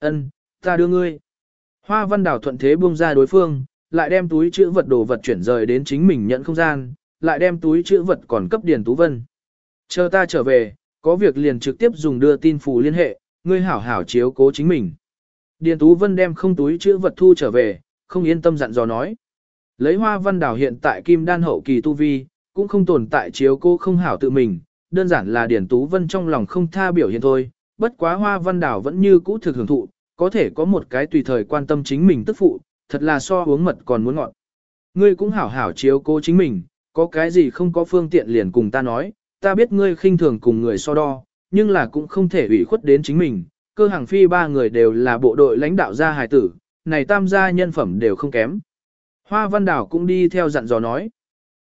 Ân, ta đưa ngươi. Hoa văn đảo thuận thế buông ra đối phương, lại đem túi chữ vật đồ vật chuyển rời đến chính mình nhận không gian, lại đem túi chữ vật còn cấp Điền Tú Vân. Chờ ta trở về, có việc liền trực tiếp dùng đưa tin phù liên hệ, ngươi hảo hảo chiếu cố chính mình. Điền Tú Vân đem không túi chữ vật thu trở về, không yên tâm dặn dò nói. Lấy hoa văn đảo hiện tại kim đan hậu kỳ tu vi, cũng không tồn tại chiếu cố không hảo tự mình, đơn giản là Điền Tú Vân trong lòng không tha biểu hiện thôi, bất quá hoa văn đảo vẫn như cũ thực hưởng thụ, có thể có một cái tùy thời quan tâm chính mình tức phụ, thật là so uống mật còn muốn ngọt. Ngươi cũng hảo hảo chiếu cố chính mình, có cái gì không có phương tiện liền cùng ta nói, ta biết ngươi khinh thường cùng người so đo, nhưng là cũng không thể ủy khuất đến chính mình, cơ hàng phi ba người đều là bộ đội lãnh đạo gia hài tử, này tam gia nhân phẩm đều không kém. Hoa văn đảo cũng đi theo dặn dò nói,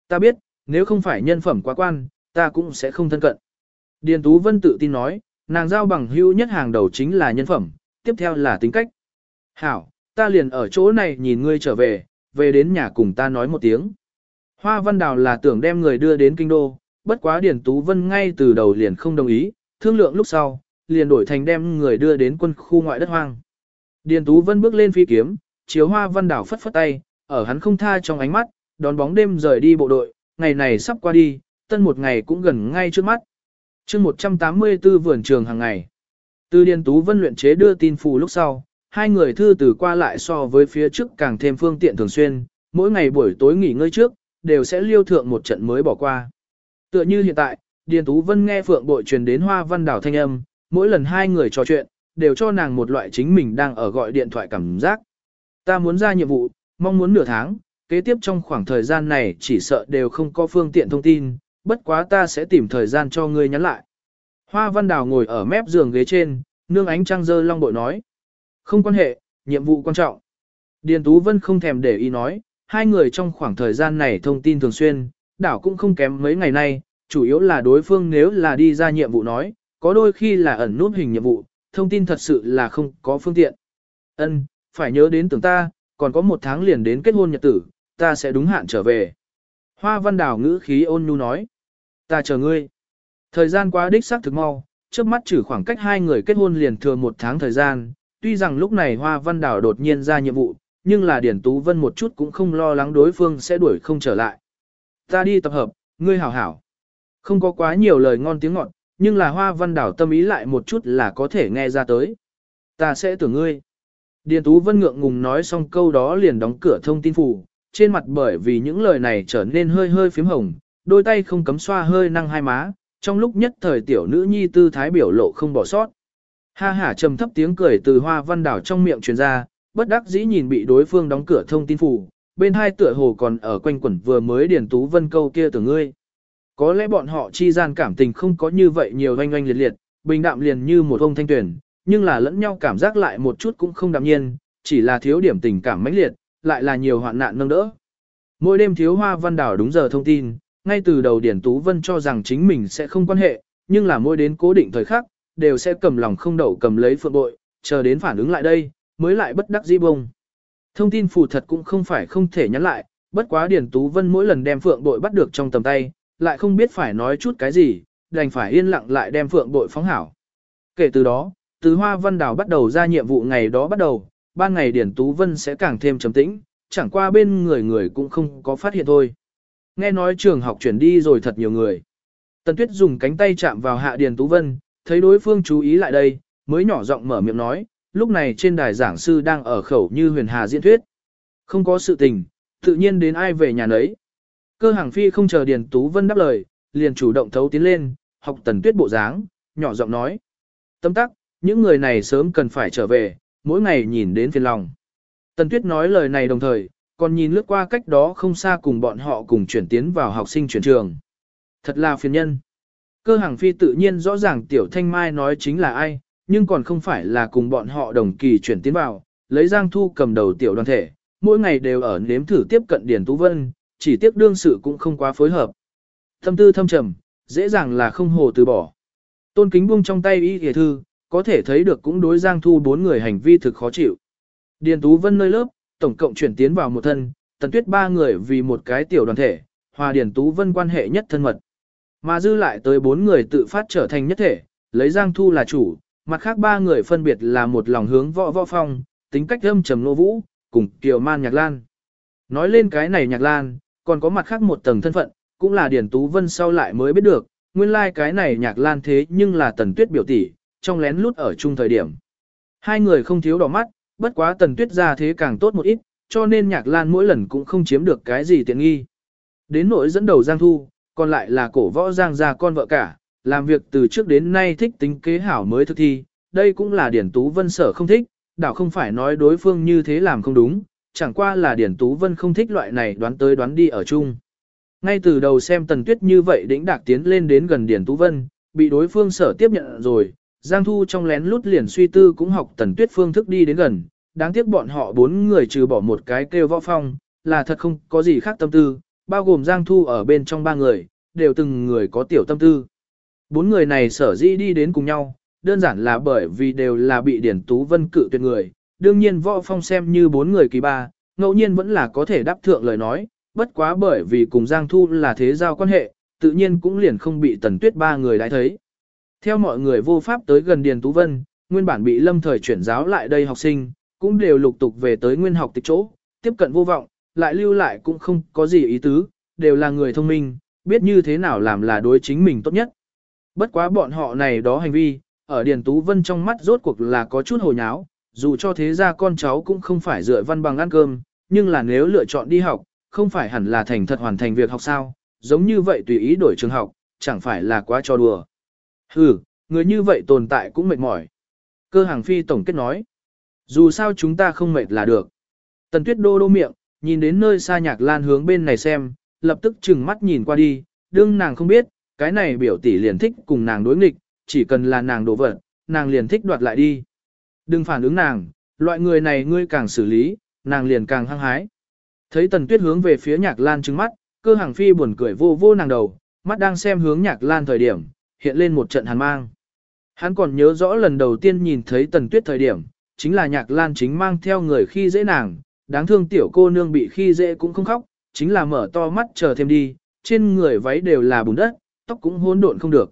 ta biết, nếu không phải nhân phẩm quá quan, ta cũng sẽ không thân cận. Điền Tú Vân tự tin nói, nàng giao bằng hữu nhất hàng đầu chính là nhân phẩm, tiếp theo là tính cách. Hảo, ta liền ở chỗ này nhìn ngươi trở về, về đến nhà cùng ta nói một tiếng. Hoa Văn Đào là tưởng đem người đưa đến kinh đô, bất quá Điền Tú Vân ngay từ đầu liền không đồng ý, thương lượng lúc sau, liền đổi thành đem người đưa đến quân khu ngoại đất hoang. Điền Tú Vân bước lên phi kiếm, chiếu Hoa Văn Đào phất phất tay, ở hắn không tha trong ánh mắt, đón bóng đêm rời đi bộ đội, ngày này sắp qua đi, tân một ngày cũng gần ngay trước mắt chương 184 vườn trường hàng ngày. Từ Điền Tú Vân luyện chế đưa tin phù lúc sau, hai người thư từ qua lại so với phía trước càng thêm phương tiện thường xuyên, mỗi ngày buổi tối nghỉ ngơi trước, đều sẽ liêu thượng một trận mới bỏ qua. Tựa như hiện tại, Điền Tú Vân nghe Phượng Bội truyền đến Hoa Văn Đảo thanh âm, mỗi lần hai người trò chuyện, đều cho nàng một loại chính mình đang ở gọi điện thoại cảm giác. Ta muốn ra nhiệm vụ, mong muốn nửa tháng, kế tiếp trong khoảng thời gian này chỉ sợ đều không có phương tiện thông tin, bất quá ta sẽ tìm thời gian cho ngươi nhắn lại. Hoa Văn Đào ngồi ở mép giường ghế trên, nương ánh trăng dơ long bội nói. Không quan hệ, nhiệm vụ quan trọng. Điền Tú Vân không thèm để ý nói, hai người trong khoảng thời gian này thông tin thường xuyên, đảo cũng không kém mấy ngày nay, chủ yếu là đối phương nếu là đi ra nhiệm vụ nói, có đôi khi là ẩn nút hình nhiệm vụ, thông tin thật sự là không có phương tiện. Ân, phải nhớ đến tưởng ta, còn có một tháng liền đến kết hôn nhật tử, ta sẽ đúng hạn trở về. Hoa văn Đào ngữ khí ôn nhu nói, ta chờ ngươi. Thời gian quá đích xác thực mau, trước mắt trừ khoảng cách hai người kết hôn liền thừa một tháng thời gian, tuy rằng lúc này Hoa Văn Đảo đột nhiên ra nhiệm vụ, nhưng là Điển Tú Vân một chút cũng không lo lắng đối phương sẽ đuổi không trở lại. Ta đi tập hợp, ngươi hảo hảo. Không có quá nhiều lời ngon tiếng ngọt, nhưng là Hoa Văn Đảo tâm ý lại một chút là có thể nghe ra tới. Ta sẽ tưởng ngươi. Điền Tú Vân ngượng ngùng nói xong câu đó liền đóng cửa thông tin phủ, trên mặt bởi vì những lời này trở nên hơi hơi phím hồng, đôi tay không cấm xoa hơi năng hai má, trong lúc nhất thời tiểu nữ nhi tư thái biểu lộ không bỏ sót. Ha hả trầm thấp tiếng cười từ hoa văn đảo trong miệng truyền ra, bất đắc dĩ nhìn bị đối phương đóng cửa thông tin phủ, bên hai tựa hồ còn ở quanh quẩn vừa mới điển tú vân câu kia từ ngươi. Có lẽ bọn họ chi gian cảm tình không có như vậy nhiều oanh oanh liệt liệt, bình đạm liền như một ông thanh tuyển, nhưng là lẫn nhau cảm giác lại một chút cũng không đạm nhiên, chỉ là thiếu điểm tình cảm mãnh liệt, lại là nhiều hoạn nạn nâng đỡ. Mỗi đêm thiếu hoa văn đảo đúng giờ thông tin, ngay từ đầu Điển Tú Vân cho rằng chính mình sẽ không quan hệ, nhưng là mỗi đến cố định thời khắc, đều sẽ cầm lòng không đậu cầm lấy phượng bội, chờ đến phản ứng lại đây, mới lại bất đắc dĩ bông. Thông tin phù thật cũng không phải không thể nhắn lại, bất quá Điển Tú Vân mỗi lần đem phượng bội bắt được trong tầm tay, lại không biết phải nói chút cái gì, đành phải yên lặng lại đem phượng bội phóng hảo. Kể từ đó, từ Hoa Văn Đào bắt đầu ra nhiệm vụ ngày đó bắt đầu, ban ngày Điển Tú Vân sẽ càng thêm trầm tĩnh, chẳng qua bên người người cũng không có phát hiện thôi. Nghe nói trường học chuyển đi rồi thật nhiều người. Tần Tuyết dùng cánh tay chạm vào Hạ Điền Tú Vân, thấy đối phương chú ý lại đây, mới nhỏ giọng mở miệng nói, lúc này trên đài giảng sư đang ở khẩu như huyền hà diễn thuyết. Không có sự tình, tự nhiên đến ai về nhà nấy. Cơ hàng phi không chờ Điền Tú Vân đáp lời, liền chủ động thấu tiến lên, học Tần Tuyết bộ dáng, nhỏ giọng nói. Tâm tắc, những người này sớm cần phải trở về, mỗi ngày nhìn đến phiền lòng. Tần Tuyết nói lời này đồng thời, còn nhìn lướt qua cách đó không xa cùng bọn họ cùng chuyển tiến vào học sinh chuyển trường. Thật là phiền nhân. Cơ hàng phi tự nhiên rõ ràng tiểu thanh mai nói chính là ai, nhưng còn không phải là cùng bọn họ đồng kỳ chuyển tiến vào, lấy Giang Thu cầm đầu tiểu đoàn thể, mỗi ngày đều ở nếm thử tiếp cận Điền Tú Vân, chỉ tiếc đương sự cũng không quá phối hợp. Thâm tư thâm trầm, dễ dàng là không hồ từ bỏ. Tôn kính buông trong tay y hề thư, có thể thấy được cũng đối Giang Thu bốn người hành vi thực khó chịu. Điền Tú Vân nơi lớp, tổng cộng chuyển tiến vào một thân, tần tuyết ba người vì một cái tiểu đoàn thể, hòa Điền Tú Vân quan hệ nhất thân mật. Mà dư lại tới bốn người tự phát trở thành nhất thể, lấy Giang Thu là chủ, mặt khác ba người phân biệt là một lòng hướng võ võ phong, tính cách âm trầm nô vũ, cùng Kiều Man Nhạc Lan. Nói lên cái này Nhạc Lan, còn có mặt khác một tầng thân phận, cũng là Điển Tú Vân sau lại mới biết được, nguyên lai like cái này Nhạc Lan thế nhưng là Tần Tuyết biểu tỷ, trong lén lút ở chung thời điểm. Hai người không thiếu đỏ mắt, bất quá Tần Tuyết ra thế càng tốt một ít, cho nên Nhạc Lan mỗi lần cũng không chiếm được cái gì tiện nghi. Đến nỗi dẫn đầu Giang Thu, còn lại là cổ võ Giang gia con vợ cả, làm việc từ trước đến nay thích tính kế hảo mới thực thi, đây cũng là Điển Tú Vân sở không thích, đảo không phải nói đối phương như thế làm không đúng, chẳng qua là Điển Tú Vân không thích loại này đoán tới đoán đi ở chung. Ngay từ đầu xem Tần Tuyết như vậy đĩnh đạc tiến lên đến gần Điển Tú Vân, bị đối phương sở tiếp nhận rồi, Giang Thu trong lén lút liền suy tư cũng học Tần Tuyết phương thức đi đến gần, đáng tiếc bọn họ bốn người trừ bỏ một cái kêu võ phong, là thật không có gì khác tâm tư, bao gồm Giang Thu ở bên trong ba người, đều từng người có tiểu tâm tư. Bốn người này sở dĩ đi đến cùng nhau, đơn giản là bởi vì đều là bị Điển Tú Vân cự tuyệt người, đương nhiên võ phong xem như bốn người kỳ ba, ngẫu nhiên vẫn là có thể đáp thượng lời nói, bất quá bởi vì cùng Giang Thu là thế giao quan hệ, tự nhiên cũng liền không bị Tần Tuyết ba người đã thấy. Theo mọi người vô pháp tới gần Điền Tú Vân, nguyên bản bị lâm thời chuyển giáo lại đây học sinh, cũng đều lục tục về tới nguyên học tịch chỗ, tiếp cận vô vọng, lại lưu lại cũng không có gì ý tứ, đều là người thông minh, biết như thế nào làm là đối chính mình tốt nhất. Bất quá bọn họ này đó hành vi, ở Điền Tú Vân trong mắt rốt cuộc là có chút hồ nháo, dù cho thế ra con cháu cũng không phải dựa văn bằng ăn cơm, nhưng là nếu lựa chọn đi học, không phải hẳn là thành thật hoàn thành việc học sao, giống như vậy tùy ý đổi trường học, chẳng phải là quá cho đùa. Hừ, người như vậy tồn tại cũng mệt mỏi. Cơ hàng phi tổng kết nói. Dù sao chúng ta không mệt là được. Tần tuyết đô đô miệng, nhìn đến nơi xa nhạc lan hướng bên này xem, lập tức chừng mắt nhìn qua đi, đương nàng không biết, cái này biểu tỷ liền thích cùng nàng đối nghịch, chỉ cần là nàng đổ vật, nàng liền thích đoạt lại đi. Đừng phản ứng nàng, loại người này ngươi càng xử lý, nàng liền càng hăng hái. Thấy tần tuyết hướng về phía nhạc lan trứng mắt, cơ hàng phi buồn cười vô vô nàng đầu, mắt đang xem hướng nhạc lan thời điểm, hiện lên một trận hàn mang. Hắn còn nhớ rõ lần đầu tiên nhìn thấy tần tuyết thời điểm, chính là nhạc lan chính mang theo người khi dễ nàng, đáng thương tiểu cô nương bị khi dễ cũng không khóc, chính là mở to mắt chờ thêm đi, trên người váy đều là bùn đất, tóc cũng hỗn độn không được.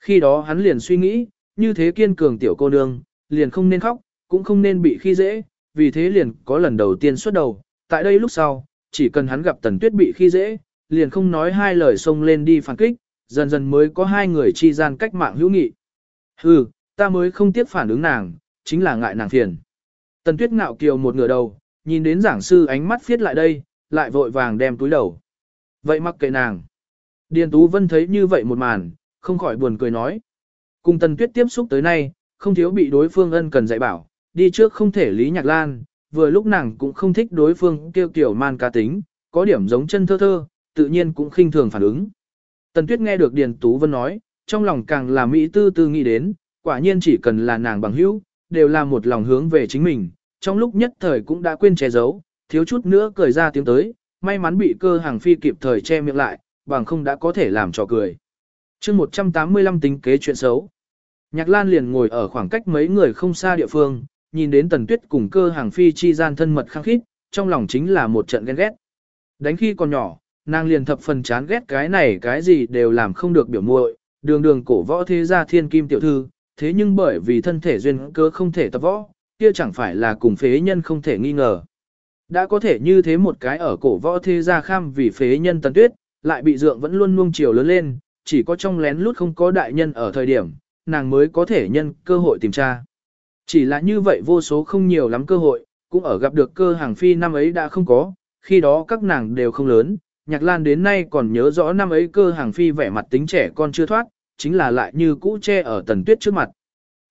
Khi đó hắn liền suy nghĩ, như thế kiên cường tiểu cô nương, liền không nên khóc, cũng không nên bị khi dễ, vì thế liền có lần đầu tiên xuất đầu, tại đây lúc sau, chỉ cần hắn gặp tần tuyết bị khi dễ, liền không nói hai lời xông lên đi phản kích, dần dần mới có hai người chi gian cách mạng hữu nghị. Hừ, ta mới không tiếp phản ứng nàng, chính là ngại nàng phiền. Tần tuyết ngạo kiều một ngửa đầu, nhìn đến giảng sư ánh mắt phiết lại đây, lại vội vàng đem túi đầu. Vậy mặc kệ nàng. Điền Tú Vân thấy như vậy một màn, không khỏi buồn cười nói. Cùng Tần Tuyết tiếp xúc tới nay, không thiếu bị đối phương ân cần dạy bảo, đi trước không thể lý nhạc lan, vừa lúc nàng cũng không thích đối phương kêu kiểu man cá tính, có điểm giống chân thơ thơ, tự nhiên cũng khinh thường phản ứng. Tần Tuyết nghe được Điền Tú Vân nói, trong lòng càng là Mỹ tư tư nghĩ đến, quả nhiên chỉ cần là nàng bằng hữu, đều là một lòng hướng về chính mình, trong lúc nhất thời cũng đã quên che giấu, thiếu chút nữa cười ra tiếng tới, may mắn bị cơ hàng phi kịp thời che miệng lại, bằng không đã có thể làm trò cười. chương 185 tính kế chuyện xấu. Nhạc Lan liền ngồi ở khoảng cách mấy người không xa địa phương, nhìn đến tần tuyết cùng cơ hàng phi chi gian thân mật khăng khít, trong lòng chính là một trận ghen ghét. Đánh khi còn nhỏ, nàng liền thập phần chán ghét cái này cái gì đều làm không được biểu muội, đường đường cổ võ thế gia thiên kim tiểu thư, thế nhưng bởi vì thân thể duyên cơ không thể tập võ, kia chẳng phải là cùng phế nhân không thể nghi ngờ. Đã có thể như thế một cái ở cổ võ thế gia kham vì phế nhân tần tuyết, lại bị dượng vẫn luôn nuông chiều lớn lên, chỉ có trong lén lút không có đại nhân ở thời điểm, nàng mới có thể nhân cơ hội tìm tra. Chỉ là như vậy vô số không nhiều lắm cơ hội, cũng ở gặp được cơ hàng phi năm ấy đã không có, khi đó các nàng đều không lớn, nhạc lan đến nay còn nhớ rõ năm ấy cơ hàng phi vẻ mặt tính trẻ con chưa thoát, chính là lại như cũ che ở tần tuyết trước mặt.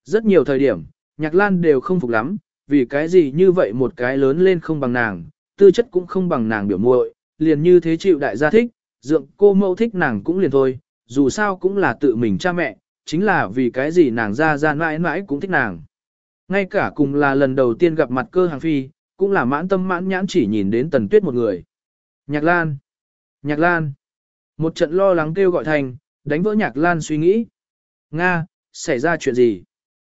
Rất nhiều thời điểm, nhạc lan đều không phục lắm, vì cái gì như vậy một cái lớn lên không bằng nàng, tư chất cũng không bằng nàng biểu muội, liền như thế chịu đại gia thích, dượng cô mẫu thích nàng cũng liền thôi, dù sao cũng là tự mình cha mẹ, chính là vì cái gì nàng ra ra mãi mãi cũng thích nàng. Ngay cả cùng là lần đầu tiên gặp mặt cơ hàng phi, cũng là mãn tâm mãn nhãn chỉ nhìn đến tần tuyết một người. Nhạc Lan! Nhạc Lan! Một trận lo lắng kêu gọi thành, đánh vỡ Nhạc Lan suy nghĩ. Nga, xảy ra chuyện gì?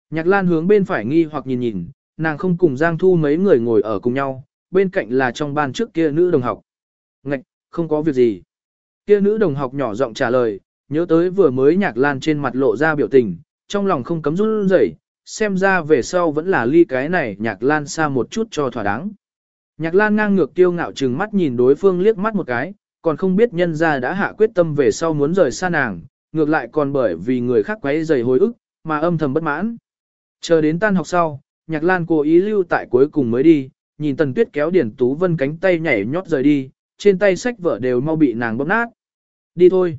Nhạc Lan hướng bên phải nghi hoặc nhìn nhìn, nàng không cùng Giang Thu mấy người ngồi ở cùng nhau, bên cạnh là trong ban trước kia nữ đồng học. Ngạch, không có việc gì. Kia nữ đồng học nhỏ giọng trả lời, nhớ tới vừa mới Nhạc Lan trên mặt lộ ra biểu tình, trong lòng không cấm run rẩy, xem ra về sau vẫn là ly cái này nhạc lan xa một chút cho thỏa đáng. Nhạc lan ngang ngược tiêu ngạo trừng mắt nhìn đối phương liếc mắt một cái, còn không biết nhân gia đã hạ quyết tâm về sau muốn rời xa nàng, ngược lại còn bởi vì người khác quấy rầy hồi ức, mà âm thầm bất mãn. Chờ đến tan học sau, nhạc lan cố ý lưu tại cuối cùng mới đi, nhìn tần tuyết kéo điển tú vân cánh tay nhảy nhót rời đi, trên tay sách vở đều mau bị nàng bóp nát. Đi thôi.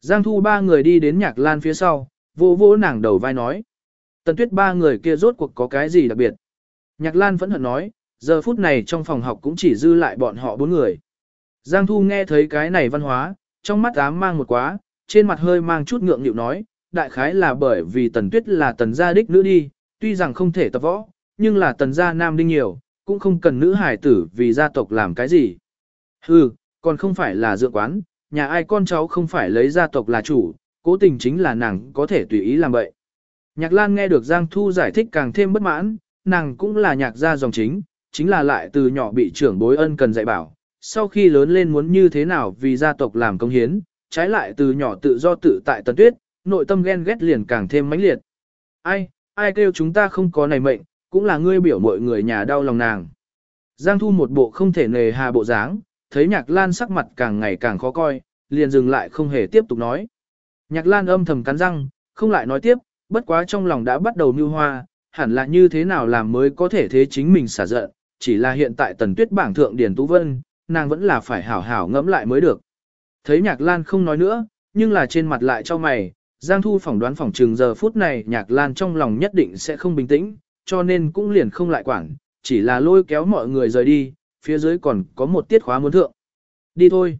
Giang thu ba người đi đến nhạc lan phía sau, vỗ vỗ nàng đầu vai nói. Tần tuyết ba người kia rốt cuộc có cái gì đặc biệt. Nhạc lan vẫn hận nói, giờ phút này trong phòng học cũng chỉ dư lại bọn họ bốn người. Giang thu nghe thấy cái này văn hóa, trong mắt ám mang một quá, trên mặt hơi mang chút ngượng nghịu nói, đại khái là bởi vì tần tuyết là tần gia đích nữ đi, tuy rằng không thể tập võ, nhưng là tần gia nam đinh nhiều, cũng không cần nữ hải tử vì gia tộc làm cái gì. Hừ, còn không phải là dựa quán, nhà ai con cháu không phải lấy gia tộc là chủ, cố tình chính là nàng có thể tùy ý làm vậy. Nhạc Lan nghe được Giang Thu giải thích càng thêm bất mãn, nàng cũng là nhạc gia dòng chính, chính là lại từ nhỏ bị trưởng bối ân cần dạy bảo, sau khi lớn lên muốn như thế nào vì gia tộc làm công hiến, trái lại từ nhỏ tự do tự tại tần tuyết, nội tâm ghen ghét liền càng thêm mãnh liệt. Ai, ai kêu chúng ta không có này mệnh, cũng là ngươi biểu mọi người nhà đau lòng nàng. Giang Thu một bộ không thể nề hà bộ dáng, thấy Nhạc Lan sắc mặt càng ngày càng khó coi, liền dừng lại không hề tiếp tục nói. Nhạc Lan âm thầm cắn răng, không lại nói tiếp, bất quá trong lòng đã bắt đầu mưu hoa, hẳn là như thế nào làm mới có thể thế chính mình xả giận, chỉ là hiện tại tần tuyết bảng thượng Điển Tú Vân, nàng vẫn là phải hảo hảo ngẫm lại mới được. Thấy Nhạc Lan không nói nữa, nhưng là trên mặt lại cho mày, Giang Thu phỏng đoán phỏng trừng giờ phút này Nhạc Lan trong lòng nhất định sẽ không bình tĩnh, cho nên cũng liền không lại quản, chỉ là lôi kéo mọi người rời đi, phía dưới còn có một tiết khóa muốn thượng. Đi thôi.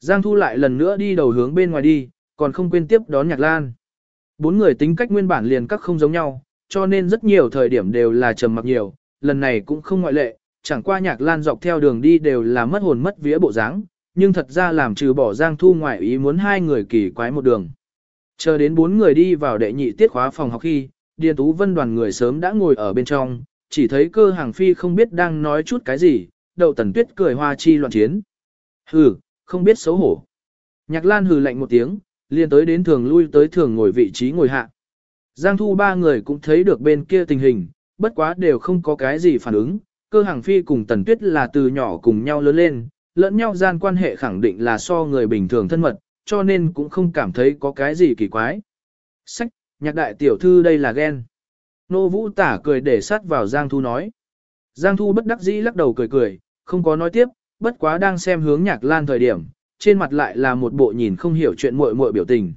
Giang Thu lại lần nữa đi đầu hướng bên ngoài đi, còn không quên tiếp đón Nhạc Lan. Bốn người tính cách nguyên bản liền các không giống nhau, cho nên rất nhiều thời điểm đều là trầm mặc nhiều, lần này cũng không ngoại lệ, chẳng qua Nhạc Lan dọc theo đường đi đều là mất hồn mất vía bộ dáng, nhưng thật ra làm trừ bỏ Giang Thu ngoại ý muốn hai người kỳ quái một đường. Chờ đến bốn người đi vào đệ nhị tiết khóa phòng học khi, Điền Tú Vân đoàn người sớm đã ngồi ở bên trong, chỉ thấy cơ hàng phi không biết đang nói chút cái gì, đậu tần tuyết cười hoa chi loạn chiến. Hừ, không biết xấu hổ. Nhạc Lan hừ lạnh một tiếng, liền tới đến thường lui tới thường ngồi vị trí ngồi hạ. Giang thu ba người cũng thấy được bên kia tình hình, bất quá đều không có cái gì phản ứng, cơ hàng phi cùng tần tuyết là từ nhỏ cùng nhau lớn lên, lẫn nhau gian quan hệ khẳng định là so người bình thường thân mật, cho nên cũng không cảm thấy có cái gì kỳ quái. Sách, nhạc đại tiểu thư đây là ghen. Nô vũ tả cười để sát vào Giang Thu nói. Giang Thu bất đắc dĩ lắc đầu cười cười, không có nói tiếp, bất quá đang xem hướng nhạc lan thời điểm, trên mặt lại là một bộ nhìn không hiểu chuyện muội muội biểu tình.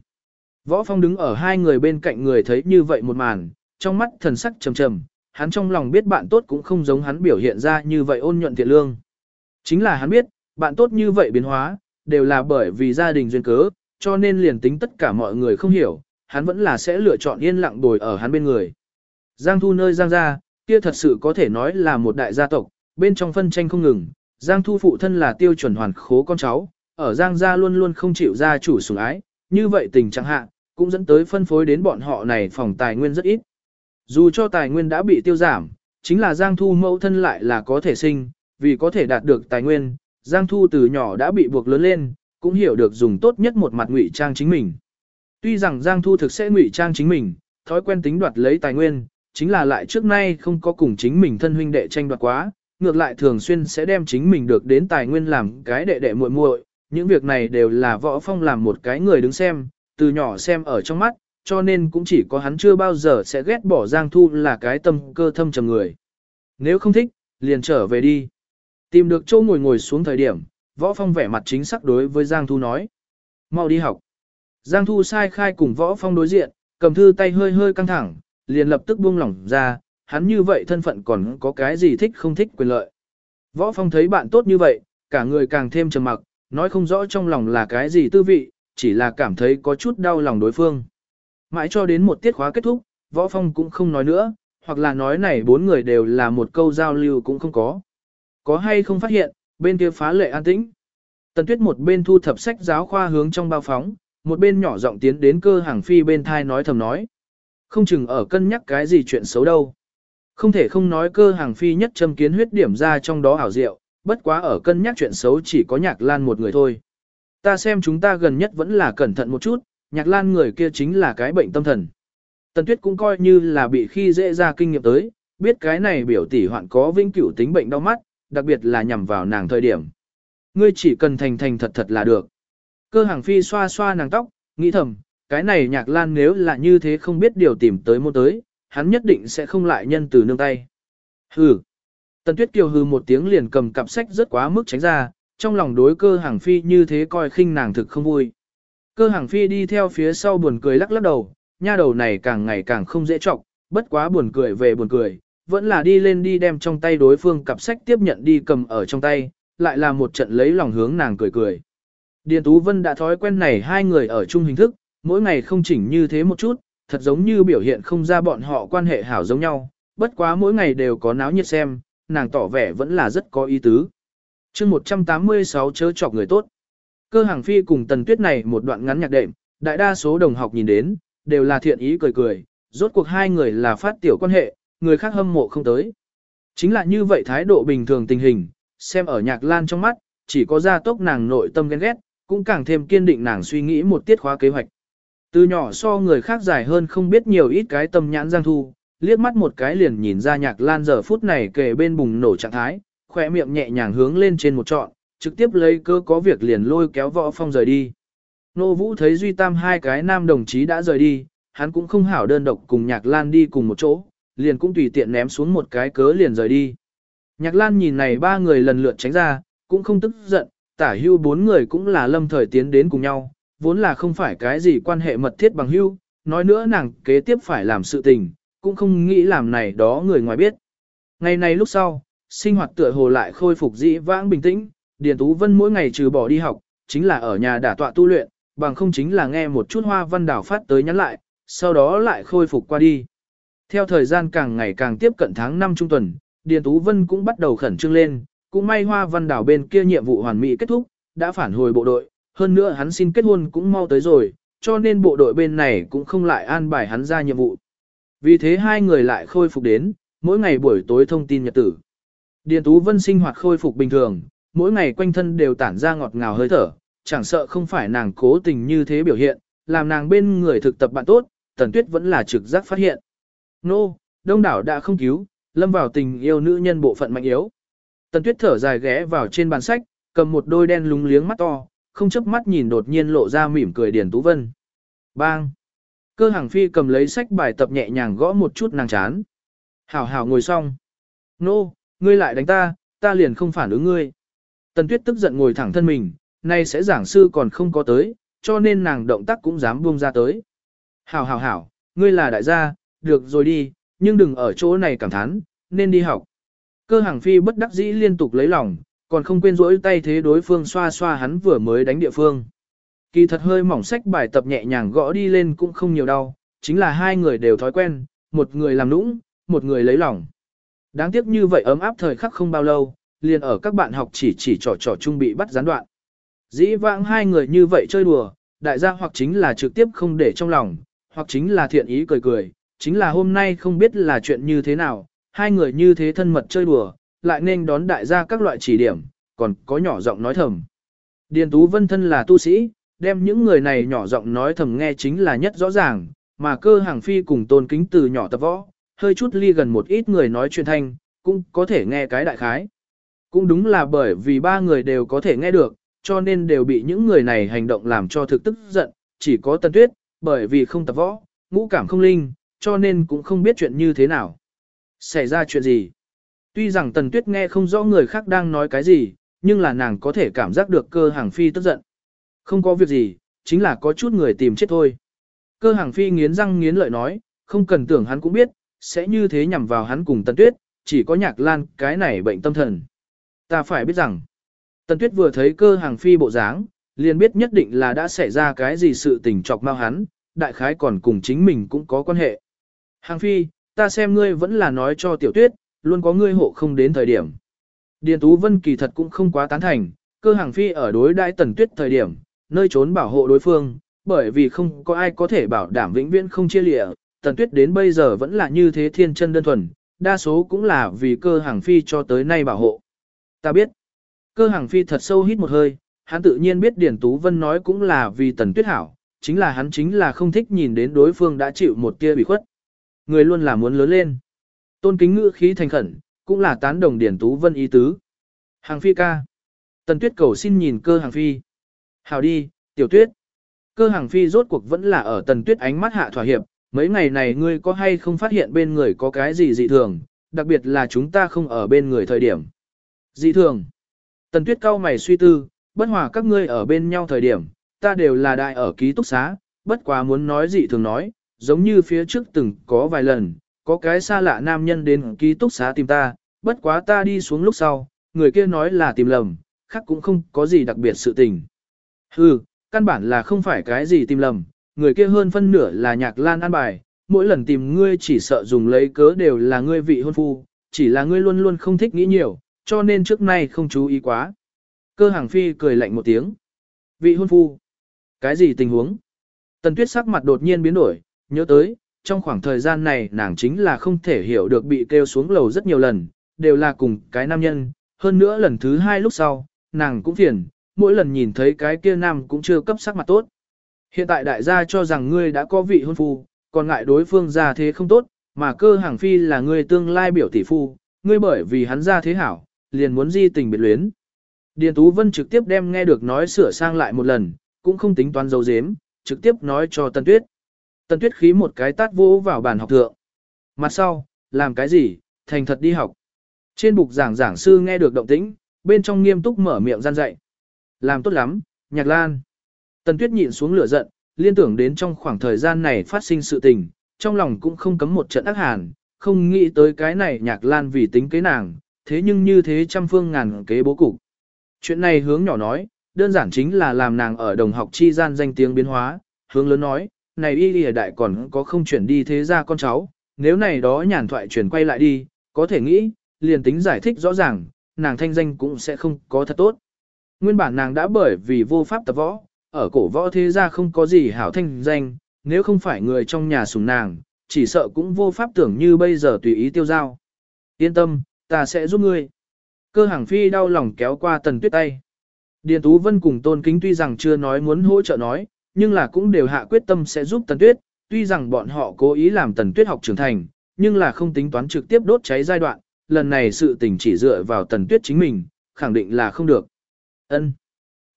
Võ Phong đứng ở hai người bên cạnh người thấy như vậy một màn, trong mắt thần sắc trầm trầm, hắn trong lòng biết bạn tốt cũng không giống hắn biểu hiện ra như vậy ôn nhuận thiện lương. Chính là hắn biết, bạn tốt như vậy biến hóa, đều là bởi vì gia đình duyên cớ, cho nên liền tính tất cả mọi người không hiểu, hắn vẫn là sẽ lựa chọn yên lặng bồi ở hắn bên người. Giang Thu nơi Giang gia, kia thật sự có thể nói là một đại gia tộc, bên trong phân tranh không ngừng, Giang Thu phụ thân là tiêu chuẩn hoàn khố con cháu, ở Giang gia luôn luôn không chịu gia chủ sủng ái, như vậy tình trạng hạ, cũng dẫn tới phân phối đến bọn họ này phòng tài nguyên rất ít. Dù cho tài nguyên đã bị tiêu giảm, chính là Giang Thu mẫu thân lại là có thể sinh, vì có thể đạt được tài nguyên, Giang Thu từ nhỏ đã bị buộc lớn lên, cũng hiểu được dùng tốt nhất một mặt ngụy trang chính mình. Tuy rằng Giang Thu thực sẽ ngụy trang chính mình, thói quen tính đoạt lấy tài nguyên, chính là lại trước nay không có cùng chính mình thân huynh đệ tranh đoạt quá, ngược lại thường xuyên sẽ đem chính mình được đến tài nguyên làm cái đệ đệ muội muội, những việc này đều là võ phong làm một cái người đứng xem, từ nhỏ xem ở trong mắt, cho nên cũng chỉ có hắn chưa bao giờ sẽ ghét bỏ Giang Thu là cái tâm cơ thâm trầm người. Nếu không thích, liền trở về đi. Tìm được chỗ ngồi ngồi xuống thời điểm, võ phong vẻ mặt chính xác đối với Giang Thu nói. Mau đi học. Giang Thu sai khai cùng võ phong đối diện, cầm thư tay hơi hơi căng thẳng, liền lập tức buông lỏng ra, hắn như vậy thân phận còn có cái gì thích không thích quyền lợi. Võ phong thấy bạn tốt như vậy, cả người càng thêm trầm mặc, nói không rõ trong lòng là cái gì tư vị, chỉ là cảm thấy có chút đau lòng đối phương. Mãi cho đến một tiết khóa kết thúc, võ phong cũng không nói nữa, hoặc là nói này bốn người đều là một câu giao lưu cũng không có. Có hay không phát hiện, bên kia phá lệ an tĩnh. Tần tuyết một bên thu thập sách giáo khoa hướng trong bao phóng, một bên nhỏ giọng tiến đến cơ hàng phi bên thai nói thầm nói. Không chừng ở cân nhắc cái gì chuyện xấu đâu. Không thể không nói cơ hàng phi nhất châm kiến huyết điểm ra trong đó ảo diệu, bất quá ở cân nhắc chuyện xấu chỉ có nhạc lan một người thôi. Ta xem chúng ta gần nhất vẫn là cẩn thận một chút, nhạc lan người kia chính là cái bệnh tâm thần. Tần Tuyết cũng coi như là bị khi dễ ra kinh nghiệm tới, biết cái này biểu tỷ hoạn có vĩnh cửu tính bệnh đau mắt, đặc biệt là nhằm vào nàng thời điểm. Ngươi chỉ cần thành thành thật thật là được. Cơ hàng phi xoa xoa nàng tóc, nghĩ thầm, cái này nhạc lan nếu là như thế không biết điều tìm tới mua tới, hắn nhất định sẽ không lại nhân từ nương tay. Hừ. Tần Tuyết Kiều hừ một tiếng liền cầm cặp sách rất quá mức tránh ra, trong lòng đối cơ hàng phi như thế coi khinh nàng thực không vui. Cơ hàng phi đi theo phía sau buồn cười lắc lắc đầu, nha đầu này càng ngày càng không dễ trọng, bất quá buồn cười về buồn cười, vẫn là đi lên đi đem trong tay đối phương cặp sách tiếp nhận đi cầm ở trong tay, lại là một trận lấy lòng hướng nàng cười cười. Điền Tú Vân đã thói quen này hai người ở chung hình thức, mỗi ngày không chỉnh như thế một chút, thật giống như biểu hiện không ra bọn họ quan hệ hảo giống nhau, bất quá mỗi ngày đều có náo nhiệt xem, nàng tỏ vẻ vẫn là rất có ý tứ. chương 186 chớ chọc người tốt. Cơ hàng phi cùng tần tuyết này một đoạn ngắn nhạc đệm, đại đa số đồng học nhìn đến, đều là thiện ý cười cười, rốt cuộc hai người là phát tiểu quan hệ, người khác hâm mộ không tới. Chính là như vậy thái độ bình thường tình hình, xem ở nhạc lan trong mắt, chỉ có gia tốc nàng nội tâm ghen ghét, cũng càng thêm kiên định nàng suy nghĩ một tiết khóa kế hoạch. Từ nhỏ so người khác dài hơn không biết nhiều ít cái tâm nhãn giang thu, liếc mắt một cái liền nhìn ra nhạc lan giờ phút này kề bên bùng nổ trạng thái, khỏe miệng nhẹ nhàng hướng lên trên một trọn, trực tiếp lấy cơ có việc liền lôi kéo võ phong rời đi. Nô Vũ thấy Duy Tam hai cái nam đồng chí đã rời đi, hắn cũng không hảo đơn độc cùng nhạc lan đi cùng một chỗ, liền cũng tùy tiện ném xuống một cái cớ liền rời đi. Nhạc lan nhìn này ba người lần lượt tránh ra, cũng không tức giận, tả hưu bốn người cũng là lâm thời tiến đến cùng nhau, vốn là không phải cái gì quan hệ mật thiết bằng hưu, nói nữa nàng kế tiếp phải làm sự tình, cũng không nghĩ làm này đó người ngoài biết. Ngày này lúc sau, sinh hoạt tựa hồ lại khôi phục dĩ vãng bình tĩnh, Điền Tú Vân mỗi ngày trừ bỏ đi học, chính là ở nhà đả tọa tu luyện, bằng không chính là nghe một chút hoa văn đảo phát tới nhắn lại, sau đó lại khôi phục qua đi. Theo thời gian càng ngày càng tiếp cận tháng 5 trung tuần, Điền Tú Vân cũng bắt đầu khẩn trương lên, cũng may hoa văn đảo bên kia nhiệm vụ hoàn mỹ kết thúc, đã phản hồi bộ đội, hơn nữa hắn xin kết hôn cũng mau tới rồi, cho nên bộ đội bên này cũng không lại an bài hắn ra nhiệm vụ. Vì thế hai người lại khôi phục đến, mỗi ngày buổi tối thông tin nhật tử. Điền Tú Vân sinh hoạt khôi phục bình thường, mỗi ngày quanh thân đều tản ra ngọt ngào hơi thở, chẳng sợ không phải nàng cố tình như thế biểu hiện, làm nàng bên người thực tập bạn tốt, Tần Tuyết vẫn là trực giác phát hiện. Nô, no, đông đảo đã không cứu, lâm vào tình yêu nữ nhân bộ phận mạnh yếu. Tần Tuyết thở dài ghé vào trên bàn sách, cầm một đôi đen lúng liếng mắt to, không chớp mắt nhìn đột nhiên lộ ra mỉm cười Điền Tú Vân. Bang! Cơ hàng phi cầm lấy sách bài tập nhẹ nhàng gõ một chút nàng chán. Hảo hảo ngồi xong. Nô, ngươi lại đánh ta, ta liền không phản ứng ngươi. Tần Tuyết tức giận ngồi thẳng thân mình, nay sẽ giảng sư còn không có tới, cho nên nàng động tác cũng dám buông ra tới. Hảo hảo hảo, ngươi là đại gia, được rồi đi, nhưng đừng ở chỗ này cảm thán, nên đi học. Cơ hàng phi bất đắc dĩ liên tục lấy lòng, còn không quên rỗi tay thế đối phương xoa xoa hắn vừa mới đánh địa phương. Kỳ thật hơi mỏng sách bài tập nhẹ nhàng gõ đi lên cũng không nhiều đau, chính là hai người đều thói quen, một người làm nũng, một người lấy lòng. Đáng tiếc như vậy ấm áp thời khắc không bao lâu, liền ở các bạn học chỉ chỉ trò trò chung bị bắt gián đoạn. Dĩ vãng hai người như vậy chơi đùa, đại gia hoặc chính là trực tiếp không để trong lòng, hoặc chính là thiện ý cười cười, chính là hôm nay không biết là chuyện như thế nào, hai người như thế thân mật chơi đùa, lại nên đón đại gia các loại chỉ điểm, còn có nhỏ giọng nói thầm. Điền Tú Vân thân là tu sĩ, đem những người này nhỏ giọng nói thầm nghe chính là nhất rõ ràng, mà cơ hàng phi cùng tôn kính từ nhỏ tập võ, hơi chút ly gần một ít người nói chuyện thanh, cũng có thể nghe cái đại khái. Cũng đúng là bởi vì ba người đều có thể nghe được, cho nên đều bị những người này hành động làm cho thực tức giận, chỉ có Tân Tuyết, bởi vì không tập võ, ngũ cảm không linh, cho nên cũng không biết chuyện như thế nào. Xảy ra chuyện gì? Tuy rằng Tần Tuyết nghe không rõ người khác đang nói cái gì, nhưng là nàng có thể cảm giác được cơ hàng phi tức giận. Không có việc gì, chính là có chút người tìm chết thôi. Cơ hàng phi nghiến răng nghiến lợi nói, không cần tưởng hắn cũng biết, sẽ như thế nhằm vào hắn cùng Tần Tuyết, chỉ có nhạc lan cái này bệnh tâm thần. Ta phải biết rằng, Tần Tuyết vừa thấy cơ hàng phi bộ dáng, liền biết nhất định là đã xảy ra cái gì sự tình chọc mau hắn, đại khái còn cùng chính mình cũng có quan hệ. Hàng phi, ta xem ngươi vẫn là nói cho tiểu tuyết, luôn có ngươi hộ không đến thời điểm. Điền Tú Vân kỳ thật cũng không quá tán thành, cơ hàng phi ở đối đại tần tuyết thời điểm, nơi trốn bảo hộ đối phương, bởi vì không có ai có thể bảo đảm vĩnh viễn không chia lịa, tần tuyết đến bây giờ vẫn là như thế thiên chân đơn thuần, đa số cũng là vì cơ hàng phi cho tới nay bảo hộ. Ta biết, cơ hàng phi thật sâu hít một hơi, hắn tự nhiên biết điển Tú Vân nói cũng là vì tần tuyết hảo, chính là hắn chính là không thích nhìn đến đối phương đã chịu một tia bị khuất. người luôn là muốn lớn lên. Tôn kính ngữ khí thành khẩn, cũng là tán đồng Điển Tú Vân ý tứ. Hàng phi ca. Tần tuyết cầu xin nhìn cơ hàng phi. Hào đi, tiểu tuyết. Cơ hàng phi rốt cuộc vẫn là ở tần tuyết ánh mắt hạ thỏa hiệp. Mấy ngày này ngươi có hay không phát hiện bên người có cái gì dị thường, đặc biệt là chúng ta không ở bên người thời điểm. Dị thường. Tần tuyết cao mày suy tư, bất hòa các ngươi ở bên nhau thời điểm, ta đều là đại ở ký túc xá, bất quá muốn nói dị thường nói, giống như phía trước từng có vài lần, có cái xa lạ nam nhân đến ký túc xá tìm ta, bất quá ta đi xuống lúc sau, người kia nói là tìm lầm, khác cũng không có gì đặc biệt sự tình. Hừ, căn bản là không phải cái gì tìm lầm, người kia hơn phân nửa là nhạc lan an bài, mỗi lần tìm ngươi chỉ sợ dùng lấy cớ đều là ngươi vị hôn phu, chỉ là ngươi luôn luôn không thích nghĩ nhiều, cho nên trước nay không chú ý quá. Cơ hàng phi cười lạnh một tiếng. Vị hôn phu. Cái gì tình huống? Tần tuyết sắc mặt đột nhiên biến đổi, nhớ tới, trong khoảng thời gian này nàng chính là không thể hiểu được bị kêu xuống lầu rất nhiều lần, đều là cùng cái nam nhân, hơn nữa lần thứ hai lúc sau, nàng cũng phiền, mỗi lần nhìn thấy cái kia nam cũng chưa cấp sắc mặt tốt. Hiện tại đại gia cho rằng ngươi đã có vị hôn phu, còn ngại đối phương ra thế không tốt, mà cơ hàng phi là ngươi tương lai biểu tỷ phu, ngươi bởi vì hắn ra thế hảo, liền muốn di tình biệt luyến. Điền Tú Vân trực tiếp đem nghe được nói sửa sang lại một lần, cũng không tính toán dấu dếm, trực tiếp nói cho Tân Tuyết. Tân Tuyết khí một cái tát vỗ vào bàn học thượng. Mặt sau, làm cái gì, thành thật đi học. Trên bục giảng giảng sư nghe được động tĩnh, bên trong nghiêm túc mở miệng gian dạy. Làm tốt lắm, nhạc lan. Tần Tuyết nhịn xuống lửa giận, liên tưởng đến trong khoảng thời gian này phát sinh sự tình, trong lòng cũng không cấm một trận ác hàn, không nghĩ tới cái này nhạc lan vì tính kế nàng, thế nhưng như thế trăm phương ngàn kế bố cục. Chuyện này hướng nhỏ nói, đơn giản chính là làm nàng ở đồng học chi gian danh tiếng biến hóa, hướng lớn nói, này y lìa đại còn có không chuyển đi thế ra con cháu, nếu này đó nhàn thoại chuyển quay lại đi, có thể nghĩ, liền tính giải thích rõ ràng, nàng thanh danh cũng sẽ không có thật tốt. Nguyên bản nàng đã bởi vì vô pháp tập võ, ở cổ võ thế gia không có gì hảo thanh danh, nếu không phải người trong nhà sùng nàng, chỉ sợ cũng vô pháp tưởng như bây giờ tùy ý tiêu giao. Yên tâm, ta sẽ giúp ngươi. Cơ hàng phi đau lòng kéo qua tần tuyết tay. Điền Tú Vân cùng Tôn Kính tuy rằng chưa nói muốn hỗ trợ nói, nhưng là cũng đều hạ quyết tâm sẽ giúp tần tuyết, tuy rằng bọn họ cố ý làm tần tuyết học trưởng thành, nhưng là không tính toán trực tiếp đốt cháy giai đoạn, lần này sự tình chỉ dựa vào tần tuyết chính mình, khẳng định là không được. Ân,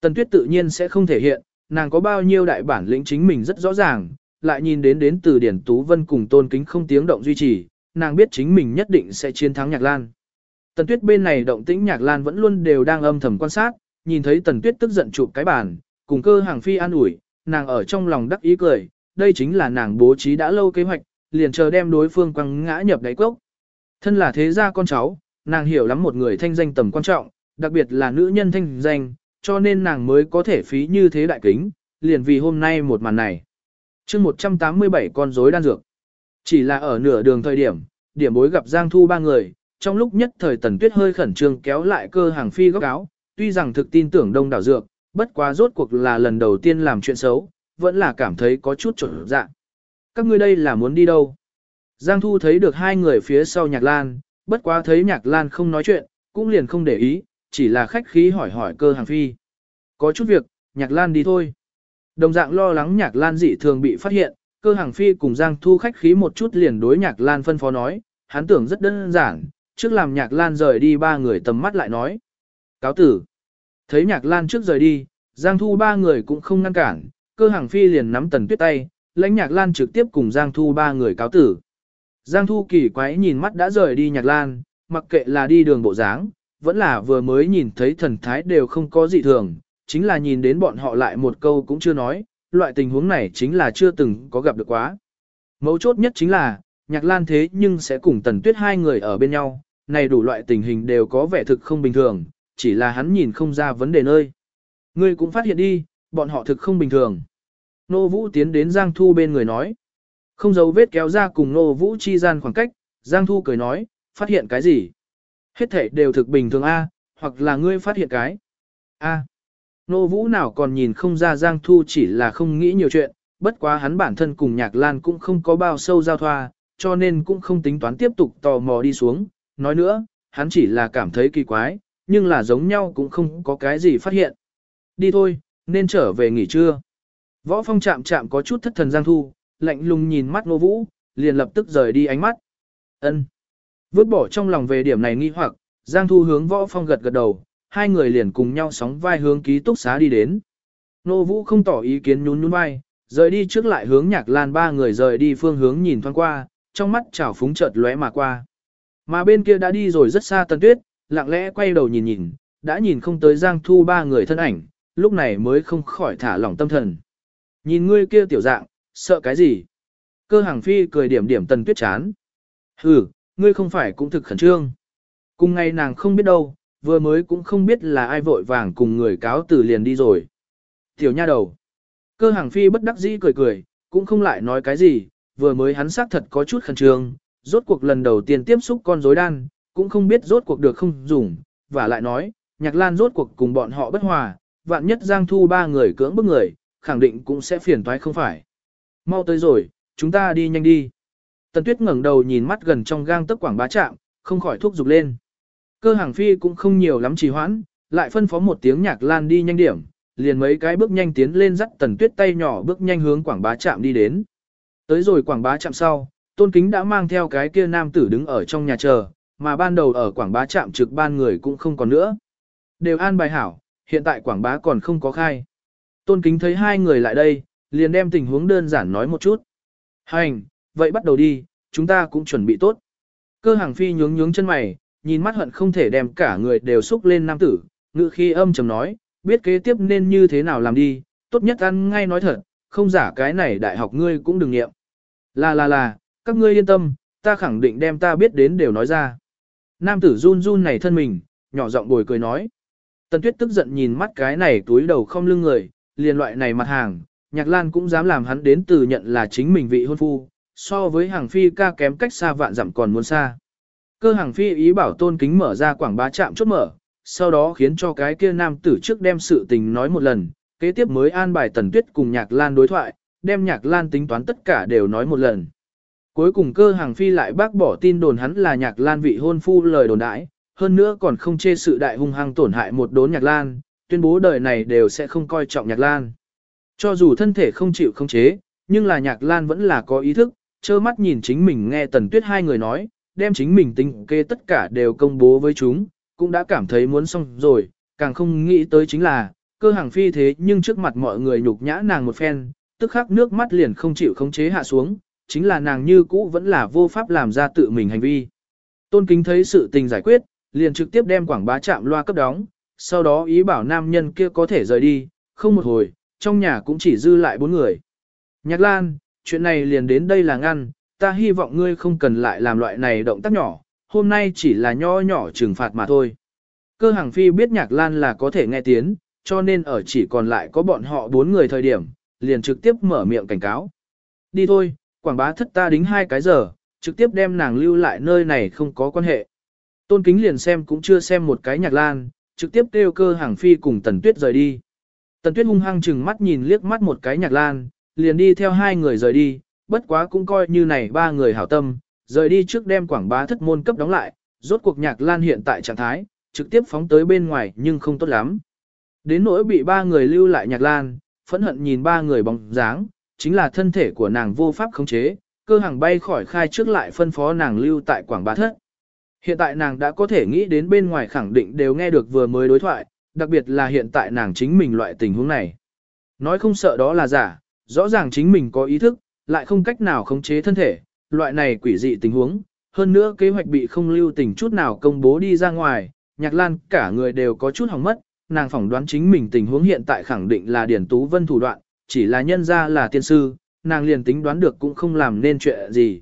Tần tuyết tự nhiên sẽ không thể hiện, nàng có bao nhiêu đại bản lĩnh chính mình rất rõ ràng, lại nhìn đến đến từ Điển Tú Vân cùng Tôn Kính không tiếng động duy trì, nàng biết chính mình nhất định sẽ chiến thắng Nhạc Lan. Tần Tuyết bên này động tĩnh Nhạc Lan vẫn luôn đều đang âm thầm quan sát, nhìn thấy Tần Tuyết tức giận chụp cái bàn, cùng cơ hàng phi an ủi, nàng ở trong lòng đắc ý cười, đây chính là nàng bố trí đã lâu kế hoạch, liền chờ đem đối phương quăng ngã nhập đáy cốc. Thân là thế gia con cháu, nàng hiểu lắm một người thanh danh tầm quan trọng, đặc biệt là nữ nhân thanh danh, cho nên nàng mới có thể phí như thế đại kính, liền vì hôm nay một màn này. chương 187 con rối đan dược. Chỉ là ở nửa đường thời điểm, điểm bối gặp Giang Thu ba người, trong lúc nhất thời tần tuyết hơi khẩn trương kéo lại cơ hàng phi góc áo, tuy rằng thực tin tưởng đông đảo dược, bất quá rốt cuộc là lần đầu tiên làm chuyện xấu, vẫn là cảm thấy có chút trở dạ. Các ngươi đây là muốn đi đâu? Giang Thu thấy được hai người phía sau Nhạc Lan, bất quá thấy Nhạc Lan không nói chuyện, cũng liền không để ý, chỉ là khách khí hỏi hỏi cơ hàng phi. Có chút việc, Nhạc Lan đi thôi. Đồng dạng lo lắng Nhạc Lan dị thường bị phát hiện, cơ hàng phi cùng Giang Thu khách khí một chút liền đối Nhạc Lan phân phó nói, hắn tưởng rất đơn giản, trước làm Nhạc Lan rời đi ba người tầm mắt lại nói. Cáo tử. Thấy Nhạc Lan trước rời đi, Giang Thu ba người cũng không ngăn cản, cơ hàng phi liền nắm tần tuyết tay, lãnh Nhạc Lan trực tiếp cùng Giang Thu ba người cáo tử. Giang Thu kỳ quái nhìn mắt đã rời đi Nhạc Lan, mặc kệ là đi đường bộ dáng, vẫn là vừa mới nhìn thấy thần thái đều không có gì thường, chính là nhìn đến bọn họ lại một câu cũng chưa nói, loại tình huống này chính là chưa từng có gặp được quá. Mấu chốt nhất chính là, Nhạc Lan thế nhưng sẽ cùng Tần Tuyết hai người ở bên nhau, này đủ loại tình hình đều có vẻ thực không bình thường, chỉ là hắn nhìn không ra vấn đề nơi. Ngươi cũng phát hiện đi, bọn họ thực không bình thường. Nô Vũ tiến đến Giang Thu bên người nói. Không giấu vết kéo ra cùng Nô Vũ chi gian khoảng cách, Giang Thu cười nói, phát hiện cái gì? Hết thể đều thực bình thường A, hoặc là ngươi phát hiện cái. A. Nô Vũ nào còn nhìn không ra Giang Thu chỉ là không nghĩ nhiều chuyện, bất quá hắn bản thân cùng Nhạc Lan cũng không có bao sâu giao thoa, cho nên cũng không tính toán tiếp tục tò mò đi xuống. Nói nữa, hắn chỉ là cảm thấy kỳ quái, nhưng là giống nhau cũng không có cái gì phát hiện. Đi thôi, nên trở về nghỉ trưa. Võ phong chạm chạm có chút thất thần Giang Thu, lạnh lùng nhìn mắt Nô Vũ, liền lập tức rời đi ánh mắt. Ân. Vứt bỏ trong lòng về điểm này nghi hoặc, Giang Thu hướng võ phong gật gật đầu, hai người liền cùng nhau sóng vai hướng ký túc xá đi đến. Nô Vũ không tỏ ý kiến nhún nhún vai, rời đi trước lại hướng nhạc lan ba người rời đi phương hướng nhìn thoáng qua, trong mắt chảo phúng chợt lóe mà qua. Mà bên kia đã đi rồi rất xa tần tuyết, lặng lẽ quay đầu nhìn nhìn, đã nhìn không tới Giang Thu ba người thân ảnh, lúc này mới không khỏi thả lỏng tâm thần. Nhìn ngươi kia tiểu dạng, sợ cái gì? Cơ hàng phi cười điểm điểm tần tuyết chán. Hừ, ngươi không phải cũng thực khẩn trương. Cùng ngày nàng không biết đâu, vừa mới cũng không biết là ai vội vàng cùng người cáo từ liền đi rồi. Tiểu nha đầu. Cơ hàng phi bất đắc dĩ cười cười, cũng không lại nói cái gì, vừa mới hắn xác thật có chút khẩn trương, rốt cuộc lần đầu tiên tiếp xúc con rối đan, cũng không biết rốt cuộc được không dùng, và lại nói, nhạc lan rốt cuộc cùng bọn họ bất hòa, vạn nhất giang thu ba người cưỡng bức người, khẳng định cũng sẽ phiền toái không phải. Mau tới rồi, chúng ta đi nhanh đi. Tần tuyết ngẩng đầu nhìn mắt gần trong gang tấc quảng bá trạm không khỏi thúc giục lên. Cơ hàng phi cũng không nhiều lắm trì hoãn, lại phân phó một tiếng nhạc lan đi nhanh điểm, liền mấy cái bước nhanh tiến lên dắt tần tuyết tay nhỏ bước nhanh hướng quảng bá trạm đi đến. Tới rồi quảng bá trạm sau, tôn kính đã mang theo cái kia nam tử đứng ở trong nhà chờ, mà ban đầu ở quảng bá trạm trực ban người cũng không còn nữa. Đều an bài hảo, hiện tại quảng bá còn không có khai. Tôn kính thấy hai người lại đây, liền đem tình huống đơn giản nói một chút. Hành, vậy bắt đầu đi, chúng ta cũng chuẩn bị tốt. Cơ hàng phi nhướng nhướng chân mày, nhìn mắt hận không thể đem cả người đều xúc lên nam tử, ngự khi âm trầm nói, biết kế tiếp nên như thế nào làm đi, tốt nhất ăn ngay nói thật, không giả cái này đại học ngươi cũng đừng nghiệm. Là là là, các ngươi yên tâm, ta khẳng định đem ta biết đến đều nói ra. Nam tử run run này thân mình, nhỏ giọng bồi cười nói. Tần tuyết tức giận nhìn mắt cái này túi đầu không lưng người, liền loại này mặt hàng, nhạc lan cũng dám làm hắn đến từ nhận là chính mình vị hôn phu, so với hàng phi ca kém cách xa vạn dặm còn muốn xa. Cơ hàng phi ý bảo tôn kính mở ra quảng bá chạm chốt mở, sau đó khiến cho cái kia nam tử trước đem sự tình nói một lần, kế tiếp mới an bài tần tuyết cùng nhạc lan đối thoại, đem nhạc lan tính toán tất cả đều nói một lần. Cuối cùng cơ hàng phi lại bác bỏ tin đồn hắn là nhạc lan vị hôn phu lời đồn đãi, hơn nữa còn không chê sự đại hung hăng tổn hại một đốn nhạc lan, tuyên bố đời này đều sẽ không coi trọng nhạc lan. Cho dù thân thể không chịu không chế, nhưng là nhạc lan vẫn là có ý thức, trơ mắt nhìn chính mình nghe tần tuyết hai người nói, đem chính mình tính kê tất cả đều công bố với chúng, cũng đã cảm thấy muốn xong rồi, càng không nghĩ tới chính là, cơ hàng phi thế nhưng trước mặt mọi người nhục nhã nàng một phen, tức khắc nước mắt liền không chịu khống chế hạ xuống, chính là nàng như cũ vẫn là vô pháp làm ra tự mình hành vi. Tôn kính thấy sự tình giải quyết, liền trực tiếp đem quảng bá chạm loa cấp đóng, sau đó ý bảo nam nhân kia có thể rời đi, không một hồi, trong nhà cũng chỉ dư lại bốn người. Nhạc Lan, chuyện này liền đến đây là ngăn, ta hy vọng ngươi không cần lại làm loại này động tác nhỏ, hôm nay chỉ là nho nhỏ trừng phạt mà thôi. Cơ hàng phi biết nhạc lan là có thể nghe tiếng, cho nên ở chỉ còn lại có bọn họ bốn người thời điểm, liền trực tiếp mở miệng cảnh cáo. Đi thôi, quảng bá thất ta đính hai cái giờ, trực tiếp đem nàng lưu lại nơi này không có quan hệ. Tôn kính liền xem cũng chưa xem một cái nhạc lan, trực tiếp kêu cơ hàng phi cùng tần tuyết rời đi. Tần tuyết hung hăng chừng mắt nhìn liếc mắt một cái nhạc lan, liền đi theo hai người rời đi, bất quá cũng coi như này ba người hảo tâm, rời đi trước đem quảng bá thất môn cấp đóng lại, rốt cuộc nhạc lan hiện tại trạng thái, trực tiếp phóng tới bên ngoài nhưng không tốt lắm. Đến nỗi bị ba người lưu lại nhạc lan, phẫn hận nhìn ba người bóng dáng, chính là thân thể của nàng vô pháp khống chế, cơ hàng bay khỏi khai trước lại phân phó nàng lưu tại quảng bá thất. Hiện tại nàng đã có thể nghĩ đến bên ngoài khẳng định đều nghe được vừa mới đối thoại, đặc biệt là hiện tại nàng chính mình loại tình huống này. Nói không sợ đó là giả, rõ ràng chính mình có ý thức, lại không cách nào khống chế thân thể, loại này quỷ dị tình huống, hơn nữa kế hoạch bị không lưu tình chút nào công bố đi ra ngoài, nhạc lan cả người đều có chút hỏng mất, nàng phỏng đoán chính mình tình huống hiện tại khẳng định là Điển Tú Vân thủ đoạn, chỉ là nhân ra là tiên sư, nàng liền tính đoán được cũng không làm nên chuyện gì.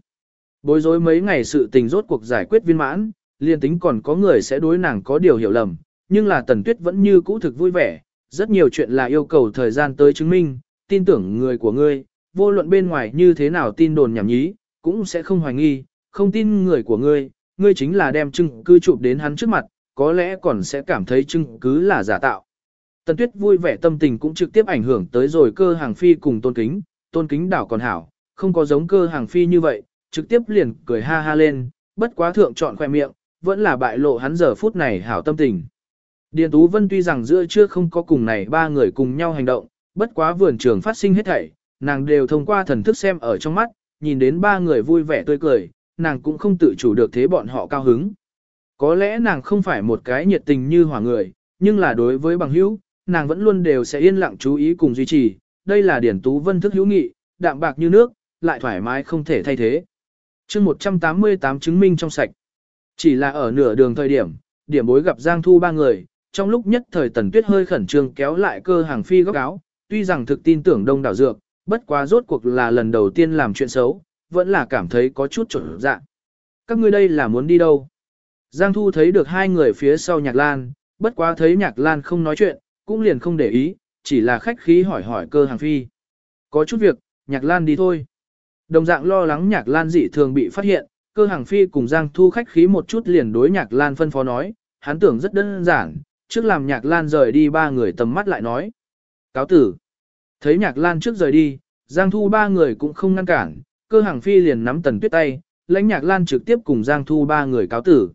Bối rối mấy ngày sự tình rốt cuộc giải quyết viên mãn, liền tính còn có người sẽ đối nàng có điều hiểu lầm, nhưng là Tần Tuyết vẫn như cũ thực vui vẻ, rất nhiều chuyện là yêu cầu thời gian tới chứng minh, tin tưởng người của ngươi, vô luận bên ngoài như thế nào tin đồn nhảm nhí, cũng sẽ không hoài nghi, không tin người của ngươi, ngươi chính là đem chứng cứ chụp đến hắn trước mặt, có lẽ còn sẽ cảm thấy chứng cứ là giả tạo. Tần Tuyết vui vẻ tâm tình cũng trực tiếp ảnh hưởng tới rồi cơ hàng phi cùng tôn kính, tôn kính đảo còn hảo, không có giống cơ hàng phi như vậy, trực tiếp liền cười ha ha lên, bất quá thượng chọn khoe miệng, vẫn là bại lộ hắn giờ phút này hảo tâm tình. Điền Tú Vân tuy rằng giữa chưa không có cùng này ba người cùng nhau hành động, bất quá vườn trường phát sinh hết thảy, nàng đều thông qua thần thức xem ở trong mắt, nhìn đến ba người vui vẻ tươi cười, nàng cũng không tự chủ được thế bọn họ cao hứng. Có lẽ nàng không phải một cái nhiệt tình như hỏa người, nhưng là đối với bằng hữu, nàng vẫn luôn đều sẽ yên lặng chú ý cùng duy trì, đây là điển tú vân thức hữu nghị, đạm bạc như nước, lại thoải mái không thể thay thế. chương 188 chứng minh trong sạch. Chỉ là ở nửa đường thời điểm, điểm bối gặp Giang Thu ba người, trong lúc nhất thời tần tuyết hơi khẩn trương kéo lại cơ hàng phi góc áo, tuy rằng thực tin tưởng đông đảo dược, bất quá rốt cuộc là lần đầu tiên làm chuyện xấu, vẫn là cảm thấy có chút trở dạng. Các ngươi đây là muốn đi đâu? Giang Thu thấy được hai người phía sau nhạc lan, bất quá thấy nhạc lan không nói chuyện, cũng liền không để ý, chỉ là khách khí hỏi hỏi cơ hàng phi. Có chút việc, nhạc lan đi thôi. Đồng dạng lo lắng nhạc lan dị thường bị phát hiện, cơ hàng phi cùng Giang Thu khách khí một chút liền đối nhạc lan phân phó nói, hắn tưởng rất đơn giản, trước làm nhạc lan rời đi ba người tầm mắt lại nói. Cáo tử. Thấy nhạc lan trước rời đi, Giang Thu ba người cũng không ngăn cản, cơ hàng phi liền nắm tần tuyết tay, lãnh nhạc lan trực tiếp cùng Giang Thu ba người cáo tử.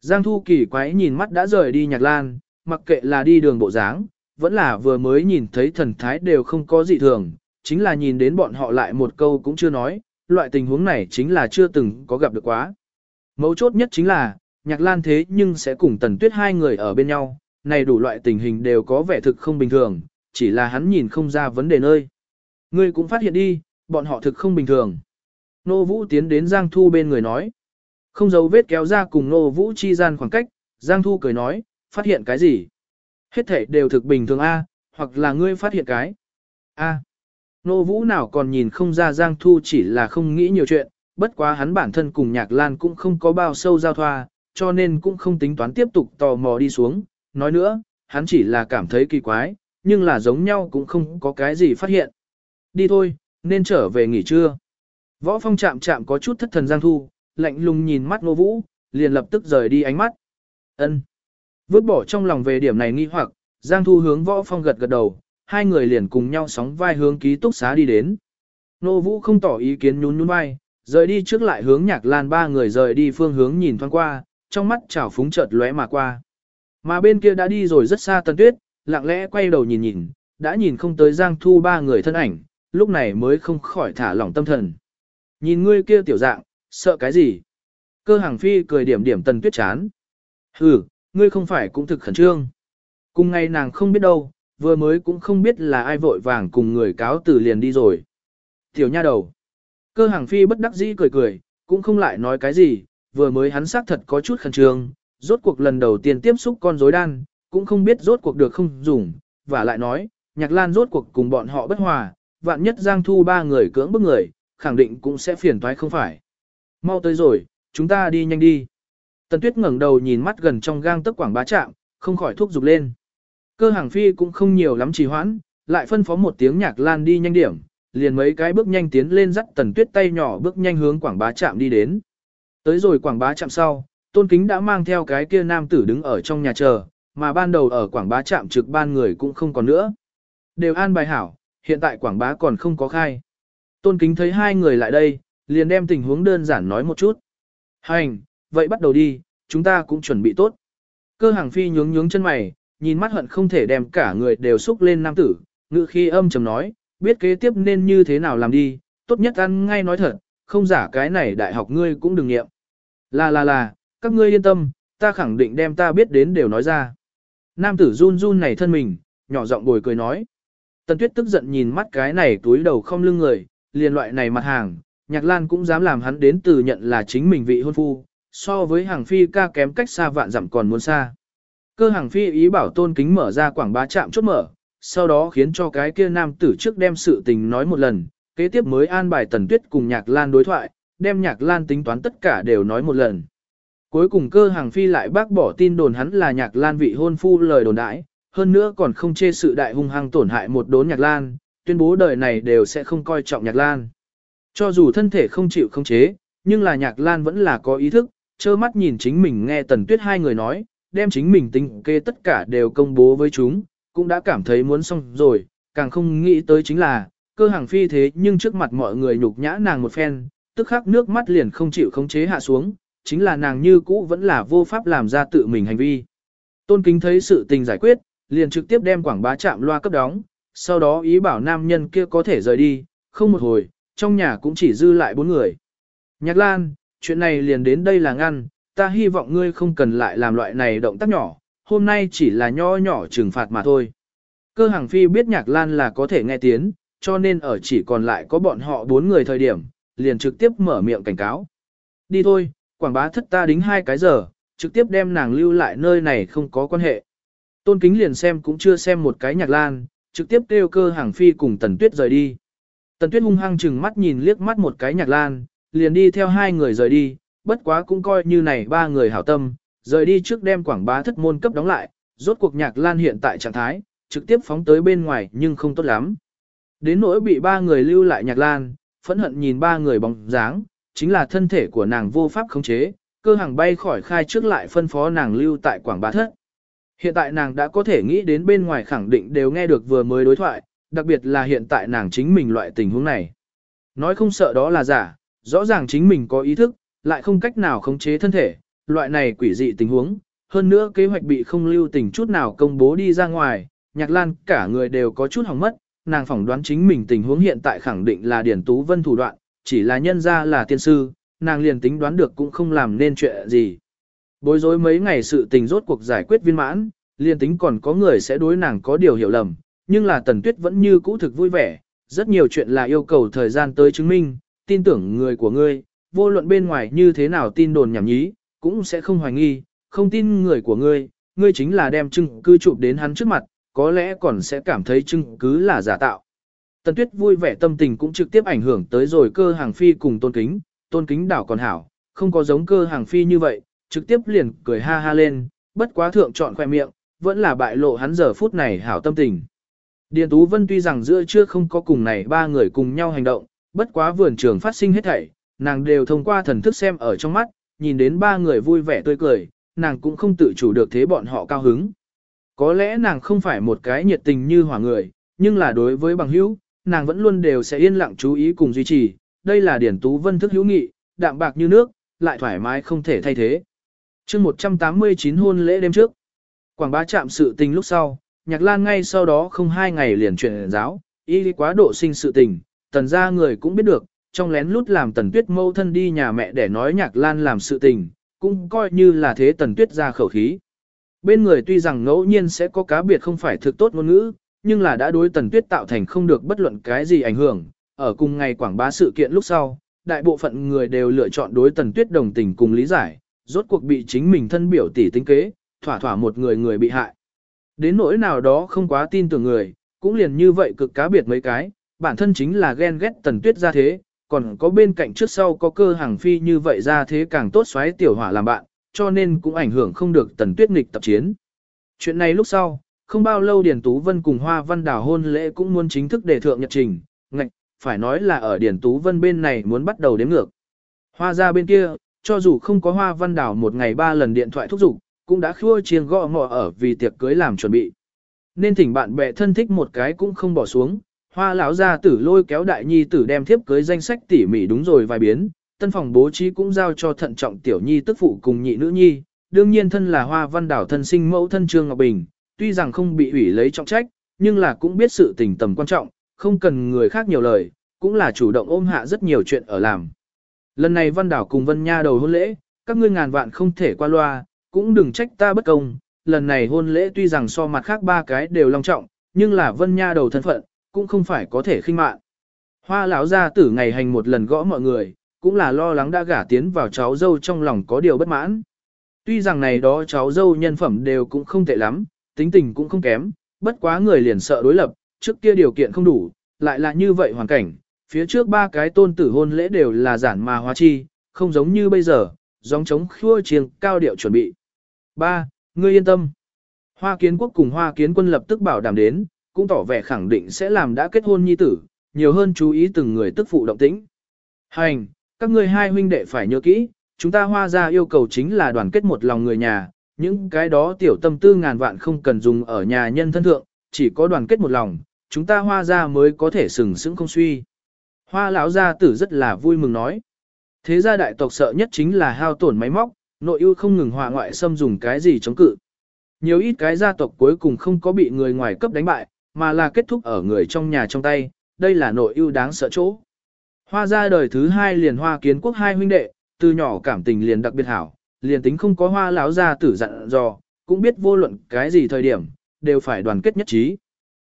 Giang Thu kỳ quái nhìn mắt đã rời đi nhạc lan, mặc kệ là đi đường bộ dáng, vẫn là vừa mới nhìn thấy thần thái đều không có gì thường, chính là nhìn đến bọn họ lại một câu cũng chưa nói, loại tình huống này chính là chưa từng có gặp được quá. Mấu chốt nhất chính là, nhạc lan thế nhưng sẽ cùng tần tuyết hai người ở bên nhau, này đủ loại tình hình đều có vẻ thực không bình thường, chỉ là hắn nhìn không ra vấn đề nơi. Ngươi cũng phát hiện đi, bọn họ thực không bình thường. Nô Vũ tiến đến Giang Thu bên người nói. Không giấu vết kéo ra cùng Nô Vũ chi gian khoảng cách, Giang Thu cười nói, phát hiện cái gì? Hết thể đều thực bình thường A, hoặc là ngươi phát hiện cái. A. Nô Vũ nào còn nhìn không ra Giang Thu chỉ là không nghĩ nhiều chuyện, bất quá hắn bản thân cùng Nhạc Lan cũng không có bao sâu giao thoa, cho nên cũng không tính toán tiếp tục tò mò đi xuống. Nói nữa, hắn chỉ là cảm thấy kỳ quái, nhưng là giống nhau cũng không có cái gì phát hiện. Đi thôi, nên trở về nghỉ trưa. Võ phong chạm chạm có chút thất thần Giang Thu, lạnh lùng nhìn mắt Nô Vũ, liền lập tức rời đi ánh mắt. Ân. Vứt bỏ trong lòng về điểm này nghi hoặc, Giang Thu hướng Võ Phong gật gật đầu, hai người liền cùng nhau sóng vai hướng ký túc xá đi đến. Nô Vũ không tỏ ý kiến nhún nhún vai, rời đi trước lại hướng Nhạc Lan ba người rời đi phương hướng nhìn thoáng qua, trong mắt chảo phúng chợt lóe mà qua. Mà bên kia đã đi rồi rất xa Tần Tuyết, lặng lẽ quay đầu nhìn nhìn, đã nhìn không tới Giang Thu ba người thân ảnh, lúc này mới không khỏi thả lỏng tâm thần. Nhìn ngươi kia tiểu dạng, sợ cái gì? Cơ hàng phi cười điểm điểm Tần Tuyết chán. Hừ, ngươi không phải cũng thực khẩn trương. Cùng ngày nàng không biết đâu, vừa mới cũng không biết là ai vội vàng cùng người cáo từ liền đi rồi. Tiểu nha đầu. Cơ hàng phi bất đắc dĩ cười cười, cũng không lại nói cái gì, vừa mới hắn xác thật có chút khẩn trương, rốt cuộc lần đầu tiên tiếp xúc con rối đan, cũng không biết rốt cuộc được không dùng, và lại nói, nhạc lan rốt cuộc cùng bọn họ bất hòa, vạn nhất giang thu ba người cưỡng bức người, khẳng định cũng sẽ phiền toái không phải. Mau tới rồi, chúng ta đi nhanh đi. Tần Tuyết ngẩng đầu nhìn mắt gần trong gang tấc quảng bá trạm, không khỏi thúc giục lên. Cơ hàng phi cũng không nhiều lắm trì hoãn, lại phân phó một tiếng nhạc lan đi nhanh điểm, liền mấy cái bước nhanh tiến lên dắt Tần Tuyết tay nhỏ bước nhanh hướng quảng bá trạm đi đến. Tới rồi quảng bá trạm sau, Tôn Kính đã mang theo cái kia nam tử đứng ở trong nhà chờ, mà ban đầu ở quảng bá trạm trực ban người cũng không còn nữa. Đều an bài hảo, hiện tại quảng bá còn không có khai. Tôn Kính thấy hai người lại đây, liền đem tình huống đơn giản nói một chút. Hành, vậy bắt đầu đi, chúng ta cũng chuẩn bị tốt. Cơ hàng phi nhướng nhướng chân mày, nhìn mắt hận không thể đem cả người đều xúc lên nam tử, ngự khi âm trầm nói, biết kế tiếp nên như thế nào làm đi, tốt nhất ăn ngay nói thật, không giả cái này đại học ngươi cũng đừng nghiệm. Là là là, các ngươi yên tâm, ta khẳng định đem ta biết đến đều nói ra. Nam tử run run này thân mình, nhỏ giọng bồi cười nói. Tần tuyết tức giận nhìn mắt cái này túi đầu không lưng người, liền loại này mặt hàng, nhạc lan cũng dám làm hắn đến từ nhận là chính mình vị hôn phu, so với hàng phi ca kém cách xa vạn dặm còn muốn xa. Cơ hàng phi ý bảo tôn kính mở ra quảng bá chạm chốt mở, sau đó khiến cho cái kia nam tử trước đem sự tình nói một lần, kế tiếp mới an bài tần tuyết cùng nhạc lan đối thoại, đem nhạc lan tính toán tất cả đều nói một lần. Cuối cùng cơ hàng phi lại bác bỏ tin đồn hắn là nhạc lan vị hôn phu lời đồn đãi, hơn nữa còn không chê sự đại hung hăng tổn hại một đốn nhạc lan, tuyên bố đời này đều sẽ không coi trọng nhạc lan. Cho dù thân thể không chịu không chế, nhưng là nhạc lan vẫn là có ý thức, trơ mắt nhìn chính mình nghe tần tuyết hai người nói, đem chính mình tính kê tất cả đều công bố với chúng, cũng đã cảm thấy muốn xong rồi, càng không nghĩ tới chính là, cơ hàng phi thế nhưng trước mặt mọi người nhục nhã nàng một phen, tức khắc nước mắt liền không chịu khống chế hạ xuống, chính là nàng như cũ vẫn là vô pháp làm ra tự mình hành vi. Tôn kính thấy sự tình giải quyết, liền trực tiếp đem quảng bá chạm loa cấp đóng, sau đó ý bảo nam nhân kia có thể rời đi, không một hồi, trong nhà cũng chỉ dư lại bốn người. Nhạc Lan, chuyện này liền đến đây là ngăn, ta hy vọng ngươi không cần lại làm loại này động tác nhỏ, hôm nay chỉ là nho nhỏ trừng phạt mà thôi. Cơ hàng phi biết Nhạc Lan là có thể nghe tiếng, cho nên ở chỉ còn lại có bọn họ bốn người thời điểm, liền trực tiếp mở miệng cảnh cáo. Đi thôi, quảng bá thất ta đính hai cái giờ, trực tiếp đem nàng lưu lại nơi này không có quan hệ. Tôn kính liền xem cũng chưa xem một cái nhạc lan, trực tiếp kêu cơ hàng phi cùng tần tuyết rời đi. Tần tuyết hung hăng chừng mắt nhìn liếc mắt một cái nhạc lan, liền đi theo hai người rời đi, bất quá cũng coi như này ba người hảo tâm, rời đi trước đem quảng bá thất môn cấp đóng lại, rốt cuộc nhạc lan hiện tại trạng thái, trực tiếp phóng tới bên ngoài nhưng không tốt lắm. Đến nỗi bị ba người lưu lại nhạc lan, phẫn hận nhìn ba người bóng dáng, chính là thân thể của nàng vô pháp khống chế, cơ hàng bay khỏi khai trước lại phân phó nàng lưu tại quảng bá thất. Hiện tại nàng đã có thể nghĩ đến bên ngoài khẳng định đều nghe được vừa mới đối thoại, đặc biệt là hiện tại nàng chính mình loại tình huống này. Nói không sợ đó là giả, rõ ràng chính mình có ý thức, lại không cách nào khống chế thân thể, loại này quỷ dị tình huống, hơn nữa kế hoạch bị không lưu tình chút nào công bố đi ra ngoài, nhạc lan cả người đều có chút hỏng mất, nàng phỏng đoán chính mình tình huống hiện tại khẳng định là Điển Tú Vân thủ đoạn, chỉ là nhân ra là tiên sư, nàng liền tính đoán được cũng không làm nên chuyện gì. Bối rối mấy ngày sự tình rốt cuộc giải quyết viên mãn, liền tính còn có người sẽ đối nàng có điều hiểu lầm, nhưng là Tần Tuyết vẫn như cũ thực vui vẻ, rất nhiều chuyện là yêu cầu thời gian tới chứng minh, tin tưởng người của ngươi, vô luận bên ngoài như thế nào tin đồn nhảm nhí, cũng sẽ không hoài nghi, không tin người của ngươi, ngươi chính là đem chứng cứ chụp đến hắn trước mặt, có lẽ còn sẽ cảm thấy chứng cứ là giả tạo. Tần Tuyết vui vẻ tâm tình cũng trực tiếp ảnh hưởng tới rồi cơ hàng phi cùng tôn kính, tôn kính đảo còn hảo, không có giống cơ hàng phi như vậy, trực tiếp liền cười ha ha lên, bất quá thượng chọn khoe miệng, vẫn là bại lộ hắn giờ phút này hảo tâm tình. Điền Tú Vân tuy rằng giữa chưa không có cùng này ba người cùng nhau hành động, bất quá vườn trường phát sinh hết thảy, nàng đều thông qua thần thức xem ở trong mắt, nhìn đến ba người vui vẻ tươi cười, nàng cũng không tự chủ được thế bọn họ cao hứng. Có lẽ nàng không phải một cái nhiệt tình như hỏa người, nhưng là đối với bằng hữu, nàng vẫn luôn đều sẽ yên lặng chú ý cùng duy trì, đây là Điển Tú Vân thức hữu nghị, đạm bạc như nước, lại thoải mái không thể thay thế. chương 189 hôn lễ đêm trước, quảng bá chạm sự tình lúc sau, Nhạc Lan ngay sau đó không hai ngày liền chuyển giáo, y quá độ sinh sự tình, tần gia người cũng biết được, trong lén lút làm tần tuyết mâu thân đi nhà mẹ để nói Nhạc Lan làm sự tình, cũng coi như là thế tần tuyết ra khẩu khí. Bên người tuy rằng ngẫu nhiên sẽ có cá biệt không phải thực tốt ngôn ngữ, nhưng là đã đối tần tuyết tạo thành không được bất luận cái gì ảnh hưởng, ở cùng ngày quảng bá sự kiện lúc sau, đại bộ phận người đều lựa chọn đối tần tuyết đồng tình cùng lý giải, rốt cuộc bị chính mình thân biểu tỷ tính kế, thỏa thỏa một người người bị hại. Đến nỗi nào đó không quá tin tưởng người, cũng liền như vậy cực cá biệt mấy cái, bản thân chính là ghen ghét tần tuyết ra thế, còn có bên cạnh trước sau có cơ hàng phi như vậy ra thế càng tốt xoáy tiểu hỏa làm bạn, cho nên cũng ảnh hưởng không được tần tuyết nghịch tập chiến. Chuyện này lúc sau, không bao lâu Điền Tú Vân cùng Hoa Văn Đào hôn lễ cũng muốn chính thức đề thượng nhật trình, ngạch, phải nói là ở Điền Tú Vân bên này muốn bắt đầu đếm ngược. Hoa ra bên kia, cho dù không có Hoa Văn Đào một ngày ba lần điện thoại thúc giục, cũng đã khua chiêng gõ ngọ ở vì tiệc cưới làm chuẩn bị. Nên thỉnh bạn bè thân thích một cái cũng không bỏ xuống, Hoa lão gia tử lôi kéo đại nhi tử đem thiếp cưới danh sách tỉ mỉ đúng rồi vài biến, tân phòng bố trí cũng giao cho thận trọng tiểu nhi tức phụ cùng nhị nữ nhi, đương nhiên thân là Hoa Văn Đảo thân sinh mẫu thân Trương Ngọc Bình, tuy rằng không bị ủy lấy trọng trách, nhưng là cũng biết sự tình tầm quan trọng, không cần người khác nhiều lời, cũng là chủ động ôm hạ rất nhiều chuyện ở làm. Lần này Văn Đảo cùng Vân Nha đầu hôn lễ, các ngươi ngàn vạn không thể qua loa, cũng đừng trách ta bất công, lần này hôn lễ tuy rằng so mặt khác ba cái đều long trọng, nhưng là Vân Nha đầu thân phận, cũng không phải có thể khinh mạn. Hoa lão gia tử ngày hành một lần gõ mọi người, cũng là lo lắng đã gả tiến vào cháu dâu trong lòng có điều bất mãn. Tuy rằng này đó cháu dâu nhân phẩm đều cũng không tệ lắm, tính tình cũng không kém, bất quá người liền sợ đối lập, trước kia điều kiện không đủ, lại là như vậy hoàn cảnh, phía trước ba cái tôn tử hôn lễ đều là giản mà hóa chi, không giống như bây giờ, giống chống khua chiêng cao điệu chuẩn bị. Ba, Ngươi yên tâm. Hoa kiến quốc cùng hoa kiến quân lập tức bảo đảm đến, cũng tỏ vẻ khẳng định sẽ làm đã kết hôn nhi tử, nhiều hơn chú ý từng người tức phụ động tĩnh. Hành, các ngươi hai huynh đệ phải nhớ kỹ, chúng ta hoa ra yêu cầu chính là đoàn kết một lòng người nhà, những cái đó tiểu tâm tư ngàn vạn không cần dùng ở nhà nhân thân thượng, chỉ có đoàn kết một lòng, chúng ta hoa ra mới có thể sừng sững không suy. Hoa lão gia tử rất là vui mừng nói. Thế gia đại tộc sợ nhất chính là hao tổn máy móc, nội ưu không ngừng hòa ngoại xâm dùng cái gì chống cự. Nhiều ít cái gia tộc cuối cùng không có bị người ngoài cấp đánh bại, mà là kết thúc ở người trong nhà trong tay, đây là nội ưu đáng sợ chỗ. Hoa ra đời thứ hai liền hoa kiến quốc hai huynh đệ, từ nhỏ cảm tình liền đặc biệt hảo, liền tính không có hoa lão gia tử dặn dò, cũng biết vô luận cái gì thời điểm, đều phải đoàn kết nhất trí.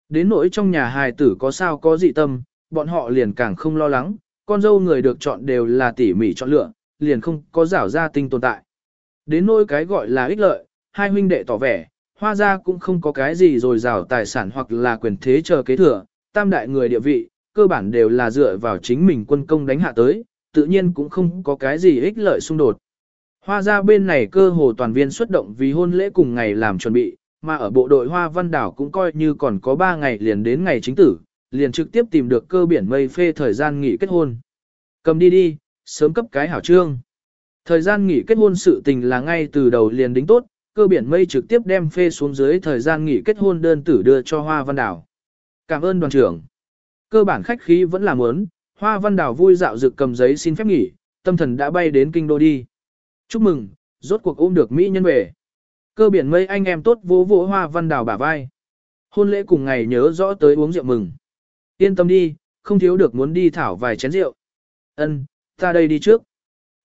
Đến nỗi trong nhà hài tử có sao có dị tâm, bọn họ liền càng không lo lắng, con dâu người được chọn đều là tỉ mỉ chọn lựa, liền không có rảo ra tinh tồn tại. Đến nỗi cái gọi là ích lợi, hai huynh đệ tỏ vẻ, hoa gia cũng không có cái gì rồi rào tài sản hoặc là quyền thế chờ kế thừa, tam đại người địa vị, cơ bản đều là dựa vào chính mình quân công đánh hạ tới, tự nhiên cũng không có cái gì ích lợi xung đột. Hoa gia bên này cơ hồ toàn viên xuất động vì hôn lễ cùng ngày làm chuẩn bị, mà ở bộ đội Hoa Văn Đảo cũng coi như còn có 3 ngày liền đến ngày chính tử, liền trực tiếp tìm được cơ biển mây phê thời gian nghỉ kết hôn. Cầm đi đi, sớm cấp cái hảo trương. Thời gian nghỉ kết hôn sự tình là ngay từ đầu liền đính tốt, cơ biển mây trực tiếp đem phê xuống dưới thời gian nghỉ kết hôn đơn tử đưa cho Hoa Văn Đào. Cảm ơn đoàn trưởng. Cơ bản khách khí vẫn là muốn, Hoa Văn Đào vui dạo dực cầm giấy xin phép nghỉ, tâm thần đã bay đến kinh đô đi. Chúc mừng, rốt cuộc ôm được Mỹ nhân về. Cơ biển mây anh em tốt vỗ vỗ Hoa Văn Đào bả vai. Hôn lễ cùng ngày nhớ rõ tới uống rượu mừng. Yên tâm đi, không thiếu được muốn đi thảo vài chén rượu. Ân, ta đây đi trước.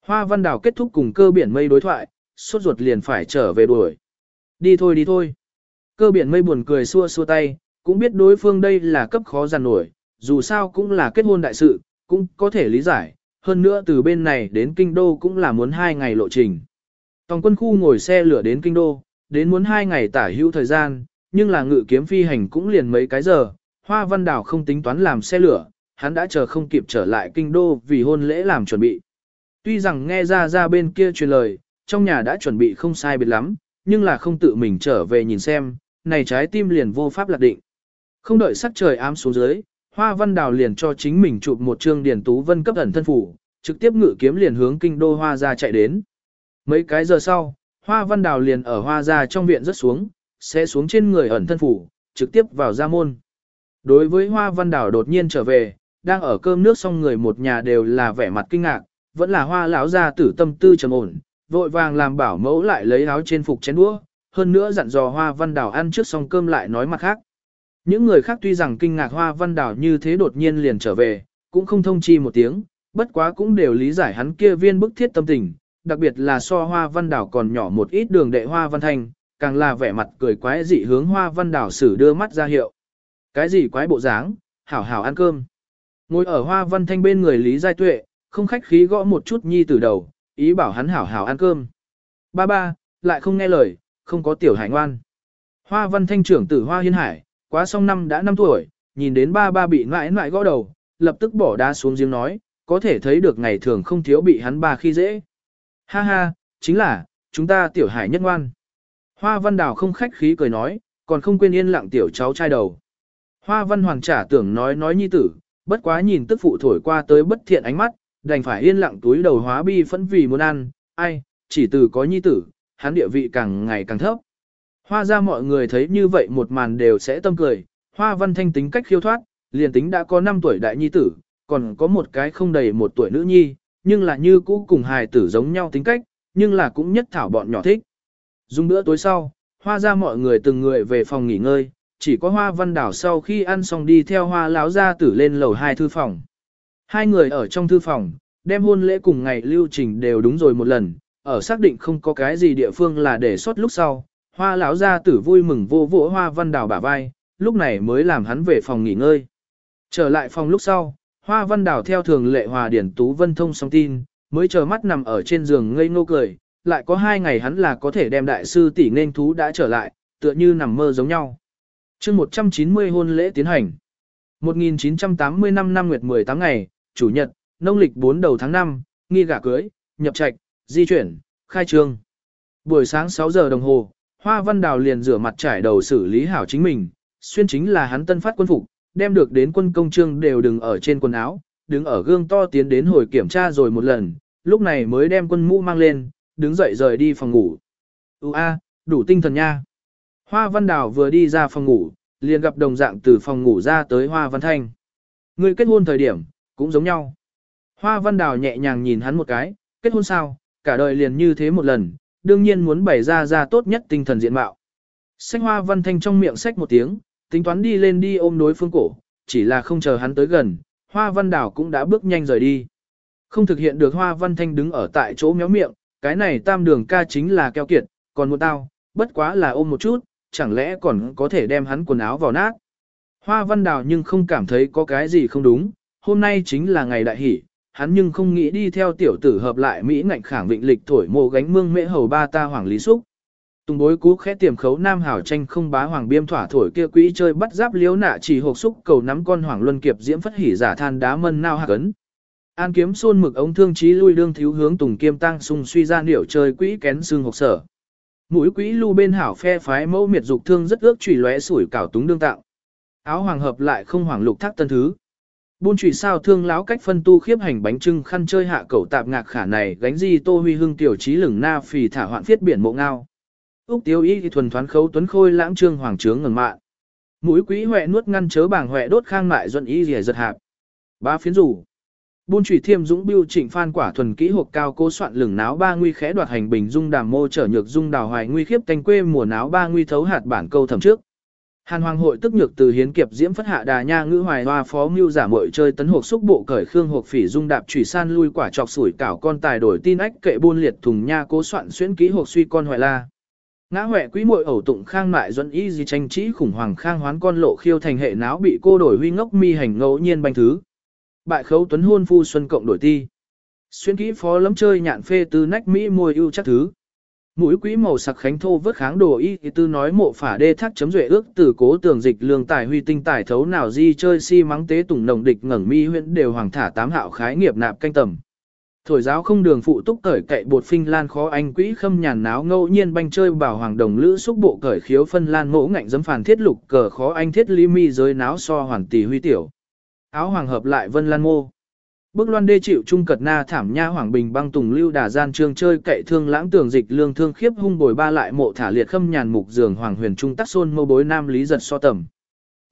Hoa Văn Đào kết thúc cùng cơ biển mây đối thoại, suốt ruột liền phải trở về đuổi. Đi thôi đi thôi. Cơ biển mây buồn cười xua xua tay, cũng biết đối phương đây là cấp khó giàn nổi, dù sao cũng là kết hôn đại sự, cũng có thể lý giải, hơn nữa từ bên này đến kinh đô cũng là muốn hai ngày lộ trình. Tòng quân khu ngồi xe lửa đến kinh đô, đến muốn hai ngày tả hữu thời gian, nhưng là ngự kiếm phi hành cũng liền mấy cái giờ, Hoa Văn Đảo không tính toán làm xe lửa, hắn đã chờ không kịp trở lại kinh đô vì hôn lễ làm chuẩn bị. Tuy rằng nghe ra ra bên kia truyền lời, trong nhà đã chuẩn bị không sai biệt lắm, nhưng là không tự mình trở về nhìn xem, này trái tim liền vô pháp lạc định. Không đợi sắc trời ám xuống dưới, Hoa Văn Đào liền cho chính mình chụp một chương điển tú vân cấp ẩn thân phủ, trực tiếp ngự kiếm liền hướng kinh đô Hoa gia chạy đến. Mấy cái giờ sau, Hoa Văn Đào liền ở Hoa gia trong viện rất xuống, sẽ xuống trên người ẩn thân phủ, trực tiếp vào gia môn. Đối với Hoa Văn Đào đột nhiên trở về, đang ở cơm nước xong người một nhà đều là vẻ mặt kinh ngạc, vẫn là Hoa lão gia tử tâm tư trầm ổn, vội vàng làm bảo mẫu lại lấy áo trên phục chén đũa, hơn nữa dặn dò Hoa Văn Đào ăn trước xong cơm lại nói mặt khác. Những người khác tuy rằng kinh ngạc Hoa Văn Đào như thế đột nhiên liền trở về, cũng không thông chi một tiếng, bất quá cũng đều lý giải hắn kia viên bức thiết tâm tình, đặc biệt là so Hoa Văn Đào còn nhỏ một ít đường đệ Hoa Văn Thanh, càng là vẻ mặt cười quái dị hướng Hoa Văn Đào sử đưa mắt ra hiệu. Cái gì quái bộ dáng, hảo hảo ăn cơm. Ngồi ở Hoa Văn Thanh bên người Lý Giai Tuệ, không khách khí gõ một chút nhi từ đầu, ý bảo hắn hảo hảo ăn cơm. Ba ba, lại không nghe lời, không có tiểu hải ngoan. Hoa Văn Thanh trưởng tử Hoa Hiên Hải, quá xong năm đã 5 tuổi, nhìn đến ba ba bị ngoại ngoại gõ đầu, lập tức bỏ đá xuống giếng nói, có thể thấy được ngày thường không thiếu bị hắn ba khi dễ. Ha ha, chính là, chúng ta tiểu hải nhất ngoan. Hoa Văn Đào không khách khí cười nói, còn không quên yên lặng tiểu cháu trai đầu. Hoa Văn Hoàng trả tưởng nói nói nhi tử, bất quá nhìn tức phụ thổi qua tới bất thiện ánh mắt, đành phải yên lặng túi đầu hóa bi phẫn vì muốn ăn, ai, chỉ từ có nhi tử, hắn địa vị càng ngày càng thấp. Hoa ra mọi người thấy như vậy một màn đều sẽ tâm cười, hoa văn thanh tính cách khiêu thoát, liền tính đã có 5 tuổi đại nhi tử, còn có một cái không đầy một tuổi nữ nhi, nhưng là như cũ cùng hài tử giống nhau tính cách, nhưng là cũng nhất thảo bọn nhỏ thích. Dùng bữa tối sau, hoa ra mọi người từng người về phòng nghỉ ngơi, chỉ có hoa văn đảo sau khi ăn xong đi theo hoa láo ra tử lên lầu hai thư phòng. Hai người ở trong thư phòng, đem hôn lễ cùng ngày lưu trình đều đúng rồi một lần, ở xác định không có cái gì địa phương là để sót lúc sau, hoa lão gia tử vui mừng vô vỗ hoa văn đào bả vai, lúc này mới làm hắn về phòng nghỉ ngơi. Trở lại phòng lúc sau, hoa văn đào theo thường lệ hòa điển tú vân thông xong tin, mới chờ mắt nằm ở trên giường ngây ngô cười, lại có hai ngày hắn là có thể đem đại sư tỷ nên thú đã trở lại, tựa như nằm mơ giống nhau. chương 190 hôn lễ tiến hành. 1980 năm năm nguyệt 18 ngày, chủ nhật, nông lịch 4 đầu tháng 5, nghi gả cưới, nhập trạch, di chuyển, khai trương. Buổi sáng 6 giờ đồng hồ, Hoa Văn Đào liền rửa mặt trải đầu xử lý hảo chính mình, xuyên chính là hắn tân phát quân phục, đem được đến quân công trương đều đừng ở trên quần áo, đứng ở gương to tiến đến hồi kiểm tra rồi một lần, lúc này mới đem quân mũ mang lên, đứng dậy rời đi phòng ngủ. Ú a, đủ tinh thần nha. Hoa Văn Đào vừa đi ra phòng ngủ, liền gặp đồng dạng từ phòng ngủ ra tới Hoa Văn Thanh. Người kết hôn thời điểm, cũng giống nhau. Hoa Văn Đào nhẹ nhàng nhìn hắn một cái, kết hôn sao, cả đời liền như thế một lần, đương nhiên muốn bày ra ra tốt nhất tinh thần diện mạo. Sách Hoa Văn Thanh trong miệng sách một tiếng, tính toán đi lên đi ôm đối phương cổ, chỉ là không chờ hắn tới gần, Hoa Văn Đào cũng đã bước nhanh rời đi. Không thực hiện được Hoa Văn Thanh đứng ở tại chỗ méo miệng, cái này tam đường ca chính là keo kiệt, còn một tao, bất quá là ôm một chút, chẳng lẽ còn có thể đem hắn quần áo vào nát. Hoa Văn Đào nhưng không cảm thấy có cái gì không đúng, hôm nay chính là ngày đại hỷ, hắn nhưng không nghĩ đi theo tiểu tử hợp lại Mỹ ngạnh khảng vịnh lịch thổi mộ gánh mương mễ hầu ba ta hoàng lý xúc. Tùng bối cú khẽ tiềm khấu nam hảo tranh không bá hoàng biêm thỏa thổi kia quỹ chơi bắt giáp liếu nạ chỉ hộp xúc cầu nắm con hoàng luân kiệp diễm phất hỉ giả than đá mân nao hạc ấn. An kiếm xôn mực ống thương trí lui đương thiếu hướng tùng kiêm tăng sung suy ra điểu chơi quỹ kén xương hộp sở. Mũi quỹ lưu bên hảo phe phái mẫu miệt dục thương rất ước chủy lóe sủi cảo túng đương tạo. Áo hoàng hợp lại không hoàng lục thác tân thứ. Buôn trụy sao thương láo cách phân tu khiếp hành bánh trưng khăn chơi hạ cẩu tạp ngạc khả này, gánh di tô huy hưng tiểu trí lửng na phì thả hoạn phiết biển mộ ngao. Úc tiêu y thì thuần thoán khấu tuấn khôi lãng trương hoàng trướng ngừng mạn. Mũi quý huệ nuốt ngăn chớ bảng huệ đốt khang mại duận y rìa giật hạp. Ba phiến rủ. Buôn trụy thiêm dũng biêu trịnh phan quả thuần kỹ hộp cao cố soạn lửng náo ba nguy khẽ đoạt hành bình dung đàm mô trở nhược dung đào hoài nguy khiếp canh quê mùa náo ba nguy thấu hạt bản câu thẩm trước. Hàn Hoàng hội tức nhược từ hiến kiệp diễm phất hạ đà nha ngữ hoài hoa phó mưu giả mội chơi tấn hộp xúc bộ cởi khương hộp phỉ dung đạp chủy san lui quả chọc sủi cảo con tài đổi tin ách kệ buôn liệt thùng nha cố soạn xuyên ký hộp suy con hoài la. Ngã huệ quý muội ẩu tụng khang mại dẫn y gì tranh trí khủng hoàng khang hoán con lộ khiêu thành hệ náo bị cô đổi huy ngốc mi hành ngẫu nhiên banh thứ. Bại khấu tuấn hôn phu xuân cộng đổi ti. Xuyên kỹ phó lấm chơi nhạn phê tư nách mỹ môi ưu chắc thứ. Mũi quỹ màu sặc khánh thô vớt kháng đồ y, thì tư nói mộ phả đê thác chấm duệ ước từ cố tường dịch lương tài huy tinh tài thấu nào di chơi si mắng tế tùng nồng địch ngẩng mi huyện đều hoàng thả tám hạo khái nghiệp nạp canh tầm. Thổi giáo không đường phụ túc cởi cậy bột phinh lan khó anh quỹ khâm nhàn náo ngẫu nhiên banh chơi bảo hoàng đồng lữ xúc bộ cởi khiếu phân lan ngỗ ngạnh dấm phản thiết lục cờ khó anh thiết lý mi giới náo so hoàn tỷ huy tiểu. Áo hoàng hợp lại vân lan mô. Bước loan đê chịu trung cật na thảm nha hoàng bình băng tùng lưu đà gian trương chơi cậy thương lãng tường dịch lương thương khiếp hung bồi ba lại mộ thả liệt khâm nhàn mục giường hoàng huyền trung tắc xôn mâu bối nam lý giật so tầm.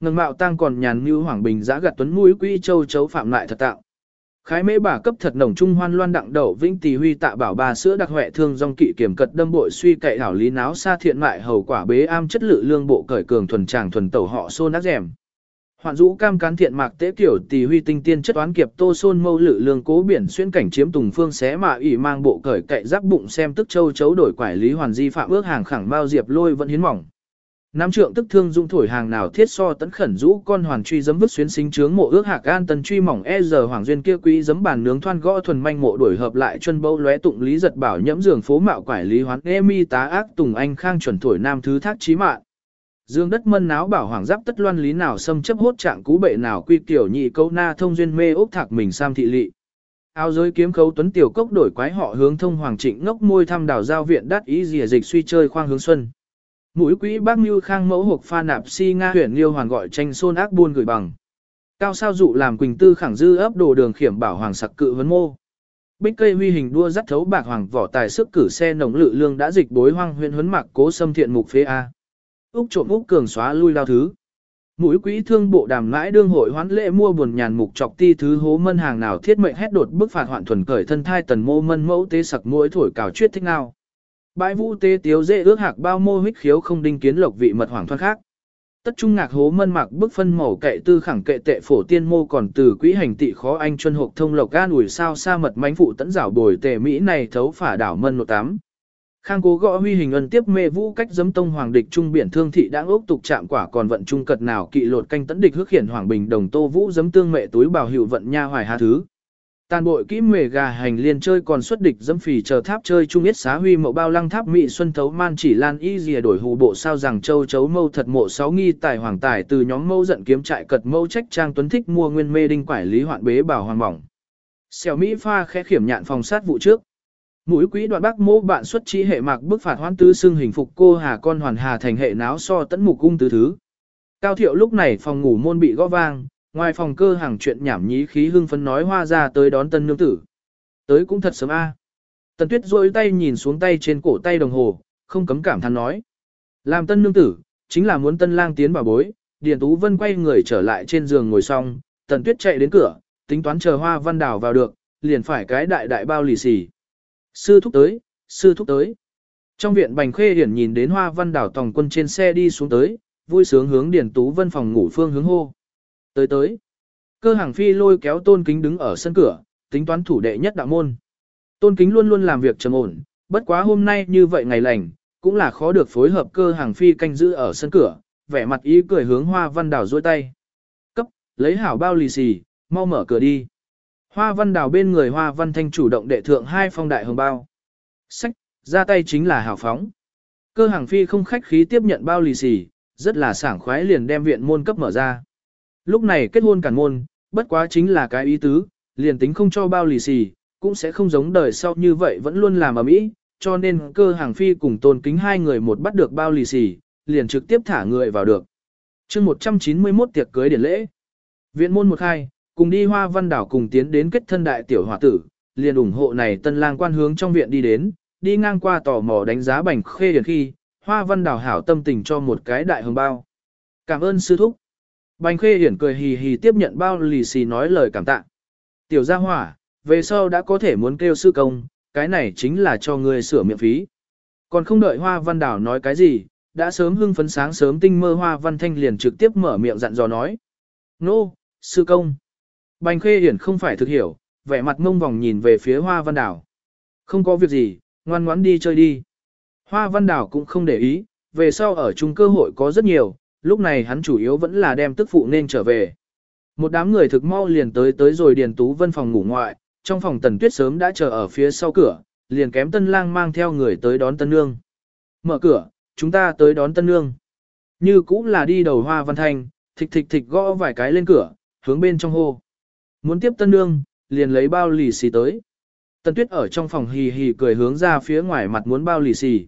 Ngân mạo tang còn nhàn như hoàng bình giã gặt tuấn mũi quỹ châu chấu phạm lại thật tạo. Khái mễ bà cấp thật nồng trung hoan loan đặng đậu vĩnh tỳ huy tạ bảo bà sữa đặc huệ thương dòng kỵ kiểm cật đâm bội suy cậy hảo lý náo xa thiện mại hầu quả bế am chất lự lương bộ cởi cường thuần tràng thuần tẩu họ xô nát rèm. Hoạn dũ cam cán thiện mạc tế kiểu tỷ huy tinh tiên chất toán kiệp tô xôn mâu lự lương cố biển xuyên cảnh chiếm tùng phương xé mà ủy mang bộ cởi cậy giáp bụng xem tức châu chấu đổi quải lý hoàn di phạm ước hàng khẳng bao diệp lôi vẫn hiến mỏng. Nam trượng tức thương dung thổi hàng nào thiết so tấn khẩn rũ con hoàn truy dấm vứt xuyến sinh trướng mộ ước hạc an tần truy mỏng e giờ hoàng duyên kia quý dấm bàn nướng thoan gõ thuần manh mộ đổi hợp lại chân bâu lóe tụng lý giật bảo nhẫm giường phố mạo quải lý hoán e mi tá ác tùng anh khang chuẩn thổi nam thứ thác chí mạng. Dương đất mân náo bảo hoàng giáp tất loan lý nào xâm chấp hốt trạng cú bệ nào quy tiểu nhị câu na thông duyên mê ốc thạc mình sam thị lị. Áo giới kiếm khấu tuấn tiểu cốc đổi quái họ hướng thông hoàng trịnh ngốc môi thăm đảo giao viện đắt ý rìa dịch suy chơi khoang hướng xuân. Mũi quỹ bác Như Khang mẫu hộp pha nạp si Nga huyện Liêu hoàn gọi tranh xôn ác buôn gửi bằng. Cao sao dụ làm quỳnh tư khẳng dư ấp đồ đường khiểm bảo hoàng sặc cự vấn mô. Bích cây huy hình đua dắt thấu bạc hoàng vỏ tài sức cử xe nồng lự lương đã dịch bối hoang huyện huấn mạc cố xâm thiện mục phế A. Úc trộm Úc cường xóa lui lao thứ. Mũi quỹ thương bộ đàm mãi đương hội hoán lễ mua buồn nhàn mục chọc ti thứ hố mân hàng nào thiết mệnh hét đột bức phạt hoạn thuần cởi thân thai tần mô mân mẫu tế sặc mũi thổi cào chuyết thích nào. Bãi vũ tế tiếu dễ ước hạc bao mô hích khiếu không đinh kiến lộc vị mật hoàng thoát khác. Tất trung ngạc hố mân mạc bức phân màu kệ tư khẳng kệ tệ phổ tiên mô còn từ quỹ hành tị khó anh chuân hộp thông lộc gan ủi sao sa mật mánh phụ tẫn rảo bồi tệ Mỹ này thấu phả đảo mân nội tám. Khang cố gõ huy hình ân tiếp mê vũ cách giấm tông hoàng địch trung biển thương thị đã ốc tục chạm quả còn vận trung cật nào kỵ lột canh tấn địch hước hiển hoàng bình đồng tô vũ giấm tương mẹ túi bảo hiệu vận nha hoài hà thứ. Tàn bội kỹ mề gà hành liên chơi còn xuất địch dâm phì chờ tháp chơi trung yết xá huy mộ bao lăng tháp mị xuân thấu man chỉ lan y dìa đổi hù bộ sao rằng châu chấu mâu thật mộ sáu nghi tài hoàng tài từ nhóm mâu giận kiếm trại cật mâu trách trang tuấn thích mua nguyên mê đinh quải lý hoạn bế bảo hoàng mỏng. Xèo Mỹ pha khẽ khiểm nhạn phòng sát vụ trước. Mũi quý đoạn bác mô bạn xuất trí hệ mạc bức phạt hoan tư xưng hình phục cô hà con hoàn hà thành hệ náo so tấn mục cung tứ thứ. Cao thiệu lúc này phòng ngủ môn bị gõ vang, ngoài phòng cơ hàng chuyện nhảm nhí khí hưng phấn nói hoa ra tới đón tân nương tử. Tới cũng thật sớm a. Tần tuyết rôi tay nhìn xuống tay trên cổ tay đồng hồ, không cấm cảm thán nói. Làm tân nương tử, chính là muốn tân lang tiến bảo bối, Điền Tú Vân quay người trở lại trên giường ngồi xong, tần tuyết chạy đến cửa, tính toán chờ hoa văn đào vào được, liền phải cái đại đại bao lì xì. Sư thúc tới, sư thúc tới. Trong viện Bành Khê Hiển nhìn đến Hoa Văn Đảo tòng quân trên xe đi xuống tới, vui sướng hướng Điền Tú Vân phòng ngủ phương hướng hô. Tới tới. Cơ hàng phi lôi kéo tôn kính đứng ở sân cửa, tính toán thủ đệ nhất đạo môn. Tôn kính luôn luôn làm việc trầm ổn, bất quá hôm nay như vậy ngày lành, cũng là khó được phối hợp cơ hàng phi canh giữ ở sân cửa, vẻ mặt ý cười hướng hoa văn đảo dôi tay. Cấp, lấy hảo bao lì xì, mau mở cửa đi. Hoa văn đào bên người hoa văn thanh chủ động đệ thượng hai phong đại hồng bao. Sách, ra tay chính là hảo phóng. Cơ hàng phi không khách khí tiếp nhận bao lì xì, rất là sảng khoái liền đem viện môn cấp mở ra. Lúc này kết hôn cản môn, bất quá chính là cái ý tứ, liền tính không cho bao lì xì, cũng sẽ không giống đời sau như vậy vẫn luôn làm ở mỹ, cho nên cơ hàng phi cùng tôn kính hai người một bắt được bao lì xì, liền trực tiếp thả người vào được. chương 191 tiệc cưới điển lễ. Viện môn một hai, cùng đi hoa văn đảo cùng tiến đến kết thân đại tiểu hòa tử, liền ủng hộ này tân lang quan hướng trong viện đi đến, đi ngang qua tò mò đánh giá bành khê điển khi, hoa văn đảo hảo tâm tình cho một cái đại hồng bao. Cảm ơn sư thúc. Bành khê hiển cười hì hì tiếp nhận bao lì xì nói lời cảm tạ. Tiểu gia hỏa, về sau đã có thể muốn kêu sư công, cái này chính là cho người sửa miệng phí. Còn không đợi hoa văn đảo nói cái gì, đã sớm hưng phấn sáng sớm tinh mơ hoa văn thanh liền trực tiếp mở miệng dặn dò nói. Nô, no, sư công. Bành khê hiển không phải thực hiểu, vẻ mặt mông vòng nhìn về phía hoa văn đảo. Không có việc gì, ngoan ngoãn đi chơi đi. Hoa văn đảo cũng không để ý, về sau ở chung cơ hội có rất nhiều, lúc này hắn chủ yếu vẫn là đem tức phụ nên trở về. Một đám người thực mau liền tới tới rồi Điền Tú Vân phòng ngủ ngoại, trong phòng Tần Tuyết sớm đã chờ ở phía sau cửa, liền kém Tân Lang mang theo người tới đón Tân Nương. Mở cửa, chúng ta tới đón Tân Nương. Như cũng là đi đầu hoa văn thanh, thịch thịch thịch gõ vài cái lên cửa, hướng bên trong hô. Muốn tiếp Tân Nương, liền lấy bao lì xì tới. Tần Tuyết ở trong phòng hì hì cười hướng ra phía ngoài mặt muốn bao lì xì.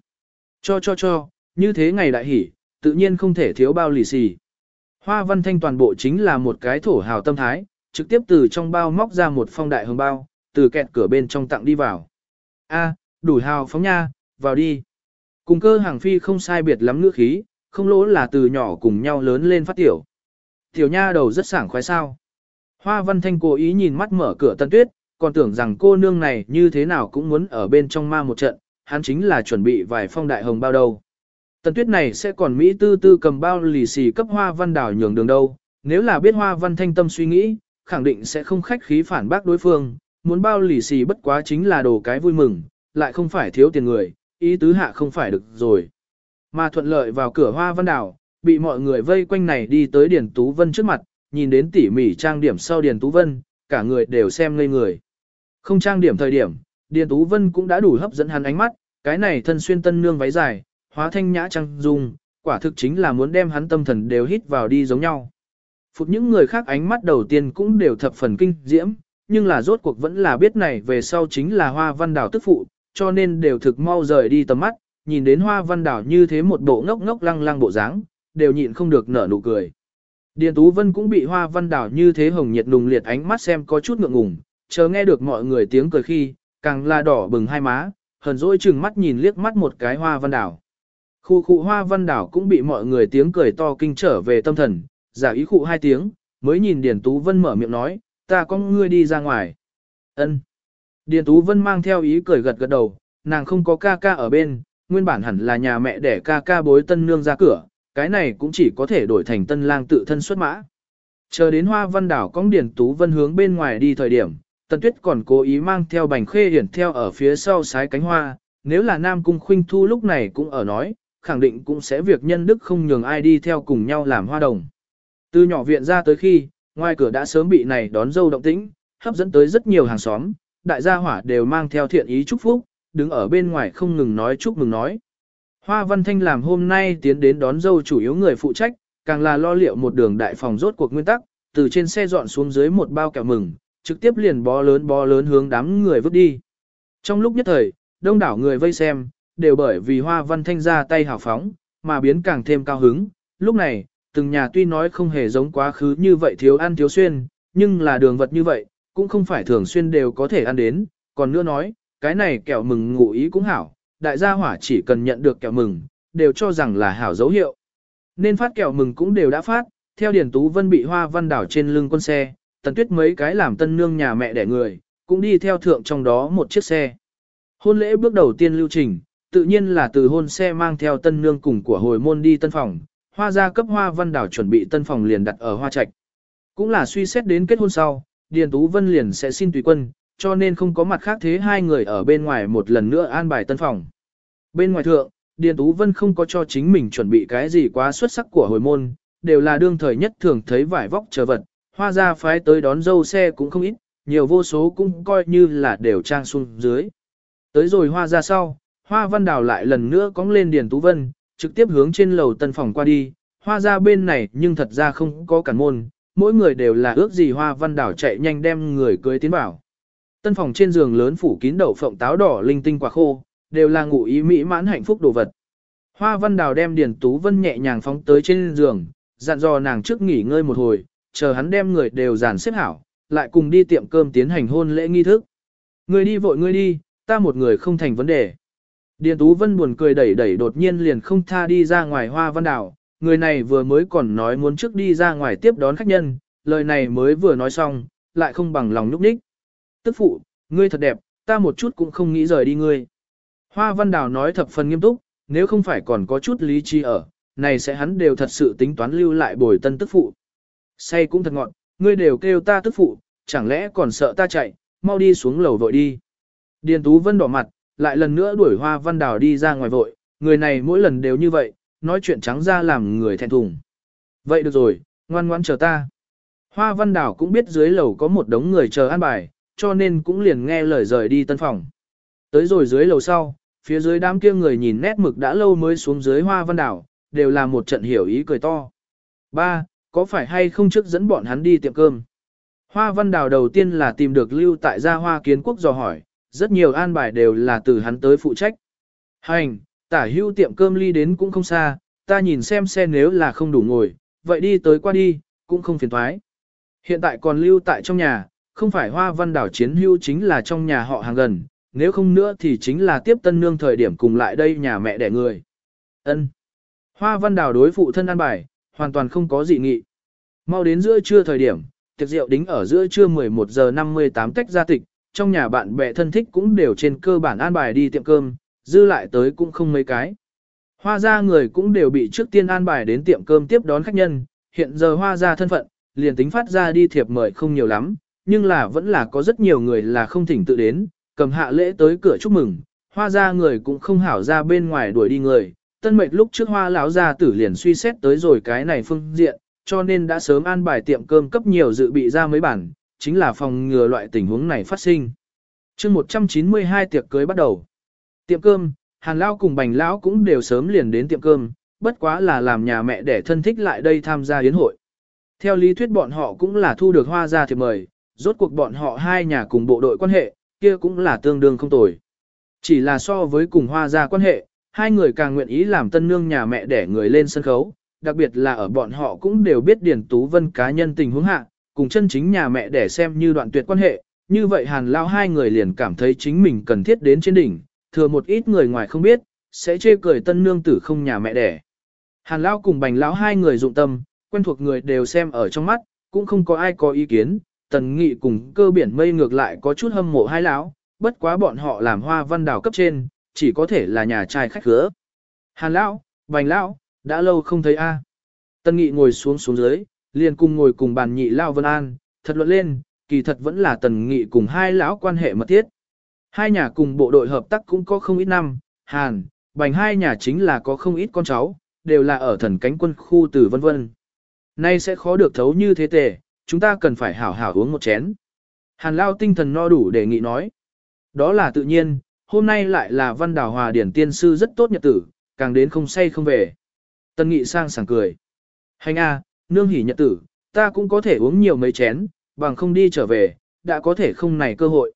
Cho cho cho, như thế ngày đại hỉ, tự nhiên không thể thiếu bao lì xì. Hoa văn thanh toàn bộ chính là một cái thổ hào tâm thái, trực tiếp từ trong bao móc ra một phong đại hương bao, từ kẹt cửa bên trong tặng đi vào. A, đủ hào phóng nha, vào đi. Cùng cơ hàng phi không sai biệt lắm ngữ khí, không lỗ là từ nhỏ cùng nhau lớn lên phát tiểu. Tiểu nha đầu rất sảng khoái sao. Hoa văn thanh cố ý nhìn mắt mở cửa tân tuyết, còn tưởng rằng cô nương này như thế nào cũng muốn ở bên trong ma một trận, hắn chính là chuẩn bị vài phong đại hồng bao đầu. Tần tuyết này sẽ còn Mỹ tư tư cầm bao lì xì cấp hoa văn đảo nhường đường đâu, nếu là biết hoa văn thanh tâm suy nghĩ, khẳng định sẽ không khách khí phản bác đối phương, muốn bao lì xì bất quá chính là đồ cái vui mừng, lại không phải thiếu tiền người, ý tứ hạ không phải được rồi. Mà thuận lợi vào cửa hoa văn đảo, bị mọi người vây quanh này đi tới Điền Tú Vân trước mặt, nhìn đến tỉ mỉ trang điểm sau Điền Tú Vân, cả người đều xem ngây người. Không trang điểm thời điểm, Điền Tú Vân cũng đã đủ hấp dẫn hắn ánh mắt, cái này thân xuyên tân nương váy dài, hóa thanh nhã trang dung, quả thực chính là muốn đem hắn tâm thần đều hít vào đi giống nhau. Phục những người khác ánh mắt đầu tiên cũng đều thập phần kinh diễm, nhưng là rốt cuộc vẫn là biết này về sau chính là hoa văn đảo tức phụ, cho nên đều thực mau rời đi tầm mắt, nhìn đến hoa văn đảo như thế một bộ ngốc ngốc lăng lăng bộ dáng, đều nhịn không được nở nụ cười. Điền Tú Vân cũng bị hoa văn đảo như thế hồng nhiệt nùng liệt ánh mắt xem có chút ngượng ngùng, chờ nghe được mọi người tiếng cười khi, càng là đỏ bừng hai má, hờn dỗi chừng mắt nhìn liếc mắt một cái hoa văn đảo. Khu khu hoa văn đảo cũng bị mọi người tiếng cười to kinh trở về tâm thần, giả ý khụ hai tiếng, mới nhìn Điền Tú Vân mở miệng nói, ta có ngươi đi ra ngoài. ân Điền Tú Vân mang theo ý cười gật gật đầu, nàng không có ca ca ở bên, nguyên bản hẳn là nhà mẹ để ca ca bối tân nương ra cửa, cái này cũng chỉ có thể đổi thành tân lang tự thân xuất mã. Chờ đến hoa văn đảo cong điển Tú Vân hướng bên ngoài đi thời điểm, Tần Tuyết còn cố ý mang theo bành khê hiển theo ở phía sau sái cánh hoa, nếu là Nam Cung Khuynh Thu lúc này cũng ở nói, khẳng định cũng sẽ việc nhân đức không nhường ai đi theo cùng nhau làm hoa đồng. Từ nhỏ viện ra tới khi, ngoài cửa đã sớm bị này đón dâu động tĩnh, hấp dẫn tới rất nhiều hàng xóm, đại gia hỏa đều mang theo thiện ý chúc phúc, đứng ở bên ngoài không ngừng nói chúc mừng nói. Hoa Văn Thanh làm hôm nay tiến đến đón dâu chủ yếu người phụ trách, càng là lo liệu một đường đại phòng rốt cuộc nguyên tắc, từ trên xe dọn xuống dưới một bao kẹo mừng, trực tiếp liền bó lớn bó lớn hướng đám người vứt đi. Trong lúc nhất thời, đông đảo người vây xem, đều bởi vì Hoa Văn Thanh ra tay hào phóng, mà biến càng thêm cao hứng. Lúc này, từng nhà tuy nói không hề giống quá khứ như vậy thiếu ăn thiếu xuyên, nhưng là đường vật như vậy, cũng không phải thường xuyên đều có thể ăn đến. Còn nữa nói, cái này kẹo mừng ngụ ý cũng hảo, đại gia hỏa chỉ cần nhận được kẹo mừng, đều cho rằng là hảo dấu hiệu. Nên phát kẹo mừng cũng đều đã phát, theo Điền Tú Vân bị hoa văn đảo trên lưng con xe, tần tuyết mấy cái làm tân nương nhà mẹ đẻ người, cũng đi theo thượng trong đó một chiếc xe. Hôn lễ bước đầu tiên lưu trình, tự nhiên là từ hôn xe mang theo tân nương cùng của hồi môn đi tân phòng, hoa gia cấp hoa văn đảo chuẩn bị tân phòng liền đặt ở hoa trạch. Cũng là suy xét đến kết hôn sau, Điền Tú Vân liền sẽ xin tùy quân, cho nên không có mặt khác thế hai người ở bên ngoài một lần nữa an bài tân phòng. Bên ngoài thượng, Điền Tú Vân không có cho chính mình chuẩn bị cái gì quá xuất sắc của hồi môn, đều là đương thời nhất thường thấy vải vóc chờ vật, hoa ra phái tới đón dâu xe cũng không ít, nhiều vô số cũng coi như là đều trang xuống dưới. Tới rồi hoa ra sau, hoa văn đào lại lần nữa cóng lên Điền Tú Vân, trực tiếp hướng trên lầu tân phòng qua đi, hoa ra bên này nhưng thật ra không có cản môn, mỗi người đều là ước gì hoa văn đảo chạy nhanh đem người cưới tiến bảo. Tân phòng trên giường lớn phủ kín đậu phộng táo đỏ linh tinh quả khô, đều là ngụ ý mỹ mãn hạnh phúc đồ vật. Hoa văn đào đem Điền Tú Vân nhẹ nhàng phóng tới trên giường, dặn dò nàng trước nghỉ ngơi một hồi, chờ hắn đem người đều dàn xếp hảo, lại cùng đi tiệm cơm tiến hành hôn lễ nghi thức. Người đi vội người đi, ta một người không thành vấn đề. Điền Tú Vân buồn cười đẩy đẩy đột nhiên liền không tha đi ra ngoài hoa văn Đào, người này vừa mới còn nói muốn trước đi ra ngoài tiếp đón khách nhân, lời này mới vừa nói xong, lại không bằng lòng nhúc nhích. Tức phụ, ngươi thật đẹp, ta một chút cũng không nghĩ rời đi ngươi. Hoa văn Đào nói thập phần nghiêm túc, nếu không phải còn có chút lý trí ở, này sẽ hắn đều thật sự tính toán lưu lại bồi tân tức phụ. Say cũng thật ngọn, ngươi đều kêu ta tức phụ, chẳng lẽ còn sợ ta chạy, mau đi xuống lầu vội đi. Điền Tú Vân đỏ mặt, lại lần nữa đuổi hoa văn đào đi ra ngoài vội, người này mỗi lần đều như vậy, nói chuyện trắng ra làm người thẹn thùng. Vậy được rồi, ngoan ngoãn chờ ta. Hoa văn đào cũng biết dưới lầu có một đống người chờ ăn bài, cho nên cũng liền nghe lời rời đi tân phòng. Tới rồi dưới lầu sau, phía dưới đám kia người nhìn nét mực đã lâu mới xuống dưới hoa văn đảo, đều là một trận hiểu ý cười to. Ba, có phải hay không trước dẫn bọn hắn đi tiệm cơm? Hoa văn đào đầu tiên là tìm được lưu tại gia hoa kiến quốc dò hỏi, rất nhiều an bài đều là từ hắn tới phụ trách. Hành, tả hưu tiệm cơm ly đến cũng không xa, ta nhìn xem xe nếu là không đủ ngồi, vậy đi tới qua đi, cũng không phiền thoái. Hiện tại còn lưu tại trong nhà, không phải hoa văn đảo chiến hưu chính là trong nhà họ hàng gần, nếu không nữa thì chính là tiếp tân nương thời điểm cùng lại đây nhà mẹ đẻ người. ân Hoa văn đảo đối phụ thân ăn bài, hoàn toàn không có dị nghị. Mau đến giữa trưa thời điểm, tiệc rượu đính ở giữa trưa 11 giờ 58 tách ra tịch, trong nhà bạn bè thân thích cũng đều trên cơ bản an bài đi tiệm cơm, dư lại tới cũng không mấy cái. Hoa gia người cũng đều bị trước tiên an bài đến tiệm cơm tiếp đón khách nhân, hiện giờ hoa gia thân phận, liền tính phát ra đi thiệp mời không nhiều lắm, nhưng là vẫn là có rất nhiều người là không thỉnh tự đến, cầm hạ lễ tới cửa chúc mừng, hoa gia người cũng không hảo ra bên ngoài đuổi đi người, tân mệnh lúc trước hoa lão gia tử liền suy xét tới rồi cái này phương diện, cho nên đã sớm an bài tiệm cơm cấp nhiều dự bị ra mấy bản, chính là phòng ngừa loại tình huống này phát sinh. chương 192 tiệc cưới bắt đầu. Tiệm cơm, hàn lão cùng bành lão cũng đều sớm liền đến tiệm cơm, bất quá là làm nhà mẹ để thân thích lại đây tham gia yến hội. Theo lý thuyết bọn họ cũng là thu được hoa gia thiệp mời, rốt cuộc bọn họ hai nhà cùng bộ đội quan hệ, kia cũng là tương đương không tồi. Chỉ là so với cùng hoa gia quan hệ, hai người càng nguyện ý làm tân nương nhà mẹ để người lên sân khấu, đặc biệt là ở bọn họ cũng đều biết Điền Tú Vân cá nhân tình huống hạ, cùng chân chính nhà mẹ để xem như đoạn tuyệt quan hệ, như vậy hàn lao hai người liền cảm thấy chính mình cần thiết đến trên đỉnh, thừa một ít người ngoài không biết, sẽ chê cười tân nương tử không nhà mẹ đẻ. Hàn lao cùng bành lão hai người dụng tâm, quen thuộc người đều xem ở trong mắt, cũng không có ai có ý kiến, tần nghị cùng cơ biển mây ngược lại có chút hâm mộ hai lão, bất quá bọn họ làm hoa văn đào cấp trên, chỉ có thể là nhà trai khách khứa. Hàn lão, bành lão, đã lâu không thấy a. Tần nghị ngồi xuống xuống dưới, liền cùng ngồi cùng bàn nhị lao vân an, thật luận lên, kỳ thật vẫn là tần nghị cùng hai lão quan hệ mật thiết. Hai nhà cùng bộ đội hợp tác cũng có không ít năm, Hàn, bành hai nhà chính là có không ít con cháu, đều là ở thần cánh quân khu tử vân vân. Nay sẽ khó được thấu như thế tề, chúng ta cần phải hảo hảo uống một chén. Hàn lao tinh thần no đủ để nghị nói. Đó là tự nhiên, hôm nay lại là văn đảo hòa điển tiên sư rất tốt nhật tử, càng đến không say không về. Tân nghị sang sảng cười. Hành a, nương hỉ nhật tử, ta cũng có thể uống nhiều mấy chén, bằng không đi trở về, đã có thể không này cơ hội.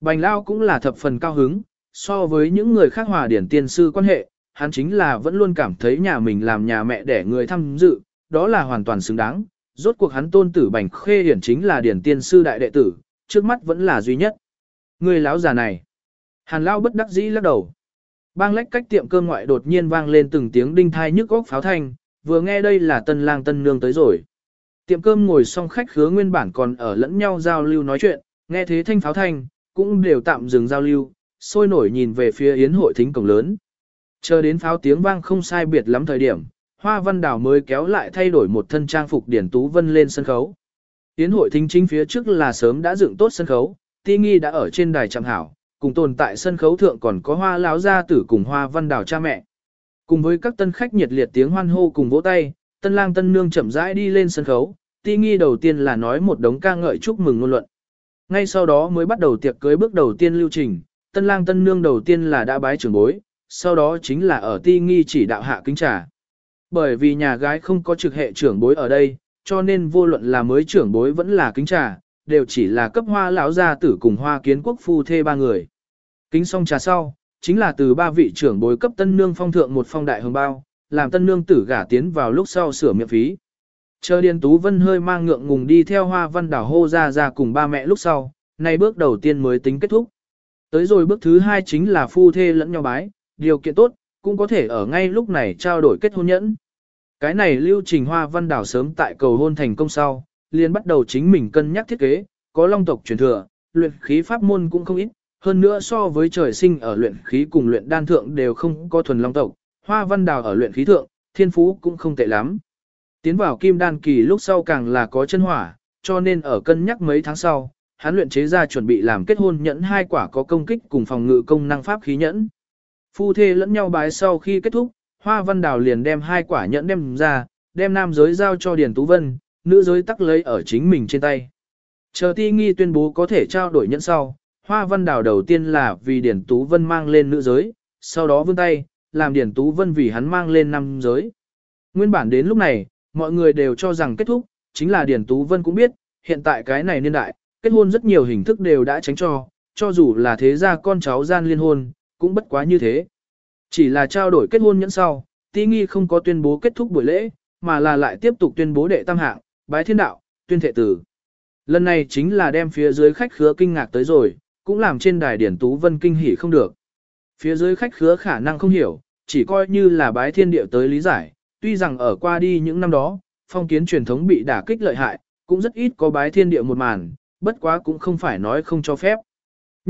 Bành lao cũng là thập phần cao hứng, so với những người khác hòa điển tiên sư quan hệ, hắn chính là vẫn luôn cảm thấy nhà mình làm nhà mẹ để người tham dự, đó là hoàn toàn xứng đáng. Rốt cuộc hắn tôn tử Bành Khê Hiển chính là điển tiên sư đại đệ tử, trước mắt vẫn là duy nhất. Người lão già này. Hàn lao bất đắc dĩ lắc đầu. Bang lách cách tiệm cơm ngoại đột nhiên vang lên từng tiếng đinh thai nhức góc pháo thanh, vừa nghe đây là tân lang tân nương tới rồi. Tiệm cơm ngồi xong khách khứa nguyên bản còn ở lẫn nhau giao lưu nói chuyện, nghe thế thanh pháo thanh, cũng đều tạm dừng giao lưu, sôi nổi nhìn về phía yến hội thính cổng lớn. Chờ đến pháo tiếng vang không sai biệt lắm thời điểm, Hoa Văn Đào mới kéo lại thay đổi một thân trang phục điển tú vân lên sân khấu. Tiến hội thính chính phía trước là sớm đã dựng tốt sân khấu, ti nghi đã ở trên đài trạm hảo, cùng tồn tại sân khấu thượng còn có hoa lão gia tử cùng hoa văn đào cha mẹ. Cùng với các tân khách nhiệt liệt tiếng hoan hô cùng vỗ tay, tân lang tân nương chậm rãi đi lên sân khấu, ti nghi đầu tiên là nói một đống ca ngợi chúc mừng ngôn luận. Ngay sau đó mới bắt đầu tiệc cưới bước đầu tiên lưu trình, tân lang tân nương đầu tiên là đã bái trưởng bối, sau đó chính là ở ti nghi chỉ đạo hạ kính trà. Bởi vì nhà gái không có trực hệ trưởng bối ở đây, cho nên vô luận là mới trưởng bối vẫn là kính trà, đều chỉ là cấp hoa lão gia tử cùng hoa kiến quốc phu thê ba người. Kính xong trà sau, chính là từ ba vị trưởng bối cấp tân nương phong thượng một phong đại hồng bao, làm tân nương tử gả tiến vào lúc sau sửa miệng phí. Chờ Điền Tú Vân hơi mang ngượng ngùng đi theo hoa văn đảo hô ra ra cùng ba mẹ lúc sau, nay bước đầu tiên mới tính kết thúc. Tới rồi bước thứ hai chính là phu thê lẫn nhau bái, điều kiện tốt, cũng có thể ở ngay lúc này trao đổi kết hôn nhẫn. Cái này lưu trình hoa văn đảo sớm tại cầu hôn thành công sau, liền bắt đầu chính mình cân nhắc thiết kế, có long tộc truyền thừa, luyện khí pháp môn cũng không ít, hơn nữa so với trời sinh ở luyện khí cùng luyện đan thượng đều không có thuần long tộc, hoa văn đào ở luyện khí thượng, thiên phú cũng không tệ lắm. Tiến vào kim đan kỳ lúc sau càng là có chân hỏa, cho nên ở cân nhắc mấy tháng sau, hắn luyện chế ra chuẩn bị làm kết hôn nhẫn hai quả có công kích cùng phòng ngự công năng pháp khí nhẫn. Phu thê lẫn nhau bái sau khi kết thúc, Hoa Văn Đào liền đem hai quả nhẫn đem ra, đem nam giới giao cho Điền Tú Vân, nữ giới tắc lấy ở chính mình trên tay. Chờ ti nghi tuyên bố có thể trao đổi nhẫn sau, Hoa Văn Đào đầu tiên là vì Điền Tú Vân mang lên nữ giới, sau đó vươn tay, làm Điền Tú Vân vì hắn mang lên nam giới. Nguyên bản đến lúc này, mọi người đều cho rằng kết thúc, chính là Điền Tú Vân cũng biết, hiện tại cái này niên đại, kết hôn rất nhiều hình thức đều đã tránh cho, cho dù là thế gia con cháu gian liên hôn, cũng bất quá như thế. Chỉ là trao đổi kết hôn nhẫn sau, Ti Nghi không có tuyên bố kết thúc buổi lễ, mà là lại tiếp tục tuyên bố đệ tam hạng, bái thiên đạo, tuyên thệ tử. Lần này chính là đem phía dưới khách khứa kinh ngạc tới rồi, cũng làm trên đài điển tú vân kinh hỉ không được. Phía dưới khách khứa khả năng không hiểu, chỉ coi như là bái thiên điệu tới lý giải, tuy rằng ở qua đi những năm đó, phong kiến truyền thống bị đả kích lợi hại, cũng rất ít có bái thiên địa một màn, bất quá cũng không phải nói không cho phép.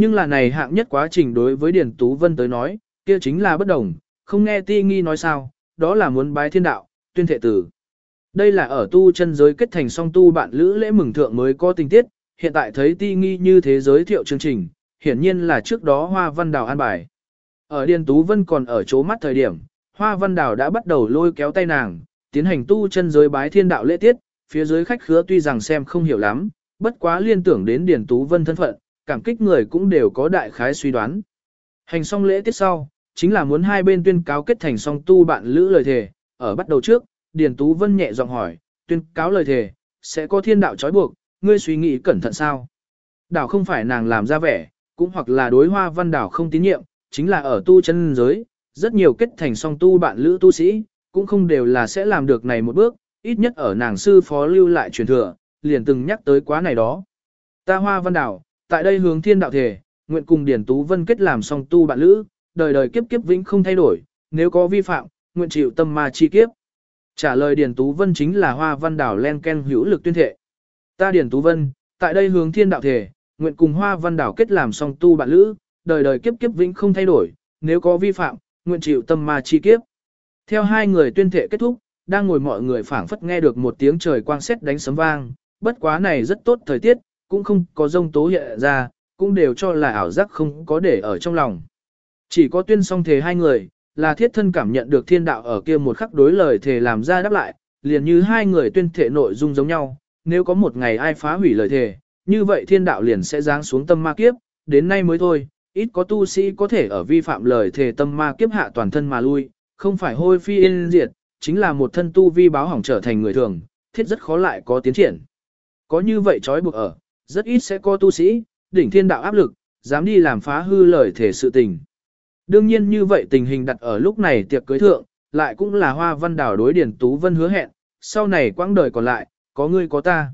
Nhưng là này hạng nhất quá trình đối với Điền Tú Vân tới nói, kia chính là bất đồng, không nghe ti nghi nói sao, đó là muốn bái thiên đạo, tuyên thệ tử. Đây là ở tu chân giới kết thành song tu bạn lữ lễ mừng thượng mới có tình tiết, hiện tại thấy ti nghi như thế giới thiệu chương trình, hiển nhiên là trước đó Hoa Văn Đào an bài. Ở Điền Tú Vân còn ở chỗ mắt thời điểm, Hoa Văn Đào đã bắt đầu lôi kéo tay nàng, tiến hành tu chân giới bái thiên đạo lễ tiết, phía dưới khách khứa tuy rằng xem không hiểu lắm, bất quá liên tưởng đến Điền Tú Vân thân phận, cảm kích người cũng đều có đại khái suy đoán. Hành xong lễ tiết sau, chính là muốn hai bên tuyên cáo kết thành song tu bạn lữ lời thề, ở bắt đầu trước, Điền Tú Vân nhẹ giọng hỏi, tuyên cáo lời thề, sẽ có thiên đạo trói buộc, ngươi suy nghĩ cẩn thận sao? Đảo không phải nàng làm ra vẻ, cũng hoặc là đối hoa văn đảo không tín nhiệm, chính là ở tu chân giới, rất nhiều kết thành song tu bạn lữ tu sĩ, cũng không đều là sẽ làm được này một bước, ít nhất ở nàng sư phó lưu lại truyền thừa, liền từng nhắc tới quá này đó. Ta hoa văn đảo, tại đây hướng thiên đạo thể, nguyện cùng Điển Tú Vân kết làm song tu bạn lữ, đời đời kiếp kiếp vĩnh không thay đổi, nếu có vi phạm, nguyện chịu tâm ma chi kiếp. Trả lời điển Tú Vân chính là Hoa Văn Đảo len ken hữu lực tuyên thệ. Ta điển Tú Vân, tại đây hướng thiên đạo thể, nguyện cùng Hoa Văn Đảo kết làm song tu bạn lữ, đời đời kiếp kiếp vĩnh không thay đổi, nếu có vi phạm, nguyện chịu tâm ma chi kiếp. Theo hai người tuyên thệ kết thúc, đang ngồi mọi người phảng phất nghe được một tiếng trời quang sét đánh sấm vang, bất quá này rất tốt thời tiết, cũng không có rông tố hiện ra, cũng đều cho là ảo giác không có để ở trong lòng. Chỉ có tuyên song thề hai người, là thiết thân cảm nhận được thiên đạo ở kia một khắc đối lời thề làm ra đáp lại, liền như hai người tuyên thệ nội dung giống nhau, nếu có một ngày ai phá hủy lời thề, như vậy thiên đạo liền sẽ giáng xuống tâm ma kiếp, đến nay mới thôi, ít có tu sĩ có thể ở vi phạm lời thề tâm ma kiếp hạ toàn thân mà lui, không phải hôi phi yên diệt, chính là một thân tu vi báo hỏng trở thành người thường, thiết rất khó lại có tiến triển. Có như vậy trói buộc ở, rất ít sẽ có tu sĩ, đỉnh thiên đạo áp lực, dám đi làm phá hư lời thể sự tình. Đương nhiên như vậy tình hình đặt ở lúc này tiệc cưới thượng, lại cũng là hoa văn đảo đối điển tú vân hứa hẹn, sau này quãng đời còn lại, có ngươi có ta.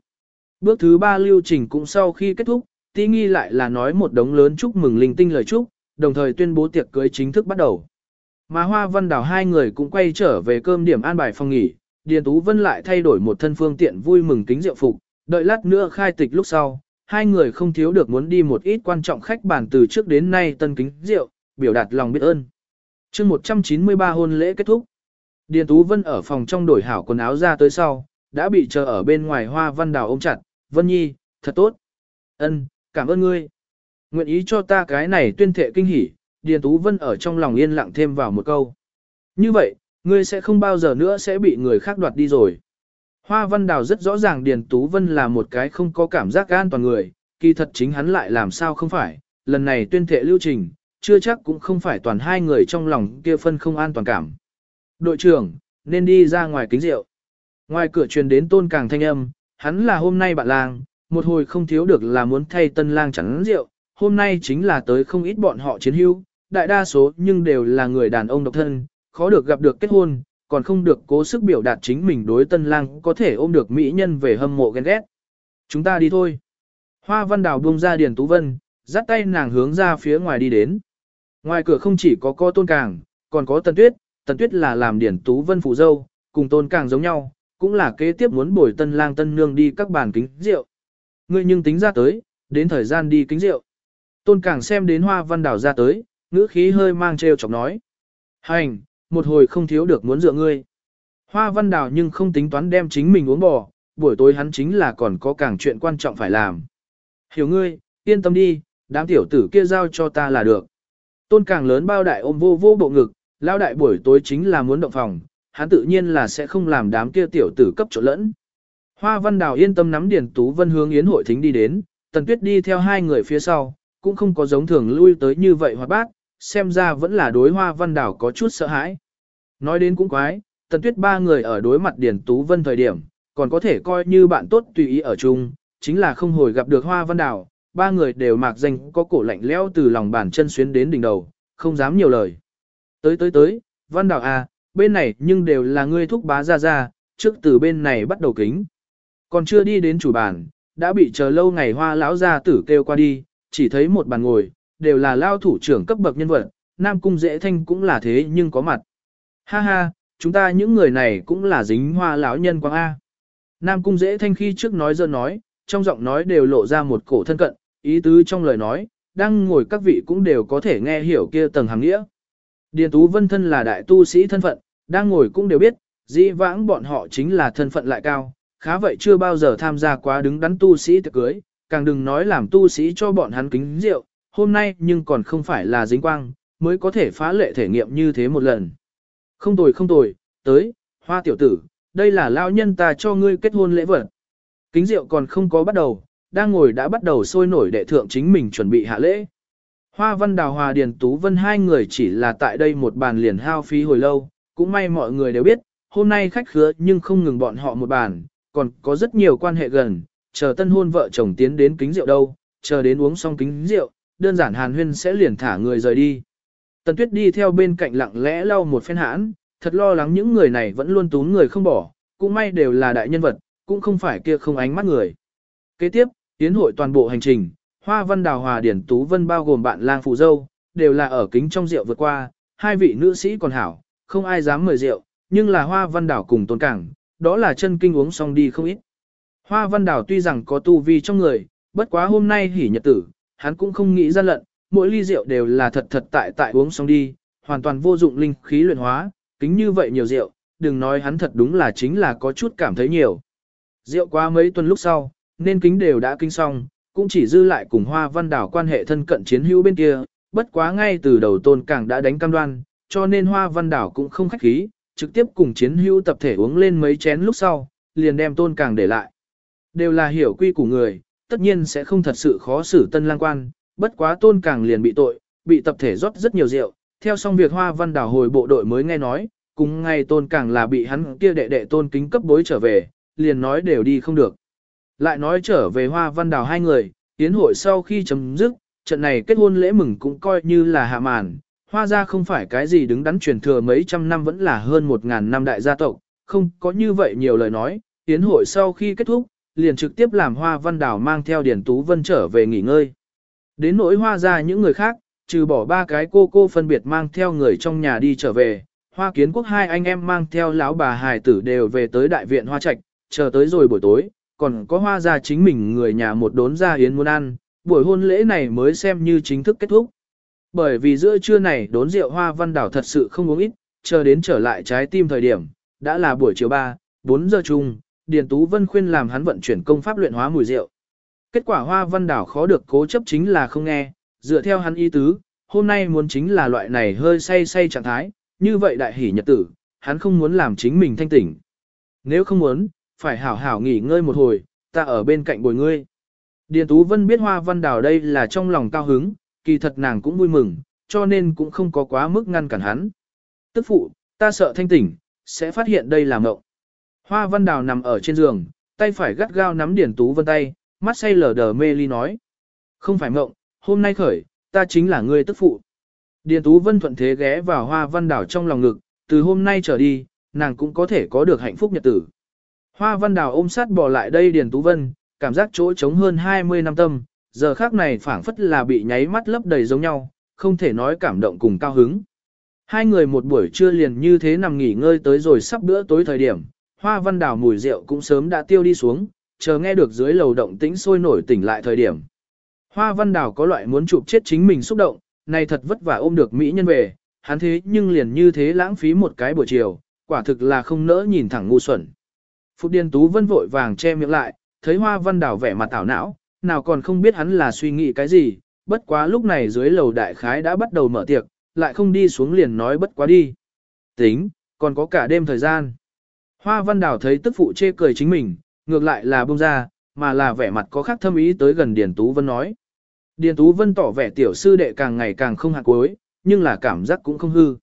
Bước thứ ba lưu trình cũng sau khi kết thúc, tí nghi lại là nói một đống lớn chúc mừng linh tinh lời chúc, đồng thời tuyên bố tiệc cưới chính thức bắt đầu. Mà hoa văn đảo hai người cũng quay trở về cơm điểm an bài phòng nghỉ, Điền Tú Vân lại thay đổi một thân phương tiện vui mừng kính rượu phục, đợi lát nữa khai tịch lúc sau, hai người không thiếu được muốn đi một ít quan trọng khách bàn từ trước đến nay tân kính rượu, biểu đạt lòng biết ơn. chương 193 hôn lễ kết thúc. Điền Tú Vân ở phòng trong đổi hảo quần áo ra tới sau, đã bị chờ ở bên ngoài hoa văn đào ôm chặt, Vân Nhi, thật tốt. Ân, cảm ơn ngươi. Nguyện ý cho ta cái này tuyên thệ kinh hỉ, Điền Tú Vân ở trong lòng yên lặng thêm vào một câu. Như vậy, ngươi sẽ không bao giờ nữa sẽ bị người khác đoạt đi rồi. Hoa Văn Đào rất rõ ràng Điền Tú Vân là một cái không có cảm giác an toàn người, kỳ thật chính hắn lại làm sao không phải, lần này tuyên thệ lưu trình, chưa chắc cũng không phải toàn hai người trong lòng kia phân không an toàn cảm. Đội trưởng, nên đi ra ngoài kính rượu. Ngoài cửa truyền đến tôn càng thanh âm, hắn là hôm nay bạn lang, một hồi không thiếu được là muốn thay tân lang chắn rượu, hôm nay chính là tới không ít bọn họ chiến hữu, đại đa số nhưng đều là người đàn ông độc thân, khó được gặp được kết hôn, còn không được cố sức biểu đạt chính mình đối tân lang có thể ôm được mỹ nhân về hâm mộ ghen ghét. Chúng ta đi thôi. Hoa văn đào buông ra Điền Tú Vân, dắt tay nàng hướng ra phía ngoài đi đến. Ngoài cửa không chỉ có co tôn càng, còn có tần tuyết, tần tuyết là làm Điền Tú Vân phụ dâu, cùng tôn càng giống nhau, cũng là kế tiếp muốn bồi tân lang tân nương đi các bàn kính rượu. Ngươi nhưng tính ra tới, đến thời gian đi kính rượu. Tôn càng xem đến hoa văn đào ra tới, ngữ khí hơi mang trêu chọc nói. Hành, một hồi không thiếu được muốn dựa ngươi. Hoa văn Đào nhưng không tính toán đem chính mình uống bỏ. buổi tối hắn chính là còn có càng chuyện quan trọng phải làm. Hiểu ngươi, yên tâm đi, đám tiểu tử kia giao cho ta là được. Tôn càng lớn bao đại ôm vô vô bộ ngực, lao đại buổi tối chính là muốn động phòng, hắn tự nhiên là sẽ không làm đám kia tiểu tử cấp chỗ lẫn. Hoa Văn Đào yên tâm nắm điển Tú Vân hướng Yến hội thính đi đến, Tần Tuyết đi theo hai người phía sau, cũng không có giống thường lui tới như vậy hoạt bát, xem ra vẫn là đối Hoa Văn Đảo có chút sợ hãi. Nói đến cũng quái, Tần Tuyết ba người ở đối mặt Điền Tú Vân thời điểm, còn có thể coi như bạn tốt tùy ý ở chung, chính là không hồi gặp được Hoa Văn Đảo ba người đều mạc danh có cổ lạnh lẽo từ lòng bàn chân xuyến đến đỉnh đầu, không dám nhiều lời. Tới tới tới, Văn Đảo à, bên này nhưng đều là ngươi thúc bá ra ra, trước từ bên này bắt đầu kính. Còn chưa đi đến chủ bàn, đã bị chờ lâu ngày hoa lão gia tử kêu qua đi, chỉ thấy một bàn ngồi, đều là lao thủ trưởng cấp bậc nhân vật, Nam Cung Dễ Thanh cũng là thế nhưng có mặt. Ha ha, chúng ta những người này cũng là dính hoa lão nhân quang A. Nam Cung Dễ Thanh khi trước nói dơ nói, trong giọng nói đều lộ ra một cổ thân cận, ý tứ trong lời nói, đang ngồi các vị cũng đều có thể nghe hiểu kia tầng hàng nghĩa. Điền Tú Vân thân là đại tu sĩ thân phận, đang ngồi cũng đều biết, dĩ vãng bọn họ chính là thân phận lại cao, khá vậy chưa bao giờ tham gia quá đứng đắn tu sĩ tiệc cưới, càng đừng nói làm tu sĩ cho bọn hắn kính rượu, hôm nay nhưng còn không phải là dính quang, mới có thể phá lệ thể nghiệm như thế một lần. Không tồi không tồi, tới, hoa tiểu tử, đây là lao nhân ta cho ngươi kết hôn lễ vật. Kính rượu còn không có bắt đầu, đang ngồi đã bắt đầu sôi nổi đệ thượng chính mình chuẩn bị hạ lễ. Hoa Văn Đào Hòa Điền Tú Vân hai người chỉ là tại đây một bàn liền hao phí hồi lâu, cũng may mọi người đều biết, hôm nay khách khứa nhưng không ngừng bọn họ một bàn, còn có rất nhiều quan hệ gần, chờ tân hôn vợ chồng tiến đến kính rượu đâu, chờ đến uống xong kính rượu, đơn giản hàn huyên sẽ liền thả người rời đi. Tần Tuyết đi theo bên cạnh lặng lẽ lau một phen hãn, thật lo lắng những người này vẫn luôn tún người không bỏ, cũng may đều là đại nhân vật, cũng không phải kia không ánh mắt người. Kế tiếp, tiến hội toàn bộ hành trình, Hoa Văn Đào Hòa Điển Tú Vân bao gồm bạn lang phụ dâu, đều là ở kính trong rượu vượt qua, hai vị nữ sĩ còn hảo, không ai dám mời rượu, nhưng là Hoa Văn Đào cùng Tôn Cảng, đó là chân kinh uống xong đi không ít. Hoa Văn Đào tuy rằng có tu vi trong người, bất quá hôm nay hỉ nhật tử, hắn cũng không nghĩ ra lận, mỗi ly rượu đều là thật thật tại tại uống xong đi, hoàn toàn vô dụng linh khí luyện hóa, kính như vậy nhiều rượu, đừng nói hắn thật đúng là chính là có chút cảm thấy nhiều. Rượu qua mấy tuần lúc sau, nên kính đều đã kinh xong, cũng chỉ dư lại cùng Hoa Văn đảo quan hệ thân cận chiến hữu bên kia, bất quá ngay từ đầu tôn càng đã đánh cam đoan, cho nên Hoa Văn đảo cũng không khách khí, trực tiếp cùng chiến hữu tập thể uống lên mấy chén lúc sau, liền đem tôn càng để lại. Đều là hiểu quy của người, tất nhiên sẽ không thật sự khó xử tân lang quan, bất quá tôn càng liền bị tội, bị tập thể rót rất nhiều rượu, theo xong việc hoa văn đảo hồi bộ đội mới nghe nói, cùng ngay tôn càng là bị hắn kia đệ đệ tôn kính cấp bối trở về, liền nói đều đi không được. Lại nói trở về hoa văn đảo hai người, tiến hội sau khi chấm dứt, trận này kết hôn lễ mừng cũng coi như là hạ màn, hoa ra không phải cái gì đứng đắn truyền thừa mấy trăm năm vẫn là hơn một ngàn năm đại gia tộc, không có như vậy nhiều lời nói, tiến hội sau khi kết thúc, liền trực tiếp làm hoa văn đảo mang theo Điển Tú Vân trở về nghỉ ngơi. Đến nỗi hoa ra những người khác, trừ bỏ ba cái cô cô phân biệt mang theo người trong nhà đi trở về, hoa kiến quốc hai anh em mang theo lão bà hài tử đều về tới đại viện hoa trạch, chờ tới rồi buổi tối, còn có hoa ra chính mình người nhà một đốn ra yến muốn ăn, buổi hôn lễ này mới xem như chính thức kết thúc. Bởi vì giữa trưa này đốn rượu hoa văn đảo thật sự không uống ít, chờ đến trở lại trái tim thời điểm, đã là buổi chiều 3, 4 giờ chung, Điền Tú Vân khuyên làm hắn vận chuyển công pháp luyện hóa mùi rượu. Kết quả Hoa Văn Đảo khó được cố chấp chính là không nghe, dựa theo hắn ý tứ, hôm nay muốn chính là loại này hơi say say trạng thái, như vậy đại hỉ nhật tử, hắn không muốn làm chính mình thanh tỉnh. Nếu không muốn, phải hảo hảo nghỉ ngơi một hồi, ta ở bên cạnh bồi ngươi. Điền Tú Vân biết Hoa Văn Đào đây là trong lòng cao hứng, kỳ thật nàng cũng vui mừng, cho nên cũng không có quá mức ngăn cản hắn. Tức phụ, ta sợ thanh tỉnh, sẽ phát hiện đây là mộng. Hoa Văn Đào nằm ở trên giường, tay phải gắt gao nắm Điền Tú Vân tay, mắt say lờ đờ mê ly nói. Không phải mộng, hôm nay khởi, ta chính là ngươi tức phụ. Điền Tú Vân thuận thế ghé vào Hoa Văn Đào trong lòng ngực, từ hôm nay trở đi, nàng cũng có thể có được hạnh phúc nhật tử. Hoa Văn Đào ôm sát bỏ lại đây Điền Tú Vân, cảm giác chỗ trống hơn 20 năm tâm, giờ khác này phảng phất là bị nháy mắt lấp đầy giống nhau, không thể nói cảm động cùng cao hứng. Hai người một buổi trưa liền như thế nằm nghỉ ngơi tới rồi sắp bữa tối thời điểm, hoa văn đào mùi rượu cũng sớm đã tiêu đi xuống, chờ nghe được dưới lầu động tĩnh sôi nổi tỉnh lại thời điểm. Hoa văn đào có loại muốn chụp chết chính mình xúc động, này thật vất vả ôm được Mỹ nhân về, hắn thế nhưng liền như thế lãng phí một cái buổi chiều, quả thực là không nỡ nhìn thẳng ngu xuẩn. Phục Điền Tú Vân vội vàng che miệng lại, thấy Hoa Văn Đào vẻ mặt tảo não, nào còn không biết hắn là suy nghĩ cái gì, bất quá lúc này dưới lầu đại khái đã bắt đầu mở tiệc, lại không đi xuống liền nói bất quá đi. Tính, còn có cả đêm thời gian. Hoa Văn Đào thấy tức phụ chê cười chính mình, ngược lại là bông ra, mà là vẻ mặt có khác thâm ý tới gần Điền Tú Vân nói. Điền Tú Vân tỏ vẻ tiểu sư đệ càng ngày càng không hạ cuối, nhưng là cảm giác cũng không hư.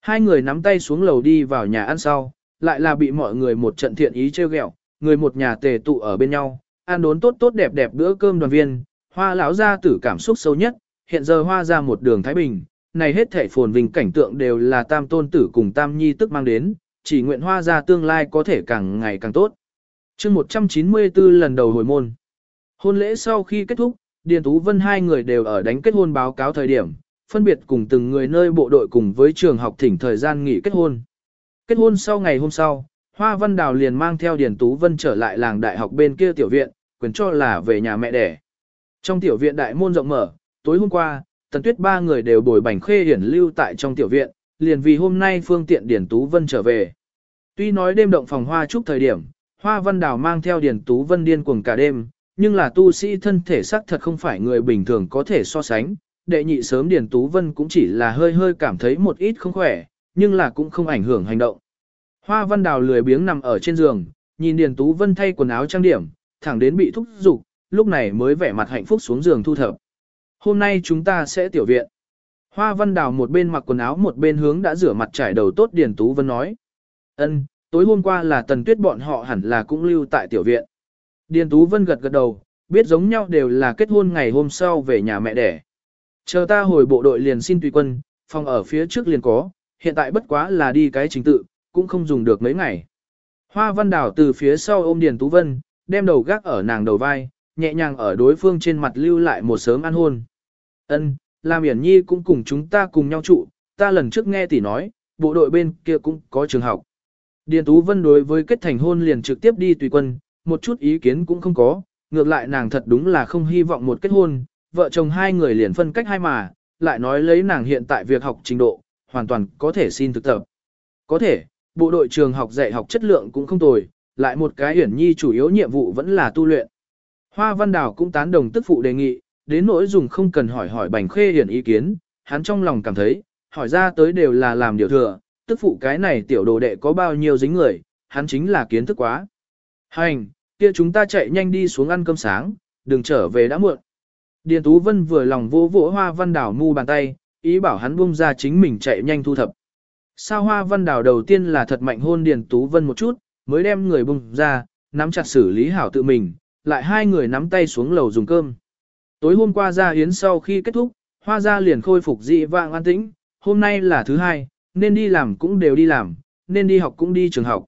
Hai người nắm tay xuống lầu đi vào nhà ăn sau, lại là bị mọi người một trận thiện ý trêu ghẹo, người một nhà tề tụ ở bên nhau, ăn đốn tốt tốt đẹp đẹp bữa cơm đoàn viên, hoa lão gia tử cảm xúc sâu nhất, hiện giờ hoa ra một đường Thái Bình, này hết thể phồn vinh cảnh tượng đều là tam tôn tử cùng tam nhi tức mang đến, chỉ nguyện hoa ra tương lai có thể càng ngày càng tốt. chương 194 lần đầu hồi môn. Hôn lễ sau khi kết thúc, Điền Tú Vân hai người đều ở đánh kết hôn báo cáo thời điểm, phân biệt cùng từng người nơi bộ đội cùng với trường học thỉnh thời gian nghỉ kết hôn. Kết hôn sau ngày hôm sau, Hoa Văn Đào liền mang theo Điền Tú Vân trở lại làng đại học bên kia tiểu viện, quyền cho là về nhà mẹ đẻ. Trong tiểu viện đại môn rộng mở, tối hôm qua, Tần Tuyết ba người đều bồi bảnh khê hiển lưu tại trong tiểu viện, liền vì hôm nay phương tiện điển Tú Vân trở về. Tuy nói đêm động phòng hoa chúc thời điểm, Hoa Văn Đào mang theo điển Tú Vân điên cuồng cả đêm, nhưng là tu sĩ thân thể sắc thật không phải người bình thường có thể so sánh. Đệ nhị sớm điển Tú Vân cũng chỉ là hơi hơi cảm thấy một ít không khỏe, nhưng là cũng không ảnh hưởng hành động. Hoa Văn Đào lười biếng nằm ở trên giường, nhìn Điền Tú Vân thay quần áo trang điểm, thẳng đến bị thúc giục, lúc này mới vẻ mặt hạnh phúc xuống giường thu thập. Hôm nay chúng ta sẽ tiểu viện. Hoa Văn Đào một bên mặc quần áo một bên hướng đã rửa mặt trải đầu tốt Điền Tú Vân nói. Ân, tối hôm qua là tần tuyết bọn họ hẳn là cũng lưu tại tiểu viện. Điền Tú Vân gật gật đầu, biết giống nhau đều là kết hôn ngày hôm sau về nhà mẹ đẻ. Chờ ta hồi bộ đội liền xin tùy quân, phòng ở phía trước liền có, hiện tại bất quá là đi cái trình tự, cũng không dùng được mấy ngày. Hoa Văn Đào từ phía sau ôm Điền Tú Vân, đem đầu gác ở nàng đầu vai, nhẹ nhàng ở đối phương trên mặt lưu lại một sớm ăn hôn. Ân, Lam Yển Nhi cũng cùng chúng ta cùng nhau trụ, ta lần trước nghe tỷ nói, bộ đội bên kia cũng có trường học. Điền Tú Vân đối với kết thành hôn liền trực tiếp đi tùy quân, một chút ý kiến cũng không có, ngược lại nàng thật đúng là không hy vọng một kết hôn, vợ chồng hai người liền phân cách hai mà, lại nói lấy nàng hiện tại việc học trình độ, hoàn toàn có thể xin thực tập. Có thể, bộ đội trường học dạy học chất lượng cũng không tồi, lại một cái hiển nhi chủ yếu nhiệm vụ vẫn là tu luyện. Hoa Văn Đào cũng tán đồng tức phụ đề nghị, đến nỗi dùng không cần hỏi hỏi bành khê hiển ý kiến, hắn trong lòng cảm thấy, hỏi ra tới đều là làm điều thừa, tức phụ cái này tiểu đồ đệ có bao nhiêu dính người, hắn chính là kiến thức quá. Hành, kia chúng ta chạy nhanh đi xuống ăn cơm sáng, đừng trở về đã muộn. Điền Tú Vân vừa lòng vô vỗ Hoa Văn đảo mu bàn tay, ý bảo hắn buông ra chính mình chạy nhanh thu thập. Sao Hoa Văn đảo đầu tiên là thật mạnh hôn Điền Tú Vân một chút, mới đem người buông ra, nắm chặt xử lý hảo tự mình, lại hai người nắm tay xuống lầu dùng cơm. Tối hôm qua ra yến sau khi kết thúc, hoa gia liền khôi phục dị vạng an tĩnh, hôm nay là thứ hai, nên đi làm cũng đều đi làm, nên đi học cũng đi trường học.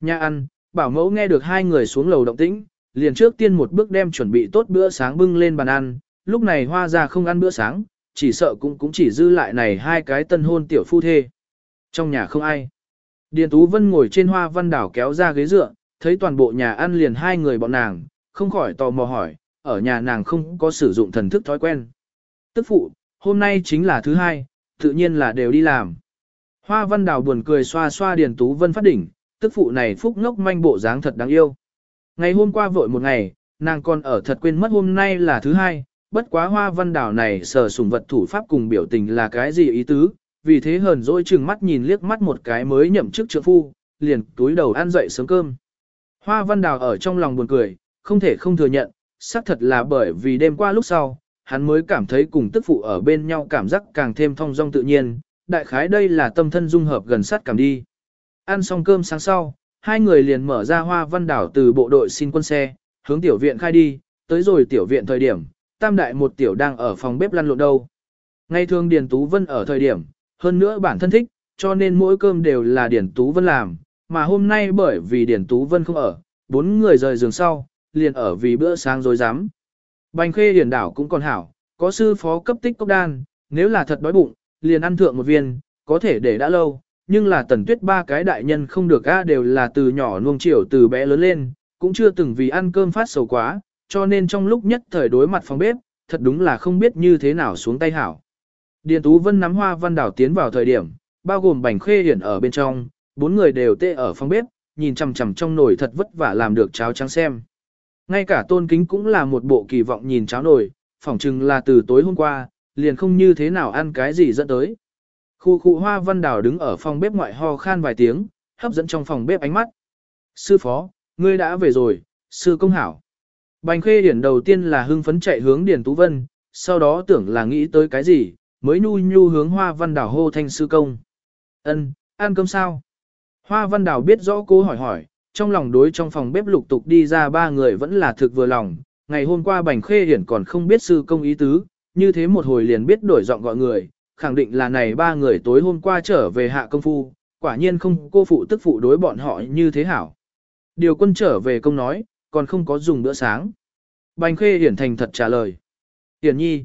Nhà ăn, bảo mẫu nghe được hai người xuống lầu động tĩnh, liền trước tiên một bước đem chuẩn bị tốt bữa sáng bưng lên bàn ăn, lúc này hoa gia không ăn bữa sáng, chỉ sợ cũng cũng chỉ dư lại này hai cái tân hôn tiểu phu thê. Trong nhà không ai. Điền Tú Vân ngồi trên hoa văn đảo kéo ra ghế dựa, thấy toàn bộ nhà ăn liền hai người bọn nàng, không khỏi tò mò hỏi, ở nhà nàng không có sử dụng thần thức thói quen. Tức phụ, hôm nay chính là thứ hai, tự nhiên là đều đi làm. Hoa văn Đào buồn cười xoa xoa Điền Tú Vân phát đỉnh, tức phụ này phúc ngốc manh bộ dáng thật đáng yêu. Ngày hôm qua vội một ngày, nàng còn ở thật quên mất hôm nay là thứ hai, bất quá hoa văn đảo này sở sủng vật thủ pháp cùng biểu tình là cái gì ý tứ, vì thế hờn dỗi chừng mắt nhìn liếc mắt một cái mới nhậm chức trượng phu, liền túi đầu ăn dậy sớm cơm. Hoa văn đào ở trong lòng buồn cười, không thể không thừa nhận, xác thật là bởi vì đêm qua lúc sau, hắn mới cảm thấy cùng tức phụ ở bên nhau cảm giác càng thêm thong dong tự nhiên, đại khái đây là tâm thân dung hợp gần sát cảm đi. Ăn xong cơm sáng sau, hai người liền mở ra hoa văn đảo từ bộ đội xin quân xe, hướng tiểu viện khai đi, tới rồi tiểu viện thời điểm, tam đại một tiểu đang ở phòng bếp lăn lộn đâu. Ngày thường Điền Tú Vân ở thời điểm, hơn nữa bản thân thích, cho nên mỗi cơm đều là Điền Tú Vân làm, mà hôm nay bởi vì Điền Tú Vân không ở, bốn người rời giường sau, liền ở vì bữa sáng rồi dám. Bành khê hiển đảo cũng còn hảo, có sư phó cấp tích cốc đan, nếu là thật đói bụng, liền ăn thượng một viên, có thể để đã lâu, nhưng là tần tuyết ba cái đại nhân không được a đều là từ nhỏ nuông chiều từ bé lớn lên, cũng chưa từng vì ăn cơm phát sầu quá, cho nên trong lúc nhất thời đối mặt phòng bếp, thật đúng là không biết như thế nào xuống tay hảo. Điền Tú Vân nắm hoa văn đảo tiến vào thời điểm, bao gồm bành khê hiển ở bên trong, bốn người đều tê ở phòng bếp, nhìn chằm chằm trong nồi thật vất vả làm được cháo trắng xem. Ngay cả tôn kính cũng là một bộ kỳ vọng nhìn cháo nồi, phỏng chừng là từ tối hôm qua, liền không như thế nào ăn cái gì dẫn tới. Khu khu hoa văn đào đứng ở phòng bếp ngoại ho khan vài tiếng, hấp dẫn trong phòng bếp ánh mắt. Sư phó, ngươi đã về rồi, sư công hảo. Bành khê điển đầu tiên là hưng phấn chạy hướng Điền Tú Vân, sau đó tưởng là nghĩ tới cái gì, mới nhu nhu hướng hoa văn đào hô thanh sư công. Ân, ăn cơm sao? Hoa văn đào biết rõ cô hỏi hỏi, trong lòng đối trong phòng bếp lục tục đi ra ba người vẫn là thực vừa lòng. Ngày hôm qua bành khê hiển còn không biết sư công ý tứ, như thế một hồi liền biết đổi giọng gọi người, khẳng định là này ba người tối hôm qua trở về hạ công phu, quả nhiên không cô phụ tức phụ đối bọn họ như thế hảo. Điều quân trở về công nói, còn không có dùng bữa sáng. Bành khê hiển thành thật trả lời. Hiển nhi.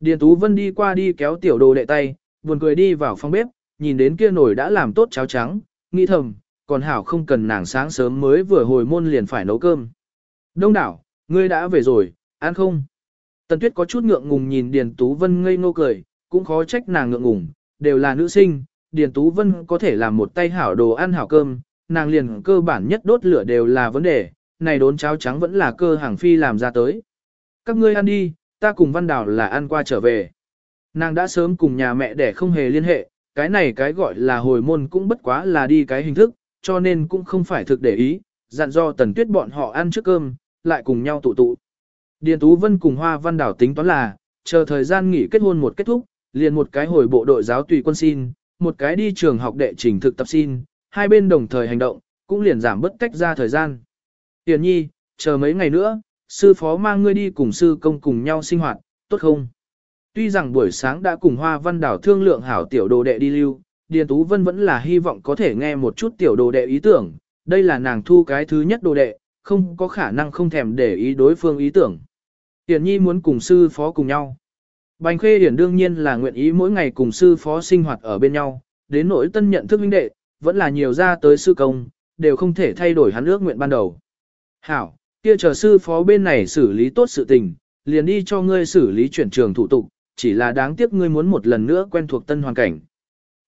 Điền Tú Vân đi qua đi kéo tiểu đồ đệ tay, buồn cười đi vào phòng bếp, nhìn đến kia nồi đã làm tốt cháo trắng, nghĩ thầm, còn hảo không cần nàng sáng sớm mới vừa hồi môn liền phải nấu cơm. Đông đảo, ngươi đã về rồi, ăn không? Tần Tuyết có chút ngượng ngùng nhìn Điền Tú Vân ngây ngô cười, cũng khó trách nàng ngượng ngùng, đều là nữ sinh, Điền Tú Vân có thể làm một tay hảo đồ ăn hảo cơm, nàng liền cơ bản nhất đốt lửa đều là vấn đề, này đốn cháo trắng vẫn là cơ hàng phi làm ra tới. Các ngươi ăn đi, ta cùng Văn Đào là ăn qua trở về. Nàng đã sớm cùng nhà mẹ để không hề liên hệ, cái này cái gọi là hồi môn cũng bất quá là đi cái hình thức, cho nên cũng không phải thực để ý, dặn do tần tuyết bọn họ ăn trước cơm, lại cùng nhau tụ tụ. Điền Tú Vân cùng Hoa Văn Đảo tính toán là, chờ thời gian nghỉ kết hôn một kết thúc, liền một cái hồi bộ đội giáo tùy quân xin, một cái đi trường học đệ trình thực tập xin, hai bên đồng thời hành động, cũng liền giảm bất cách ra thời gian. Tiền nhi, chờ mấy ngày nữa, sư phó mang ngươi đi cùng sư công cùng nhau sinh hoạt, tốt không? Tuy rằng buổi sáng đã cùng Hoa Văn Đảo thương lượng hảo tiểu đồ đệ đi lưu, Điền Tú Vân vẫn là hy vọng có thể nghe một chút tiểu đồ đệ ý tưởng, đây là nàng thu cái thứ nhất đồ đệ, không có khả năng không thèm để ý đối phương ý tưởng. Tiền nhi muốn cùng sư phó cùng nhau. Bành Khê Điển đương nhiên là nguyện ý mỗi ngày cùng sư phó sinh hoạt ở bên nhau, đến nỗi tân nhận thức minh đệ, vẫn là nhiều ra tới sư công, đều không thể thay đổi hắn ước nguyện ban đầu. Hảo, kia chờ sư phó bên này xử lý tốt sự tình, liền đi cho ngươi xử lý chuyển trường thủ tục, chỉ là đáng tiếc ngươi muốn một lần nữa quen thuộc tân hoàn cảnh.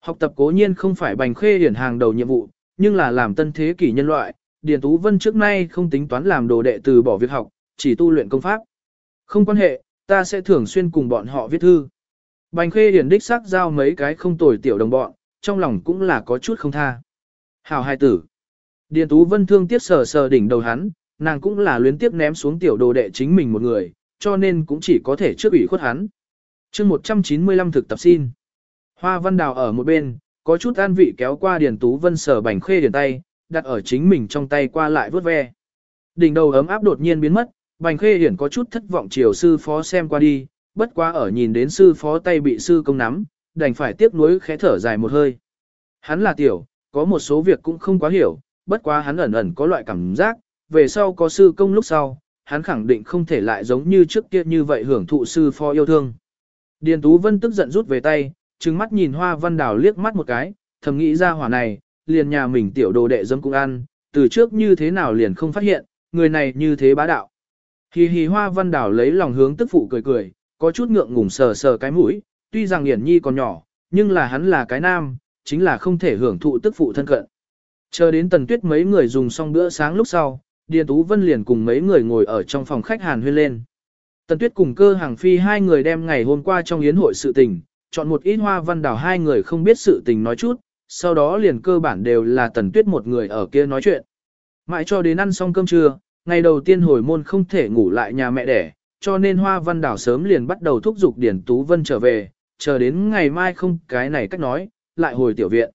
Học tập cố nhiên không phải bành khê điển hàng đầu nhiệm vụ, nhưng là làm tân thế kỷ nhân loại, Điền Tú Vân trước nay không tính toán làm đồ đệ từ bỏ việc học, chỉ tu luyện công pháp. Không quan hệ, ta sẽ thường xuyên cùng bọn họ viết thư. Bành khê điển đích xác giao mấy cái không tồi tiểu đồng bọn, trong lòng cũng là có chút không tha. Hào hai tử. Điền Tú Vân thương tiếc sờ sờ đỉnh đầu hắn, nàng cũng là luyến tiếp ném xuống tiểu đồ đệ chính mình một người, cho nên cũng chỉ có thể trước ủy khuất hắn. chương 195 thực tập xin. Hoa văn đào ở một bên, có chút an vị kéo qua Điền Tú Vân sờ bành khê điền tay, đặt ở chính mình trong tay qua lại vớt ve. Đỉnh đầu ấm áp đột nhiên biến mất, bành khê hiển có chút thất vọng chiều sư phó xem qua đi, bất quá ở nhìn đến sư phó tay bị sư công nắm, đành phải tiếc nuối khẽ thở dài một hơi. Hắn là tiểu, có một số việc cũng không quá hiểu, bất quá hắn ẩn ẩn có loại cảm giác, về sau có sư công lúc sau, hắn khẳng định không thể lại giống như trước kia như vậy hưởng thụ sư phó yêu thương. Điền Tú Vân tức giận rút về tay, trừng mắt nhìn Hoa Văn Đào liếc mắt một cái, thầm nghĩ ra hỏa này, liền nhà mình tiểu đồ đệ dâm cũng ăn, từ trước như thế nào liền không phát hiện, người này như thế bá đạo. Hì hì Hoa Văn Đào lấy lòng hướng tức phụ cười cười, có chút ngượng ngùng sờ sờ cái mũi, tuy rằng Điển Nhi còn nhỏ, nhưng là hắn là cái nam, chính là không thể hưởng thụ tức phụ thân cận. Chờ đến tần tuyết mấy người dùng xong bữa sáng lúc sau, Điền Tú Vân liền cùng mấy người ngồi ở trong phòng khách hàn huyên lên. Tần tuyết cùng cơ hàng phi hai người đem ngày hôm qua trong yến hội sự tình, chọn một ít hoa văn đào hai người không biết sự tình nói chút, sau đó liền cơ bản đều là tần tuyết một người ở kia nói chuyện. Mãi cho đến ăn xong cơm trưa, ngày đầu tiên hồi môn không thể ngủ lại nhà mẹ đẻ, cho nên hoa văn đảo sớm liền bắt đầu thúc giục điển Tú Vân trở về, chờ đến ngày mai không cái này cách nói, lại hồi tiểu viện.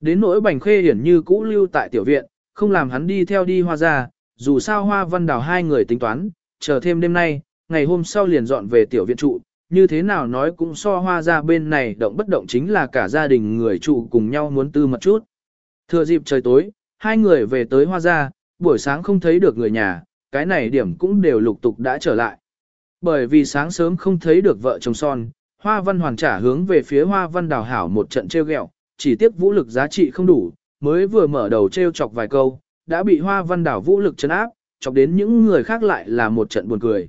Đến nỗi bành khê hiển như cũ lưu tại tiểu viện, không làm hắn đi theo đi hoa ra, dù sao hoa văn đào hai người tính toán, chờ thêm đêm nay, ngày hôm sau liền dọn về tiểu viện trụ, như thế nào nói cũng so hoa ra bên này động bất động chính là cả gia đình người trụ cùng nhau muốn tư mật chút. Thừa dịp trời tối, hai người về tới hoa ra, buổi sáng không thấy được người nhà, cái này điểm cũng đều lục tục đã trở lại. Bởi vì sáng sớm không thấy được vợ chồng son, hoa văn hoàn trả hướng về phía hoa văn đào hảo một trận treo gẹo, chỉ tiếc vũ lực giá trị không đủ, mới vừa mở đầu treo chọc vài câu, đã bị hoa văn đảo vũ lực chấn áp, chọc đến những người khác lại là một trận buồn cười.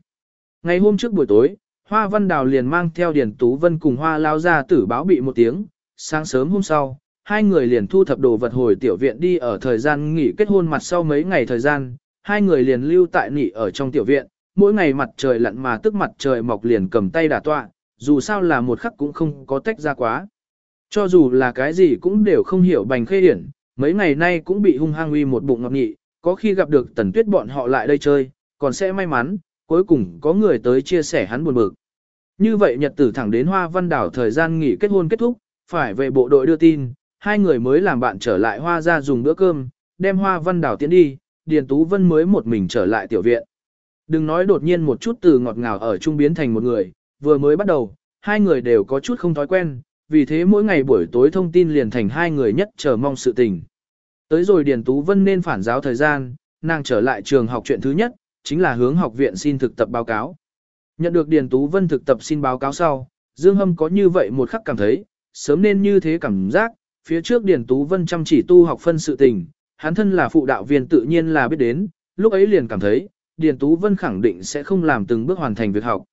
Ngày hôm trước buổi tối, hoa văn đào liền mang theo Điền Tú Vân cùng hoa lao ra tử báo bị một tiếng, sáng sớm hôm sau, hai người liền thu thập đồ vật hồi tiểu viện đi ở thời gian nghỉ kết hôn mặt sau mấy ngày thời gian, hai người liền lưu tại nghỉ ở trong tiểu viện, mỗi ngày mặt trời lặn mà tức mặt trời mọc liền cầm tay đả tọa, dù sao là một khắc cũng không có tách ra quá. Cho dù là cái gì cũng đều không hiểu bành khê điển, mấy ngày nay cũng bị hung hăng uy một bụng ngọc nghị, có khi gặp được tần tuyết bọn họ lại đây chơi, còn sẽ may mắn, cuối cùng có người tới chia sẻ hắn buồn bực. Như vậy nhật tử thẳng đến Hoa Văn Đảo thời gian nghỉ kết hôn kết thúc, phải về bộ đội đưa tin, hai người mới làm bạn trở lại Hoa ra dùng bữa cơm, đem Hoa Văn Đảo tiến đi, Điền Tú Vân mới một mình trở lại tiểu viện. Đừng nói đột nhiên một chút từ ngọt ngào ở trung biến thành một người, vừa mới bắt đầu, hai người đều có chút không thói quen, vì thế mỗi ngày buổi tối thông tin liền thành hai người nhất chờ mong sự tình. Tới rồi Điền Tú Vân nên phản giáo thời gian, nàng trở lại trường học chuyện thứ nhất, chính là hướng học viện xin thực tập báo cáo. Nhận được Điền Tú Vân thực tập xin báo cáo sau, Dương Hâm có như vậy một khắc cảm thấy, sớm nên như thế cảm giác, phía trước Điền Tú Vân chăm chỉ tu học phân sự tình, hắn thân là phụ đạo viên tự nhiên là biết đến, lúc ấy liền cảm thấy, Điền Tú Vân khẳng định sẽ không làm từng bước hoàn thành việc học.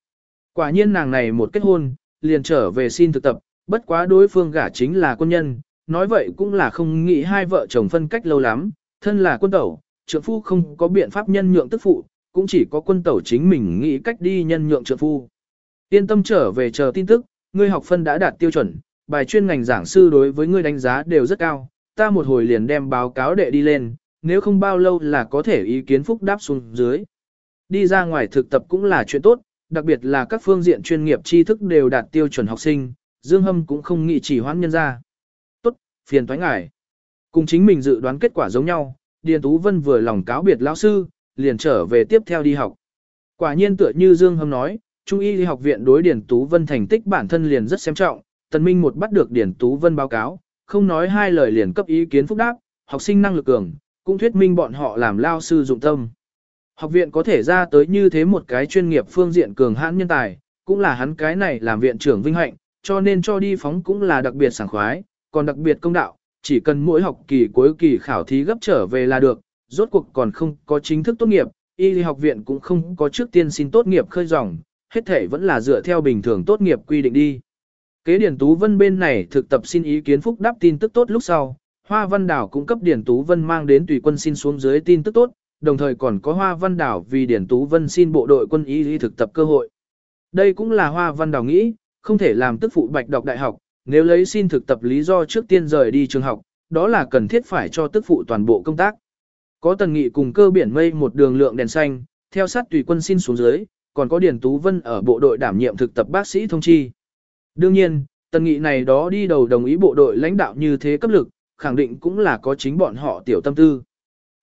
Quả nhiên nàng này một kết hôn, liền trở về xin thực tập, bất quá đối phương gả chính là quân nhân, nói vậy cũng là không nghĩ hai vợ chồng phân cách lâu lắm, thân là quân tẩu, trượng phu không có biện pháp nhân nhượng tức phụ, cũng chỉ có quân tẩu chính mình nghĩ cách đi nhân nhượng trượng phu. Yên tâm trở về chờ tin tức, ngươi học phân đã đạt tiêu chuẩn, bài chuyên ngành giảng sư đối với ngươi đánh giá đều rất cao, ta một hồi liền đem báo cáo đệ đi lên, nếu không bao lâu là có thể ý kiến phúc đáp xuống dưới. Đi ra ngoài thực tập cũng là chuyện tốt, đặc biệt là các phương diện chuyên nghiệp tri thức đều đạt tiêu chuẩn học sinh, Dương Hâm cũng không nghĩ chỉ hoãn nhân ra. Tốt, phiền thoái ngại. Cùng chính mình dự đoán kết quả giống nhau, Điền Tú Vân vừa lòng cáo biệt lão sư, liền trở về tiếp theo đi học. Quả nhiên tựa như Dương Hâm nói, Trung y học viện đối điển Tú Vân thành tích bản thân liền rất xem trọng, Tần Minh một bắt được điển Tú Vân báo cáo, không nói hai lời liền cấp ý kiến phúc đáp, học sinh năng lực cường, cũng thuyết minh bọn họ làm lao sư dụng tâm. Học viện có thể ra tới như thế một cái chuyên nghiệp phương diện cường hãn nhân tài, cũng là hắn cái này làm viện trưởng vinh hạnh, cho nên cho đi phóng cũng là đặc biệt sảng khoái, còn đặc biệt công đạo, chỉ cần mỗi học kỳ cuối kỳ khảo thí gấp trở về là được, rốt cuộc còn không có chính thức tốt nghiệp, y học viện cũng không có trước tiên xin tốt nghiệp khơi dòng, hết thể vẫn là dựa theo bình thường tốt nghiệp quy định đi. Kế Điển Tú Vân bên này thực tập xin ý kiến phúc đáp tin tức tốt lúc sau, Hoa Văn Đảo cũng cấp Điển Tú Vân mang đến tùy quân xin xuống dưới tin tức tốt, đồng thời còn có Hoa Văn Đảo vì Điển Tú Vân xin bộ đội quân y đi thực tập cơ hội. Đây cũng là Hoa Văn Đảo nghĩ, không thể làm tức phụ bạch đọc đại học, nếu lấy xin thực tập lý do trước tiên rời đi trường học, đó là cần thiết phải cho tức phụ toàn bộ công tác. Có tần nghị cùng cơ biển mây một đường lượng đèn xanh, theo sát tùy quân xin xuống dưới, còn có Điền Tú Vân ở bộ đội đảm nhiệm thực tập bác sĩ thông chi. Đương nhiên, tần nghị này đó đi đầu đồng ý bộ đội lãnh đạo như thế cấp lực, khẳng định cũng là có chính bọn họ tiểu tâm tư.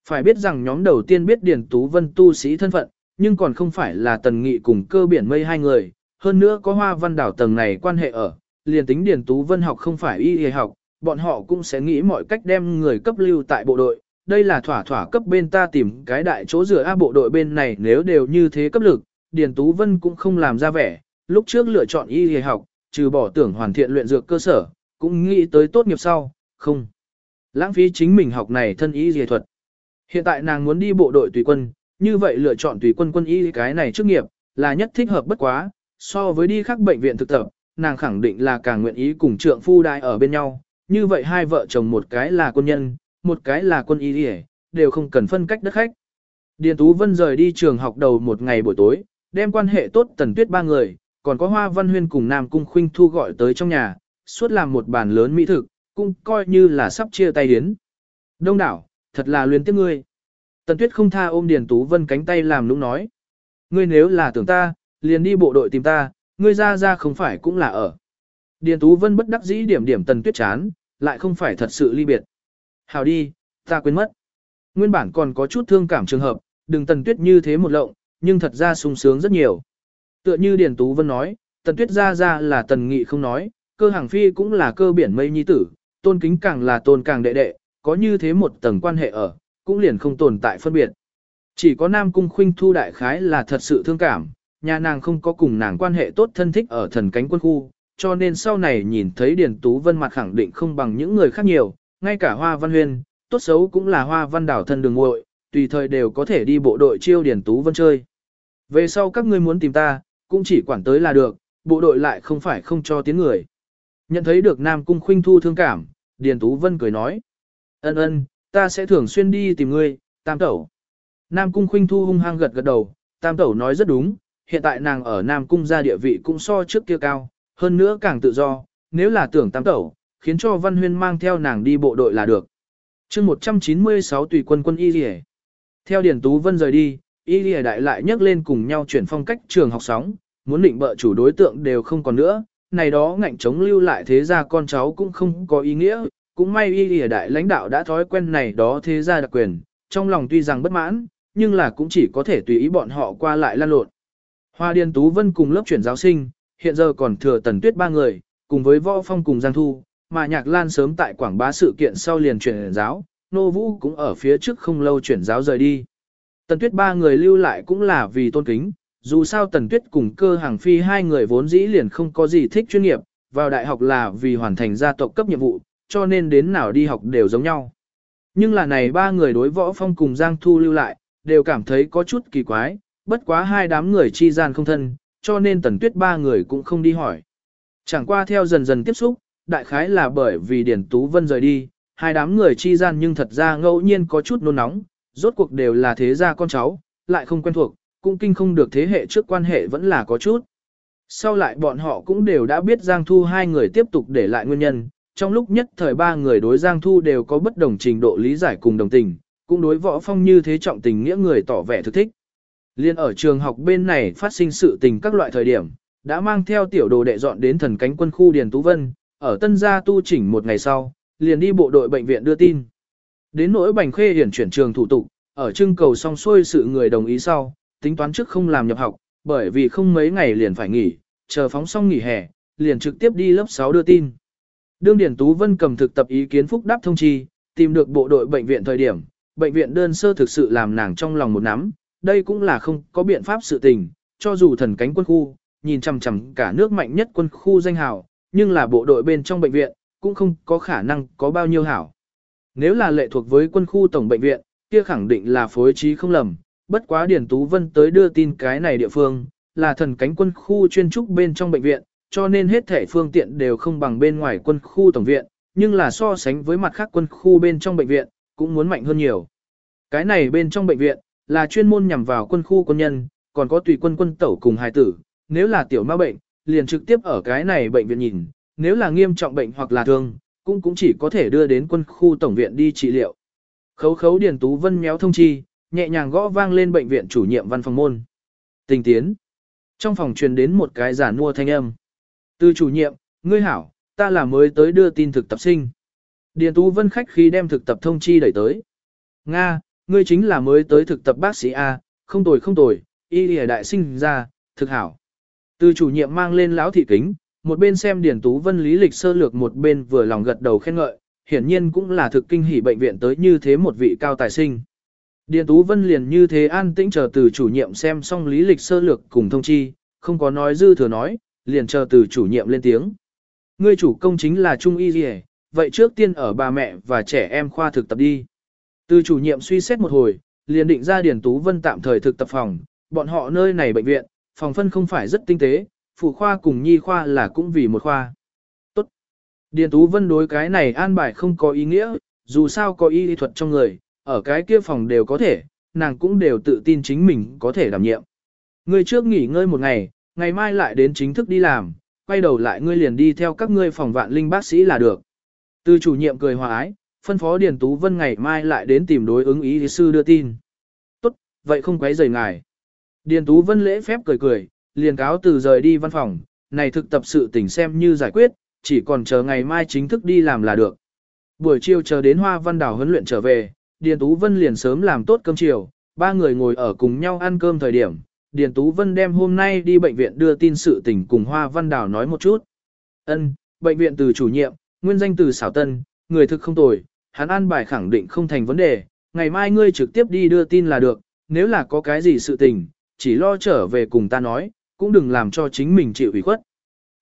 Phải biết rằng nhóm đầu tiên biết Điền Tú Vân tu sĩ thân phận, nhưng còn không phải là tần nghị cùng cơ biển mây hai người, hơn nữa có hoa văn đảo tầng này quan hệ ở, liền tính Điền Tú Vân học không phải y y học, bọn họ cũng sẽ nghĩ mọi cách đem người cấp lưu tại bộ đội. Đây là thỏa thỏa cấp bên ta tìm cái đại chỗ rửa A bộ đội bên này nếu đều như thế cấp lực, Điền Tú Vân cũng không làm ra vẻ, lúc trước lựa chọn y y học, trừ bỏ tưởng hoàn thiện luyện dược cơ sở, cũng nghĩ tới tốt nghiệp sau, không. Lãng phí chính mình học này thân y y thuật. Hiện tại nàng muốn đi bộ đội tùy quân, như vậy lựa chọn tùy quân quân y cái này chức nghiệp, là nhất thích hợp bất quá, so với đi khác bệnh viện thực tập, nàng khẳng định là càng nguyện ý cùng trượng phu đại ở bên nhau, như vậy hai vợ chồng một cái là quân nhân, một cái là quân y đi đều không cần phân cách đất khách. Điền Tú Vân rời đi trường học đầu một ngày buổi tối, đem quan hệ tốt tần tuyết ba người, còn có Hoa Văn Huyên cùng Nam Cung Khuynh Thu gọi tới trong nhà, suốt làm một bàn lớn mỹ thực, cũng coi như là sắp chia tay đến. Đông đảo, thật là luyến tiếc ngươi. Tần Tuyết không tha ôm Điền Tú Vân cánh tay làm lúc nói. Ngươi nếu là tưởng ta, liền đi bộ đội tìm ta, ngươi ra ra không phải cũng là ở. Điền Tú Vân bất đắc dĩ điểm điểm Tần Tuyết chán, lại không phải thật sự ly biệt. Hào đi, ta quên mất. Nguyên bản còn có chút thương cảm trường hợp, đừng Tần Tuyết như thế một lộng, nhưng thật ra sung sướng rất nhiều. Tựa như Điền Tú Vân nói, Tần Tuyết ra ra là Tần Nghị không nói, cơ hàng phi cũng là cơ biển mây nhi tử, tôn kính càng là tôn càng đệ đệ, có như thế một tầng quan hệ ở, cũng liền không tồn tại phân biệt. Chỉ có Nam Cung Khuynh Thu đại khái là thật sự thương cảm, nhà nàng không có cùng nàng quan hệ tốt thân thích ở thần cánh quân khu, cho nên sau này nhìn thấy Điền Tú Vân mặt khẳng định không bằng những người khác nhiều, ngay cả Hoa Văn Huyên, tốt xấu cũng là Hoa Văn Đảo thân đường muội, tùy thời đều có thể đi bộ đội chiêu Điền Tú Vân chơi. Về sau các ngươi muốn tìm ta, cũng chỉ quản tới là được, bộ đội lại không phải không cho tiếng người. Nhận thấy được Nam Cung Khuynh Thu thương cảm, Điền Tú Vân cười nói. Ân ân, ta sẽ thường xuyên đi tìm ngươi, Tam Tẩu. Nam Cung Khuynh Thu hung hăng gật gật đầu, Tam Tẩu nói rất đúng, hiện tại nàng ở Nam Cung gia địa vị cũng so trước kia cao, hơn nữa càng tự do, nếu là tưởng Tam Tẩu, khiến cho Văn Huyên mang theo nàng đi bộ đội là được. chương 196 tùy quân quân Y Lìa. Theo Điền Tú Vân rời đi, Y Lìa đại lại nhắc lên cùng nhau chuyển phong cách trường học sóng, muốn định bợ chủ đối tượng đều không còn nữa, này đó ngạnh chống lưu lại thế gia con cháu cũng không có ý nghĩa, cũng may y lìa đại lãnh đạo đã thói quen này đó thế gia đặc quyền, trong lòng tuy rằng bất mãn, nhưng là cũng chỉ có thể tùy ý bọn họ qua lại lan lộn. Hoa Điền Tú Vân cùng lớp chuyển giáo sinh, hiện giờ còn thừa tần tuyết ba người, cùng với võ phong cùng Giang Thu, mà Nhạc Lan sớm tại quảng bá sự kiện sau liền chuyển giáo, Nô Vũ cũng ở phía trước không lâu chuyển giáo rời đi. Tần tuyết ba người lưu lại cũng là vì tôn kính, dù sao Tần Tuyết cùng cơ hàng phi hai người vốn dĩ liền không có gì thích chuyên nghiệp, vào đại học là vì hoàn thành gia tộc cấp nhiệm vụ, cho nên đến nào đi học đều giống nhau. Nhưng là này ba người đối võ phong cùng Giang Thu lưu lại, đều cảm thấy có chút kỳ quái, bất quá hai đám người chi gian không thân, cho nên Tần Tuyết ba người cũng không đi hỏi. Chẳng qua theo dần dần tiếp xúc, đại khái là bởi vì Điền Tú Vân rời đi, hai đám người chi gian nhưng thật ra ngẫu nhiên có chút nôn nóng, rốt cuộc đều là thế gia con cháu, lại không quen thuộc, cũng kinh không được thế hệ trước quan hệ vẫn là có chút. Sau lại bọn họ cũng đều đã biết Giang Thu hai người tiếp tục để lại nguyên nhân, trong lúc nhất thời ba người đối Giang Thu đều có bất đồng trình độ lý giải cùng đồng tình, cũng đối võ phong như thế trọng tình nghĩa người tỏ vẻ thực thích. Liên ở trường học bên này phát sinh sự tình các loại thời điểm, đã mang theo tiểu đồ đệ dọn đến thần cánh quân khu Điền Tú Vân, ở tân gia tu chỉnh một ngày sau, liền đi bộ đội bệnh viện đưa tin. Đến nỗi bành khê hiển chuyển trường thủ tục, ở trưng cầu xong xuôi sự người đồng ý sau, tính toán trước không làm nhập học, bởi vì không mấy ngày liền phải nghỉ, chờ phóng xong nghỉ hè, liền trực tiếp đi lớp 6 đưa tin. Đương Điển Tú Vân cầm thực tập ý kiến phúc đáp thông chi, tìm được bộ đội bệnh viện thời điểm, bệnh viện đơn sơ thực sự làm nàng trong lòng một nắm, đây cũng là không có biện pháp sự tình, cho dù thần cánh quân khu, nhìn chằm chằm cả nước mạnh nhất quân khu danh hào, nhưng là bộ đội bên trong bệnh viện, cũng không có khả năng có bao nhiêu hảo. Nếu là lệ thuộc với quân khu tổng bệnh viện, kia khẳng định là phối trí không lầm, bất quá Điền Tú Vân tới đưa tin cái này địa phương, là thần cánh quân khu chuyên trúc bên trong bệnh viện, cho nên hết thể phương tiện đều không bằng bên ngoài quân khu tổng viện, nhưng là so sánh với mặt khác quân khu bên trong bệnh viện, cũng muốn mạnh hơn nhiều. Cái này bên trong bệnh viện, là chuyên môn nhằm vào quân khu quân nhân, còn có tùy quân quân tẩu cùng hài tử, nếu là tiểu ma bệnh, liền trực tiếp ở cái này bệnh viện nhìn, nếu là nghiêm trọng bệnh hoặc là thương, cũng cũng chỉ có thể đưa đến quân khu tổng viện đi trị liệu. Khấu khấu Điền Tú Vân méo thông chi, nhẹ nhàng gõ vang lên bệnh viện chủ nhiệm văn phòng môn. Tình tiến. Trong phòng truyền đến một cái giả mua thanh âm. Từ chủ nhiệm, ngươi hảo, ta là mới tới đưa tin thực tập sinh. Điền Tú Vân khách khi đem thực tập thông chi đẩy tới. Nga, ngươi chính là mới tới thực tập bác sĩ A, không tồi không tồi, y lìa đại sinh ra, thực hảo. Từ chủ nhiệm mang lên lão thị kính, một bên xem Điền Tú Vân lý lịch sơ lược một bên vừa lòng gật đầu khen ngợi, hiển nhiên cũng là thực kinh hỉ bệnh viện tới như thế một vị cao tài sinh. Điền Tú Vân liền như thế an tĩnh chờ từ chủ nhiệm xem xong lý lịch sơ lược cùng thông chi, không có nói dư thừa nói, liền chờ từ chủ nhiệm lên tiếng. Ngươi chủ công chính là Trung Y Dì vậy trước tiên ở bà mẹ và trẻ em khoa thực tập đi. Từ chủ nhiệm suy xét một hồi, liền định ra Điền Tú Vân tạm thời thực tập phòng, bọn họ nơi này bệnh viện, phòng phân không phải rất tinh tế, phụ khoa cùng nhi khoa là cũng vì một khoa. Tốt. Điền Tú Vân đối cái này an bài không có ý nghĩa, dù sao có y lý thuật trong người, ở cái kia phòng đều có thể, nàng cũng đều tự tin chính mình có thể đảm nhiệm. Ngươi trước nghỉ ngơi một ngày, ngày mai lại đến chính thức đi làm, quay đầu lại ngươi liền đi theo các ngươi phòng vạn linh bác sĩ là được. Từ chủ nhiệm cười hòa ái, phân phó Điền Tú Vân ngày mai lại đến tìm đối ứng ý sư đưa tin. Tốt, vậy không quấy rầy ngài. Điền Tú Vân lễ phép cười cười, liền cáo từ rời đi văn phòng, này thực tập sự tình xem như giải quyết, chỉ còn chờ ngày mai chính thức đi làm là được. Buổi chiều chờ đến Hoa Văn Đảo huấn luyện trở về, Điền Tú Vân liền sớm làm tốt cơm chiều, ba người ngồi ở cùng nhau ăn cơm thời điểm. Điền Tú Vân đem hôm nay đi bệnh viện đưa tin sự tình cùng Hoa Văn Đảo nói một chút. Ân, bệnh viện từ chủ nhiệm, nguyên danh từ xảo tân, người thực không tồi, hắn an bài khẳng định không thành vấn đề, ngày mai ngươi trực tiếp đi đưa tin là được, nếu là có cái gì sự tình, chỉ lo trở về cùng ta nói, cũng đừng làm cho chính mình chịu ủy khuất.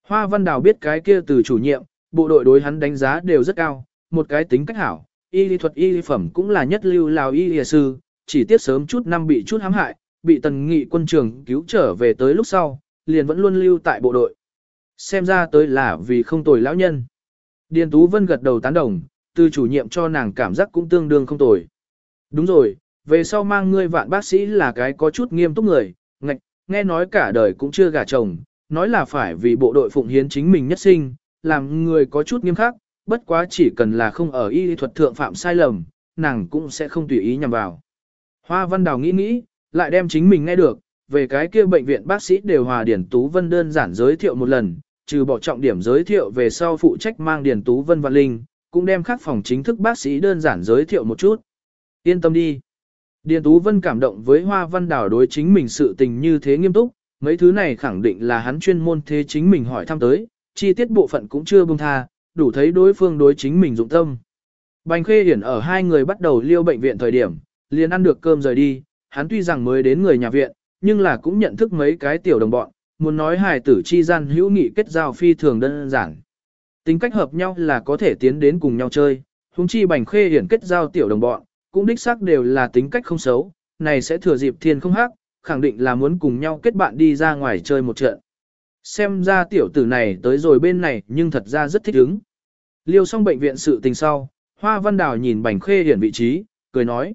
Hoa Văn Đào biết cái kia từ chủ nhiệm, bộ đội đối hắn đánh giá đều rất cao, một cái tính cách hảo, y lý thuật y lý phẩm cũng là nhất lưu lào y lìa sư, chỉ tiếc sớm chút năm bị chút hãm hại, bị tần nghị quân trường cứu trở về tới lúc sau, liền vẫn luôn lưu tại bộ đội. Xem ra tới là vì không tồi lão nhân. Điền Tú Vân gật đầu tán đồng, từ chủ nhiệm cho nàng cảm giác cũng tương đương không tồi. Đúng rồi, về sau mang ngươi vạn bác sĩ là cái có chút nghiêm túc người, ngạch, nghe nói cả đời cũng chưa gả chồng, nói là phải vì bộ đội phụng hiến chính mình nhất sinh, làm người có chút nghiêm khắc, bất quá chỉ cần là không ở y thuật thượng phạm sai lầm, nàng cũng sẽ không tùy ý nhằm vào. Hoa Văn Đào nghĩ nghĩ, lại đem chính mình nghe được, về cái kia bệnh viện bác sĩ đều hòa Điển Tú Vân đơn giản giới thiệu một lần, trừ bỏ trọng điểm giới thiệu về sau phụ trách mang Điển Tú Vân và Linh, cũng đem các phòng chính thức bác sĩ đơn giản giới thiệu một chút. Yên tâm đi. Điền Tú Vân cảm động với Hoa Văn Đào đối chính mình sự tình như thế nghiêm túc, mấy thứ này khẳng định là hắn chuyên môn thế chính mình hỏi thăm tới, chi tiết bộ phận cũng chưa buông tha, đủ thấy đối phương đối chính mình dụng tâm. Bành Khê Hiển ở hai người bắt đầu liêu bệnh viện thời điểm, liền ăn được cơm rời đi, hắn tuy rằng mới đến người nhà viện, nhưng là cũng nhận thức mấy cái tiểu đồng bọn, muốn nói hài tử chi gian hữu nghị kết giao phi thường đơn giản. Tính cách hợp nhau là có thể tiến đến cùng nhau chơi, huống chi Bành Khê Hiển kết giao tiểu đồng bọn, cũng đích xác đều là tính cách không xấu, này sẽ thừa dịp thiên không hắc, khẳng định là muốn cùng nhau kết bạn đi ra ngoài chơi một trận. Xem ra tiểu tử này tới rồi bên này nhưng thật ra rất thích ứng. Liêu xong bệnh viện sự tình sau, Hoa Văn Đào nhìn Bành Khê Hiển vị trí, cười nói.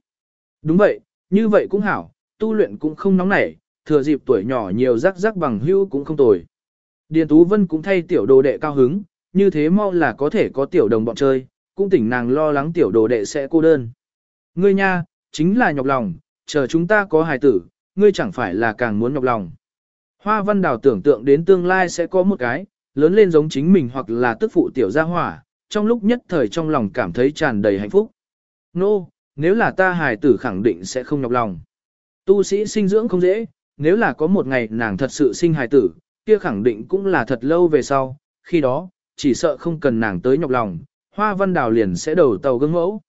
Đúng vậy, như vậy cũng hảo, tu luyện cũng không nóng nảy, thừa dịp tuổi nhỏ nhiều rắc rắc bằng hưu cũng không tồi. Điền Tú Vân cũng thay tiểu đồ đệ cao hứng, như thế mau là có thể có tiểu đồng bọn chơi, cũng tỉnh nàng lo lắng tiểu đồ đệ sẽ cô đơn. Ngươi nha, chính là nhọc lòng, chờ chúng ta có hài tử, ngươi chẳng phải là càng muốn nhọc lòng. Hoa văn đào tưởng tượng đến tương lai sẽ có một cái, lớn lên giống chính mình hoặc là tức phụ tiểu gia hỏa, trong lúc nhất thời trong lòng cảm thấy tràn đầy hạnh phúc. Nô, no, nếu là ta hài tử khẳng định sẽ không nhọc lòng. Tu sĩ sinh dưỡng không dễ, nếu là có một ngày nàng thật sự sinh hài tử, kia khẳng định cũng là thật lâu về sau, khi đó, chỉ sợ không cần nàng tới nhọc lòng, hoa văn đào liền sẽ đầu tàu gương mẫu.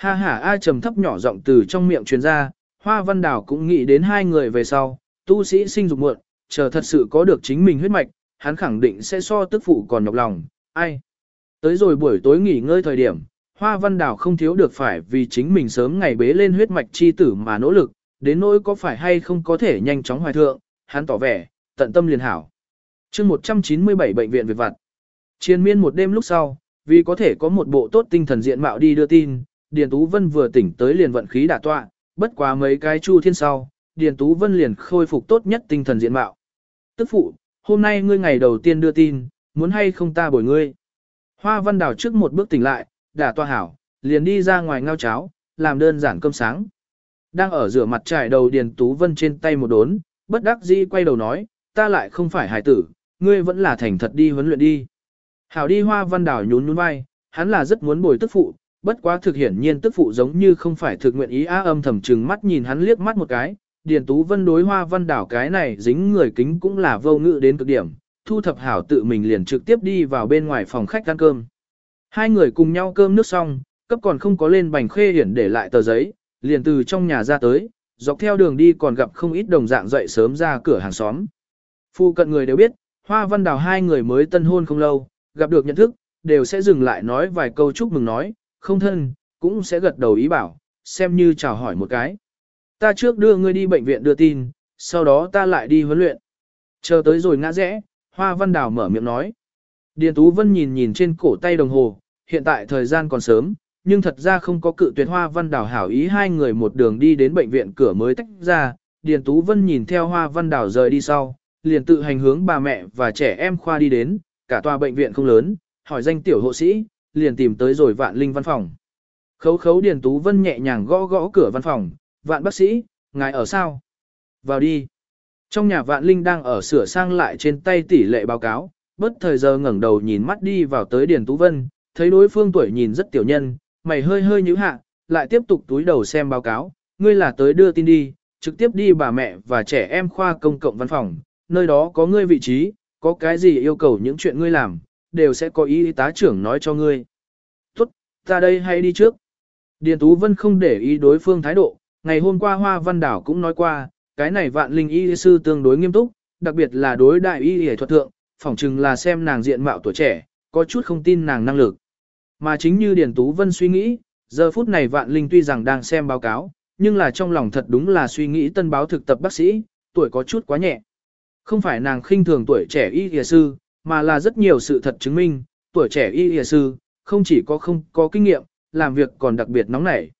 Ha ha ai trầm thấp nhỏ giọng từ trong miệng truyền ra, hoa văn đào cũng nghĩ đến hai người về sau, tu sĩ sinh dục muộn, chờ thật sự có được chính mình huyết mạch, hắn khẳng định sẽ so tức phụ còn nhọc lòng, ai. Tới rồi buổi tối nghỉ ngơi thời điểm, hoa văn đào không thiếu được phải vì chính mình sớm ngày bế lên huyết mạch chi tử mà nỗ lực, đến nỗi có phải hay không có thể nhanh chóng hoài thượng, hắn tỏ vẻ, tận tâm liền hảo. chương 197 bệnh viện về Vặt. Chiến miên một đêm lúc sau, vì có thể có một bộ tốt tinh thần diện mạo đi đưa tin, Điền Tú Vân vừa tỉnh tới liền vận khí đả tọa, bất quá mấy cái chu thiên sau, Điền Tú Vân liền khôi phục tốt nhất tinh thần diện mạo. Tức phụ, hôm nay ngươi ngày đầu tiên đưa tin, muốn hay không ta bồi ngươi. Hoa Văn Đào trước một bước tỉnh lại, đả tọa hảo, liền đi ra ngoài ngao cháo, làm đơn giản cơm sáng. Đang ở rửa mặt trải đầu Điền Tú Vân trên tay một đốn, bất đắc dĩ quay đầu nói, ta lại không phải hải tử, ngươi vẫn là thành thật đi huấn luyện đi. Hảo đi Hoa Văn Đào nhún nhún vai, hắn là rất muốn bồi tức phụ, bất quá thực hiển nhiên tức phụ giống như không phải thực nguyện ý á âm thầm trừng mắt nhìn hắn liếc mắt một cái, Điền Tú Vân đối hoa văn đảo cái này dính người kính cũng là vô ngự đến cực điểm, thu thập hảo tự mình liền trực tiếp đi vào bên ngoài phòng khách ăn cơm. Hai người cùng nhau cơm nước xong, cấp còn không có lên bành khê hiển để lại tờ giấy, liền từ trong nhà ra tới, dọc theo đường đi còn gặp không ít đồng dạng dậy sớm ra cửa hàng xóm. Phu cận người đều biết, hoa văn đào hai người mới tân hôn không lâu, gặp được nhận thức, đều sẽ dừng lại nói vài câu chúc mừng nói, không thân, cũng sẽ gật đầu ý bảo, xem như chào hỏi một cái. Ta trước đưa ngươi đi bệnh viện đưa tin, sau đó ta lại đi huấn luyện. Chờ tới rồi ngã rẽ, Hoa Văn Đào mở miệng nói. Điền Tú Vân nhìn nhìn trên cổ tay đồng hồ, hiện tại thời gian còn sớm, nhưng thật ra không có cự tuyệt hoa văn Đào hảo ý hai người một đường đi đến bệnh viện cửa mới tách ra, Điền Tú Vân nhìn theo hoa văn Đào rời đi sau, liền tự hành hướng bà mẹ và trẻ em khoa đi đến, cả tòa bệnh viện không lớn, hỏi danh tiểu hộ sĩ, liền tìm tới rồi vạn linh văn phòng. Khấu khấu Điền Tú Vân nhẹ nhàng gõ gõ cửa văn phòng, vạn bác sĩ, ngài ở sao? Vào đi. Trong nhà vạn linh đang ở sửa sang lại trên tay tỷ lệ báo cáo, bất thời giờ ngẩng đầu nhìn mắt đi vào tới Điền Tú Vân, thấy đối phương tuổi nhìn rất tiểu nhân, mày hơi hơi nhíu hạ, lại tiếp tục túi đầu xem báo cáo, ngươi là tới đưa tin đi, trực tiếp đi bà mẹ và trẻ em khoa công cộng văn phòng, nơi đó có ngươi vị trí, có cái gì yêu cầu những chuyện ngươi làm, đều sẽ có y tá trưởng nói cho ngươi. Tốt, ta đây hay đi trước. Điền Tú Vân không để ý đối phương thái độ, ngày hôm qua Hoa Văn Đảo cũng nói qua, cái này vạn linh y sư tương đối nghiêm túc, đặc biệt là đối đại y y thuật thượng, phỏng chừng là xem nàng diện mạo tuổi trẻ, có chút không tin nàng năng lực. Mà chính như Điền Tú Vân suy nghĩ, giờ phút này vạn linh tuy rằng đang xem báo cáo, nhưng là trong lòng thật đúng là suy nghĩ tân báo thực tập bác sĩ, tuổi có chút quá nhẹ. Không phải nàng khinh thường tuổi trẻ y y sư, mà là rất nhiều sự thật chứng minh, tuổi trẻ y y sư, không chỉ có không có kinh nghiệm, làm việc còn đặc biệt nóng nảy.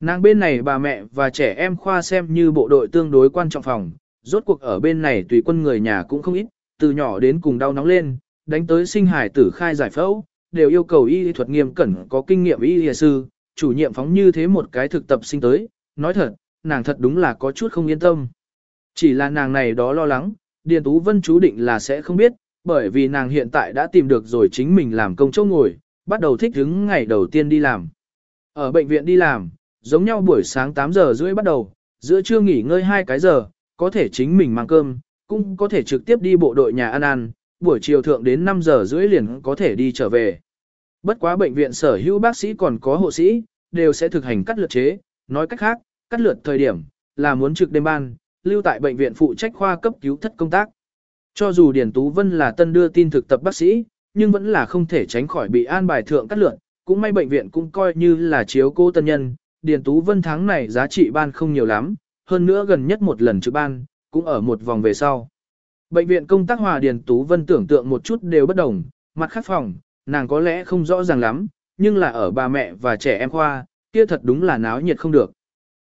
Nàng bên này bà mẹ và trẻ em khoa xem như bộ đội tương đối quan trọng phòng, rốt cuộc ở bên này tùy quân người nhà cũng không ít, từ nhỏ đến cùng đau nóng lên, đánh tới sinh hải tử khai giải phẫu, đều yêu cầu y thuật nghiêm cẩn có kinh nghiệm y y sư, chủ nhiệm phóng như thế một cái thực tập sinh tới, nói thật, nàng thật đúng là có chút không yên tâm. Chỉ là nàng này đó lo lắng, Điền Tú Vân chú định là sẽ không biết, bởi vì nàng hiện tại đã tìm được rồi chính mình làm công chỗ ngồi, bắt đầu thích ứng ngày đầu tiên đi làm. Ở bệnh viện đi làm, giống nhau buổi sáng 8 giờ rưỡi bắt đầu, giữa trưa nghỉ ngơi hai cái giờ, có thể chính mình mang cơm, cũng có thể trực tiếp đi bộ đội nhà ăn ăn, buổi chiều thượng đến 5 giờ rưỡi liền có thể đi trở về. Bất quá bệnh viện sở hữu bác sĩ còn có hộ sĩ, đều sẽ thực hành cắt lượt chế, nói cách khác, cắt lượt thời điểm, là muốn trực đêm ban, lưu tại bệnh viện phụ trách khoa cấp cứu thất công tác. Cho dù Điền Tú Vân là tân đưa tin thực tập bác sĩ, nhưng vẫn là không thể tránh khỏi bị an bài thượng cắt lượn, cũng may bệnh viện cũng coi như là chiếu cô tân nhân, Điền Tú Vân tháng này giá trị ban không nhiều lắm, hơn nữa gần nhất một lần trực ban, cũng ở một vòng về sau. Bệnh viện công tác hòa Điền Tú Vân tưởng tượng một chút đều bất đồng, mặt khác phòng, nàng có lẽ không rõ ràng lắm, nhưng là ở bà mẹ và trẻ em khoa, kia thật đúng là náo nhiệt không được.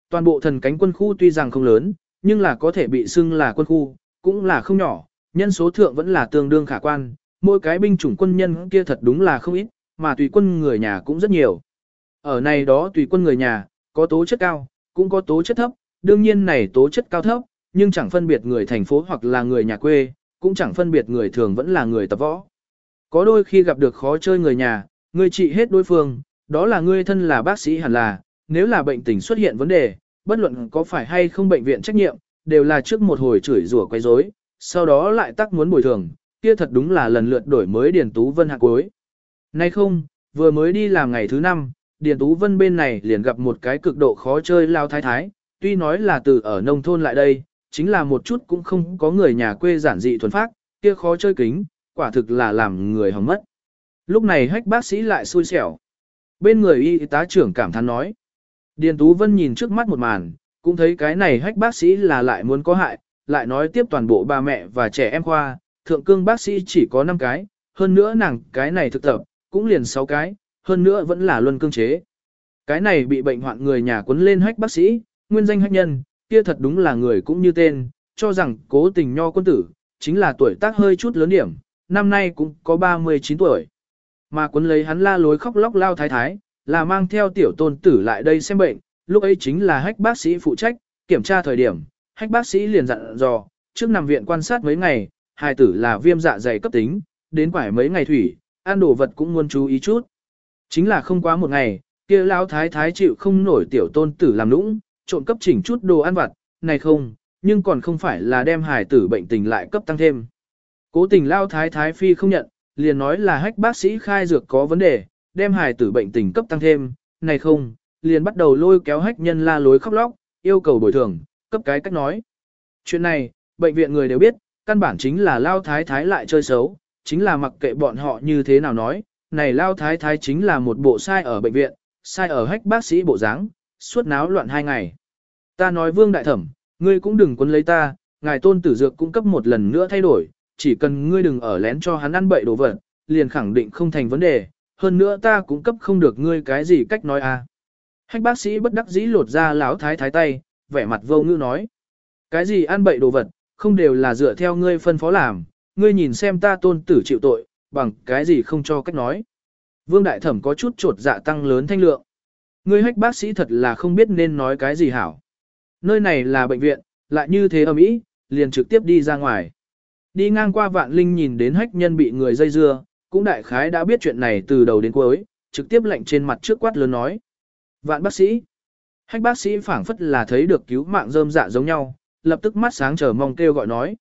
Toàn bộ thần cánh quân khu tuy rằng không lớn, nhưng là có thể bị xưng là quân khu, cũng là không nhỏ, nhân số thượng vẫn là tương đương khả quan, mỗi cái binh chủng quân nhân kia thật đúng là không ít, mà tùy quân người nhà cũng rất nhiều. Ở này đó tùy quân người nhà, có tố chất cao, cũng có tố chất thấp, đương nhiên này tố chất cao thấp, nhưng chẳng phân biệt người thành phố hoặc là người nhà quê, cũng chẳng phân biệt người thường vẫn là người tập võ. Có đôi khi gặp được khó chơi người nhà, người trị hết đối phương, đó là người thân là bác sĩ hẳn là, nếu là bệnh tình xuất hiện vấn đề, bất luận có phải hay không bệnh viện trách nhiệm, đều là trước một hồi chửi rủa quấy rối, sau đó lại tắc muốn bồi thường, kia thật đúng là lần lượt đổi mới Điền Tú Vân hạ cuối. Nay không, vừa mới đi làm ngày thứ năm, Điền Tú Vân bên này liền gặp một cái cực độ khó chơi lao thái thái, tuy nói là từ ở nông thôn lại đây, chính là một chút cũng không có người nhà quê giản dị thuần phác, kia khó chơi kính, quả thực là làm người hỏng mất. Lúc này hách bác sĩ lại xui xẻo. Bên người y tá trưởng cảm thán nói. Điền Tú Vân nhìn trước mắt một màn, cũng thấy cái này hách bác sĩ là lại muốn có hại, lại nói tiếp toàn bộ ba mẹ và trẻ em khoa, thượng cương bác sĩ chỉ có 5 cái, hơn nữa nàng cái này thực tập, cũng liền 6 cái, hơn nữa vẫn là luân cương chế. Cái này bị bệnh hoạn người nhà quấn lên hách bác sĩ, nguyên danh hách nhân, kia thật đúng là người cũng như tên, cho rằng cố tình nho quân tử, chính là tuổi tác hơi chút lớn điểm, năm nay cũng có 39 tuổi. Mà quấn lấy hắn la lối khóc lóc lao thái thái, là mang theo tiểu tôn tử lại đây xem bệnh, lúc ấy chính là hách bác sĩ phụ trách, kiểm tra thời điểm, hách bác sĩ liền dặn dò, trước nằm viện quan sát mấy ngày, hài tử là viêm dạ dày cấp tính, đến quải mấy ngày thủy, ăn đồ vật cũng muốn chú ý chút. Chính là không quá một ngày, kia lão thái thái chịu không nổi tiểu tôn tử làm nũng, trộn cấp chỉnh chút đồ ăn vặt, này không, nhưng còn không phải là đem hài tử bệnh tình lại cấp tăng thêm. Cố tình lao thái thái phi không nhận, liền nói là hách bác sĩ khai dược có vấn đề, đem hài tử bệnh tình cấp tăng thêm, này không, liền bắt đầu lôi kéo hách nhân la lối khóc lóc, yêu cầu bồi thường, cấp cái cách nói. Chuyện này, bệnh viện người đều biết, căn bản chính là lao thái thái lại chơi xấu, chính là mặc kệ bọn họ như thế nào nói, này lao thái thái chính là một bộ sai ở bệnh viện, sai ở hách bác sĩ bộ dáng, suốt náo loạn hai ngày. Ta nói vương đại thẩm, ngươi cũng đừng quấn lấy ta, ngài tôn tử dược cũng cấp một lần nữa thay đổi, chỉ cần ngươi đừng ở lén cho hắn ăn bậy đồ vật, liền khẳng định không thành vấn đề, hơn nữa ta cũng cấp không được ngươi cái gì cách nói à. Hách bác sĩ bất đắc dĩ lột ra lão thái thái tay, vẻ mặt vô ngữ nói. Cái gì ăn bậy đồ vật, không đều là dựa theo ngươi phân phó làm, ngươi nhìn xem ta tôn tử chịu tội, bằng cái gì không cho cách nói. Vương Đại Thẩm có chút trột dạ tăng lớn thanh lượng. Ngươi hách bác sĩ thật là không biết nên nói cái gì hảo. Nơi này là bệnh viện, lại như thế ở ĩ, liền trực tiếp đi ra ngoài. Đi ngang qua vạn linh nhìn đến hách nhân bị người dây dưa, cũng đại khái đã biết chuyện này từ đầu đến cuối, trực tiếp lệnh trên mặt trước quát lớn nói. Vạn bác sĩ. Hách bác sĩ phảng phất là thấy được cứu mạng rơm dạ giống nhau, lập tức mắt sáng chờ mong kêu gọi nói.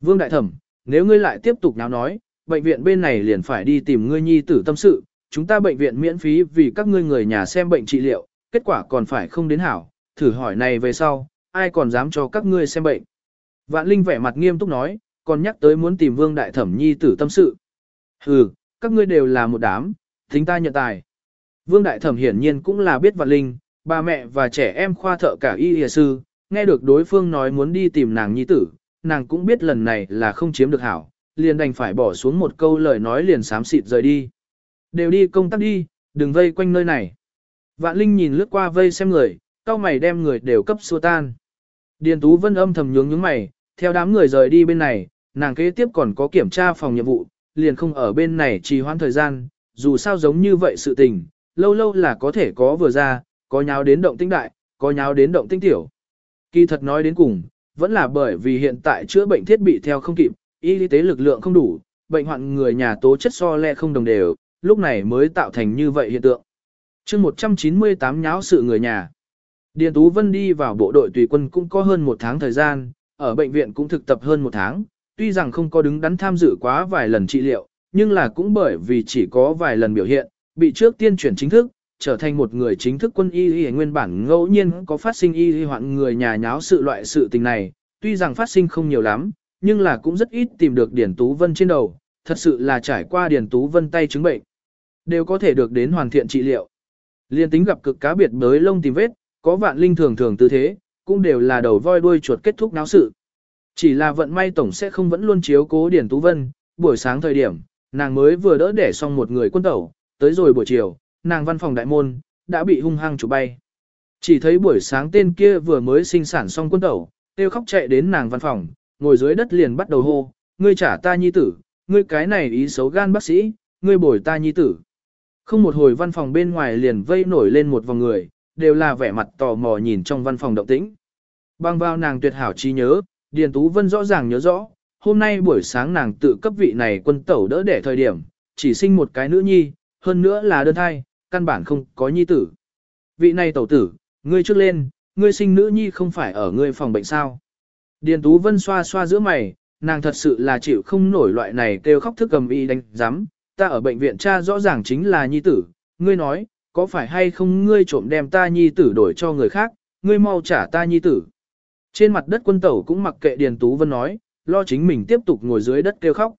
Vương Đại Thẩm, nếu ngươi lại tiếp tục nào nói, bệnh viện bên này liền phải đi tìm ngươi nhi tử tâm sự, chúng ta bệnh viện miễn phí vì các ngươi người nhà xem bệnh trị liệu, kết quả còn phải không đến hảo, thử hỏi này về sau, ai còn dám cho các ngươi xem bệnh. Vạn Linh vẻ mặt nghiêm túc nói, còn nhắc tới muốn tìm Vương Đại Thẩm nhi tử tâm sự. Hừ, các ngươi đều là một đám, tính ta nhận tài. Vương Đại Thẩm hiển nhiên cũng là biết Vạn Linh, ba mẹ và trẻ em khoa thợ cả y y sư, nghe được đối phương nói muốn đi tìm nàng nhi tử, nàng cũng biết lần này là không chiếm được hảo, liền đành phải bỏ xuống một câu lời nói liền xám xịt rời đi. Đều đi công tác đi, đừng vây quanh nơi này. Vạn Linh nhìn lướt qua vây xem người, cao mày đem người đều cấp xua tan. Điền Tú Vân âm thầm nhướng nhướng mày, theo đám người rời đi bên này, nàng kế tiếp còn có kiểm tra phòng nhiệm vụ, liền không ở bên này trì hoãn thời gian, dù sao giống như vậy sự tình, lâu lâu là có thể có vừa ra, có nháo đến động tinh đại, có nháo đến động tinh tiểu. Kỳ thật nói đến cùng, vẫn là bởi vì hiện tại chữa bệnh thiết bị theo không kịp, y tế lực lượng không đủ, bệnh hoạn người nhà tố chất so le không đồng đều, lúc này mới tạo thành như vậy hiện tượng. chương 198 nháo sự người nhà. Điền Tú Vân đi vào bộ đội tùy quân cũng có hơn một tháng thời gian, ở bệnh viện cũng thực tập hơn một tháng, tuy rằng không có đứng đắn tham dự quá vài lần trị liệu, nhưng là cũng bởi vì chỉ có vài lần biểu hiện, bị trước tiên chuyển chính thức, trở thành một người chính thức quân y y nguyên bản ngẫu nhiên có phát sinh y y hoạn người nhà nháo sự loại sự tình này, tuy rằng phát sinh không nhiều lắm, nhưng là cũng rất ít tìm được điển Tú Vân trên đầu, thật sự là trải qua điển Tú Vân tay chứng bệnh, đều có thể được đến hoàn thiện trị liệu. Liên tính gặp cực cá biệt bới lông tìm vết, có vạn linh thường thường tư thế, cũng đều là đầu voi đuôi chuột kết thúc náo sự. Chỉ là vận may tổng sẽ không vẫn luôn chiếu cố điển Tú Vân, buổi sáng thời điểm, nàng mới vừa đỡ để xong một người quân tẩu, tới rồi buổi chiều, nàng văn phòng đại môn, đã bị hung hăng chụp bay. Chỉ thấy buổi sáng tên kia vừa mới sinh sản xong quân tẩu, tiêu khóc chạy đến nàng văn phòng, ngồi dưới đất liền bắt đầu hô, ngươi trả ta nhi tử, ngươi cái này ý xấu gan bác sĩ, ngươi bồi ta nhi tử. Không một hồi văn phòng bên ngoài liền vây nổi lên một vòng người, đều là vẻ mặt tò mò nhìn trong văn phòng động tĩnh. Bang vào nàng tuyệt hảo trí nhớ, Điền Tú Vân rõ ràng nhớ rõ, hôm nay buổi sáng nàng tự cấp vị này quân tẩu đỡ để thời điểm, chỉ sinh một cái nữ nhi, hơn nữa là đơn thai, căn bản không có nhi tử. Vị này tẩu tử, ngươi trước lên, ngươi sinh nữ nhi không phải ở ngươi phòng bệnh sao. Điền Tú Vân xoa xoa giữa mày, nàng thật sự là chịu không nổi loại này kêu khóc thức cầm y đánh giám, ta ở bệnh viện cha rõ ràng chính là nhi tử, ngươi nói, có phải hay không ngươi trộm đem ta nhi tử đổi cho người khác, ngươi mau trả ta nhi tử. Trên mặt đất quân tẩu cũng mặc kệ Điền Tú Vân nói, lo chính mình tiếp tục ngồi dưới đất kêu khóc.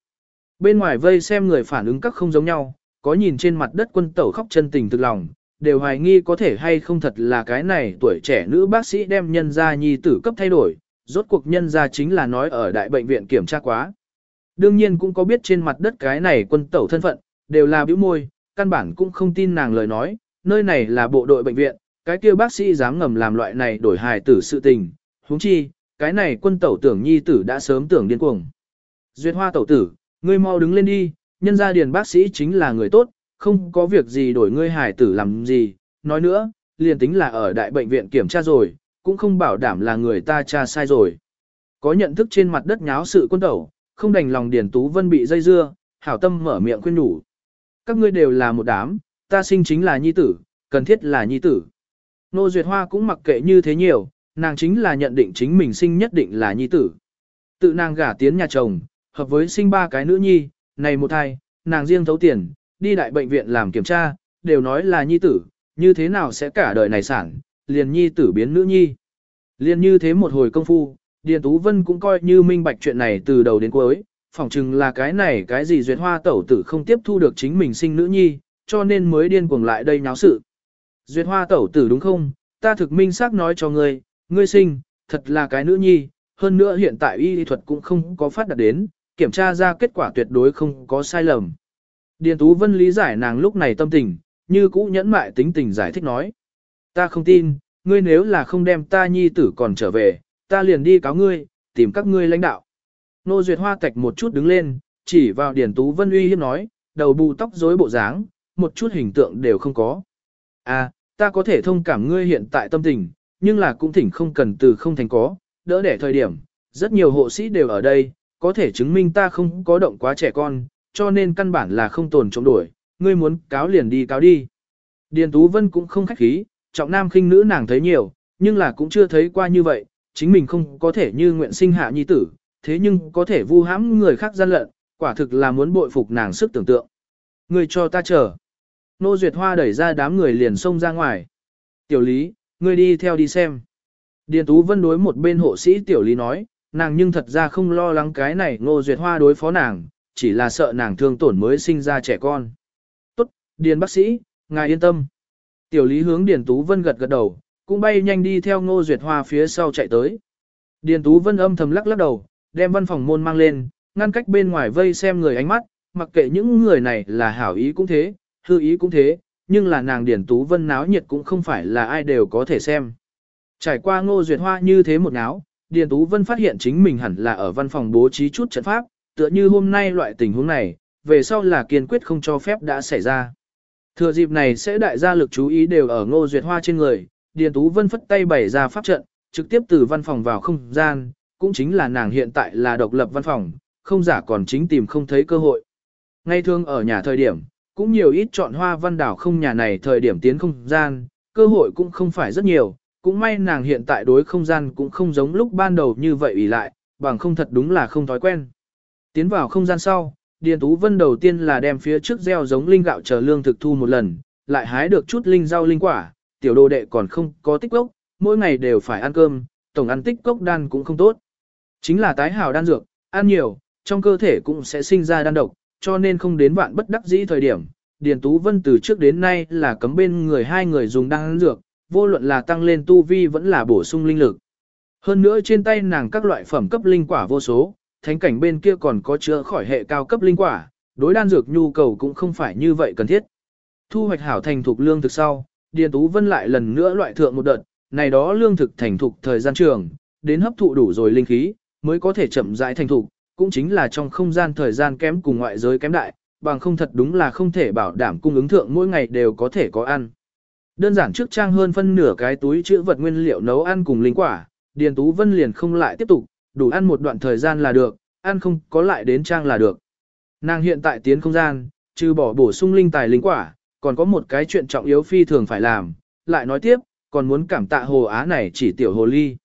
Bên ngoài vây xem người phản ứng các không giống nhau, có nhìn trên mặt đất quân tẩu khóc chân tình thực lòng, đều hoài nghi có thể hay không thật là cái này tuổi trẻ nữ bác sĩ đem nhân gia nhi tử cấp thay đổi, rốt cuộc nhân gia chính là nói ở đại bệnh viện kiểm tra quá. Đương nhiên cũng có biết trên mặt đất cái này quân tẩu thân phận, đều là bĩu môi, căn bản cũng không tin nàng lời nói, nơi này là bộ đội bệnh viện, cái kia bác sĩ dám ngầm làm loại này đổi hài tử sự tình, huống chi, cái này quân tẩu tưởng nhi tử đã sớm tưởng điên cuồng. Duyệt hoa tẩu tử, ngươi mau đứng lên đi, nhân gia điền bác sĩ chính là người tốt, không có việc gì đổi ngươi hải tử làm gì, nói nữa, liền tính là ở đại bệnh viện kiểm tra rồi, cũng không bảo đảm là người ta tra sai rồi. Có nhận thức trên mặt đất nháo sự quân tẩu, không đành lòng Điền Tú Vân bị dây dưa, hảo tâm mở miệng khuyên nhủ. Các ngươi đều là một đám, ta sinh chính là nhi tử, cần thiết là nhi tử. Nô Duyệt Hoa cũng mặc kệ như thế nhiều, nàng chính là nhận định chính mình sinh nhất định là nhi tử. Tự nàng gả tiến nhà chồng, hợp với sinh ba cái nữ nhi, này một thai, nàng riêng thấu tiền, đi đại bệnh viện làm kiểm tra, đều nói là nhi tử, như thế nào sẽ cả đời này sản, liền nhi tử biến nữ nhi. Liền như thế một hồi công phu, Điền Tú Vân cũng coi như minh bạch chuyện này từ đầu đến cuối, phỏng chừng là cái này cái gì duyệt hoa tẩu tử không tiếp thu được chính mình sinh nữ nhi, cho nên mới điên cuồng lại đây nháo sự. Duyệt hoa tẩu tử đúng không, ta thực minh xác nói cho ngươi, ngươi sinh, thật là cái nữ nhi, hơn nữa hiện tại y lý thuật cũng không có phát đạt đến, kiểm tra ra kết quả tuyệt đối không có sai lầm. Điền Tú Vân lý giải nàng lúc này tâm tình, như cũ nhẫn mại tính tình giải thích nói. Ta không tin, ngươi nếu là không đem ta nhi tử còn trở về, ta liền đi cáo ngươi, tìm các ngươi lãnh đạo. Nô Duyệt Hoa tạch một chút đứng lên, chỉ vào Điền Tú Vân uy hiếp nói, đầu bù tóc rối bộ dáng, một chút hình tượng đều không có. À, ta có thể thông cảm ngươi hiện tại tâm tình, nhưng là cũng thỉnh không cần từ không thành có, đỡ để thời điểm, rất nhiều hộ sĩ đều ở đây, có thể chứng minh ta không có động quá trẻ con, cho nên căn bản là không tồn chống đổi, ngươi muốn cáo liền đi cáo đi. Điền Tú Vân cũng không khách khí, trọng nam khinh nữ nàng thấy nhiều, nhưng là cũng chưa thấy qua như vậy, chính mình không có thể như nguyện sinh hạ nhi tử, thế nhưng có thể vu hãm người khác gian lận, quả thực là muốn bội phục nàng sức tưởng tượng. Ngươi cho ta chờ. Nô Duyệt Hoa đẩy ra đám người liền xông ra ngoài. Tiểu Lý, ngươi đi theo đi xem. Điền Tú Vân đối một bên hộ sĩ Tiểu Lý nói, nàng nhưng thật ra không lo lắng cái này Ngô Duyệt Hoa đối phó nàng, chỉ là sợ nàng thương tổn mới sinh ra trẻ con. Tốt, Điền bác sĩ, ngài yên tâm. Tiểu Lý hướng Điền Tú Vân gật gật đầu, cũng bay nhanh đi theo Ngô Duyệt Hoa phía sau chạy tới. Điền Tú Vân âm thầm lắc lắc đầu, đem văn phòng môn mang lên, ngăn cách bên ngoài vây xem người ánh mắt, mặc kệ những người này là hảo ý cũng thế, hư ý cũng thế, nhưng là nàng Điền Tú Vân náo nhiệt cũng không phải là ai đều có thể xem. Trải qua Ngô Duyệt Hoa như thế một náo, Điền Tú Vân phát hiện chính mình hẳn là ở văn phòng bố trí chút trận pháp, tựa như hôm nay loại tình huống này, về sau là kiên quyết không cho phép đã xảy ra. Thừa dịp này sẽ đại gia lực chú ý đều ở Ngô Duyệt Hoa trên người, Điền Tú Vân phất tay bày ra pháp trận, trực tiếp từ văn phòng vào không gian, cũng chính là nàng hiện tại là độc lập văn phòng, không giả còn chính tìm không thấy cơ hội. Ngay thường ở nhà thời điểm, cũng nhiều ít chọn hoa văn đảo không nhà này thời điểm tiến không gian, cơ hội cũng không phải rất nhiều, cũng may nàng hiện tại đối không gian cũng không giống lúc ban đầu như vậy ủy lại, bằng không thật đúng là không thói quen. Tiến vào không gian sau, Điền Tú Vân đầu tiên là đem phía trước gieo giống linh gạo chờ lương thực thu một lần, lại hái được chút linh rau linh quả, tiểu đồ đệ còn không có tích cốc, mỗi ngày đều phải ăn cơm, tổng ăn tích cốc đan cũng không tốt. Chính là tái hào đan dược, ăn nhiều, trong cơ thể cũng sẽ sinh ra đan độc, cho nên không đến vạn bất đắc dĩ thời điểm. Điền Tú Vân từ trước đến nay là cấm bên người hai người dùng đan dược, vô luận là tăng lên tu vi vẫn là bổ sung linh lực. Hơn nữa trên tay nàng các loại phẩm cấp linh quả vô số, thánh cảnh bên kia còn có chữa khỏi hệ cao cấp linh quả, đối đan dược nhu cầu cũng không phải như vậy cần thiết. Thu hoạch hảo thành thục lương thực sau, Điền Tú Vân lại lần nữa loại thượng một đợt, này đó lương thực thành thục thời gian trường, đến hấp thụ đủ rồi linh khí, mới có thể chậm rãi thành thục, cũng chính là trong không gian thời gian kém cùng ngoại giới kém đại, bằng không thật đúng là không thể bảo đảm cung ứng thượng mỗi ngày đều có thể có ăn. Đơn giản trước trang hơn phân nửa cái túi chứa vật nguyên liệu nấu ăn cùng linh quả, Điền Tú Vân liền không lại tiếp tục, đủ ăn một đoạn thời gian là được, ăn không có lại đến trang là được. Nàng hiện tại tiến không gian, trừ bỏ bổ sung linh tài linh quả, còn có một cái chuyện trọng yếu phi thường phải làm, lại nói tiếp, còn muốn cảm tạ hồ á này chỉ tiểu hồ ly.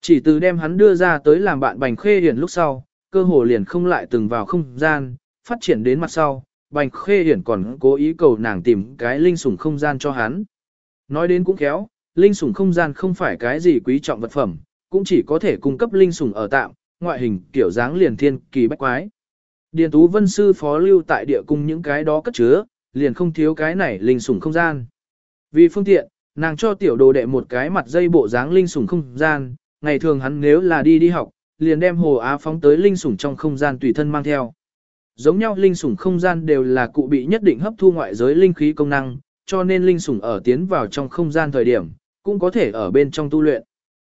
Chỉ từ đem hắn đưa ra tới làm bạn bành khê hiển lúc sau, cơ hồ liền không lại từng vào không gian, phát triển đến mặt sau, bành khê hiển còn cố ý cầu nàng tìm cái linh sủng không gian cho hắn. Nói đến cũng khéo, linh sủng không gian không phải cái gì quý trọng vật phẩm, cũng chỉ có thể cung cấp linh sủng ở tạm, ngoại hình kiểu dáng liền thiên kỳ bách quái. Điền Tú Vân Sư phó lưu tại địa cung những cái đó cất chứa, liền không thiếu cái này linh sủng không gian. Vì phương tiện, nàng cho tiểu đồ đệ một cái mặt dây bộ dáng linh sủng không gian, ngày thường hắn nếu là đi đi học, liền đem hồ á phóng tới linh sủng trong không gian tùy thân mang theo. Giống nhau linh sủng không gian đều là cụ bị nhất định hấp thu ngoại giới linh khí công năng, cho nên linh sủng ở tiến vào trong không gian thời điểm, cũng có thể ở bên trong tu luyện.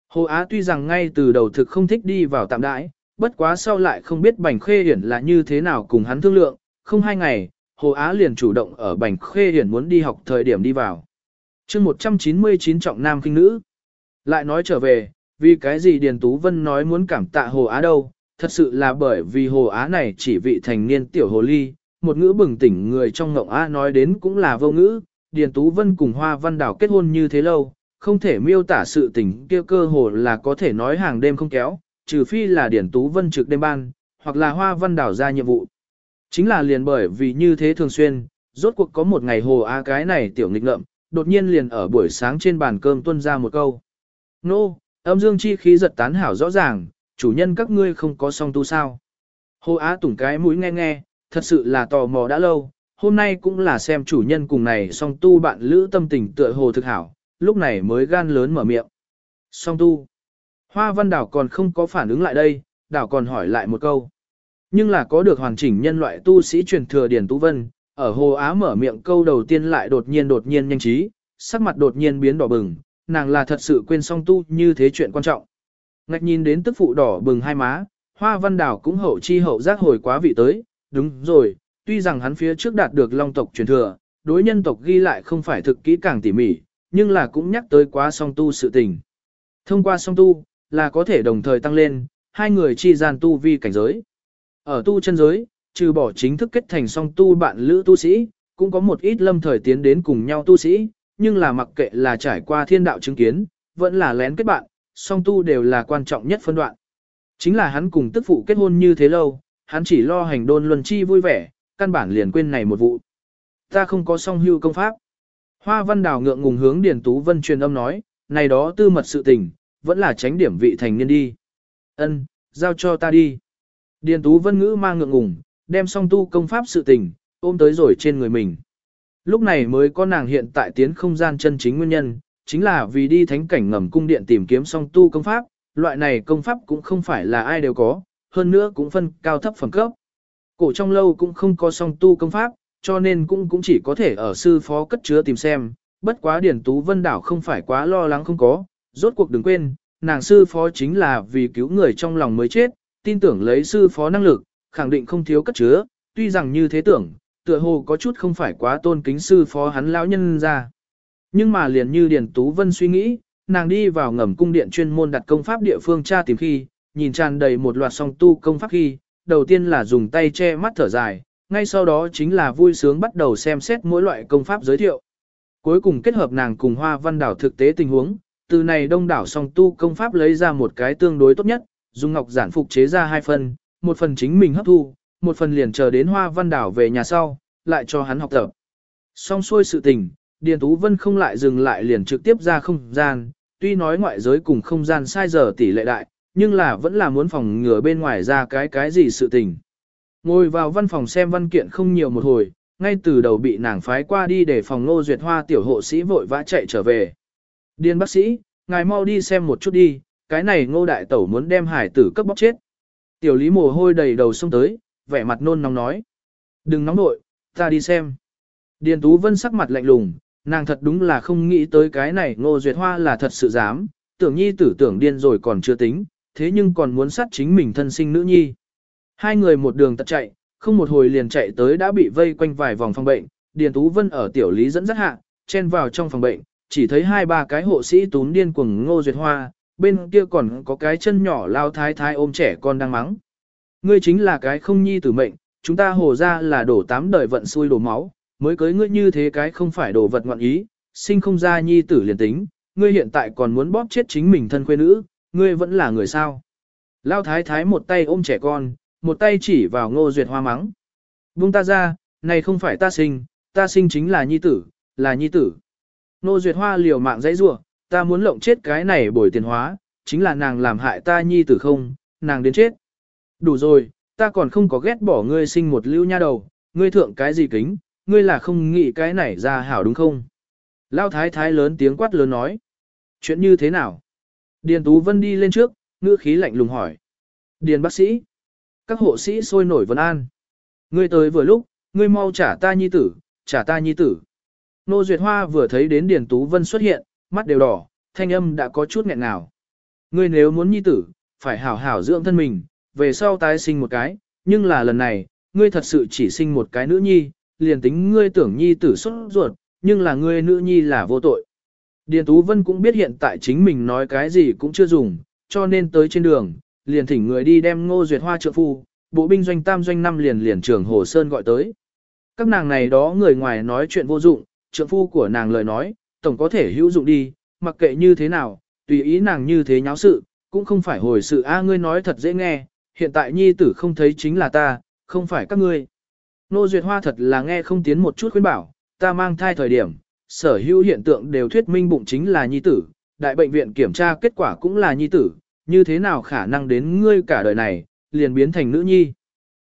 Hồ Á tuy rằng ngay từ đầu thực không thích đi vào tạm đãi, bất quá sau lại không biết Bành Khê Hiển là như thế nào cùng hắn thương lượng, không hai ngày, Hồ Á liền chủ động ở Bành Khê Hiển muốn đi học thời điểm đi vào. chương 199 trọng nam kinh nữ. Lại nói trở về, vì cái gì Điền Tú Vân nói muốn cảm tạ Hồ Á đâu, thật sự là bởi vì Hồ Á này chỉ vị thành niên tiểu hồ ly, một ngữ bừng tỉnh người trong ngộng Á nói đến cũng là vô ngữ, Điền Tú Vân cùng Hoa Văn Đảo kết hôn như thế lâu, không thể miêu tả sự tình kia cơ hồ là có thể nói hàng đêm không kéo, trừ phi là Điển Tú Vân trực đêm ban, hoặc là Hoa Văn Đảo ra nhiệm vụ. Chính là liền bởi vì như thế thường xuyên, rốt cuộc có một ngày hồ á cái này tiểu nghịch ngợm, đột nhiên liền ở buổi sáng trên bàn cơm tuân ra một câu. Nô, âm dương chi khí giật tán hảo rõ ràng, chủ nhân các ngươi không có song tu sao. Hồ á tủng cái mũi nghe nghe, thật sự là tò mò đã lâu, hôm nay cũng là xem chủ nhân cùng này song tu bạn lữ tâm tình tựa hồ thực hảo, lúc này mới gan lớn mở miệng. Song tu. Hoa văn đảo còn không có phản ứng lại đây, đảo còn hỏi lại một câu. Nhưng là có được hoàn chỉnh nhân loại tu sĩ truyền thừa Điền Tú Vân, Ở Hồ Á mở miệng câu đầu tiên lại đột nhiên đột nhiên nhanh trí, sắc mặt đột nhiên biến đỏ bừng, nàng là thật sự quên song tu như thế chuyện quan trọng. Ngạch nhìn đến tức phụ đỏ bừng hai má, hoa văn đảo cũng hậu chi hậu giác hồi quá vị tới, đúng rồi, tuy rằng hắn phía trước đạt được long tộc truyền thừa, đối nhân tộc ghi lại không phải thực kỹ càng tỉ mỉ, nhưng là cũng nhắc tới quá song tu sự tình. Thông qua song tu, là có thể đồng thời tăng lên, hai người chi gian tu vi cảnh giới. Ở tu chân giới, trừ bỏ chính thức kết thành song tu bạn lữ tu sĩ, cũng có một ít lâm thời tiến đến cùng nhau tu sĩ, nhưng là mặc kệ là trải qua thiên đạo chứng kiến, vẫn là lén kết bạn, song tu đều là quan trọng nhất phân đoạn. Chính là hắn cùng tức phụ kết hôn như thế lâu, hắn chỉ lo hành đôn luân chi vui vẻ, căn bản liền quên này một vụ. Ta không có song hưu công pháp. Hoa văn đào ngượng ngùng hướng Điền Tú Vân truyền âm nói, này đó tư mật sự tình, vẫn là tránh điểm vị thành niên đi. Ân, giao cho ta đi. Điền Tú Vân ngữ mang ngượng ngùng, đem song tu công pháp sự tình, ôm tới rồi trên người mình. Lúc này mới có nàng hiện tại tiến không gian chân chính nguyên nhân, chính là vì đi thánh cảnh ngầm cung điện tìm kiếm song tu công pháp, loại này công pháp cũng không phải là ai đều có, hơn nữa cũng phân cao thấp phẩm cấp. Cổ trong lâu cũng không có song tu công pháp, cho nên cũng cũng chỉ có thể ở sư phó cất chứa tìm xem, bất quá Điển Tú Vân Đảo không phải quá lo lắng không có, rốt cuộc đừng quên, nàng sư phó chính là vì cứu người trong lòng mới chết, tin tưởng lấy sư phó năng lực, khẳng định không thiếu cất chứa, tuy rằng như thế tưởng, tựa hồ có chút không phải quá tôn kính sư phó hắn lão nhân ra. Nhưng mà liền như Điền Tú Vân suy nghĩ, nàng đi vào ngầm cung điện chuyên môn đặt công pháp địa phương tra tìm khi, nhìn tràn đầy một loạt song tu công pháp khi, đầu tiên là dùng tay che mắt thở dài, ngay sau đó chính là vui sướng bắt đầu xem xét mỗi loại công pháp giới thiệu. Cuối cùng kết hợp nàng cùng hoa văn đảo thực tế tình huống, từ này đông đảo song tu công pháp lấy ra một cái tương đối tốt nhất, dùng ngọc giản phục chế ra hai phần, một phần chính mình hấp thu, một phần liền chờ đến hoa văn đảo về nhà sau, lại cho hắn học tập. Xong xuôi sự tình, Điền Tú Vân không lại dừng lại liền trực tiếp ra không gian, tuy nói ngoại giới cùng không gian sai giờ tỷ lệ đại, nhưng là vẫn là muốn phòng ngừa bên ngoài ra cái cái gì sự tình. Ngồi vào văn phòng xem văn kiện không nhiều một hồi, ngay từ đầu bị nàng phái qua đi để phòng Ngô Duyệt Hoa tiểu hộ sĩ vội vã chạy trở về. Điền bác sĩ, ngài mau đi xem một chút đi, cái này Ngô Đại Tẩu muốn đem hải tử cấp bóc chết. Tiểu lý mồ hôi đầy đầu xông tới, vẻ mặt nôn nóng nói. Đừng nóng nội, ta đi xem. Điền Tú Vân sắc mặt lạnh lùng, nàng thật đúng là không nghĩ tới cái này Ngô Duyệt Hoa là thật sự dám, tưởng nhi tử tưởng điên rồi còn chưa tính, thế nhưng còn muốn sát chính mình thân sinh nữ nhi. Hai người một đường tật chạy, không một hồi liền chạy tới đã bị vây quanh vài vòng phòng bệnh, Điền Tú Vân ở tiểu lý dẫn dắt hạ, chen vào trong phòng bệnh, chỉ thấy hai ba cái hộ sĩ tún điên cuồng Ngô Duyệt Hoa, bên kia còn có cái chân nhỏ lao thái thái ôm trẻ con đang mắng. Ngươi chính là cái không nhi tử mệnh, chúng ta hồ ra là đổ tám đời vận xui đổ máu, mới cưới ngươi như thế cái không phải đổ vật ngoạn ý, sinh không ra nhi tử liền tính, ngươi hiện tại còn muốn bóp chết chính mình thân quê nữ, ngươi vẫn là người sao. Lao thái thái một tay ôm trẻ con, một tay chỉ vào ngô duyệt hoa mắng. Buông ta ra, này không phải ta sinh, ta sinh chính là nhi tử, là nhi tử. Ngô duyệt hoa liều mạng dãy rủa ta muốn lộng chết cái này bồi tiền hóa, chính là nàng làm hại ta nhi tử không, nàng đến chết. Đủ rồi, ta còn không có ghét bỏ ngươi sinh một lưu nha đầu, ngươi thượng cái gì kính, ngươi là không nghĩ cái này ra hảo đúng không? Lao thái thái lớn tiếng quát lớn nói. Chuyện như thế nào? Điền Tú Vân đi lên trước, ngữ khí lạnh lùng hỏi. Điền bác sĩ. Các hộ sĩ sôi nổi vân an. Ngươi tới vừa lúc, ngươi mau trả ta nhi tử, trả ta nhi tử. Nô Duyệt Hoa vừa thấy đến Điền Tú Vân xuất hiện, mắt đều đỏ, thanh âm đã có chút nghẹn ngào. Ngươi nếu muốn nhi tử, phải hảo hảo dưỡng thân mình, về sau tái sinh một cái, nhưng là lần này, ngươi thật sự chỉ sinh một cái nữ nhi, liền tính ngươi tưởng nhi tử xuất ruột, nhưng là ngươi nữ nhi là vô tội. Điền Tú Vân cũng biết hiện tại chính mình nói cái gì cũng chưa dùng, cho nên tới trên đường, liền thỉnh người đi đem ngô duyệt hoa trợ phu, bộ binh doanh tam doanh năm liền liền trưởng Hồ Sơn gọi tới. Các nàng này đó người ngoài nói chuyện vô dụng, trợ phu của nàng lời nói, tổng có thể hữu dụng đi, mặc kệ như thế nào, tùy ý nàng như thế nháo sự, cũng không phải hồi sự a ngươi nói thật dễ nghe, hiện tại nhi tử không thấy chính là ta, không phải các ngươi. Nô Duyệt Hoa thật là nghe không tiến một chút khuyên bảo, ta mang thai thời điểm, sở hữu hiện tượng đều thuyết minh bụng chính là nhi tử, đại bệnh viện kiểm tra kết quả cũng là nhi tử, như thế nào khả năng đến ngươi cả đời này, liền biến thành nữ nhi.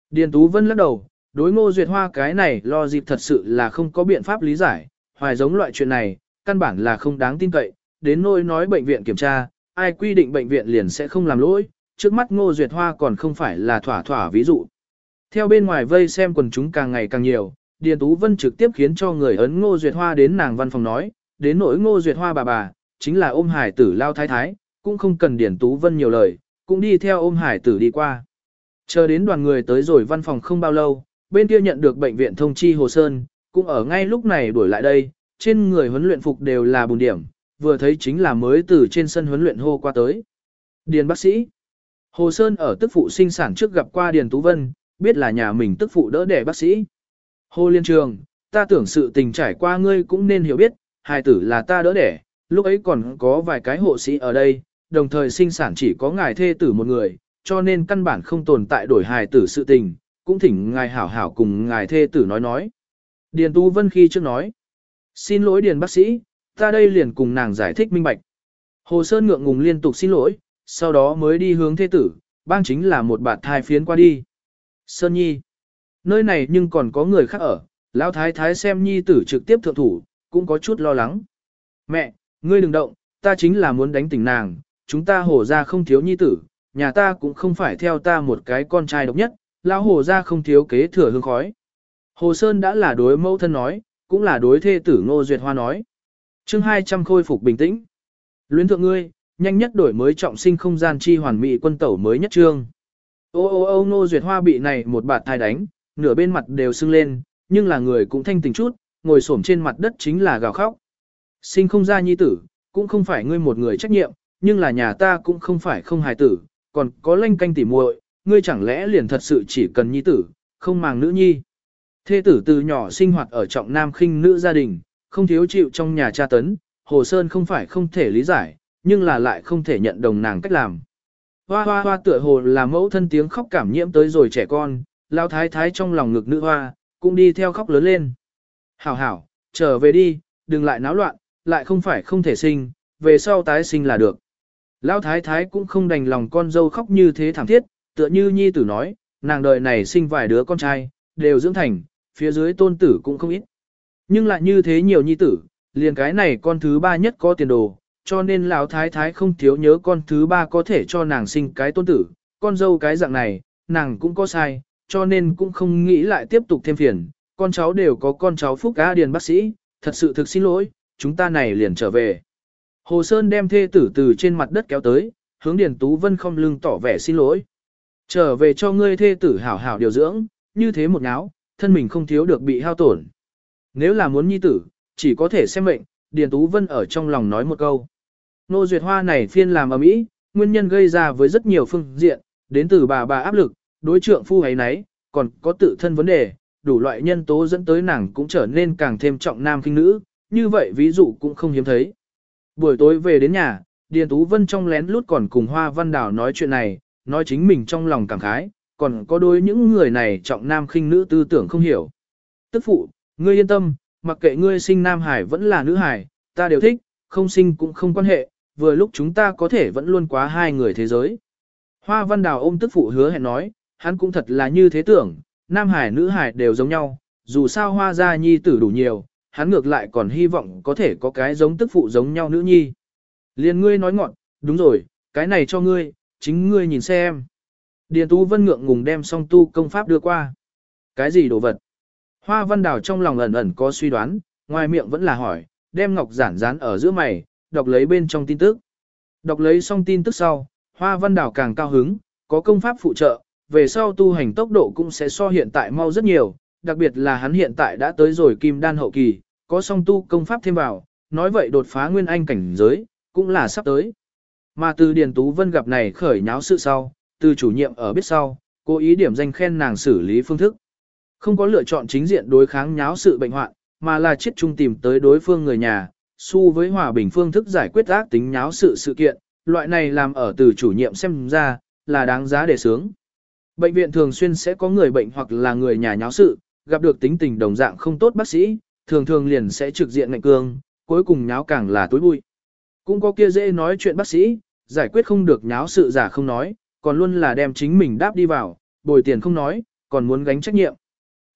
Điền Tú Vân lắc đầu, đối ngô duyệt hoa cái này lo dịp thật sự là không có biện pháp lý giải, hoài giống loại chuyện này, căn bản là không đáng tin cậy, đến nỗi nói bệnh viện kiểm tra, ai quy định bệnh viện liền sẽ không làm lỗi, trước mắt ngô duyệt hoa còn không phải là thỏa thỏa ví dụ. Theo bên ngoài vây xem quần chúng càng ngày càng nhiều, Điền Tú Vân trực tiếp khiến cho người ấn Ngô Duyệt Hoa đến nàng văn phòng nói, đến nỗi Ngô Duyệt Hoa bà bà, chính là ôm hải tử lao thái thái, cũng không cần Điền Tú Vân nhiều lời, cũng đi theo ôm hải tử đi qua. Chờ đến đoàn người tới rồi văn phòng không bao lâu, bên kia nhận được bệnh viện thông chi Hồ Sơn, cũng ở ngay lúc này đuổi lại đây, trên người huấn luyện phục đều là bùn điểm, vừa thấy chính là mới từ trên sân huấn luyện hô qua tới. Điền bác sĩ. Hồ Sơn ở tức phụ sinh sản trước gặp qua Điền Tú Vân, biết là nhà mình tức phụ đỡ đẻ bác sĩ. Hồ Liên Trường, ta tưởng sự tình trải qua ngươi cũng nên hiểu biết, hài tử là ta đỡ đẻ, lúc ấy còn có vài cái hộ sĩ ở đây, đồng thời sinh sản chỉ có ngài thê tử một người, cho nên căn bản không tồn tại đổi hài tử sự tình, cũng thỉnh ngài hảo hảo cùng ngài thê tử nói nói. Điền Tu Vân khi trước nói, xin lỗi Điền bác sĩ, ta đây liền cùng nàng giải thích minh bạch. Hồ Sơn ngượng ngùng liên tục xin lỗi, sau đó mới đi hướng thê tử, bang chính là một bạt thai phiến qua đi. Sơn Nhi, nơi này nhưng còn có người khác ở, lão thái thái xem Nhi tử trực tiếp thượng thủ, cũng có chút lo lắng. Mẹ, ngươi đừng động, ta chính là muốn đánh tỉnh nàng, chúng ta hổ ra không thiếu Nhi tử, nhà ta cũng không phải theo ta một cái con trai độc nhất, lão hổ ra không thiếu kế thừa hương khói. Hồ Sơn đã là đối mẫu thân nói, cũng là đối thê tử Ngô Duyệt Hoa nói. chương 200 khôi phục bình tĩnh. Luyến thượng ngươi, nhanh nhất đổi mới trọng sinh không gian chi hoàn mỹ quân tẩu mới nhất trương. Ô ô ô Ngô Duyệt Hoa bị này một bạt thai đánh, nửa bên mặt đều sưng lên, nhưng là người cũng thanh tỉnh chút, ngồi xổm trên mặt đất chính là gào khóc. Sinh không ra nhi tử, cũng không phải ngươi một người trách nhiệm, nhưng là nhà ta cũng không phải không hài tử, còn có lanh canh tỉ muội, ngươi chẳng lẽ liền thật sự chỉ cần nhi tử, không màng nữ nhi. Thê tử từ nhỏ sinh hoạt ở trọng nam khinh nữ gia đình, không thiếu chịu trong nhà cha tấn, Hồ Sơn không phải không thể lý giải, nhưng là lại không thể nhận đồng nàng cách làm. Hoa hoa hoa tựa hồ là mẫu thân tiếng khóc cảm nhiễm tới rồi trẻ con, lao thái thái trong lòng ngực nữ hoa, cũng đi theo khóc lớn lên. Hảo hảo, trở về đi, đừng lại náo loạn, lại không phải không thể sinh, về sau tái sinh là được. Lão thái thái cũng không đành lòng con dâu khóc như thế thảm thiết, tựa như nhi tử nói, nàng đời này sinh vài đứa con trai, đều dưỡng thành, phía dưới tôn tử cũng không ít. Nhưng lại như thế nhiều nhi tử, liền cái này con thứ ba nhất có tiền đồ, cho nên lão thái thái không thiếu nhớ con thứ ba có thể cho nàng sinh cái tôn tử, con dâu cái dạng này, nàng cũng có sai, cho nên cũng không nghĩ lại tiếp tục thêm phiền, con cháu đều có con cháu phúc Á điền bác sĩ, thật sự thực xin lỗi, chúng ta này liền trở về. Hồ Sơn đem thê tử từ trên mặt đất kéo tới, hướng Điền Tú Vân không lưng tỏ vẻ xin lỗi. Trở về cho ngươi thê tử hảo hảo điều dưỡng, như thế một náo, thân mình không thiếu được bị hao tổn. Nếu là muốn nhi tử, chỉ có thể xem mệnh, Điền Tú Vân ở trong lòng nói một câu. Nô Duyệt Hoa này phiên làm ở mỹ, nguyên nhân gây ra với rất nhiều phương diện, đến từ bà bà áp lực, đối trượng phu ấy nấy, còn có tự thân vấn đề, đủ loại nhân tố dẫn tới nàng cũng trở nên càng thêm trọng nam kinh nữ, như vậy ví dụ cũng không hiếm thấy. Buổi tối về đến nhà, Điền Tú Vân trong lén lút còn cùng Hoa Văn Đào nói chuyện này, nói chính mình trong lòng cảm khái, còn có đôi những người này trọng nam khinh nữ tư tưởng không hiểu. Tức phụ, ngươi yên tâm, mặc kệ ngươi sinh nam hải vẫn là nữ hải, ta đều thích, không sinh cũng không quan hệ, vừa lúc chúng ta có thể vẫn luôn quá hai người thế giới. Hoa Văn Đào ôm tức phụ hứa hẹn nói, hắn cũng thật là như thế tưởng, nam hải nữ hải đều giống nhau, dù sao hoa gia nhi tử đủ nhiều, hắn ngược lại còn hy vọng có thể có cái giống tức phụ giống nhau nữ nhi. Liên ngươi nói ngọn, đúng rồi, cái này cho ngươi, chính ngươi nhìn xem. Điền Tú Vân ngượng ngùng đem song tu công pháp đưa qua. Cái gì đồ vật? Hoa Văn Đào trong lòng ẩn ẩn có suy đoán, ngoài miệng vẫn là hỏi, đem ngọc giản dán ở giữa mày, đọc lấy bên trong tin tức. Đọc lấy xong tin tức sau, Hoa Văn Đào càng cao hứng, có công pháp phụ trợ, về sau tu hành tốc độ cũng sẽ so hiện tại mau rất nhiều, đặc biệt là hắn hiện tại đã tới rồi kim đan hậu kỳ, có song tu công pháp thêm vào, nói vậy đột phá nguyên anh cảnh giới, cũng là sắp tới. Mà từ Điền Tú Vân gặp này khởi nháo sự sau, từ chủ nhiệm ở biết sau, cố ý điểm danh khen nàng xử lý phương thức. Không có lựa chọn chính diện đối kháng nháo sự bệnh hoạn, mà là chiết trung tìm tới đối phương người nhà, su với hòa bình phương thức giải quyết ác tính nháo sự sự kiện, loại này làm ở từ chủ nhiệm xem ra, là đáng giá để sướng. Bệnh viện thường xuyên sẽ có người bệnh hoặc là người nhà nháo sự, gặp được tính tình đồng dạng không tốt bác sĩ, thường thường liền sẽ trực diện ngạnh cương, cuối cùng nháo càng là tối bụi. Cũng có kia dễ nói chuyện bác sĩ, giải quyết không được nháo sự giả không nói, còn luôn là đem chính mình đáp đi vào, bồi tiền không nói, còn muốn gánh trách nhiệm.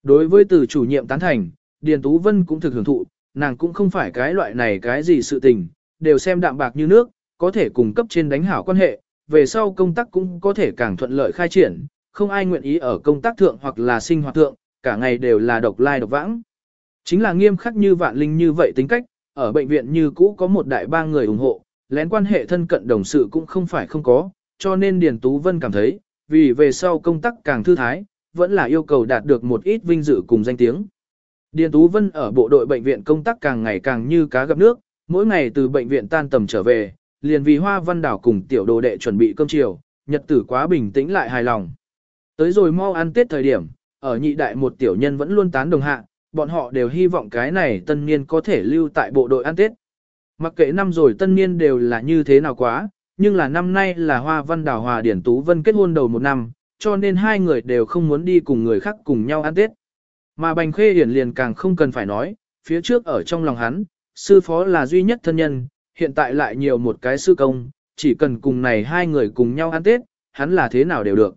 Đối với từ chủ nhiệm tán thành, Điền Tú Vân cũng thực hưởng thụ, nàng cũng không phải cái loại này cái gì sự tình, đều xem đạm bạc như nước, có thể cung cấp trên đánh hảo quan hệ, về sau công tác cũng có thể càng thuận lợi khai triển, không ai nguyện ý ở công tác thượng hoặc là sinh hoạt thượng, cả ngày đều là độc lai độc vãng. Chính là nghiêm khắc như vạn linh như vậy tính cách, ở bệnh viện như cũ có một đại ba người ủng hộ, lén quan hệ thân cận đồng sự cũng không phải không có, cho nên Điền Tú Vân cảm thấy, vì về sau công tác càng thư thái, vẫn là yêu cầu đạt được một ít vinh dự cùng danh tiếng. Điền Tú Vân ở bộ đội bệnh viện công tác càng ngày càng như cá gặp nước, mỗi ngày từ bệnh viện tan tầm trở về, liền vì Hoa Văn Đảo cùng tiểu đồ đệ chuẩn bị cơm chiều, nhật tử quá bình tĩnh lại hài lòng. Tới rồi mau ăn Tết thời điểm, ở nhị đại một tiểu nhân vẫn luôn tán đồng hạ, bọn họ đều hy vọng cái này tân niên có thể lưu tại bộ đội ăn Tết. Mặc kệ năm rồi tân niên đều là như thế nào quá, nhưng là năm nay là Hoa Văn Đào Hòa Điển Tú Vân kết hôn đầu một năm, cho nên hai người đều không muốn đi cùng người khác cùng nhau ăn Tết. Mà Bành Khê Hiển liền càng không cần phải nói, phía trước ở trong lòng hắn, sư phó là duy nhất thân nhân, hiện tại lại nhiều một cái sư công, chỉ cần cùng này hai người cùng nhau ăn Tết, hắn là thế nào đều được.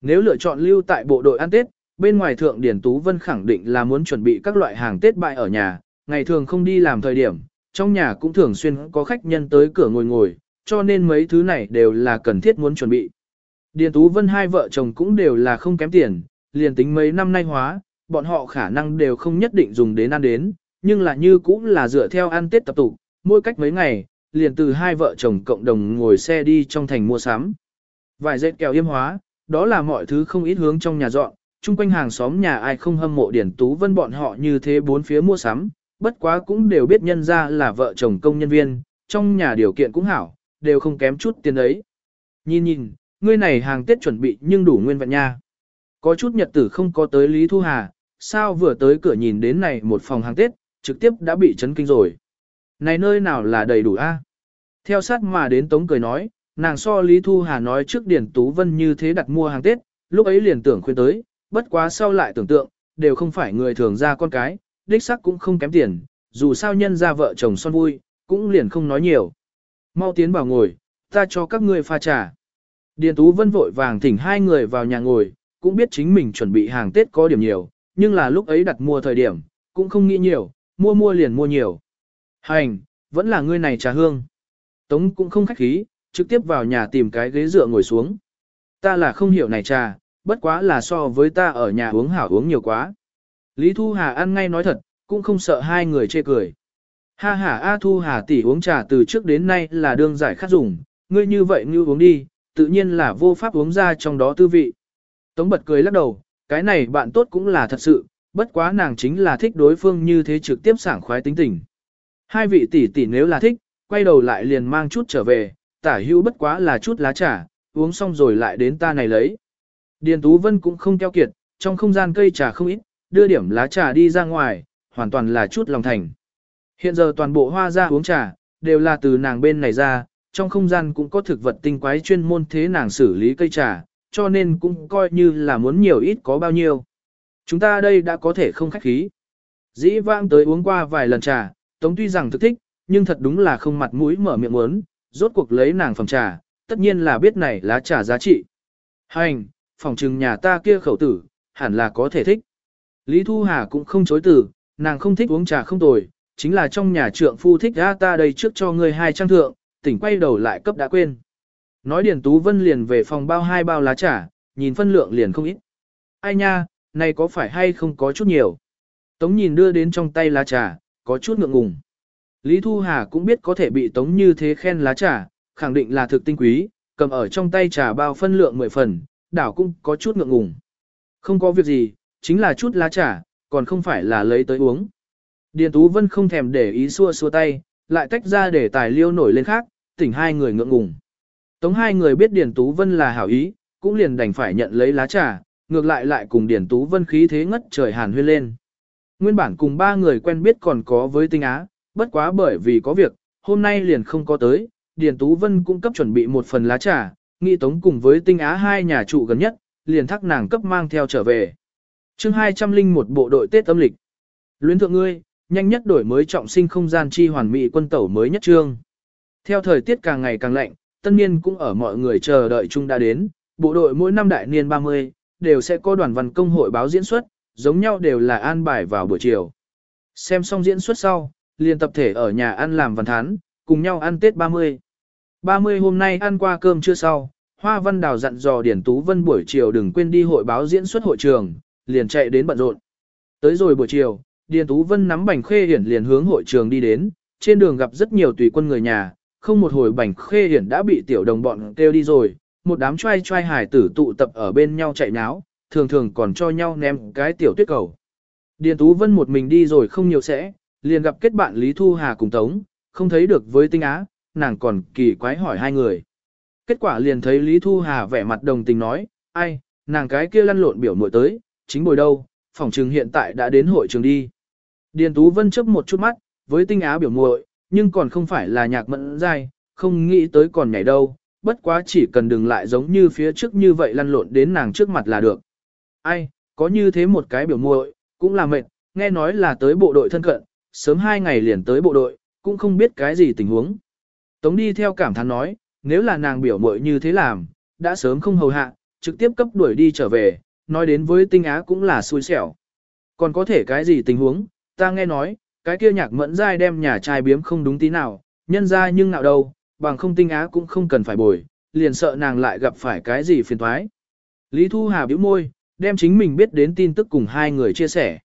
Nếu lựa chọn lưu tại bộ đội ăn Tết, bên ngoài thượng Điển Tú Vân khẳng định là muốn chuẩn bị các loại hàng Tết bại ở nhà, ngày thường không đi làm thời điểm, trong nhà cũng thường xuyên có khách nhân tới cửa ngồi ngồi, cho nên mấy thứ này đều là cần thiết muốn chuẩn bị. Điền Tú Vân hai vợ chồng cũng đều là không kém tiền, liền tính mấy năm nay hóa, bọn họ khả năng đều không nhất định dùng đến ăn đến, nhưng là như cũng là dựa theo ăn Tết tập tục, mỗi cách mấy ngày, liền từ hai vợ chồng cộng đồng ngồi xe đi trong thành mua sắm. Vài dệt kẹo yêm hóa, đó là mọi thứ không ít hướng trong nhà dọn, chung quanh hàng xóm nhà ai không hâm mộ điển Tú Vân bọn họ như thế bốn phía mua sắm, bất quá cũng đều biết nhân ra là vợ chồng công nhân viên, trong nhà điều kiện cũng hảo, đều không kém chút tiền ấy. Nhìn nhìn, ngươi này hàng Tết chuẩn bị nhưng đủ nguyên vẹn nha. Có chút nhật tử không có tới Lý Thu Hà, sao vừa tới cửa nhìn đến này một phòng hàng Tết, trực tiếp đã bị chấn kinh rồi. Này nơi nào là đầy đủ a? Theo sát mà đến Tống cười nói, nàng so Lý Thu Hà nói trước Điển Tú Vân như thế đặt mua hàng Tết, lúc ấy liền tưởng khuyên tới, bất quá sau lại tưởng tượng, đều không phải người thường ra con cái, đích sắc cũng không kém tiền, dù sao nhân ra vợ chồng son vui, cũng liền không nói nhiều. Mau tiến vào ngồi, ta cho các ngươi pha trà. Điền Tú Vân vội vàng thỉnh hai người vào nhà ngồi, cũng biết chính mình chuẩn bị hàng Tết có điểm nhiều, nhưng là lúc ấy đặt mua thời điểm, cũng không nghĩ nhiều, mua mua liền mua nhiều. Hành, vẫn là ngươi này trà hương. Tống cũng không khách khí, trực tiếp vào nhà tìm cái ghế dựa ngồi xuống. Ta là không hiểu này trà, bất quá là so với ta ở nhà uống hảo uống nhiều quá. Lý Thu Hà ăn ngay nói thật, cũng không sợ hai người chê cười. Ha ha A Thu Hà tỷ uống trà từ trước đến nay là đương giải khát dùng, ngươi như vậy như uống đi, tự nhiên là vô pháp uống ra trong đó tư vị. Tống bật cười lắc đầu, cái này bạn tốt cũng là thật sự, bất quá nàng chính là thích đối phương như thế trực tiếp sảng khoái tính tình. Hai vị tỷ tỷ nếu là thích, quay đầu lại liền mang chút trở về, tả hữu bất quá là chút lá trà, uống xong rồi lại đến ta này lấy. Điền Tú Vân cũng không keo kiệt, trong không gian cây trà không ít, đưa điểm lá trà đi ra ngoài, hoàn toàn là chút lòng thành. Hiện giờ toàn bộ hoa ra uống trà, đều là từ nàng bên này ra, trong không gian cũng có thực vật tinh quái chuyên môn thế nàng xử lý cây trà, cho nên cũng coi như là muốn nhiều ít có bao nhiêu. Chúng ta đây đã có thể không khách khí. Dĩ vãng tới uống qua vài lần trà, Tống tuy rằng thực thích, nhưng thật đúng là không mặt mũi mở miệng muốn, rốt cuộc lấy nàng phòng trà, tất nhiên là biết này lá trà giá trị. Hành, phòng trừng nhà ta kia khẩu tử, hẳn là có thể thích. Lý Thu Hà cũng không chối từ, nàng không thích uống trà không tồi, chính là trong nhà trượng phu thích ra ta đây trước cho ngươi hai trang thượng, tỉnh quay đầu lại cấp đã quên. Nói Điền Tú Vân liền về phòng bao hai bao lá trà, nhìn phân lượng liền không ít. Ai nha, này có phải hay không có chút nhiều. Tống nhìn đưa đến trong tay lá trà, có chút ngượng ngùng. Lý Thu Hà cũng biết có thể bị Tống như thế khen lá trà, khẳng định là thực tinh quý, cầm ở trong tay trà bao phân lượng 10 phần, đảo cũng có chút ngượng ngùng. Không có việc gì, chính là chút lá trà, còn không phải là lấy tới uống. Điền Tú Vân không thèm để ý xua xua tay, lại tách ra để tài liêu nổi lên khác, tỉnh hai người ngượng ngùng. Tống hai người biết Điền Tú Vân là hảo ý, cũng liền đành phải nhận lấy lá trà, ngược lại lại cùng Điền Tú Vân khí thế ngất trời hàn huyên lên. Nguyên bản cùng ba người quen biết còn có với tinh á, bất quá bởi vì có việc, hôm nay liền không có tới, Điền Tú Vân cũng cấp chuẩn bị một phần lá trà, nghị tống cùng với tinh á hai nhà trụ gần nhất, liền thắc nàng cấp mang theo trở về. chương 201 bộ đội Tết âm lịch. Luyến thượng ngươi, nhanh nhất đổi mới trọng sinh không gian chi hoàn mỹ quân tẩu mới nhất trương. Theo thời tiết càng ngày càng lạnh, tân niên cũng ở mọi người chờ đợi chung đã đến, bộ đội mỗi năm đại niên 30, đều sẽ có đoàn văn công hội báo diễn xuất, giống nhau đều là an bài vào buổi chiều. Xem xong diễn xuất sau, liền tập thể ở nhà ăn làm văn thán, cùng nhau ăn Tết 30. 30 hôm nay ăn qua cơm chưa sau, Hoa Văn Đào dặn dò Điển Tú Vân buổi chiều đừng quên đi hội báo diễn xuất hội trường, liền chạy đến bận rộn. Tới rồi buổi chiều, Điền Tú Vân nắm bảnh khê hiển liền hướng hội trường đi đến, trên đường gặp rất nhiều tùy quân người nhà, không một hồi bảnh khê hiển đã bị tiểu đồng bọn kêu đi rồi, một đám trai trai hải tử tụ tập ở bên nhau chạy náo, thường thường còn cho nhau ném cái tiểu tuyết cầu. Điền Tú Vân một mình đi rồi không nhiều sẽ, liền gặp kết bạn Lý Thu Hà cùng Tống, không thấy được với tinh á, nàng còn kỳ quái hỏi hai người. Kết quả liền thấy Lý Thu Hà vẻ mặt đồng tình nói, ai, nàng cái kia lăn lộn biểu muội tới, chính bồi đâu, phòng trường hiện tại đã đến hội trường đi. Điền Tú Vân chớp một chút mắt, với tinh á biểu muội, nhưng còn không phải là nhạc mẫn dai, không nghĩ tới còn nhảy đâu, bất quá chỉ cần đừng lại giống như phía trước như vậy lăn lộn đến nàng trước mặt là được. Ai, có như thế một cái biểu muội, cũng là mệt, nghe nói là tới bộ đội thân cận, sớm hai ngày liền tới bộ đội, cũng không biết cái gì tình huống. Tống đi theo cảm thán nói, nếu là nàng biểu muội như thế làm, đã sớm không hầu hạ, trực tiếp cấp đuổi đi trở về, nói đến với tinh á cũng là xui xẻo. Còn có thể cái gì tình huống, ta nghe nói, cái kia nhạc mẫn dai đem nhà trai biếm không đúng tí nào, nhân ra nhưng nào đâu, bằng không tinh á cũng không cần phải bồi, liền sợ nàng lại gặp phải cái gì phiền thoái. Lý Thu Hà bĩu môi, đem chính mình biết đến tin tức cùng hai người chia sẻ.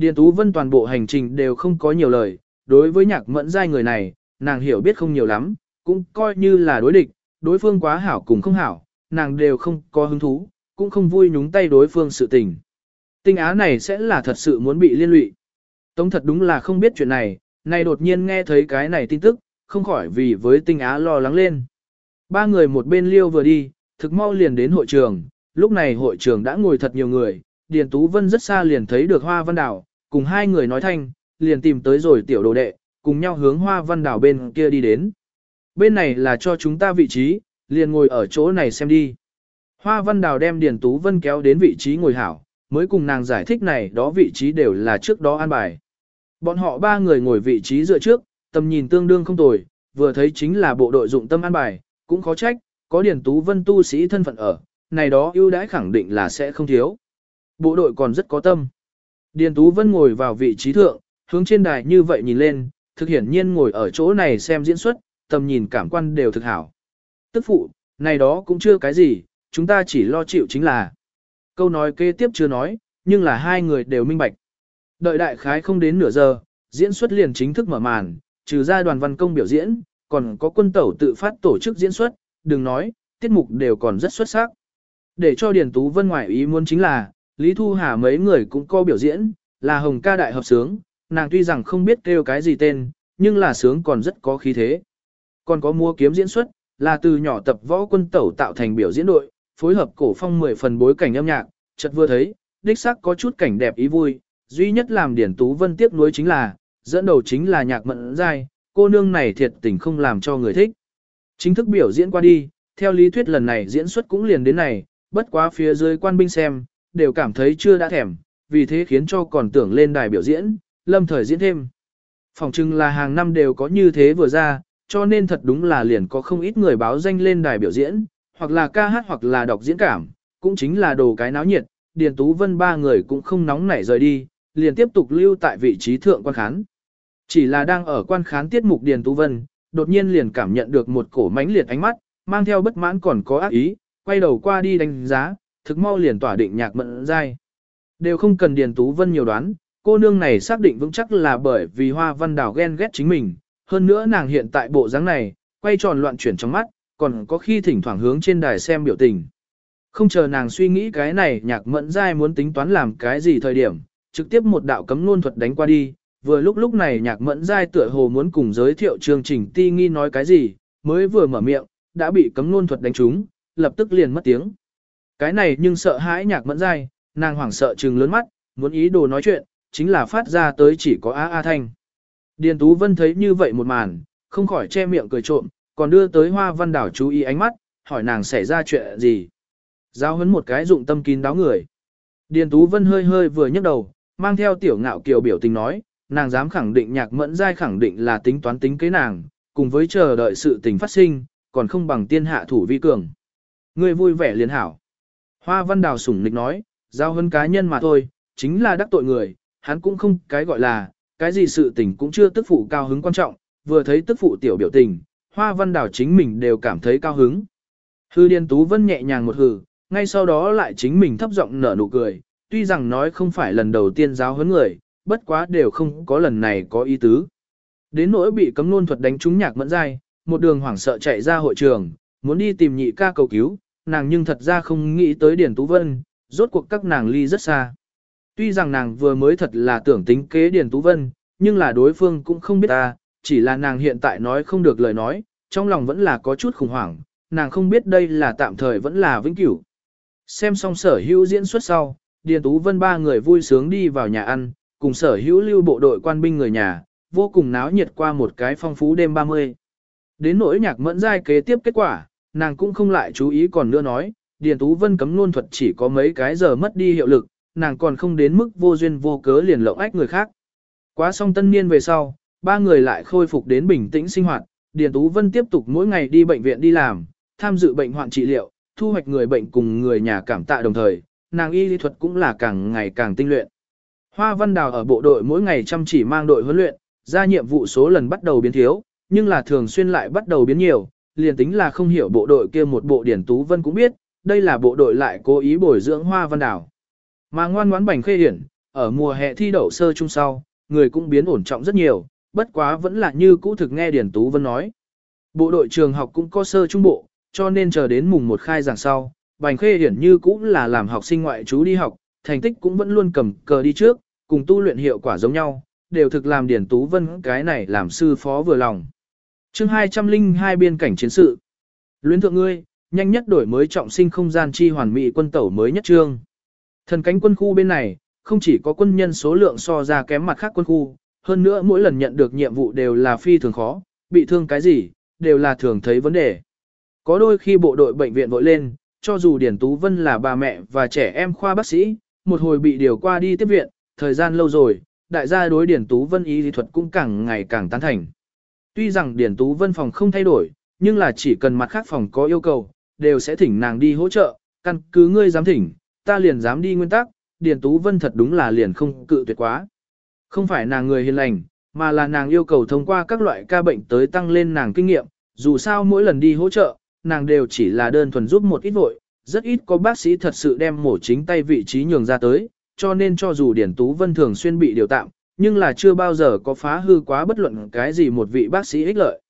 Điền Tú Vân toàn bộ hành trình đều không có nhiều lời, đối với nhạc mẫn giai người này, nàng hiểu biết không nhiều lắm, cũng coi như là đối địch, đối phương quá hảo cùng không hảo, nàng đều không có hứng thú, cũng không vui nhúng tay đối phương sự tình. Tinh á này sẽ là thật sự muốn bị liên lụy. Tống thật đúng là không biết chuyện này, này đột nhiên nghe thấy cái này tin tức, không khỏi vì với tinh á lo lắng lên. Ba người một bên liêu vừa đi, thực mau liền đến hội trường, lúc này hội trường đã ngồi thật nhiều người, Điền Tú Vân rất xa liền thấy được Hoa Văn Đảo, cùng hai người nói thanh, liền tìm tới rồi tiểu đồ đệ, cùng nhau hướng Hoa Văn Đảo bên kia đi đến. Bên này là cho chúng ta vị trí, liền ngồi ở chỗ này xem đi. Hoa Văn Đào đem Điền Tú Vân kéo đến vị trí ngồi hảo, mới cùng nàng giải thích này đó vị trí đều là trước đó an bài. Bọn họ ba người ngồi vị trí dựa trước, tầm nhìn tương đương không tồi, vừa thấy chính là bộ đội dụng tâm an bài, cũng khó trách, có Điền Tú Vân tu sĩ thân phận ở, này đó ưu đãi khẳng định là sẽ không thiếu. Bộ đội còn rất có tâm. Điền Tú Vân ngồi vào vị trí thượng, hướng trên đài như vậy nhìn lên, thực hiển nhiên ngồi ở chỗ này xem diễn xuất, tầm nhìn cảm quan đều thực hảo. Tức phụ, này đó cũng chưa cái gì, chúng ta chỉ lo chịu chính là. Câu nói kế tiếp chưa nói, nhưng là hai người đều minh bạch. Đợi đại khái không đến nửa giờ, diễn xuất liền chính thức mở màn, trừ ra đoàn văn công biểu diễn, còn có quân tẩu tự phát tổ chức diễn xuất, đừng nói, tiết mục đều còn rất xuất sắc. Để cho Điền Tú Vân ngoại ý muốn chính là, Lý Thu Hà mấy người cũng có biểu diễn, là hồng ca đại hợp sướng, nàng tuy rằng không biết kêu cái gì tên, nhưng là sướng còn rất có khí thế. Còn có mua kiếm diễn xuất, là từ nhỏ tập võ quân tẩu tạo thành biểu diễn đội, phối hợp cổ phong 10 phần bối cảnh âm nhạc, chợt vừa thấy, đích xác có chút cảnh đẹp ý vui, duy nhất làm Điển Tú Vân tiếc nuối chính là, dẫn đầu chính là nhạc mận giai, cô nương này thiệt tình không làm cho người thích. Chính thức biểu diễn qua đi, theo lý thuyết lần này diễn xuất cũng liền đến này, bất quá phía dưới quan binh xem, đều cảm thấy chưa đã thèm, vì thế khiến cho còn tưởng lên đài biểu diễn, lâm thời diễn thêm. Phòng trưng là hàng năm đều có như thế vừa ra, cho nên thật đúng là liền có không ít người báo danh lên đài biểu diễn, hoặc là ca hát hoặc là đọc diễn cảm, cũng chính là đồ cái náo nhiệt, Điền Tú Vân ba người cũng không nóng nảy rời đi, liền tiếp tục lưu tại vị trí thượng quan khán. Chỉ là đang ở quan khán tiết mục Điền Tú Vân, đột nhiên liền cảm nhận được một cổ mãnh liệt ánh mắt, mang theo bất mãn còn có ác ý, quay đầu qua đi đánh giá, thực mau liền tỏa định nhạc mẫn dai. Đều không cần Điền Tú Vân nhiều đoán, cô nương này xác định vững chắc là bởi vì Hoa Văn Đào ghen ghét chính mình, hơn nữa nàng hiện tại bộ dáng này, quay tròn loạn chuyển trong mắt, còn có khi thỉnh thoảng hướng trên đài xem biểu tình. Không chờ nàng suy nghĩ cái này nhạc mẫn dai muốn tính toán làm cái gì thời điểm, trực tiếp một đạo cấm nôn thuật đánh qua đi, vừa lúc lúc này nhạc mẫn dai tựa hồ muốn cùng giới thiệu chương trình ti nghi nói cái gì, mới vừa mở miệng, đã bị cấm nôn thuật đánh trúng, lập tức liền mất tiếng. Cái này nhưng sợ hãi nhạc mẫn dai, nàng hoảng sợ trừng lớn mắt, muốn ý đồ nói chuyện, chính là phát ra tới chỉ có a a thanh. Điền Tú Vân thấy như vậy một màn, không khỏi che miệng cười trộm, còn đưa tới Hoa Văn Đảo chú ý ánh mắt, hỏi nàng xảy ra chuyện gì. Giao hấn một cái dụng tâm kín đáo người. Điền Tú Vân hơi hơi vừa nhấc đầu, mang theo tiểu ngạo kiều biểu tình nói, nàng dám khẳng định nhạc mẫn giai khẳng định là tính toán tính kế nàng, cùng với chờ đợi sự tình phát sinh, còn không bằng tiên hạ thủ vi cường. Người vui vẻ liền hảo. Hoa Văn Đào sủng nịch nói, giao hơn cá nhân mà thôi, chính là đắc tội người, hắn cũng không cái gọi là, cái gì sự tình cũng chưa tức phụ cao hứng quan trọng, vừa thấy tức phụ tiểu biểu tình, hoa văn Đào chính mình đều cảm thấy cao hứng. Hư Điền Tú Vân nhẹ nhàng một hừ, ngay sau đó lại chính mình thấp giọng nở nụ cười, tuy rằng nói không phải lần đầu tiên giáo huấn người, bất quá đều không có lần này có ý tứ. Đến nỗi bị cấm nôn thuật đánh trúng nhạc mẫn dai, một đường hoảng sợ chạy ra hội trường, muốn đi tìm nhị ca cầu cứu, nàng nhưng thật ra không nghĩ tới Điền Tú Vân, rốt cuộc các nàng ly rất xa. Tuy rằng nàng vừa mới thật là tưởng tính kế Điền Tú Vân, nhưng là đối phương cũng không biết ta, chỉ là nàng hiện tại nói không được lời nói, trong lòng vẫn là có chút khủng hoảng, nàng không biết đây là tạm thời vẫn là vĩnh cửu. Xem xong sở hữu diễn xuất sau, Điền Tú Vân ba người vui sướng đi vào nhà ăn, cùng sở hữu lưu bộ đội quan binh người nhà, vô cùng náo nhiệt qua một cái phong phú đêm 30. Đến nỗi nhạc mẫn giai kế tiếp kết quả, nàng cũng không lại chú ý còn nữa nói, Điền Tú Vân cấm luôn thuật chỉ có mấy cái giờ mất đi hiệu lực, nàng còn không đến mức vô duyên vô cớ liền lộng ách người khác. Quá xong tân niên về sau, ba người lại khôi phục đến bình tĩnh sinh hoạt, Điền Tú Vân tiếp tục mỗi ngày đi bệnh viện đi làm, tham dự bệnh hoạn trị liệu, thu hoạch người bệnh cùng người nhà cảm tạ đồng thời, nàng y lý thuật cũng là càng ngày càng tinh luyện. Hoa Văn Đào ở bộ đội mỗi ngày chăm chỉ mang đội huấn luyện, ra nhiệm vụ số lần bắt đầu biến thiếu, nhưng là thường xuyên lại bắt đầu biến nhiều, liền tính là không hiểu bộ đội kia một bộ Điển Tú Vân cũng biết, đây là bộ đội lại cố ý bồi dưỡng Hoa Văn đảo Mà ngoan ngoãn bành khê hiển, ở mùa hè thi đậu sơ trung sau, người cũng biến ổn trọng rất nhiều, bất quá vẫn là như cũ thực nghe Điển Tú Vân nói. Bộ đội trường học cũng có sơ trung bộ, cho nên chờ đến mùng một khai giảng sau, Bành Khê Hiển như cũng là làm học sinh ngoại trú đi học, thành tích cũng vẫn luôn cầm cờ đi trước, cùng tu luyện hiệu quả giống nhau, đều thực làm Điển Tú Vân cái này làm sư phó vừa lòng chương 202 biên cảnh chiến sự. Luyến thượng ngươi, nhanh nhất đổi mới trọng sinh không gian chi hoàn mỹ quân tẩu mới nhất trương. Thần cánh quân khu bên này, không chỉ có quân nhân số lượng so ra kém mặt khác quân khu, hơn nữa mỗi lần nhận được nhiệm vụ đều là phi thường khó, bị thương cái gì, đều là thường thấy vấn đề. Có đôi khi bộ đội bệnh viện vội lên, cho dù Điển Tú Vân là bà mẹ và trẻ em khoa bác sĩ, một hồi bị điều qua đi tiếp viện, thời gian lâu rồi, đại gia đối Điển Tú Vân y lý thuật cũng càng ngày càng tán thành. Tuy rằng Điển Tú Vân phòng không thay đổi, nhưng là chỉ cần mặt khác phòng có yêu cầu, đều sẽ thỉnh nàng đi hỗ trợ, căn cứ ngươi dám thỉnh, ta liền dám đi nguyên tắc, Điển Tú Vân thật đúng là liền không cự tuyệt quá. Không phải nàng người hiền lành, mà là nàng yêu cầu thông qua các loại ca bệnh tới tăng lên nàng kinh nghiệm, dù sao mỗi lần đi hỗ trợ, nàng đều chỉ là đơn thuần giúp một ít vội, rất ít có bác sĩ thật sự đem mổ chính tay vị trí nhường ra tới, cho nên cho dù Điển Tú Vân thường xuyên bị điều tạm, nhưng là chưa bao giờ có phá hư quá bất luận cái gì một vị bác sĩ ích lợi.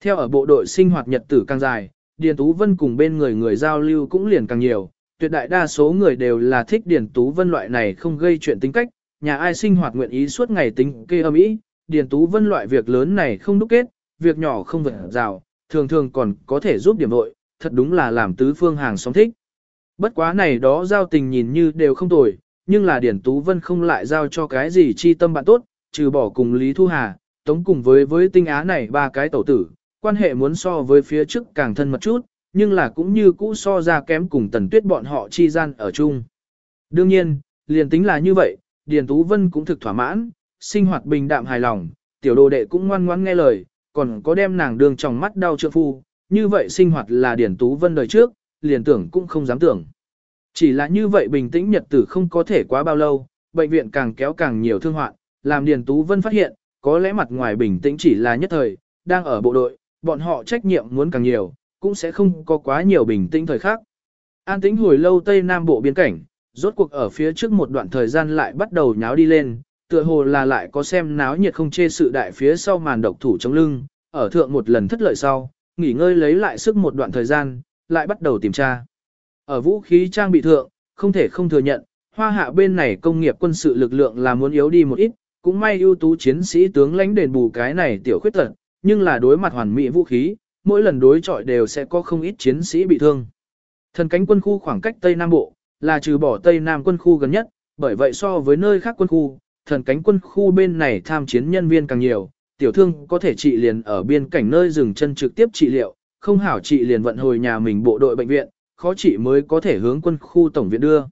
Theo ở bộ đội sinh hoạt nhật tử càng dài, Điền Tú Vân cùng bên người người giao lưu cũng liền càng nhiều, tuyệt đại đa số người đều là thích Điền Tú Vân loại này không gây chuyện tính cách, nhà ai sinh hoạt nguyện ý suốt ngày tính kê âm ý, Điền Tú Vân loại việc lớn này không đúc kết, việc nhỏ không vật rào, thường thường còn có thể giúp điểm đội thật đúng là làm tứ phương hàng xóm thích. Bất quá này đó giao tình nhìn như đều không tồi, nhưng là Điển Tú Vân không lại giao cho cái gì chi tâm bạn tốt, trừ bỏ cùng Lý Thu Hà, tống cùng với với tinh á này ba cái tẩu tử, quan hệ muốn so với phía trước càng thân mật chút, nhưng là cũng như cũ so ra kém cùng tần tuyết bọn họ chi gian ở chung. Đương nhiên, liền tính là như vậy, Điền Tú Vân cũng thực thỏa mãn, sinh hoạt bình đạm hài lòng, tiểu đồ đệ cũng ngoan ngoãn nghe lời, còn có đem nàng đường trong mắt đau trượng phu, như vậy sinh hoạt là Điền Tú Vân đời trước, liền tưởng cũng không dám tưởng. Chỉ là như vậy bình tĩnh nhật tử không có thể quá bao lâu, bệnh viện càng kéo càng nhiều thương hoạn, làm Điền Tú Vân phát hiện, có lẽ mặt ngoài bình tĩnh chỉ là nhất thời, đang ở bộ đội, bọn họ trách nhiệm muốn càng nhiều, cũng sẽ không có quá nhiều bình tĩnh thời khác. An tĩnh hồi lâu Tây Nam Bộ biên cảnh, rốt cuộc ở phía trước một đoạn thời gian lại bắt đầu nháo đi lên, tựa hồ là lại có xem náo nhiệt không chê sự đại phía sau màn độc thủ trong lưng, ở thượng một lần thất lợi sau, nghỉ ngơi lấy lại sức một đoạn thời gian, lại bắt đầu tìm tra. Ở vũ khí trang bị thượng, không thể không thừa nhận, hoa hạ bên này công nghiệp quân sự lực lượng là muốn yếu đi một ít, cũng may ưu tú chiến sĩ tướng lãnh đền bù cái này tiểu khuyết tật, nhưng là đối mặt hoàn mỹ vũ khí, mỗi lần đối chọi đều sẽ có không ít chiến sĩ bị thương. Thần cánh quân khu khoảng cách Tây Nam Bộ, là trừ bỏ Tây Nam quân khu gần nhất, bởi vậy so với nơi khác quân khu, thần cánh quân khu bên này tham chiến nhân viên càng nhiều, tiểu thương có thể trị liền ở biên cảnh nơi dừng chân trực tiếp trị liệu, không hảo trị liền vận hồi nhà mình bộ đội bệnh viện, khó trị mới có thể hướng quân khu tổng viện đưa.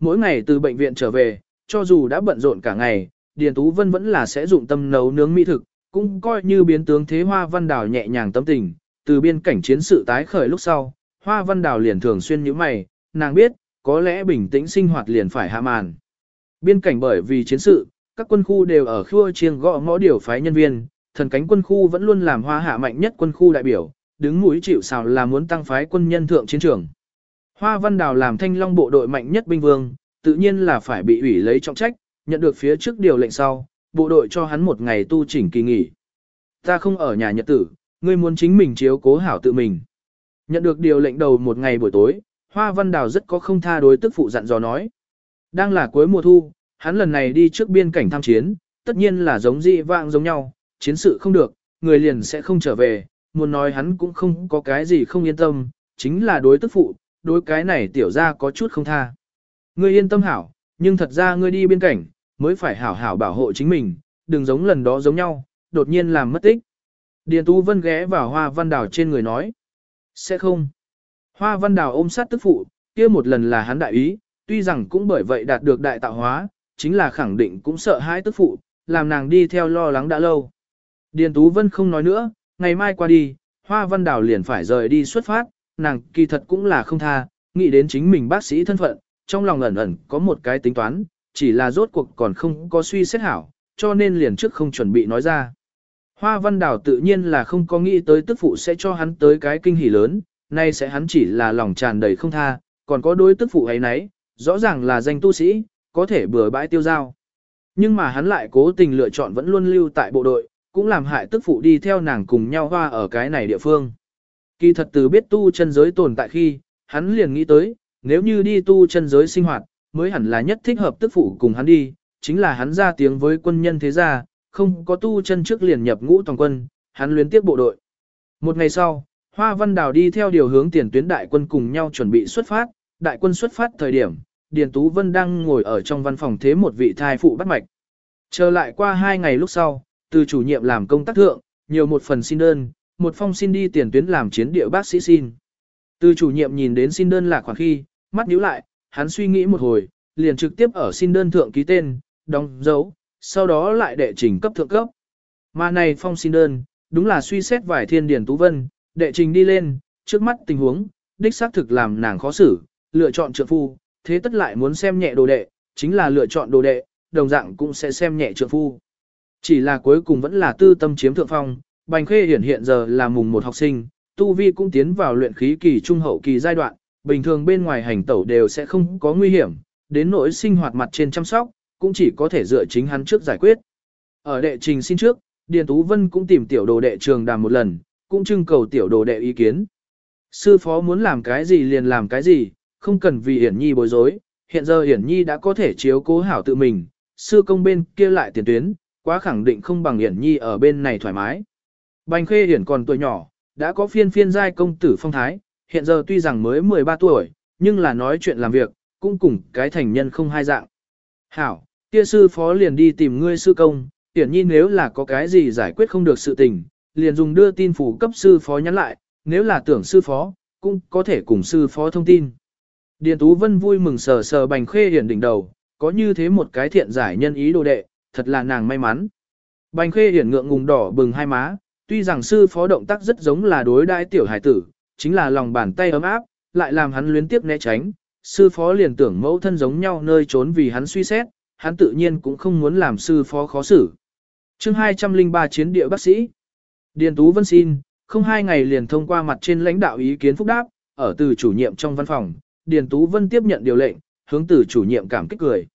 Mỗi ngày từ bệnh viện trở về, cho dù đã bận rộn cả ngày, Điền Tú Vân vẫn là sẽ dụng tâm nấu nướng mỹ thực, cũng coi như biến tướng thế Hoa Văn Đào nhẹ nhàng tâm tình, từ biên cảnh chiến sự tái khởi lúc sau, Hoa Văn Đào liền thường xuyên nhíu mày, nàng biết, có lẽ bình tĩnh sinh hoạt liền phải hạ màn. Biên cảnh bởi vì chiến sự, các quân khu đều ở khua chiêng gõ ngõ điều phái nhân viên, thần cánh quân khu vẫn luôn làm hoa hạ mạnh nhất quân khu đại biểu, đứng mũi chịu sào là muốn tăng phái quân nhân thượng chiến trường. Hoa Văn Đào làm thanh long bộ đội mạnh nhất binh vương, tự nhiên là phải bị ủy lấy trọng trách, nhận được phía trước điều lệnh sau, bộ đội cho hắn một ngày tu chỉnh kỳ nghỉ. Ta không ở nhà nhật tử, ngươi muốn chính mình chiếu cố hảo tự mình. Nhận được điều lệnh đầu một ngày buổi tối, Hoa Văn Đào rất có không tha đối tức phụ dặn dò nói. Đang là cuối mùa thu, hắn lần này đi trước biên cảnh tham chiến, tất nhiên là giống dị vạng giống nhau, chiến sự không được, người liền sẽ không trở về, muốn nói hắn cũng không có cái gì không yên tâm, chính là đối tức phụ, đối cái này tiểu ra có chút không tha. Ngươi yên tâm hảo, nhưng thật ra ngươi đi biên cảnh, mới phải hảo hảo bảo hộ chính mình, đừng giống lần đó giống nhau, đột nhiên làm mất tích. Điền Tú Vân ghé vào hoa văn đào trên người nói. Sẽ không. Hoa văn đào ôm sát tức phụ, kia một lần là hắn đại ý, tuy rằng cũng bởi vậy đạt được đại tạo hóa, chính là khẳng định cũng sợ hãi tức phụ, làm nàng đi theo lo lắng đã lâu. Điền Tú Vân không nói nữa, ngày mai qua đi, Hoa Văn Đào liền phải rời đi xuất phát, nàng kỳ thật cũng là không tha, nghĩ đến chính mình bác sĩ thân phận, trong lòng ẩn ẩn có một cái tính toán, chỉ là rốt cuộc còn không có suy xét hảo, cho nên liền trước không chuẩn bị nói ra. Hoa Văn Đào tự nhiên là không có nghĩ tới tức phụ sẽ cho hắn tới cái kinh hỉ lớn, nay sẽ hắn chỉ là lòng tràn đầy không tha, còn có đối tức phụ ấy nấy, rõ ràng là danh tu sĩ, có thể bừa bãi tiêu giao. Nhưng mà hắn lại cố tình lựa chọn vẫn luôn lưu tại bộ đội, cũng làm hại tức phụ đi theo nàng cùng nhau hoa ở cái này địa phương. Kỳ thật từ biết tu chân giới tồn tại khi, hắn liền nghĩ tới, nếu như đi tu chân giới sinh hoạt, mới hẳn là nhất thích hợp tức phụ cùng hắn đi, chính là hắn ra tiếng với quân nhân thế gia, không có tu chân trước liền nhập ngũ toàn quân, hắn luyến tiếp bộ đội. Một ngày sau, Hoa Văn Đào đi theo điều hướng tiền tuyến đại quân cùng nhau chuẩn bị xuất phát, đại quân xuất phát thời điểm, Điền Tú Vân đang ngồi ở trong văn phòng thế một vị thai phụ bắt mạch. Trở lại qua hai ngày lúc sau, từ chủ nhiệm làm công tác thượng, nhiều một phần xin đơn, một phong xin đi tiền tuyến làm chiến địa bác sĩ xin. Từ chủ nhiệm nhìn đến xin đơn là khoảng khi, mắt nhíu lại, hắn suy nghĩ một hồi, liền trực tiếp ở xin đơn thượng ký tên, đóng dấu, sau đó lại đệ trình cấp thượng cấp. Mà này phong xin đơn, đúng là suy xét vài thiên điển tú vân, đệ trình đi lên, trước mắt tình huống, đích xác thực làm nàng khó xử, lựa chọn trượng phu, thế tất lại muốn xem nhẹ đồ đệ, chính là lựa chọn đồ đệ, đồng dạng cũng sẽ xem nhẹ trượng phu. Chỉ là cuối cùng vẫn là tư tâm chiếm thượng phong, Bành Khê hiển hiện giờ là mùng một học sinh, Tu Vi cũng tiến vào luyện khí kỳ trung hậu kỳ giai đoạn, bình thường bên ngoài hành tẩu đều sẽ không có nguy hiểm, đến nỗi sinh hoạt mặt trên chăm sóc, cũng chỉ có thể dựa chính hắn trước giải quyết. Ở đệ trình xin trước, Điền Tú Vân cũng tìm tiểu đồ đệ trường đàm một lần, cũng trưng cầu tiểu đồ đệ ý kiến. Sư phó muốn làm cái gì liền làm cái gì, không cần vì Hiển Nhi bối rối, hiện giờ Hiển Nhi đã có thể chiếu cố hảo tự mình, sư công bên kia lại tiền tuyến, quá khẳng định không bằng Hiển Nhi ở bên này thoải mái. Bành Khê Hiển còn tuổi nhỏ, đã có phiên phiên giai công tử phong thái, hiện giờ tuy rằng mới 13 tuổi, nhưng là nói chuyện làm việc, cũng cùng cái thành nhân không hai dạng. Hảo, kia sư phó liền đi tìm ngươi sư công, Hiển Nhi nếu là có cái gì giải quyết không được sự tình, liền dùng đưa tin phủ cấp sư phó nhắn lại, nếu là tưởng sư phó, cũng có thể cùng sư phó thông tin. Điền Tú Vân vui mừng sờ sờ Bành Khê Hiển đỉnh đầu, có như thế một cái thiện giải nhân ý đồ đệ, thật là nàng may mắn. Bành khê hiển ngượng ngùng đỏ bừng hai má, tuy rằng sư phó động tác rất giống là đối đãi tiểu hải tử, chính là lòng bàn tay ấm áp, lại làm hắn luyến tiếp né tránh. Sư phó liền tưởng mẫu thân giống nhau nơi trốn vì hắn suy xét, hắn tự nhiên cũng không muốn làm sư phó khó xử. chương 203 chiến địa bác sĩ. Điền Tú Vân xin, không hai ngày liền thông qua mặt trên lãnh đạo ý kiến phúc đáp, ở từ chủ nhiệm trong văn phòng, Điền Tú Vân tiếp nhận điều lệnh, hướng từ chủ nhiệm cảm kích cười.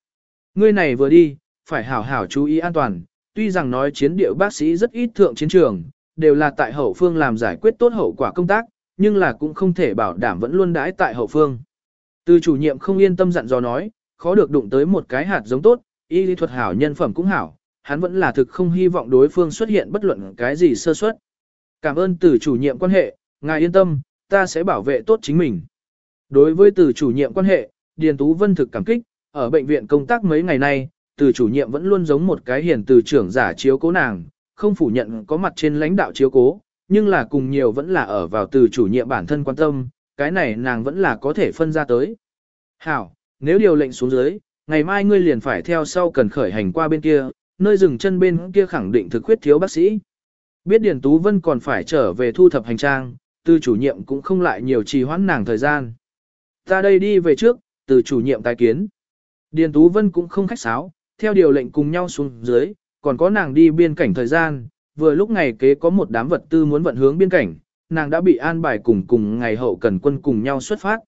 Ngươi này vừa đi, phải hảo hảo chú ý an toàn, tuy rằng nói chiến địa bác sĩ rất ít thượng chiến trường, đều là tại hậu phương làm giải quyết tốt hậu quả công tác, nhưng là cũng không thể bảo đảm vẫn luôn đãi tại hậu phương. Từ chủ nhiệm không yên tâm dặn dò nói, khó được đụng tới một cái hạt giống tốt, y lý thuật hảo nhân phẩm cũng hảo, hắn vẫn là thực không hy vọng đối phương xuất hiện bất luận cái gì sơ suất. Cảm ơn từ chủ nhiệm quan hệ, ngài yên tâm, ta sẽ bảo vệ tốt chính mình. Đối với từ chủ nhiệm quan hệ, Điền Tú Vân thực cảm kích, ở bệnh viện công tác mấy ngày nay, từ chủ nhiệm vẫn luôn giống một cái hiền từ trưởng giả chiếu cố nàng, không phủ nhận có mặt trên lãnh đạo chiếu cố, nhưng là cùng nhiều vẫn là ở vào từ chủ nhiệm bản thân quan tâm, cái này nàng vẫn là có thể phân ra tới. Hảo, nếu điều lệnh xuống dưới, ngày mai ngươi liền phải theo sau cần khởi hành qua bên kia, nơi dừng chân bên kia khẳng định thực khuyết thiếu bác sĩ. Biết Điền Tú Vân còn phải trở về thu thập hành trang, từ chủ nhiệm cũng không lại nhiều trì hoãn nàng thời gian. Ta đây đi về trước, từ chủ nhiệm tái kiến. Điền Tú Vân cũng không khách sáo, theo điều lệnh cùng nhau xuống dưới, còn có nàng đi biên cảnh thời gian, vừa lúc ngày kế có một đám vật tư muốn vận hướng biên cảnh, nàng đã bị an bài cùng cùng ngày hậu cần quân cùng nhau xuất phát.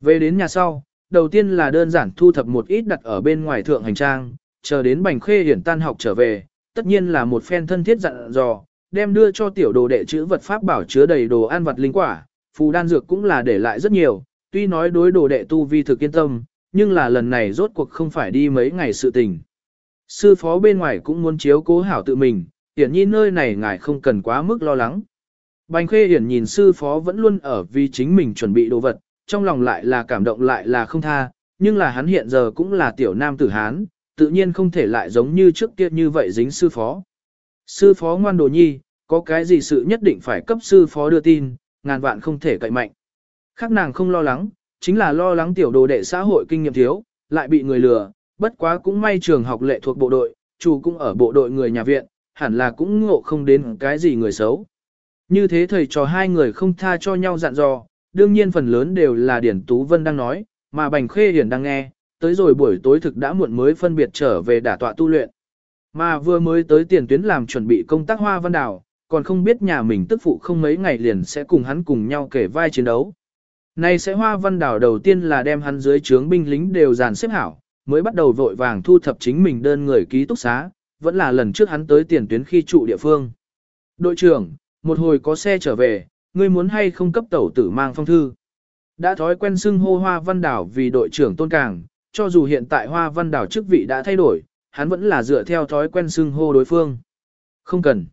Về đến nhà sau, đầu tiên là đơn giản thu thập một ít đặt ở bên ngoài thượng hành trang, chờ đến bành khê hiển tan học trở về, tất nhiên là một phen thân thiết dặn dò, đem đưa cho tiểu đồ đệ chữ vật pháp bảo chứa đầy đồ ăn vật linh quả, phù đan dược cũng là để lại rất nhiều, tuy nói đối đồ đệ tu vi thực yên tâm, nhưng là lần này rốt cuộc không phải đi mấy ngày sự tình. Sư phó bên ngoài cũng muốn chiếu cố hảo tự mình, hiển nhi nơi này ngài không cần quá mức lo lắng. Bành khê hiển nhìn sư phó vẫn luôn ở vì chính mình chuẩn bị đồ vật, trong lòng lại là cảm động lại là không tha, nhưng là hắn hiện giờ cũng là tiểu nam tử Hán, tự nhiên không thể lại giống như trước kia như vậy dính sư phó. Sư phó ngoan đồ nhi, có cái gì sự nhất định phải cấp sư phó đưa tin, ngàn vạn không thể cậy mạnh. Khác nàng không lo lắng, chính là lo lắng tiểu đồ đệ xã hội kinh nghiệm thiếu, lại bị người lừa, bất quá cũng may trường học lệ thuộc bộ đội, chủ cũng ở bộ đội người nhà viện, hẳn là cũng ngộ không đến cái gì người xấu. Như thế thầy trò hai người không tha cho nhau dặn dò, đương nhiên phần lớn đều là Điển Tú Vân đang nói, mà Bành Khê Hiển đang nghe, tới rồi buổi tối thực đã muộn mới phân biệt trở về đả tọa tu luyện. Mà vừa mới tới tiền tuyến làm chuẩn bị công tác hoa văn đảo, còn không biết nhà mình tức phụ không mấy ngày liền sẽ cùng hắn cùng nhau kể vai chiến đấu. Này sẽ hoa văn đảo đầu tiên là đem hắn dưới trướng binh lính đều dàn xếp hảo, mới bắt đầu vội vàng thu thập chính mình đơn người ký túc xá, vẫn là lần trước hắn tới tiền tuyến khi trụ địa phương. Đội trưởng, một hồi có xe trở về, ngươi muốn hay không cấp tẩu tử mang phong thư. Đã thói quen xưng hô hoa văn đảo vì đội trưởng tôn càng, cho dù hiện tại hoa văn đảo chức vị đã thay đổi, hắn vẫn là dựa theo thói quen xưng hô đối phương. Không cần.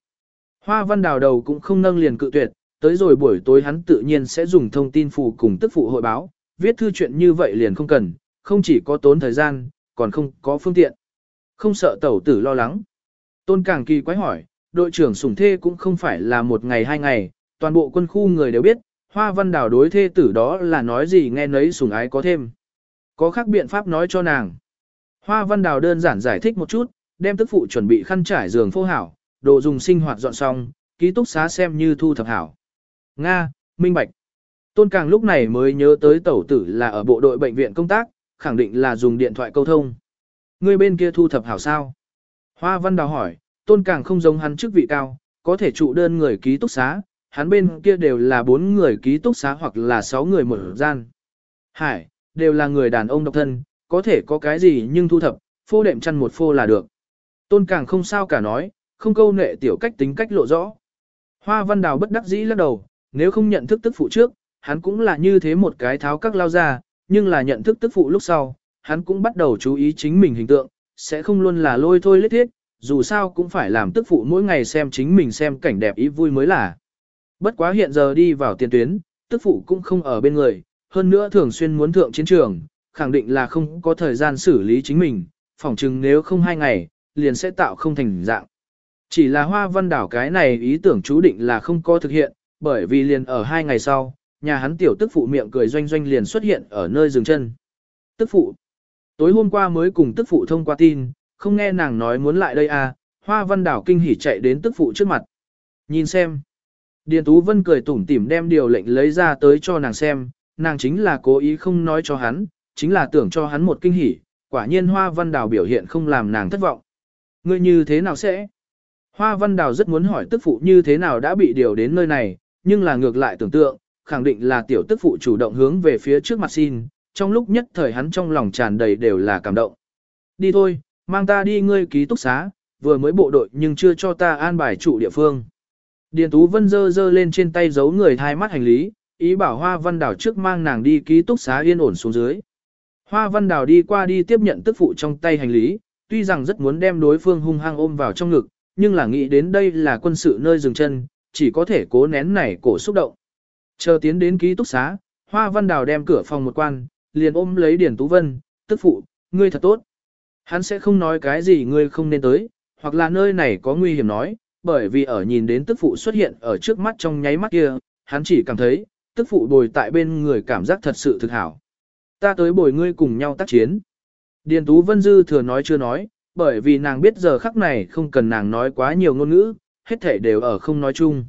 Hoa văn đảo đầu cũng không nâng liền cự tuyệt, tới rồi buổi tối hắn tự nhiên sẽ dùng thông tin phụ cùng tức phụ hội báo, viết thư chuyện như vậy liền không cần, không chỉ có tốn thời gian, còn không có phương tiện. Không sợ tẩu tử lo lắng. Tôn Càng Kỳ quái hỏi, đội trưởng sủng thê cũng không phải là một ngày hai ngày, toàn bộ quân khu người đều biết, hoa văn đảo đối thê tử đó là nói gì nghe nấy sủng ái có thêm. Có khác biện pháp nói cho nàng. Hoa văn đào đơn giản giải thích một chút, đem tức phụ chuẩn bị khăn trải giường phô hảo, đồ dùng sinh hoạt dọn xong, ký túc xá xem như thu thập hảo. Nga, minh bạch. Tôn Càng lúc này mới nhớ tới tẩu tử là ở bộ đội bệnh viện công tác, khẳng định là dùng điện thoại câu thông. Người bên kia thu thập hảo sao? Hoa Văn Đào hỏi, Tôn Càng không giống hắn chức vị cao, có thể trụ đơn người ký túc xá, hắn bên kia đều là bốn người ký túc xá hoặc là sáu người một gian. Hải, đều là người đàn ông độc thân, có thể có cái gì nhưng thu thập, phô đệm chăn một phô là được. Tôn Càng không sao cả nói, không câu nệ tiểu cách tính cách lộ rõ. Hoa Văn Đào bất đắc dĩ lắc đầu, nếu không nhận thức tức phụ trước, hắn cũng là như thế một cái tháo các lao ra, nhưng là nhận thức tức phụ lúc sau, hắn cũng bắt đầu chú ý chính mình hình tượng, sẽ không luôn là lôi thôi lết thiết, dù sao cũng phải làm tức phụ mỗi ngày xem chính mình xem cảnh đẹp ý vui mới là. Bất quá hiện giờ đi vào tiền tuyến, tức phụ cũng không ở bên người, hơn nữa thường xuyên muốn thượng chiến trường, khẳng định là không có thời gian xử lý chính mình, phỏng chừng nếu không hai ngày, liền sẽ tạo không thành dạng. Chỉ là hoa văn đảo cái này ý tưởng chú định là không có thực hiện, bởi vì liền ở hai ngày sau, nhà hắn tiểu tức phụ miệng cười doanh doanh liền xuất hiện ở nơi dừng chân. Tức phụ. Tối hôm qua mới cùng tức phụ thông qua tin, không nghe nàng nói muốn lại đây à, hoa văn đảo kinh hỉ chạy đến tức phụ trước mặt. Nhìn xem. Điền Tú Vân cười tủm tỉm đem điều lệnh lấy ra tới cho nàng xem, nàng chính là cố ý không nói cho hắn, chính là tưởng cho hắn một kinh hỉ, quả nhiên hoa văn đảo biểu hiện không làm nàng thất vọng. Ngươi như thế nào sẽ? Hoa văn đảo rất muốn hỏi tức phụ như thế nào đã bị điều đến nơi này, nhưng là ngược lại tưởng tượng, khẳng định là tiểu tức phụ chủ động hướng về phía trước mặt xin, trong lúc nhất thời hắn trong lòng tràn đầy đều là cảm động. Đi thôi, mang ta đi ngươi ký túc xá, vừa mới bộ đội nhưng chưa cho ta an bài trụ địa phương. Điền Tú Vân dơ dơ lên trên tay giấu người thai mắt hành lý, ý bảo Hoa Văn Đào trước mang nàng đi ký túc xá yên ổn xuống dưới. Hoa Văn Đào đi qua đi tiếp nhận tức phụ trong tay hành lý, tuy rằng rất muốn đem đối phương hung hăng ôm vào trong ngực, nhưng là nghĩ đến đây là quân sự nơi dừng chân, chỉ có thể cố nén nảy cổ xúc động. Chờ tiến đến ký túc xá, Hoa Văn Đào đem cửa phòng một quan, liền ôm lấy Điền Tú Vân, tức phụ, ngươi thật tốt. Hắn sẽ không nói cái gì ngươi không nên tới, hoặc là nơi này có nguy hiểm nói, bởi vì ở nhìn đến tức phụ xuất hiện ở trước mắt trong nháy mắt kia, hắn chỉ cảm thấy, tức phụ bồi tại bên người cảm giác thật sự thực hảo. Ta tới bồi ngươi cùng nhau tác chiến. Điền Tú Vân Dư thừa nói chưa nói, bởi vì nàng biết giờ khắc này không cần nàng nói quá nhiều ngôn ngữ, hết thể đều ở không nói chung.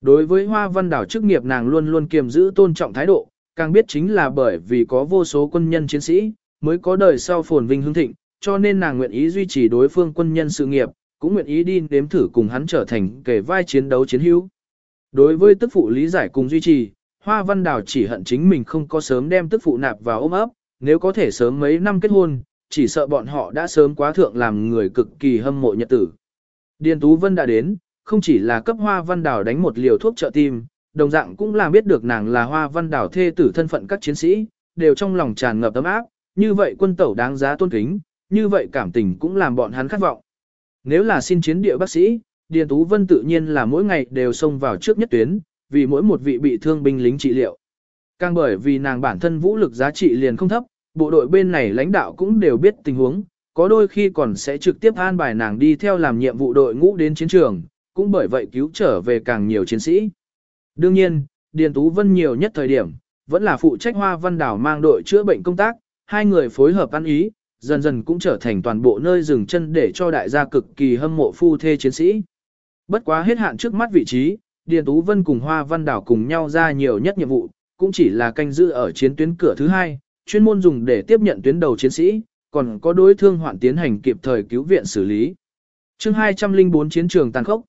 Đối với hoa văn đảo chức nghiệp nàng luôn luôn kiềm giữ tôn trọng thái độ, càng biết chính là bởi vì có vô số quân nhân chiến sĩ, mới có đời sau phồn vinh hương thịnh, cho nên nàng nguyện ý duy trì đối phương quân nhân sự nghiệp, cũng nguyện ý đi nếm thử cùng hắn trở thành kẻ vai chiến đấu chiến hữu. Đối với tức phụ lý giải cùng duy trì, Hoa Văn Đào chỉ hận chính mình không có sớm đem tức phụ nạp vào ôm ấp, nếu có thể sớm mấy năm kết hôn, chỉ sợ bọn họ đã sớm quá thượng làm người cực kỳ hâm mộ nhật tử. Điền Tú Vân đã đến, không chỉ là cấp hoa văn đảo đánh một liều thuốc trợ tim, đồng dạng cũng là biết được nàng là hoa văn đảo thê tử thân phận các chiến sĩ, đều trong lòng tràn ngập tấm áp, như vậy quân tẩu đáng giá tôn kính, như vậy cảm tình cũng làm bọn hắn khát vọng. Nếu là xin chiến địa bác sĩ, Điền Tú Vân tự nhiên là mỗi ngày đều xông vào trước nhất tuyến, vì mỗi một vị bị thương binh lính trị liệu. Càng bởi vì nàng bản thân vũ lực giá trị liền không thấp, bộ đội bên này lãnh đạo cũng đều biết tình huống, có đôi khi còn sẽ trực tiếp an bài nàng đi theo làm nhiệm vụ đội ngũ đến chiến trường, cũng bởi vậy cứu trở về càng nhiều chiến sĩ. Đương nhiên, Điền Tú Vân nhiều nhất thời điểm, vẫn là phụ trách Hoa Văn Đảo mang đội chữa bệnh công tác, hai người phối hợp ăn ý, dần dần cũng trở thành toàn bộ nơi dừng chân để cho đại gia cực kỳ hâm mộ phu thê chiến sĩ. Bất quá hết hạn trước mắt vị trí, Điền Tú Vân cùng Hoa Văn Đảo cùng nhau ra nhiều nhất nhiệm vụ, cũng chỉ là canh giữ ở chiến tuyến cửa thứ hai, chuyên môn dùng để tiếp nhận tuyến đầu chiến sĩ, còn có đối thương hoạn tiến hành kịp thời cứu viện xử lý. chương 204 chiến trường tàn khốc.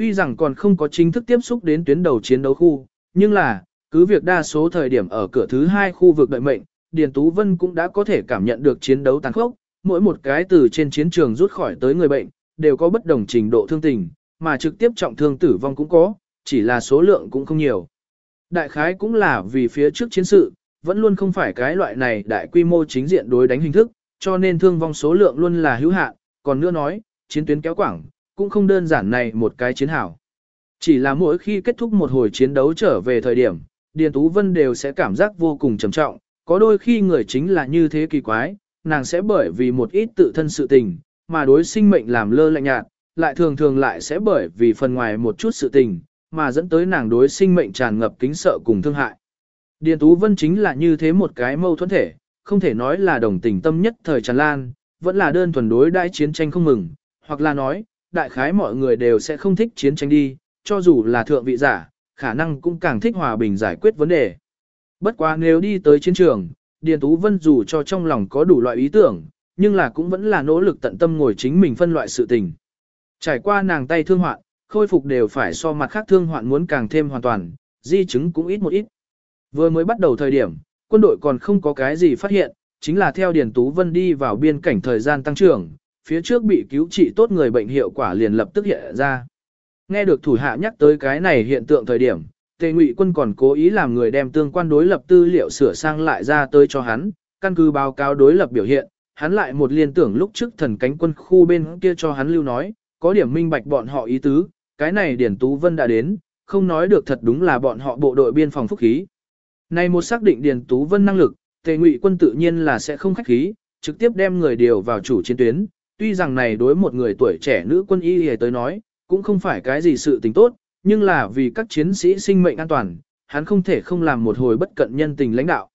Tuy rằng còn không có chính thức tiếp xúc đến tuyến đầu chiến đấu khu, nhưng là, cứ việc đa số thời điểm ở cửa thứ hai khu vực đợi mệnh, Điền Tú Vân cũng đã có thể cảm nhận được chiến đấu tàn khốc, mỗi một cái từ trên chiến trường rút khỏi tới người bệnh, đều có bất đồng trình độ thương tình, mà trực tiếp trọng thương tử vong cũng có, chỉ là số lượng cũng không nhiều. Đại khái cũng là vì phía trước chiến sự, vẫn luôn không phải cái loại này đại quy mô chính diện đối đánh hình thức, cho nên thương vong số lượng luôn là hữu hạn, còn nữa nói, chiến tuyến kéo quảng, cũng không đơn giản này một cái chiến hảo. Chỉ là mỗi khi kết thúc một hồi chiến đấu trở về thời điểm, Điền Tú Vân đều sẽ cảm giác vô cùng trầm trọng, có đôi khi người chính là như thế kỳ quái, nàng sẽ bởi vì một ít tự thân sự tình, mà đối sinh mệnh làm lơ lạnh nhạt, lại thường thường lại sẽ bởi vì phần ngoài một chút sự tình, mà dẫn tới nàng đối sinh mệnh tràn ngập kính sợ cùng thương hại. Điền Tú Vân chính là như thế một cái mâu thuẫn thể, không thể nói là đồng tình tâm nhất thời tràn lan, vẫn là đơn thuần đối đại chiến tranh không mừng, hoặc là nói, đại khái mọi người đều sẽ không thích chiến tranh đi, cho dù là thượng vị giả, khả năng cũng càng thích hòa bình giải quyết vấn đề. Bất quá nếu đi tới chiến trường, Điền Tú Vân dù cho trong lòng có đủ loại ý tưởng, nhưng là cũng vẫn là nỗ lực tận tâm ngồi chính mình phân loại sự tình. Trải qua nàng tay thương hoạn, khôi phục đều phải so mặt khác thương hoạn muốn càng thêm hoàn toàn, di chứng cũng ít một ít. Vừa mới bắt đầu thời điểm, quân đội còn không có cái gì phát hiện, chính là theo Điền Tú Vân đi vào biên cảnh thời gian tăng trưởng, phía trước bị cứu trị tốt người bệnh hiệu quả liền lập tức hiện ra. Nghe được thủ hạ nhắc tới cái này hiện tượng thời điểm, Tề Ngụy Quân còn cố ý làm người đem tương quan đối lập tư liệu sửa sang lại ra tới cho hắn, căn cứ báo cáo đối lập biểu hiện, hắn lại một liên tưởng lúc trước thần cánh quân khu bên kia cho hắn lưu nói, có điểm minh bạch bọn họ ý tứ, cái này Điển Tú Vân đã đến, không nói được thật đúng là bọn họ bộ đội biên phòng phúc khí. Này một xác định Điền Tú Vân năng lực, Tề Ngụy quân tự nhiên là sẽ không khách khí, trực tiếp đem người điều vào chủ chiến tuyến, tuy rằng này đối một người tuổi trẻ nữ quân y hề tới nói, cũng không phải cái gì sự tình tốt, nhưng là vì các chiến sĩ sinh mệnh an toàn, hắn không thể không làm một hồi bất cận nhân tình lãnh đạo.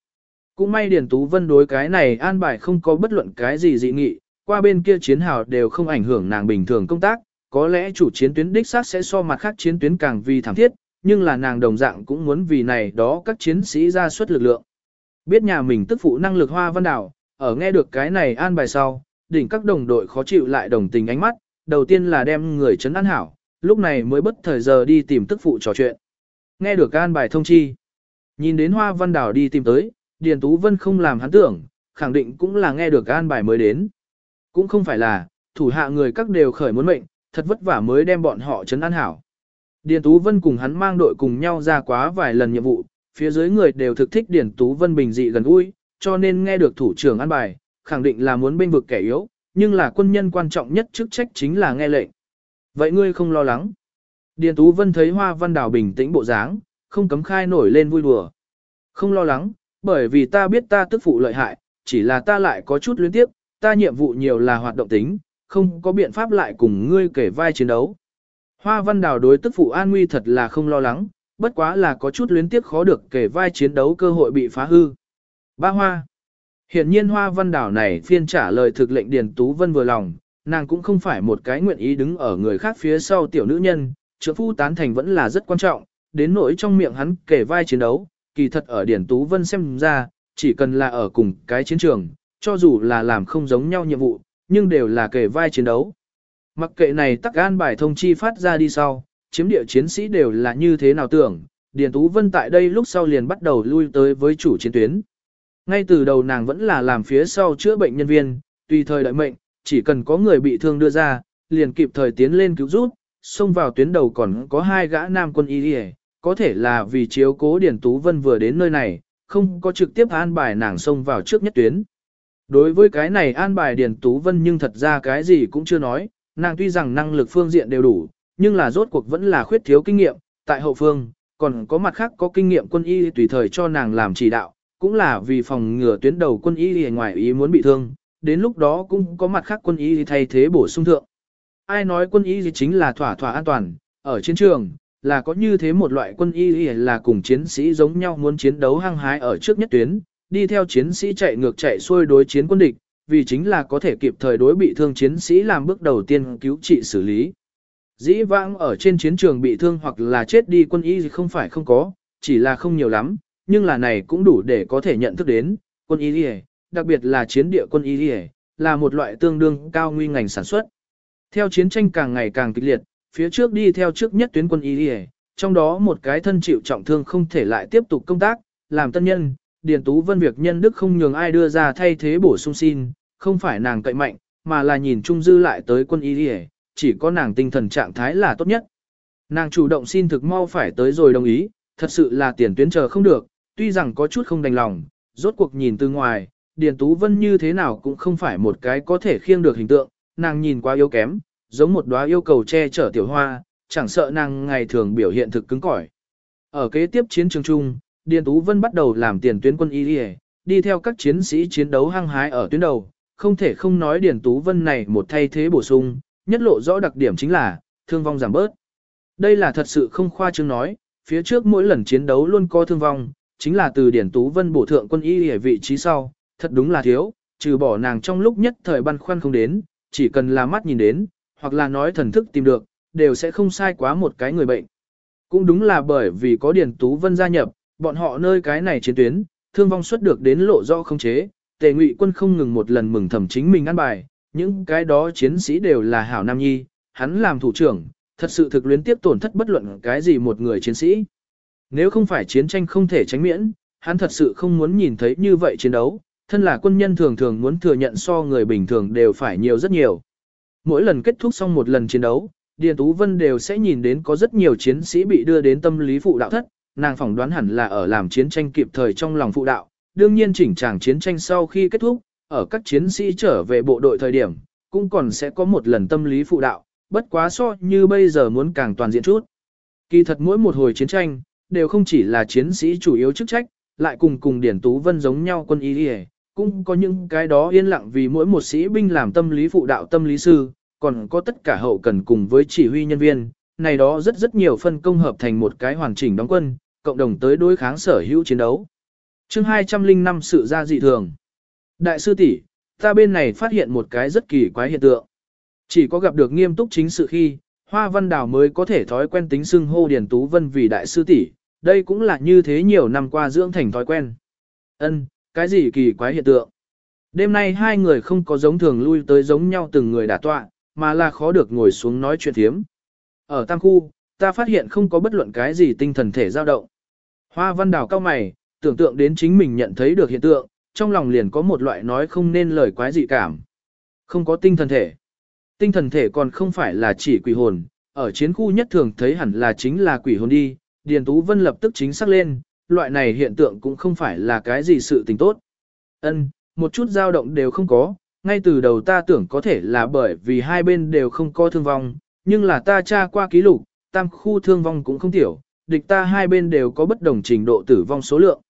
Cũng may Điền Tú Vân đối cái này an bài không có bất luận cái gì dị nghị, qua bên kia chiến hào đều không ảnh hưởng nàng bình thường công tác, có lẽ chủ chiến tuyến đích xác sẽ so mặt khác chiến tuyến càng vì thảm thiết, nhưng là nàng đồng dạng cũng muốn vì này đó các chiến sĩ ra suất lực lượng. Biết nhà mình tức phụ năng lực hoa văn đảo, ở nghe được cái này an bài sau, đỉnh các đồng đội khó chịu lại đồng tình ánh mắt, đầu tiên là đem người chấn an hảo, lúc này mới bất thời giờ đi tìm tức phụ trò chuyện. Nghe được an bài thông chi, nhìn đến hoa văn đảo đi tìm tới, Điền Tú Vân không làm hắn tưởng, khẳng định cũng là nghe được an bài mới đến. Cũng không phải là, thủ hạ người các đều khởi muốn mệnh, thật vất vả mới đem bọn họ chấn an hảo. Điền Tú Vân cùng hắn mang đội cùng nhau ra quá vài lần nhiệm vụ, phía dưới người đều thực thích Điền Tú Vân bình dị gần gũi, cho nên nghe được thủ trưởng an bài, khẳng định là muốn bênh vực kẻ yếu, nhưng là quân nhân quan trọng nhất chức trách chính là nghe lệnh. Vậy ngươi không lo lắng. Điền Tú Vân thấy Hoa Văn Đào bình tĩnh bộ dáng, không cấm khai nổi lên vui đùa. Không lo lắng, bởi vì ta biết ta tức phụ lợi hại, chỉ là ta lại có chút luyến tiếp, ta nhiệm vụ nhiều là hoạt động tính, không có biện pháp lại cùng ngươi kể vai chiến đấu. Hoa Văn Đào đối tức phụ an nguy thật là không lo lắng, bất quá là có chút luyến tiếc khó được kể vai chiến đấu cơ hội bị phá hư. Ba Hoa Hiện nhiên Hoa Văn Đào này phiên trả lời thực lệnh Điền Tú Vân vừa lòng, nàng cũng không phải một cái nguyện ý đứng ở người khác phía sau tiểu nữ nhân, trưởng phu tán thành vẫn là rất quan trọng, đến nỗi trong miệng hắn kể vai chiến đấu, kỳ thật ở Điền Tú Vân xem ra, chỉ cần là ở cùng cái chiến trường, cho dù là làm không giống nhau nhiệm vụ, nhưng đều là kể vai chiến đấu. Mặc kệ này tắc an bài thông chi phát ra đi sau, chiếm địa chiến sĩ đều là như thế nào tưởng, Điền Tú Vân tại đây lúc sau liền bắt đầu lui tới với chủ chiến tuyến. Ngay từ đầu nàng vẫn là làm phía sau chữa bệnh nhân viên, tùy thời đợi mệnh, chỉ cần có người bị thương đưa ra, liền kịp thời tiến lên cứu giúp, xông vào tuyến đầu còn có hai gã nam quân y có thể là vì chiếu cố Điền Tú Vân vừa đến nơi này, không có trực tiếp an bài nàng xông vào trước nhất tuyến. Đối với cái này an bài Điền Tú Vân nhưng thật ra cái gì cũng chưa nói, nàng tuy rằng năng lực phương diện đều đủ, nhưng là rốt cuộc vẫn là khuyết thiếu kinh nghiệm, tại hậu phương, còn có mặt khác có kinh nghiệm quân y tùy thời cho nàng làm chỉ đạo, cũng là vì phòng ngừa tuyến đầu quân y ngoài ý muốn bị thương, đến lúc đó cũng có mặt khác quân y thay thế bổ sung thượng. Ai nói quân y chính là thỏa thỏa an toàn, ở chiến trường, là có như thế một loại quân y là cùng chiến sĩ giống nhau muốn chiến đấu hăng hái ở trước nhất tuyến, đi theo chiến sĩ chạy ngược chạy xuôi đối chiến quân địch, vì chính là có thể kịp thời đối bị thương chiến sĩ làm bước đầu tiên cứu trị xử lý. Dĩ vãng ở trên chiến trường bị thương hoặc là chết đi quân y không phải không có, chỉ là không nhiều lắm, nhưng là này cũng đủ để có thể nhận thức đến, quân y đặc biệt là chiến địa quân y là một loại tương đương cao nguy ngành sản xuất. Theo chiến tranh càng ngày càng kịch liệt, phía trước đi theo trước nhất tuyến quân y trong đó một cái thân chịu trọng thương không thể lại tiếp tục công tác, làm tân nhân, Điền Tú Vân việc nhân đức không nhường ai đưa ra thay thế bổ sung xin, không phải nàng cậy mạnh, mà là nhìn Trung Dư lại tới quân y chỉ có nàng tinh thần trạng thái là tốt nhất. Nàng chủ động xin thực mau phải tới rồi đồng ý, thật sự là tiền tuyến chờ không được, tuy rằng có chút không đành lòng, rốt cuộc nhìn từ ngoài, Điền Tú Vân như thế nào cũng không phải một cái có thể khiêng được hình tượng, nàng nhìn quá yếu kém, giống một đóa yêu cầu che chở tiểu hoa, chẳng sợ nàng ngày thường biểu hiện thực cứng cỏi. Ở kế tiếp chiến trường chung, Điền Tú Vân bắt đầu làm tiền tuyến quân y đi theo các chiến sĩ chiến đấu hăng hái ở tuyến đầu, không thể không nói Điền Tú Vân này một thay thế bổ sung, nhất lộ rõ đặc điểm chính là, thương vong giảm bớt. Đây là thật sự không khoa trương nói, phía trước mỗi lần chiến đấu luôn có thương vong, chính là từ Điển Tú Vân bổ thượng quân y ở vị trí sau, thật đúng là thiếu, trừ bỏ nàng trong lúc nhất thời băn khoăn không đến, chỉ cần là mắt nhìn đến, hoặc là nói thần thức tìm được, đều sẽ không sai quá một cái người bệnh. Cũng đúng là bởi vì có Điển Tú Vân gia nhập, bọn họ nơi cái này chiến tuyến, thương vong xuất được đến lộ rõ không chế, tề ngụy quân không ngừng một lần mừng thầm chính mình ăn bài, những cái đó chiến sĩ đều là hảo nam nhi, hắn làm thủ trưởng, thật sự thực luyến tiếp tổn thất bất luận cái gì một người chiến sĩ. Nếu không phải chiến tranh không thể tránh miễn, hắn thật sự không muốn nhìn thấy như vậy chiến đấu, thân là quân nhân thường thường muốn thừa nhận so người bình thường đều phải nhiều rất nhiều. Mỗi lần kết thúc xong một lần chiến đấu, Điền Tú Vân đều sẽ nhìn đến có rất nhiều chiến sĩ bị đưa đến tâm lý phụ đạo thất, nàng phỏng đoán hẳn là ở làm chiến tranh kịp thời trong lòng phụ đạo. Đương nhiên chỉnh tràng chiến tranh sau khi kết thúc, ở các chiến sĩ trở về bộ đội thời điểm, cũng còn sẽ có một lần tâm lý phụ đạo, bất quá so như bây giờ muốn càng toàn diện chút. Kỳ thật mỗi một hồi chiến tranh, đều không chỉ là chiến sĩ chủ yếu chức trách, lại cùng cùng Điển Tú Vân giống nhau quân y đi cũng có những cái đó yên lặng vì mỗi một sĩ binh làm tâm lý phụ đạo tâm lý sư, còn có tất cả hậu cần cùng với chỉ huy nhân viên, này đó rất rất nhiều phân công hợp thành một cái hoàn chỉnh đóng quân, cộng đồng tới đối kháng sở hữu chiến đấu. chương 205 sự ra dị thường. Đại sư tỷ, ta bên này phát hiện một cái rất kỳ quái hiện tượng. Chỉ có gặp được nghiêm túc chính sự khi, Hoa Văn Đào mới có thể thói quen tính xưng hô Điền Tú Vân vì đại sư tỷ, đây cũng là như thế nhiều năm qua dưỡng thành thói quen. Ân, cái gì kỳ quái hiện tượng? Đêm nay hai người không có giống thường lui tới giống nhau từng người đả tọa, mà là khó được ngồi xuống nói chuyện thiếm. Ở Tam Khu, ta phát hiện không có bất luận cái gì tinh thần thể dao động. Hoa Văn Đào cao mày, tưởng tượng đến chính mình nhận thấy được hiện tượng, trong lòng liền có một loại nói không nên lời quái dị cảm. Không có tinh thần thể. Tinh thần thể còn không phải là chỉ quỷ hồn, ở chiến khu nhất thường thấy hẳn là chính là quỷ hồn đi, Điền Tú Vân lập tức chính xác lên, loại này hiện tượng cũng không phải là cái gì sự tình tốt. Ân, một chút dao động đều không có, ngay từ đầu ta tưởng có thể là bởi vì hai bên đều không có thương vong, nhưng là ta tra qua ký lục, tam khu thương vong cũng không tiểu, địch ta hai bên đều có bất đồng trình độ tử vong số lượng.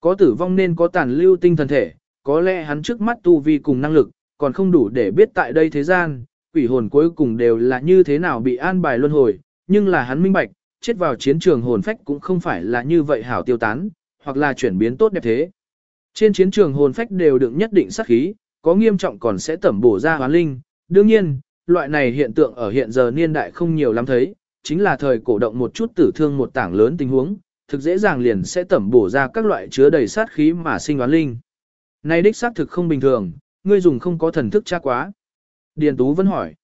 Có tử vong nên có tàn lưu tinh thần thể, có lẽ hắn trước mắt tu vi cùng năng lực, còn không đủ để biết tại đây thế gian, quỷ hồn cuối cùng đều là như thế nào bị an bài luân hồi, nhưng là hắn minh bạch, chết vào chiến trường hồn phách cũng không phải là như vậy hảo tiêu tán, hoặc là chuyển biến tốt đẹp thế. Trên chiến trường hồn phách đều được nhất định sát khí, có nghiêm trọng còn sẽ tẩm bổ ra hoán linh, đương nhiên, loại này hiện tượng ở hiện giờ niên đại không nhiều lắm thấy, chính là thời cổ động một chút tử thương một tảng lớn tình huống, thực dễ dàng liền sẽ tẩm bổ ra các loại chứa đầy sát khí mà sinh hoán linh. Này đích xác thực không bình thường, ngươi dùng không có thần thức tra quá. Điền Tú vẫn hỏi.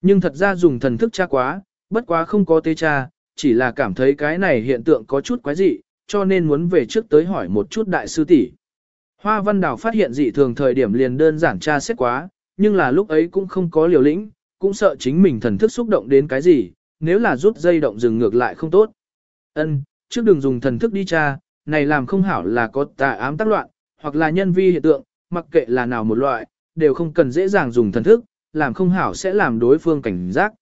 Nhưng thật ra dùng thần thức tra quá, bất quá không có tê tra, chỉ là cảm thấy cái này hiện tượng có chút quái dị, cho nên muốn về trước tới hỏi một chút đại sư tỷ. Hoa Văn Đào phát hiện dị thường thời điểm liền đơn giản tra xét quá, nhưng là lúc ấy cũng không có liều lĩnh, cũng sợ chính mình thần thức xúc động đến cái gì, nếu là rút dây động dừng ngược lại không tốt. Ân, trước đừng dùng thần thức đi tra, này làm không hảo là có tà ám tác loạn, hoặc là nhân vi hiện tượng, mặc kệ là nào một loại, đều không cần dễ dàng dùng thần thức, làm không hảo sẽ làm đối phương cảnh giác.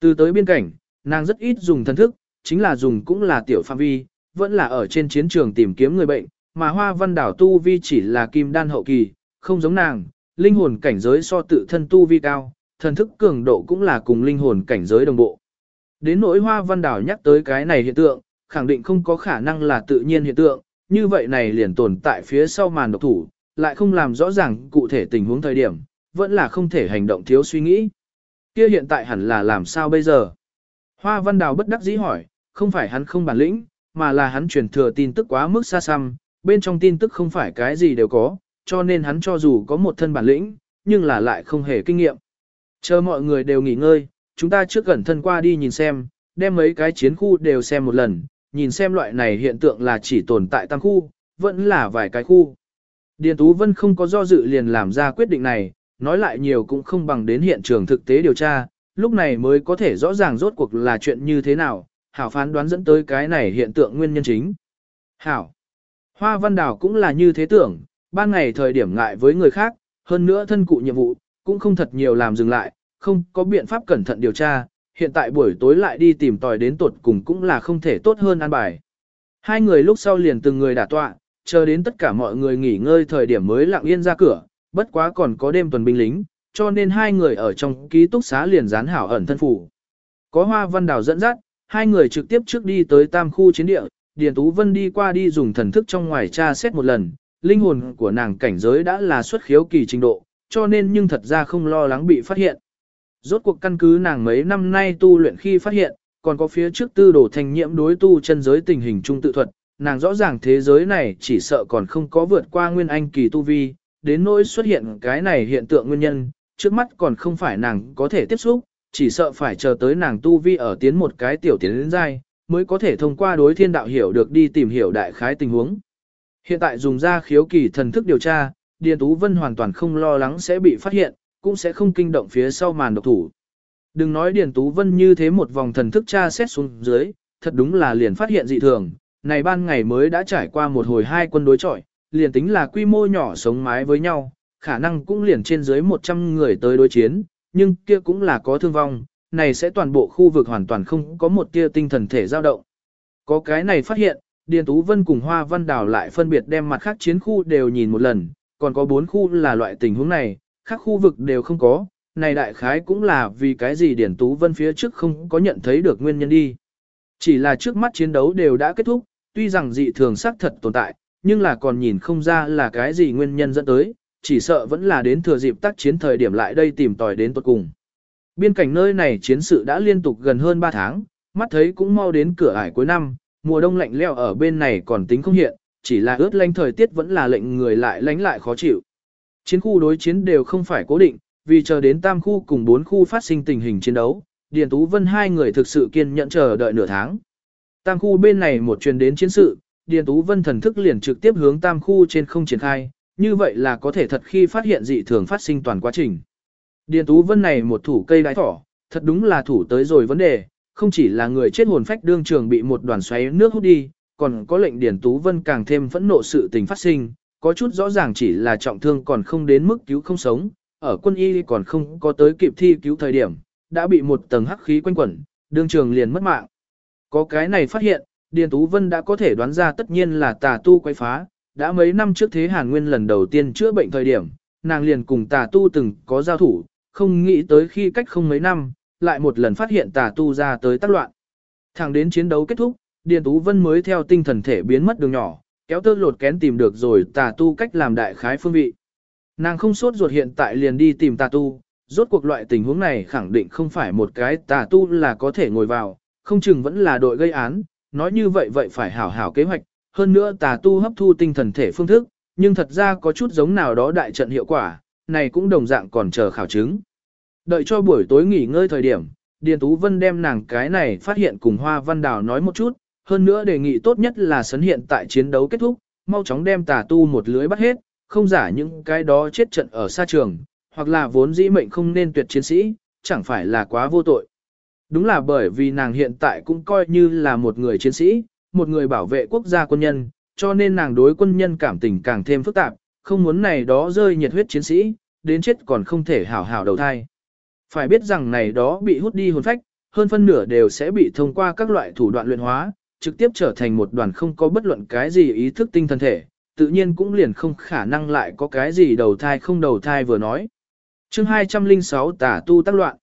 Từ tới biên cảnh, nàng rất ít dùng thần thức, chính là dùng cũng là tiểu phạm vi, vẫn là ở trên chiến trường tìm kiếm người bệnh, mà hoa văn đảo tu vi chỉ là kim đan hậu kỳ, không giống nàng, linh hồn cảnh giới so tự thân tu vi cao, thần thức cường độ cũng là cùng linh hồn cảnh giới đồng bộ. Đến nỗi hoa văn đảo nhắc tới cái này hiện tượng, khẳng định không có khả năng là tự nhiên hiện tượng, như vậy này liền tồn tại phía sau màn độc thủ, lại không làm rõ ràng cụ thể tình huống thời điểm, vẫn là không thể hành động thiếu suy nghĩ. Kia hiện tại hẳn là làm sao bây giờ? Hoa văn đào bất đắc dĩ hỏi, không phải hắn không bản lĩnh, mà là hắn truyền thừa tin tức quá mức xa xăm, bên trong tin tức không phải cái gì đều có, cho nên hắn cho dù có một thân bản lĩnh, nhưng là lại không hề kinh nghiệm. Chờ mọi người đều nghỉ ngơi, chúng ta trước gần thân qua đi nhìn xem, đem mấy cái chiến khu đều xem một lần, nhìn xem loại này hiện tượng là chỉ tồn tại tam khu, vẫn là vài cái khu. Điền Tú Vân không có do dự liền làm ra quyết định này, nói lại nhiều cũng không bằng đến hiện trường thực tế điều tra, lúc này mới có thể rõ ràng rốt cuộc là chuyện như thế nào, Hảo phán đoán dẫn tới cái này hiện tượng nguyên nhân chính. Hảo. Hoa Văn Đào cũng là như thế tưởng, ban ngày thời điểm ngại với người khác, hơn nữa thân cụ nhiệm vụ, cũng không thật nhiều làm dừng lại, không có biện pháp cẩn thận điều tra, hiện tại buổi tối lại đi tìm tòi đến tột cùng cũng là không thể tốt hơn an bài. Hai người lúc sau liền từng người đả tọa, chờ đến tất cả mọi người nghỉ ngơi thời điểm mới lặng yên ra cửa, bất quá còn có đêm tuần binh lính, cho nên hai người ở trong ký túc xá liền dán hảo ẩn thân phủ. Có hoa văn đào dẫn dắt, hai người trực tiếp trước đi tới tam khu chiến địa, Điền Tú Vân đi qua đi dùng thần thức trong ngoài tra xét một lần, linh hồn của nàng cảnh giới đã là xuất khiếu kỳ trình độ, cho nên nhưng thật ra không lo lắng bị phát hiện. Rốt cuộc căn cứ nàng mấy năm nay tu luyện khi phát hiện, còn có phía trước tư đồ thành nhiễm đối tu chân giới tình hình trung tự thuật, nàng rõ ràng thế giới này chỉ sợ còn không có vượt qua nguyên anh kỳ tu vi, đến nỗi xuất hiện cái này hiện tượng nguyên nhân, trước mắt còn không phải nàng có thể tiếp xúc, chỉ sợ phải chờ tới nàng tu vi ở tiến một cái tiểu tiến đến dai, mới có thể thông qua đối thiên đạo hiểu được đi tìm hiểu đại khái tình huống. Hiện tại dùng ra khiếu kỳ thần thức điều tra, Điền Tú Vân hoàn toàn không lo lắng sẽ bị phát hiện, cũng sẽ không kinh động phía sau màn độc thủ. Đừng nói Điền Tú Vân như thế một vòng thần thức tra xét xuống dưới, thật đúng là liền phát hiện dị thường, này ban ngày mới đã trải qua một hồi hai quân đối chọi, liền tính là quy mô nhỏ sống mái với nhau, khả năng cũng liền trên dưới 100 người tới đối chiến, nhưng kia cũng là có thương vong, này sẽ toàn bộ khu vực hoàn toàn không có một tia tinh thần thể dao động. Có cái này phát hiện, Điền Tú Vân cùng Hoa Văn Đào lại phân biệt đem mặt khác chiến khu đều nhìn một lần, còn có bốn khu là loại tình huống này, khác khu vực đều không có, này đại khái cũng là vì cái gì Điền Tú Vân phía trước không có nhận thấy được nguyên nhân đi. Chỉ là trước mắt chiến đấu đều đã kết thúc, tuy rằng dị thường xác thật tồn tại, nhưng là còn nhìn không ra là cái gì nguyên nhân dẫn tới, chỉ sợ vẫn là đến thừa dịp tác chiến thời điểm lại đây tìm tòi đến tuật cùng. Biên cảnh nơi này chiến sự đã liên tục gần hơn 3 tháng, mắt thấy cũng mau đến cửa ải cuối năm, mùa đông lạnh leo ở bên này còn tính không hiện, chỉ là ướt lanh thời tiết vẫn là lệnh người lại lánh lại khó chịu. Chiến khu đối chiến đều không phải cố định, vì chờ đến tam khu cùng bốn khu phát sinh tình hình chiến đấu, Điền Tú Vân hai người thực sự kiên nhẫn chờ đợi nửa tháng. Tam khu bên này một truyền đến chiến sự, Điền Tú Vân thần thức liền trực tiếp hướng tam khu trên không triển khai, như vậy là có thể thật khi phát hiện dị thường phát sinh toàn quá trình. Điền Tú Vân này một thủ cây đái thỏ, thật đúng là thủ tới rồi vấn đề, không chỉ là người chết hồn phách đương trường bị một đoàn xoáy nước hút đi, còn có lệnh Điền Tú Vân càng thêm phẫn nộ sự tình phát sinh, có chút rõ ràng chỉ là trọng thương còn không đến mức cứu không sống, ở quân y còn không có tới kịp thi cứu thời điểm, đã bị một tầng hắc khí quanh quẩn, đương trường liền mất mạng. Có cái này phát hiện, Điền Tú Vân đã có thể đoán ra tất nhiên là tà tu quay phá, đã mấy năm trước thế Hàn Nguyên lần đầu tiên chữa bệnh thời điểm, nàng liền cùng tà tu từng có giao thủ, không nghĩ tới khi cách không mấy năm, lại một lần phát hiện tà tu ra tới tác loạn. Thẳng đến chiến đấu kết thúc, Điền Tú Vân mới theo tinh thần thể biến mất đường nhỏ, kéo tơ lột kén tìm được rồi tà tu cách làm đại khái phương vị. Nàng không sốt ruột hiện tại liền đi tìm tà tu, rốt cuộc loại tình huống này khẳng định không phải một cái tà tu là có thể ngồi vào, không chừng vẫn là đội gây án, nói như vậy vậy phải hảo hảo kế hoạch, hơn nữa tà tu hấp thu tinh thần thể phương thức, nhưng thật ra có chút giống nào đó đại trận hiệu quả, này cũng đồng dạng còn chờ khảo chứng. Đợi cho buổi tối nghỉ ngơi thời điểm, Điền Tú Vân đem nàng cái này phát hiện cùng Hoa Văn Đào nói một chút, hơn nữa đề nghị tốt nhất là sấn hiện tại chiến đấu kết thúc, mau chóng đem tà tu một lưới bắt hết, không giả những cái đó chết trận ở xa trường, hoặc là vốn dĩ mệnh không nên tuyệt chiến sĩ, chẳng phải là quá vô tội. Đúng là bởi vì nàng hiện tại cũng coi như là một người chiến sĩ, một người bảo vệ quốc gia quân nhân, cho nên nàng đối quân nhân cảm tình càng thêm phức tạp, không muốn này đó rơi nhiệt huyết chiến sĩ, đến chết còn không thể hảo hảo đầu thai. Phải biết rằng này đó bị hút đi hồn phách, hơn phân nửa đều sẽ bị thông qua các loại thủ đoạn luyện hóa, trực tiếp trở thành một đoàn không có bất luận cái gì ý thức tinh thần thể, tự nhiên cũng liền không khả năng lại có cái gì đầu thai không đầu thai vừa nói. chương 206 tả tu tác loạn.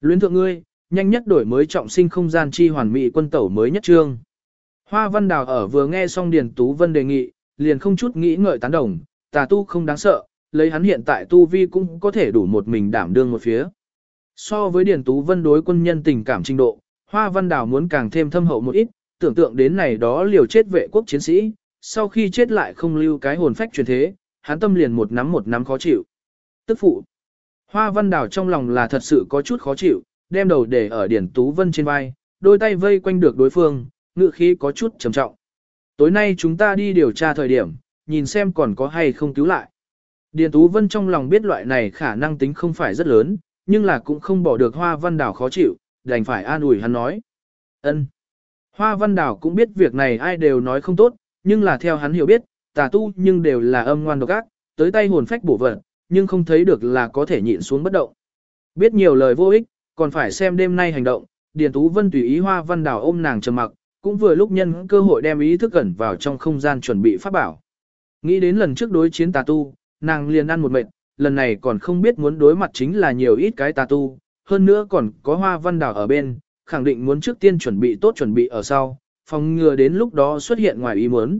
Luyến thượng ngươi, nhanh nhất đổi mới trọng sinh không gian chi hoàn mỹ quân tẩu mới nhất trương. Hoa Văn Đào ở vừa nghe xong Điền Tú Vân đề nghị, liền không chút nghĩ ngợi tán đồng, tà tu không đáng sợ, lấy hắn hiện tại tu vi cũng có thể đủ một mình đảm đương một phía. So với Điền Tú Vân đối quân nhân tình cảm trình độ, Hoa Văn Đào muốn càng thêm thâm hậu một ít, tưởng tượng đến này đó liều chết vệ quốc chiến sĩ, sau khi chết lại không lưu cái hồn phách truyền thế, hắn tâm liền một nắm một nắm khó chịu. Tức phụ. Hoa Văn Đào trong lòng là thật sự có chút khó chịu, đem đầu để ở Điền Tú Vân trên vai, đôi tay vây quanh được đối phương, ngự khí có chút trầm trọng. Tối nay chúng ta đi điều tra thời điểm, nhìn xem còn có hay không cứu lại. Điền Tú Vân trong lòng biết loại này khả năng tính không phải rất lớn, nhưng là cũng không bỏ được Hoa Văn Đào khó chịu, đành phải an ủi hắn nói. ân. Hoa Văn Đào cũng biết việc này ai đều nói không tốt, nhưng là theo hắn hiểu biết, tà tu nhưng đều là âm ngoan độc ác, tới tay hồn phách bổ vật, nhưng không thấy được là có thể nhịn xuống bất động. Biết nhiều lời vô ích, còn phải xem đêm nay hành động, Điền Tú Vân tùy ý Hoa Văn Đào ôm nàng trầm mặc, cũng vừa lúc nhân cơ hội đem ý thức ẩn vào trong không gian chuẩn bị pháp bảo. Nghĩ đến lần trước đối chiến tà tu, nàng liền ăn một mệt, lần này còn không biết muốn đối mặt chính là nhiều ít cái tà tu, hơn nữa còn có hoa văn Đào ở bên, khẳng định muốn trước tiên chuẩn bị tốt chuẩn bị ở sau, phòng ngừa đến lúc đó xuất hiện ngoài ý muốn.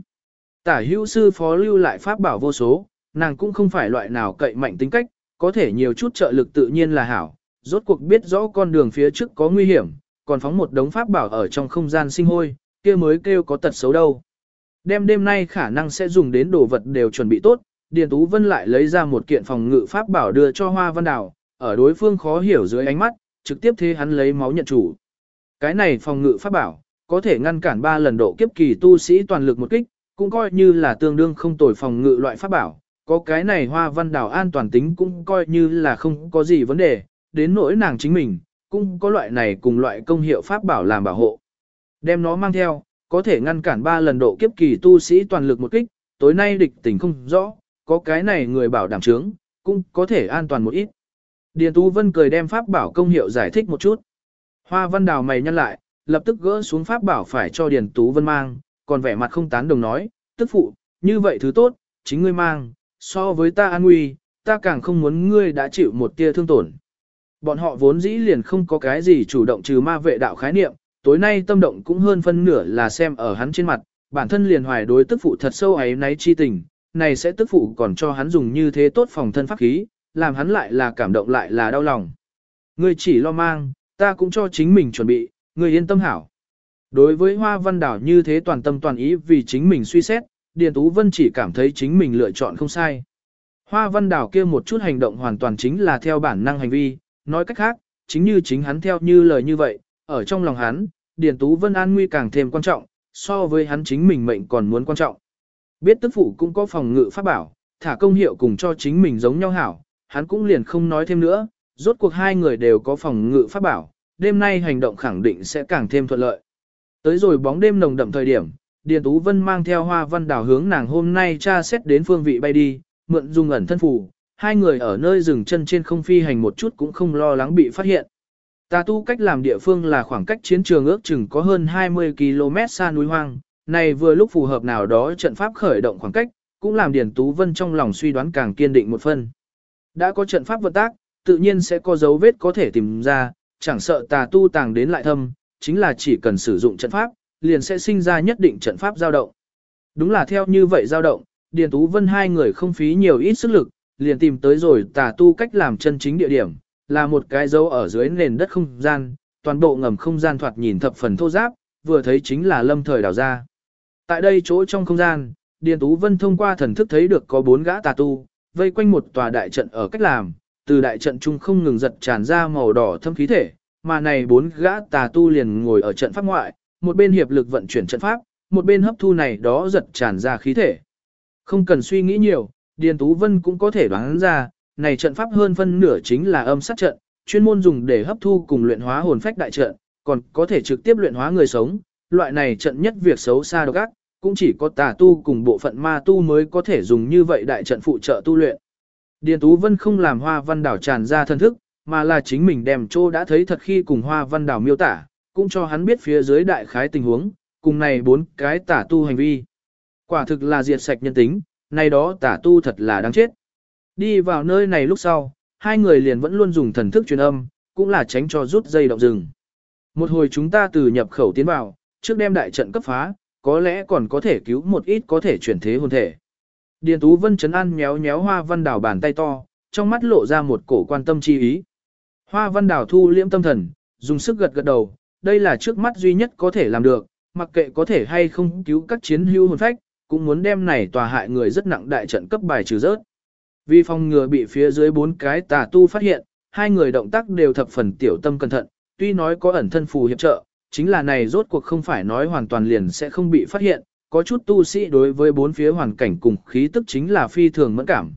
Tả hữu sư phó lưu lại pháp bảo vô số, nàng cũng không phải loại nào cậy mạnh tính cách, có thể nhiều chút trợ lực tự nhiên là hảo, rốt cuộc biết rõ con đường phía trước có nguy hiểm, còn phóng một đống pháp bảo ở trong không gian sinh hôi, kia mới kêu có tật xấu đâu. Đêm đêm nay khả năng sẽ dùng đến đồ vật đều chuẩn bị tốt, Điền Tú Vân lại lấy ra một kiện phòng ngự pháp bảo đưa cho Hoa Văn Đào, ở đối phương khó hiểu dưới ánh mắt, trực tiếp thế hắn lấy máu nhận chủ. Cái này phòng ngự pháp bảo, có thể ngăn cản 3 lần độ kiếp kỳ tu sĩ toàn lực một kích, cũng coi như là tương đương không tồi phòng ngự loại pháp bảo. Có cái này Hoa Văn Đào an toàn tính cũng coi như là không có gì vấn đề, đến nỗi nàng chính mình, cũng có loại này cùng loại công hiệu pháp bảo làm bảo hộ. Đem nó mang theo, có thể ngăn cản 3 lần độ kiếp kỳ tu sĩ toàn lực một kích, tối nay địch tình không rõ, có cái này người bảo đảm trướng, cũng có thể an toàn một ít. Điền Tú Vân cười đem pháp bảo công hiệu giải thích một chút. Hoa Văn Đào mày nhăn lại, lập tức gỡ xuống pháp bảo phải cho Điền Tú Vân mang, còn vẻ mặt không tán đồng nói, tức phụ, như vậy thứ tốt, chính ngươi mang, so với ta an nguy, ta càng không muốn ngươi đã chịu một tia thương tổn. Bọn họ vốn dĩ liền không có cái gì chủ động trừ ma vệ đạo khái niệm, tối nay tâm động cũng hơn phân nửa là xem ở hắn trên mặt, bản thân liền hoài đối tức phụ thật sâu ấy náy chi tình, này sẽ tức phụ còn cho hắn dùng như thế tốt phòng thân pháp khí, làm hắn lại là cảm động lại là đau lòng. Ngươi chỉ lo mang, ta cũng cho chính mình chuẩn bị, ngươi yên tâm hảo. Đối với Hoa Văn Đảo như thế toàn tâm toàn ý vì chính mình suy xét, Điền Tú Vân chỉ cảm thấy chính mình lựa chọn không sai. Hoa Văn Đảo kia một chút hành động hoàn toàn chính là theo bản năng hành vi, nói cách khác, chính như chính hắn theo như lời như vậy, ở trong lòng hắn, Điền Tú Vân an nguy càng thêm quan trọng, so với hắn chính mình mệnh còn muốn quan trọng. Biết tức phụ cũng có phòng ngự pháp bảo, thả công hiệu cùng cho chính mình giống nhau hảo, hắn cũng liền không nói thêm nữa, rốt cuộc hai người đều có phòng ngự pháp bảo, đêm nay hành động khẳng định sẽ càng thêm thuận lợi. Tới rồi bóng đêm nồng đậm thời điểm, Điền Tú Vân mang theo hoa văn đảo hướng nàng hôm nay tra xét đến phương vị bay đi, mượn dung ẩn thân phủ, hai người ở nơi rừng chân trên không phi hành một chút cũng không lo lắng bị phát hiện. Tà tu cách làm địa phương là khoảng cách chiến trường ước chừng có hơn 20 km xa núi hoang, này vừa lúc phù hợp nào đó trận pháp khởi động khoảng cách, cũng làm Điền Tú Vân trong lòng suy đoán càng kiên định một phần Đã có trận pháp vận tác, tự nhiên sẽ có dấu vết có thể tìm ra, chẳng sợ tà tu tàng đến lại thâm, chính là chỉ cần sử dụng trận pháp, liền sẽ sinh ra nhất định trận pháp dao động. Đúng là theo như vậy dao động, Điền Tú Vân hai người không phí nhiều ít sức lực, liền tìm tới rồi tà tu cách làm chân chính địa điểm, là một cái dấu ở dưới nền đất không gian, toàn bộ ngầm không gian thoạt nhìn thập phần thô giáp, vừa thấy chính là lâm thời đào ra. Tại đây chỗ trong không gian, Điền Tú Vân thông qua thần thức thấy được có bốn gã tà tu, vây quanh một tòa đại trận ở cách làm, từ đại trận trung không ngừng giật tràn ra màu đỏ thâm khí thể, mà này bốn gã tà tu liền ngồi ở trận pháp ngoại, một bên hiệp lực vận chuyển trận pháp, một bên hấp thu này đó giật tràn ra khí thể. Không cần suy nghĩ nhiều, Điền Tú Vân cũng có thể đoán ra, này trận pháp hơn phân nửa chính là âm sát trận, chuyên môn dùng để hấp thu cùng luyện hóa hồn phách đại trận, còn có thể trực tiếp luyện hóa người sống. Loại này trận nhất việc xấu xa độc ác, cũng chỉ có tà tu cùng bộ phận ma tu mới có thể dùng như vậy đại trận phụ trợ tu luyện. Điền Tú Vân không làm hoa văn đảo tràn ra thân thức, mà là chính mình đem chỗ đã thấy thật khi cùng hoa văn đảo miêu tả, cũng cho hắn biết phía dưới đại khái tình huống, cùng này bốn cái tả tu hành vi. Quả thực là diệt sạch nhân tính, này đó tả tu thật là đáng chết. Đi vào nơi này lúc sau, hai người liền vẫn luôn dùng thần thức truyền âm, cũng là tránh cho rút dây động rừng. Một hồi chúng ta từ nhập khẩu tiến vào, trước đem đại trận cấp phá, có lẽ còn có thể cứu một ít có thể chuyển thế hồn thể. Điền Tú Vân chấn an nhéo nhéo hoa văn đảo bàn tay to, trong mắt lộ ra một cổ quan tâm chi ý. Hoa văn đảo thu liễm tâm thần, dùng sức gật gật đầu, đây là trước mắt duy nhất có thể làm được, mặc kệ có thể hay không cứu các chiến hữu hồn phách, cũng muốn đem này tòa hại người rất nặng đại trận cấp bài trừ rớt. Vì phòng ngừa bị phía dưới bốn cái tà tu phát hiện, hai người động tác đều thập phần tiểu tâm cẩn thận, tuy nói có ẩn thân phù hiệp trợ, chính là này rốt cuộc không phải nói hoàn toàn liền sẽ không bị phát hiện, có chút tu sĩ đối với bốn phía hoàn cảnh cùng khí tức chính là phi thường mẫn cảm.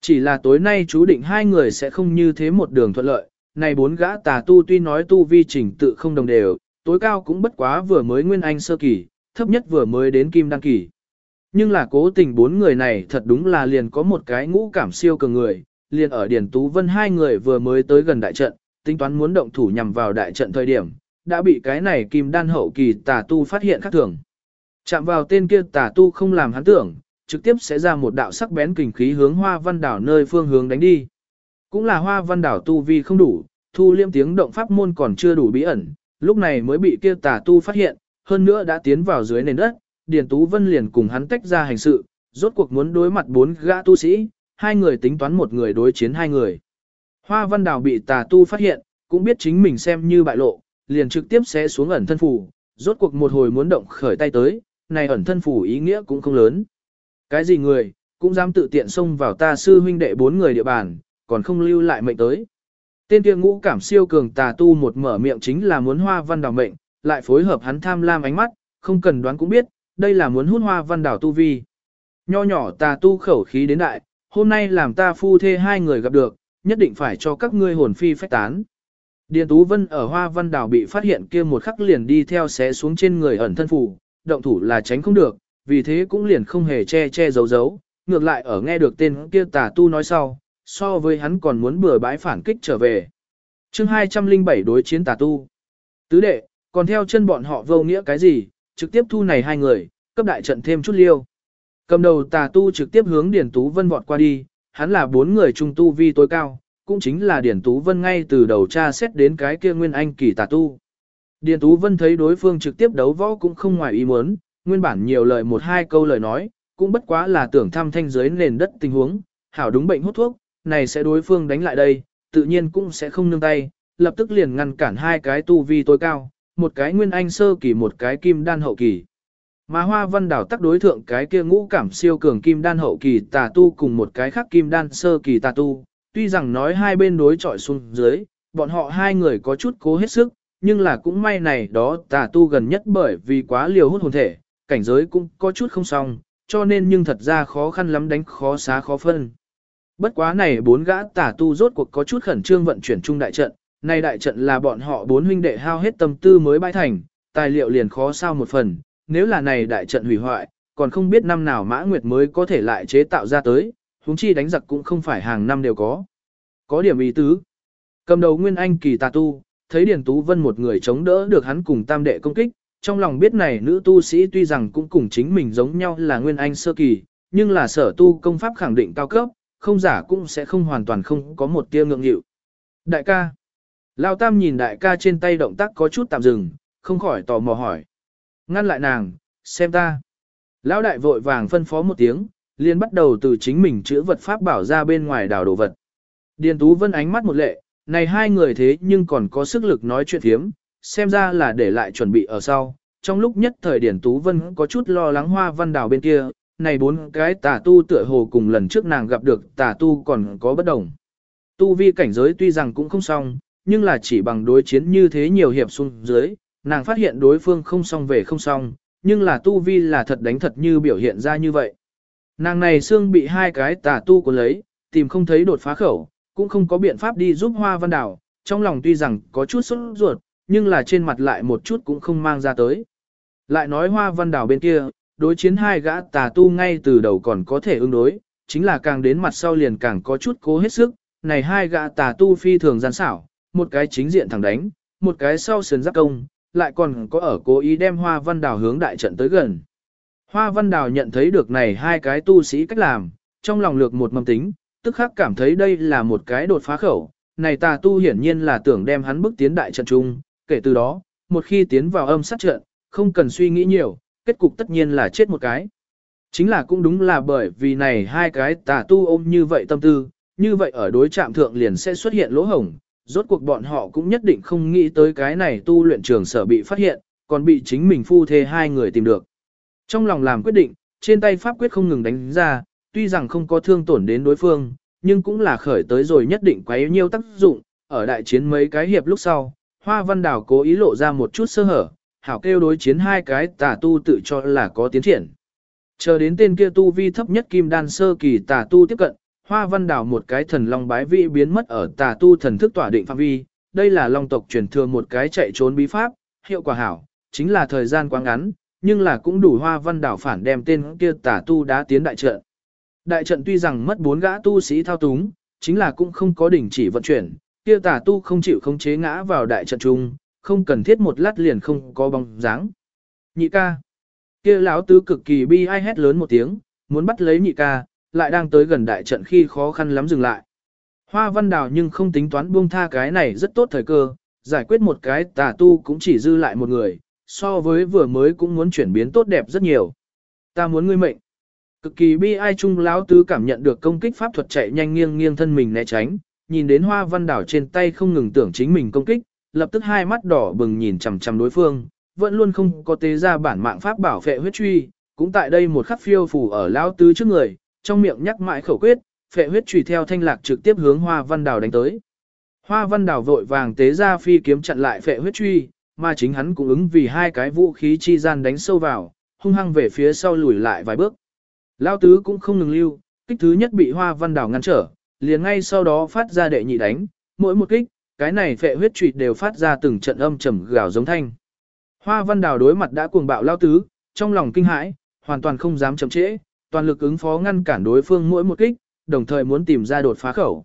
Chỉ là tối nay chú định hai người sẽ không như thế một đường thuận lợi, này bốn gã tà tu tuy nói tu vi trình tự không đồng đều, tối cao cũng bất quá vừa mới nguyên anh sơ kỳ, thấp nhất vừa mới đến kim đăng kỳ. Nhưng là cố tình bốn người này thật đúng là liền có một cái ngũ cảm siêu cường người, liền ở Điển Tú Vân hai người vừa mới tới gần đại trận, tính toán muốn động thủ nhằm vào đại trận thời điểm, đã bị cái này kim đan hậu kỳ tà tu phát hiện khác thường. Chạm vào tên kia tà tu không làm hắn tưởng, trực tiếp sẽ ra một đạo sắc bén kình khí hướng hoa văn đảo nơi phương hướng đánh đi. Cũng là hoa văn đảo tu vi không đủ, thu liêm tiếng động pháp môn còn chưa đủ bí ẩn, lúc này mới bị kia tà tu phát hiện, hơn nữa đã tiến vào dưới nền đất, Điền Tú Vân liền cùng hắn tách ra hành sự, rốt cuộc muốn đối mặt bốn gã tu sĩ, hai người tính toán một người đối chiến hai người. Hoa văn đào bị tà tu phát hiện, cũng biết chính mình xem như bại lộ, liền trực tiếp sẽ xuống ẩn thân phủ, rốt cuộc một hồi muốn động khởi tay tới, này ẩn thân phủ ý nghĩa cũng không lớn. Cái gì người, cũng dám tự tiện xông vào ta sư huynh đệ bốn người địa bàn, còn không lưu lại mệnh tới. Tên kia ngũ cảm siêu cường tà tu một mở miệng chính là muốn hoa văn đào mệnh, lại phối hợp hắn tham lam ánh mắt, không cần đoán cũng biết, đây là muốn hút hoa văn đảo tu vi. Nho nhỏ tà tu khẩu khí đến đại, hôm nay làm ta phu thê hai người gặp được, nhất định phải cho các ngươi hồn phi phách tán. Điền Tú Vân ở hoa văn đảo bị phát hiện kia một khắc liền đi theo xé xuống trên người ẩn thân phủ, động thủ là tránh không được, vì thế cũng liền không hề che che giấu giấu, ngược lại ở nghe được tên kia tà tu nói sau, so với hắn còn muốn bừa bãi phản kích trở về. chương 207 đối chiến tà tu. Tứ đệ, còn theo chân bọn họ vô nghĩa cái gì, trực tiếp thu này hai người, cấp đại trận thêm chút liêu. Cầm đầu tà tu trực tiếp hướng Điển Tú Vân vọt qua đi, hắn là bốn người trung tu vi tối cao, cũng chính là Điển Tú Vân ngay từ đầu tra xét đến cái kia nguyên anh kỳ tà tu. điển Tú Vân thấy đối phương trực tiếp đấu võ cũng không ngoài ý muốn, nguyên bản nhiều lời một hai câu lời nói, cũng bất quá là tưởng thăm thanh giới nền đất tình huống, hảo đúng bệnh hút thuốc, này sẽ đối phương đánh lại đây, tự nhiên cũng sẽ không nương tay, lập tức liền ngăn cản hai cái tu vi tối cao, một cái nguyên anh sơ kỳ một cái kim đan hậu kỳ. Mà hoa văn đảo tắc đối thượng cái kia ngũ cảm siêu cường kim đan hậu kỳ tà tu cùng một cái khác kim đan sơ kỳ tà tu, tuy rằng nói hai bên đối chọi xuống dưới, bọn họ hai người có chút cố hết sức, nhưng là cũng may này đó tà tu gần nhất bởi vì quá liều hút hồn thể, cảnh giới cũng có chút không xong, cho nên nhưng thật ra khó khăn lắm đánh khó xá khó phân. Bất quá này bốn gã tà tu rốt cuộc có chút khẩn trương vận chuyển trung đại trận, này đại trận là bọn họ bốn huynh đệ hao hết tâm tư mới bãi thành, tài liệu liền khó sao một phần, nếu là này đại trận hủy hoại, còn không biết năm nào Mã Nguyệt mới có thể lại chế tạo ra tới, huống chi đánh giặc cũng không phải hàng năm đều có. Có điểm ý tứ. Cầm đầu Nguyên Anh kỳ tà tu, thấy Điền Tú Vân một người chống đỡ được hắn cùng tam đệ công kích, trong lòng biết này nữ tu sĩ tuy rằng cũng cùng chính mình giống nhau là Nguyên Anh sơ kỳ, nhưng là sở tu công pháp khẳng định cao cấp, không giả cũng sẽ không hoàn toàn không có một tia ngượng nghịu. Đại ca. Lao Tam nhìn đại ca trên tay động tác có chút tạm dừng, không khỏi tò mò hỏi. Ngăn lại nàng, xem ta. Lão đại vội vàng phân phó một tiếng, liền bắt đầu từ chính mình chữa vật pháp bảo ra bên ngoài đảo đồ vật. Điền Tú Vân ánh mắt một lệ, này hai người thế nhưng còn có sức lực nói chuyện thiếm, xem ra là để lại chuẩn bị ở sau. Trong lúc nhất thời Điền Tú Vân có chút lo lắng hoa văn đào bên kia, này bốn cái tà tu tựa hồ cùng lần trước nàng gặp được tà tu còn có bất đồng. Tu vi cảnh giới tuy rằng cũng không xong, nhưng là chỉ bằng đối chiến như thế nhiều hiệp xuống dưới, nàng phát hiện đối phương không xong về không xong, nhưng là tu vi là thật đánh thật như biểu hiện ra như vậy. Nàng này xương bị hai cái tà tu của lấy, tìm không thấy đột phá khẩu, cũng không có biện pháp đi giúp hoa văn đảo, trong lòng tuy rằng có chút sốt ruột, nhưng là trên mặt lại một chút cũng không mang ra tới. Lại nói hoa văn đảo bên kia, đối chiến hai gã tà tu ngay từ đầu còn có thể ứng đối, chính là càng đến mặt sau liền càng có chút cố hết sức, này hai gã tà tu phi thường gian xảo, một cái chính diện thẳng đánh, một cái sau sườn giáp công, lại còn có ở cố ý đem hoa văn Đào hướng đại trận tới gần. Hoa văn Đào nhận thấy được này hai cái tu sĩ cách làm, trong lòng lược một mầm tính, tức khắc cảm thấy đây là một cái đột phá khẩu, này tà tu hiển nhiên là tưởng đem hắn bước tiến đại trận chung, kể từ đó, một khi tiến vào âm sát trận, không cần suy nghĩ nhiều, kết cục tất nhiên là chết một cái. Chính là cũng đúng là bởi vì này hai cái tà tu ôm như vậy tâm tư, như vậy ở đối trạm thượng liền sẽ xuất hiện lỗ hổng, rốt cuộc bọn họ cũng nhất định không nghĩ tới cái này tu luyện trường sở bị phát hiện, còn bị chính mình phu thê hai người tìm được. Trong lòng làm quyết định, trên tay pháp quyết không ngừng đánh ra, tuy rằng không có thương tổn đến đối phương, nhưng cũng là khởi tới rồi nhất định quấy nhiêu tác dụng, ở đại chiến mấy cái hiệp lúc sau, Hoa Văn Đào cố ý lộ ra một chút sơ hở, hảo kêu đối chiến hai cái tà tu tự cho là có tiến triển. Chờ đến tên kia tu vi thấp nhất kim đan sơ kỳ tà tu tiếp cận, Hoa Văn Đào một cái thần long bái vị biến mất ở tà tu thần thức tỏa định phạm vi, đây là long tộc truyền thừa một cái chạy trốn bí pháp, hiệu quả hảo, chính là thời gian quá ngắn, nhưng là cũng đủ Hoa Văn Đào phản đem tên kia tà tu đã tiến đại trận. Đại trận tuy rằng mất bốn gã tu sĩ thao túng, chính là cũng không có đỉnh chỉ vận chuyển, kia tà tu không chịu khống chế ngã vào đại trận trung, không cần thiết một lát liền không có bóng dáng. Nhị ca. Kia lão tứ cực kỳ bi ai hét lớn một tiếng, muốn bắt lấy nhị ca, lại đang tới gần đại trận khi khó khăn lắm dừng lại. Hoa văn đào nhưng không tính toán buông tha cái này rất tốt thời cơ, giải quyết một cái tà tu cũng chỉ dư lại một người, so với vừa mới cũng muốn chuyển biến tốt đẹp rất nhiều. Ta muốn ngươi mệnh. Cực kỳ bi ai chung lão tứ cảm nhận được công kích pháp thuật chạy nhanh nghiêng nghiêng thân mình né tránh, nhìn đến hoa văn đảo trên tay không ngừng tưởng chính mình công kích, lập tức hai mắt đỏ bừng nhìn chằm chằm đối phương, vẫn luôn không có tế ra bản mạng pháp bảo vệ huyết truy, cũng tại đây một khắc phiêu phủ ở lão tứ trước người, trong miệng nhắc mãi khẩu quyết, phệ huyết truy theo thanh lạc trực tiếp hướng hoa văn Đào đánh tới. Hoa văn Đào vội vàng tế ra phi kiếm chặn lại phệ huyết truy, mà chính hắn cũng ứng vì hai cái vũ khí chi gian đánh sâu vào, hung hăng về phía sau lùi lại vài bước. Lao tứ cũng không ngừng lưu, kích thứ nhất bị hoa văn Đào ngăn trở, liền ngay sau đó phát ra đệ nhị đánh, mỗi một kích, cái này phệ huyết truy đều phát ra từng trận âm trầm gào giống thanh. Hoa văn Đào đối mặt đã cuồng bạo lao tứ, trong lòng kinh hãi, hoàn toàn không dám chậm trễ, toàn lực ứng phó ngăn cản đối phương mỗi một kích, đồng thời muốn tìm ra đột phá khẩu.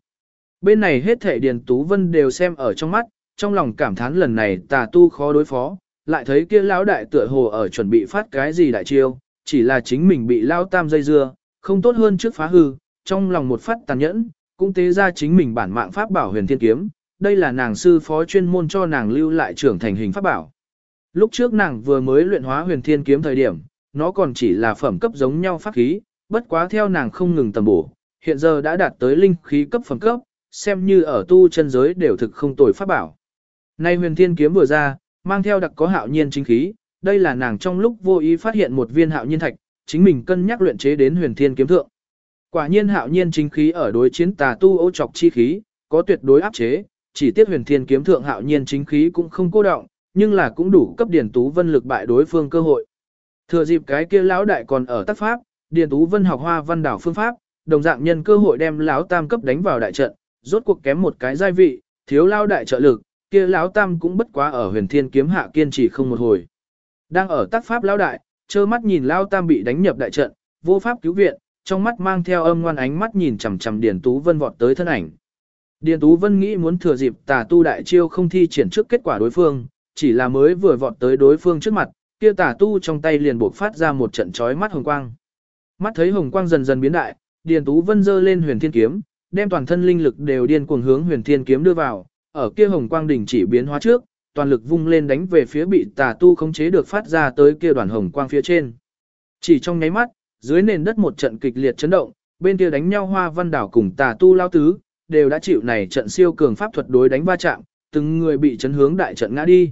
Bên này hết thể Điền Tú Vân đều xem ở trong mắt, trong lòng cảm thán lần này tà tu khó đối phó, lại thấy kia lão đại tựa hồ ở chuẩn bị phát cái gì đại chiêu, chỉ là chính mình bị lao tam dây dưa, không tốt hơn trước phá hư, trong lòng một phát tàn nhẫn, cũng tế ra chính mình bản mạng pháp bảo huyền thiên kiếm, đây là nàng sư phó chuyên môn cho nàng lưu lại trưởng thành hình pháp bảo. Lúc trước nàng vừa mới luyện hóa huyền thiên kiếm thời điểm, nó còn chỉ là phẩm cấp giống nhau pháp khí, bất quá theo nàng không ngừng tầm bổ, hiện giờ đã đạt tới linh khí cấp phẩm cấp, xem như ở tu chân giới đều thực không tồi pháp bảo. Nay huyền thiên kiếm vừa ra, mang theo đặc có hạo nhiên chính khí, đây là nàng trong lúc vô ý phát hiện một viên hạo nhiên thạch, chính mình cân nhắc luyện chế đến huyền thiên kiếm thượng. Quả nhiên hạo nhiên chính khí ở đối chiến tà tu ô trọc chi khí, có tuyệt đối áp chế, chỉ tiếc huyền thiên kiếm thượng hạo nhiên chính khí cũng không cô động, nhưng là cũng đủ cấp điển tú vân lực bại đối phương cơ hội. Thừa dịp cái kia lão đại còn ở tác pháp, Điền tú vân học hoa văn đảo phương pháp, đồng dạng nhân cơ hội đem lão tam cấp đánh vào đại trận, rốt cuộc kém một cái giai vị, thiếu lão đại trợ lực, kia lão tam cũng bất quá ở huyền thiên kiếm hạ kiên trì không một hồi. Đang ở tác pháp lão đại, trơ mắt nhìn lão tam bị đánh nhập đại trận, vô pháp cứu viện, trong mắt mang theo âm ngoan ánh mắt nhìn chằm chằm Điền Tú Vân vọt tới thân ảnh. Điền Tú Vân nghĩ muốn thừa dịp tà tu đại chiêu không thi triển trước kết quả đối phương, chỉ là mới vừa vọt tới đối phương trước mặt, kia tà tu trong tay liền buộc phát ra một trận chói mắt hồng quang. Mắt thấy hồng quang dần dần biến đại, Điền Tú Vân giơ lên huyền thiên kiếm, đem toàn thân linh lực đều điên cuồng hướng huyền thiên kiếm đưa vào, ở kia hồng quang đỉnh chỉ biến hóa trước, toàn lực vung lên đánh về phía bị tà tu khống chế được phát ra tới kia đoàn hồng quang phía trên. Chỉ trong nháy mắt, dưới nền đất một trận kịch liệt chấn động, bên kia đánh nhau hoa văn đảo cùng tà tu lao tứ, đều đã chịu này trận siêu cường pháp thuật đối đánh va chạm, từng người bị chấn hướng đại trận ngã đi.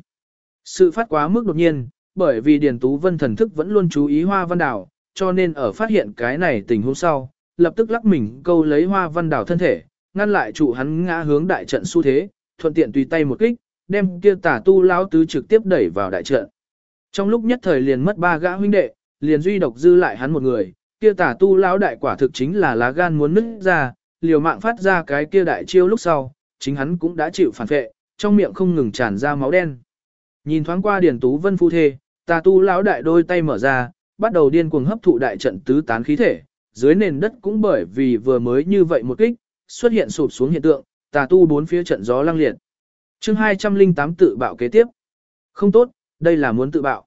Sự phát quá mức đột nhiên, bởi vì Điền Tú Vân thần thức vẫn luôn chú ý hoa văn đảo, cho nên ở phát hiện cái này tình huống sau, lập tức lắc mình câu lấy hoa văn đảo thân thể, ngăn lại trụ hắn ngã hướng đại trận xu thế, thuận tiện tùy tay một kích, đem kia Tả tu lão tứ trực tiếp đẩy vào đại trận. Trong lúc nhất thời liền mất ba gã huynh đệ, liền duy độc dư lại hắn một người, kia Tả tu lão đại quả thực chính là lá gan muốn nứt ra, liều mạng phát ra cái kia đại chiêu lúc sau, chính hắn cũng đã chịu phản vệ, trong miệng không ngừng tràn ra máu đen. Nhìn thoáng qua Điền Tú Vân phu thê, tà tu lão đại đôi tay mở ra, bắt đầu điên cuồng hấp thụ đại trận tứ tán khí thể, dưới nền đất cũng bởi vì vừa mới như vậy một kích, xuất hiện sụp xuống hiện tượng, tà tu bốn phía trận gió lăng liệt. Chương 208 tự bạo kế tiếp. Không tốt, đây là muốn tự bạo.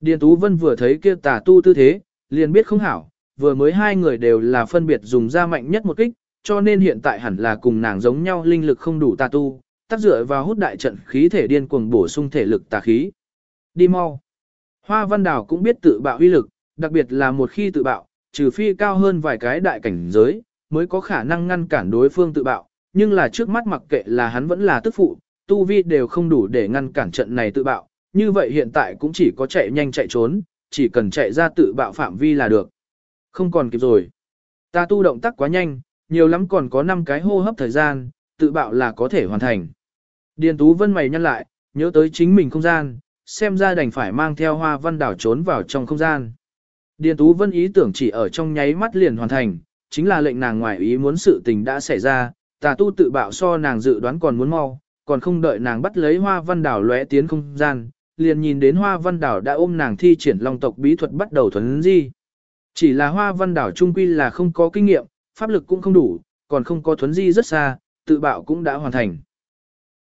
Điền Tú Vân vừa thấy kia tà tu tư thế, liền biết không hảo, vừa mới hai người đều là phân biệt dùng ra mạnh nhất một kích, cho nên hiện tại hẳn là cùng nàng giống nhau linh lực không đủ tà tu, tác dựa vào hút đại trận khí thể điên cuồng bổ sung thể lực tà khí. Đi mau. Hoa Văn Đào cũng biết tự bạo uy lực, đặc biệt là một khi tự bạo, trừ phi cao hơn vài cái đại cảnh giới, mới có khả năng ngăn cản đối phương tự bạo, nhưng là trước mắt mặc kệ là hắn vẫn là tức phụ, tu vi đều không đủ để ngăn cản trận này tự bạo, như vậy hiện tại cũng chỉ có chạy nhanh chạy trốn, chỉ cần chạy ra tự bạo phạm vi là được. Không còn kịp rồi. Ta tu động tác quá nhanh, nhiều lắm còn có 5 cái hô hấp thời gian, tự bạo là có thể hoàn thành. Điền Tú Vân mày nhăn lại, nhớ tới chính mình không gian, xem ra đành phải mang theo hoa văn đảo trốn vào trong không gian. Điền Tú Vân ý tưởng chỉ ở trong nháy mắt liền hoàn thành, chính là lệnh nàng ngoài ý muốn sự tình đã xảy ra, tà tu tự bạo so nàng dự đoán còn muốn mau, còn không đợi nàng bắt lấy hoa văn đảo lóe tiến không gian, liền nhìn đến hoa văn đảo đã ôm nàng thi triển long tộc bí thuật bắt đầu thuấn di. Chỉ là hoa văn đảo trung quy là không có kinh nghiệm, pháp lực cũng không đủ, còn không có thuấn di rất xa, tự bạo cũng đã hoàn thành.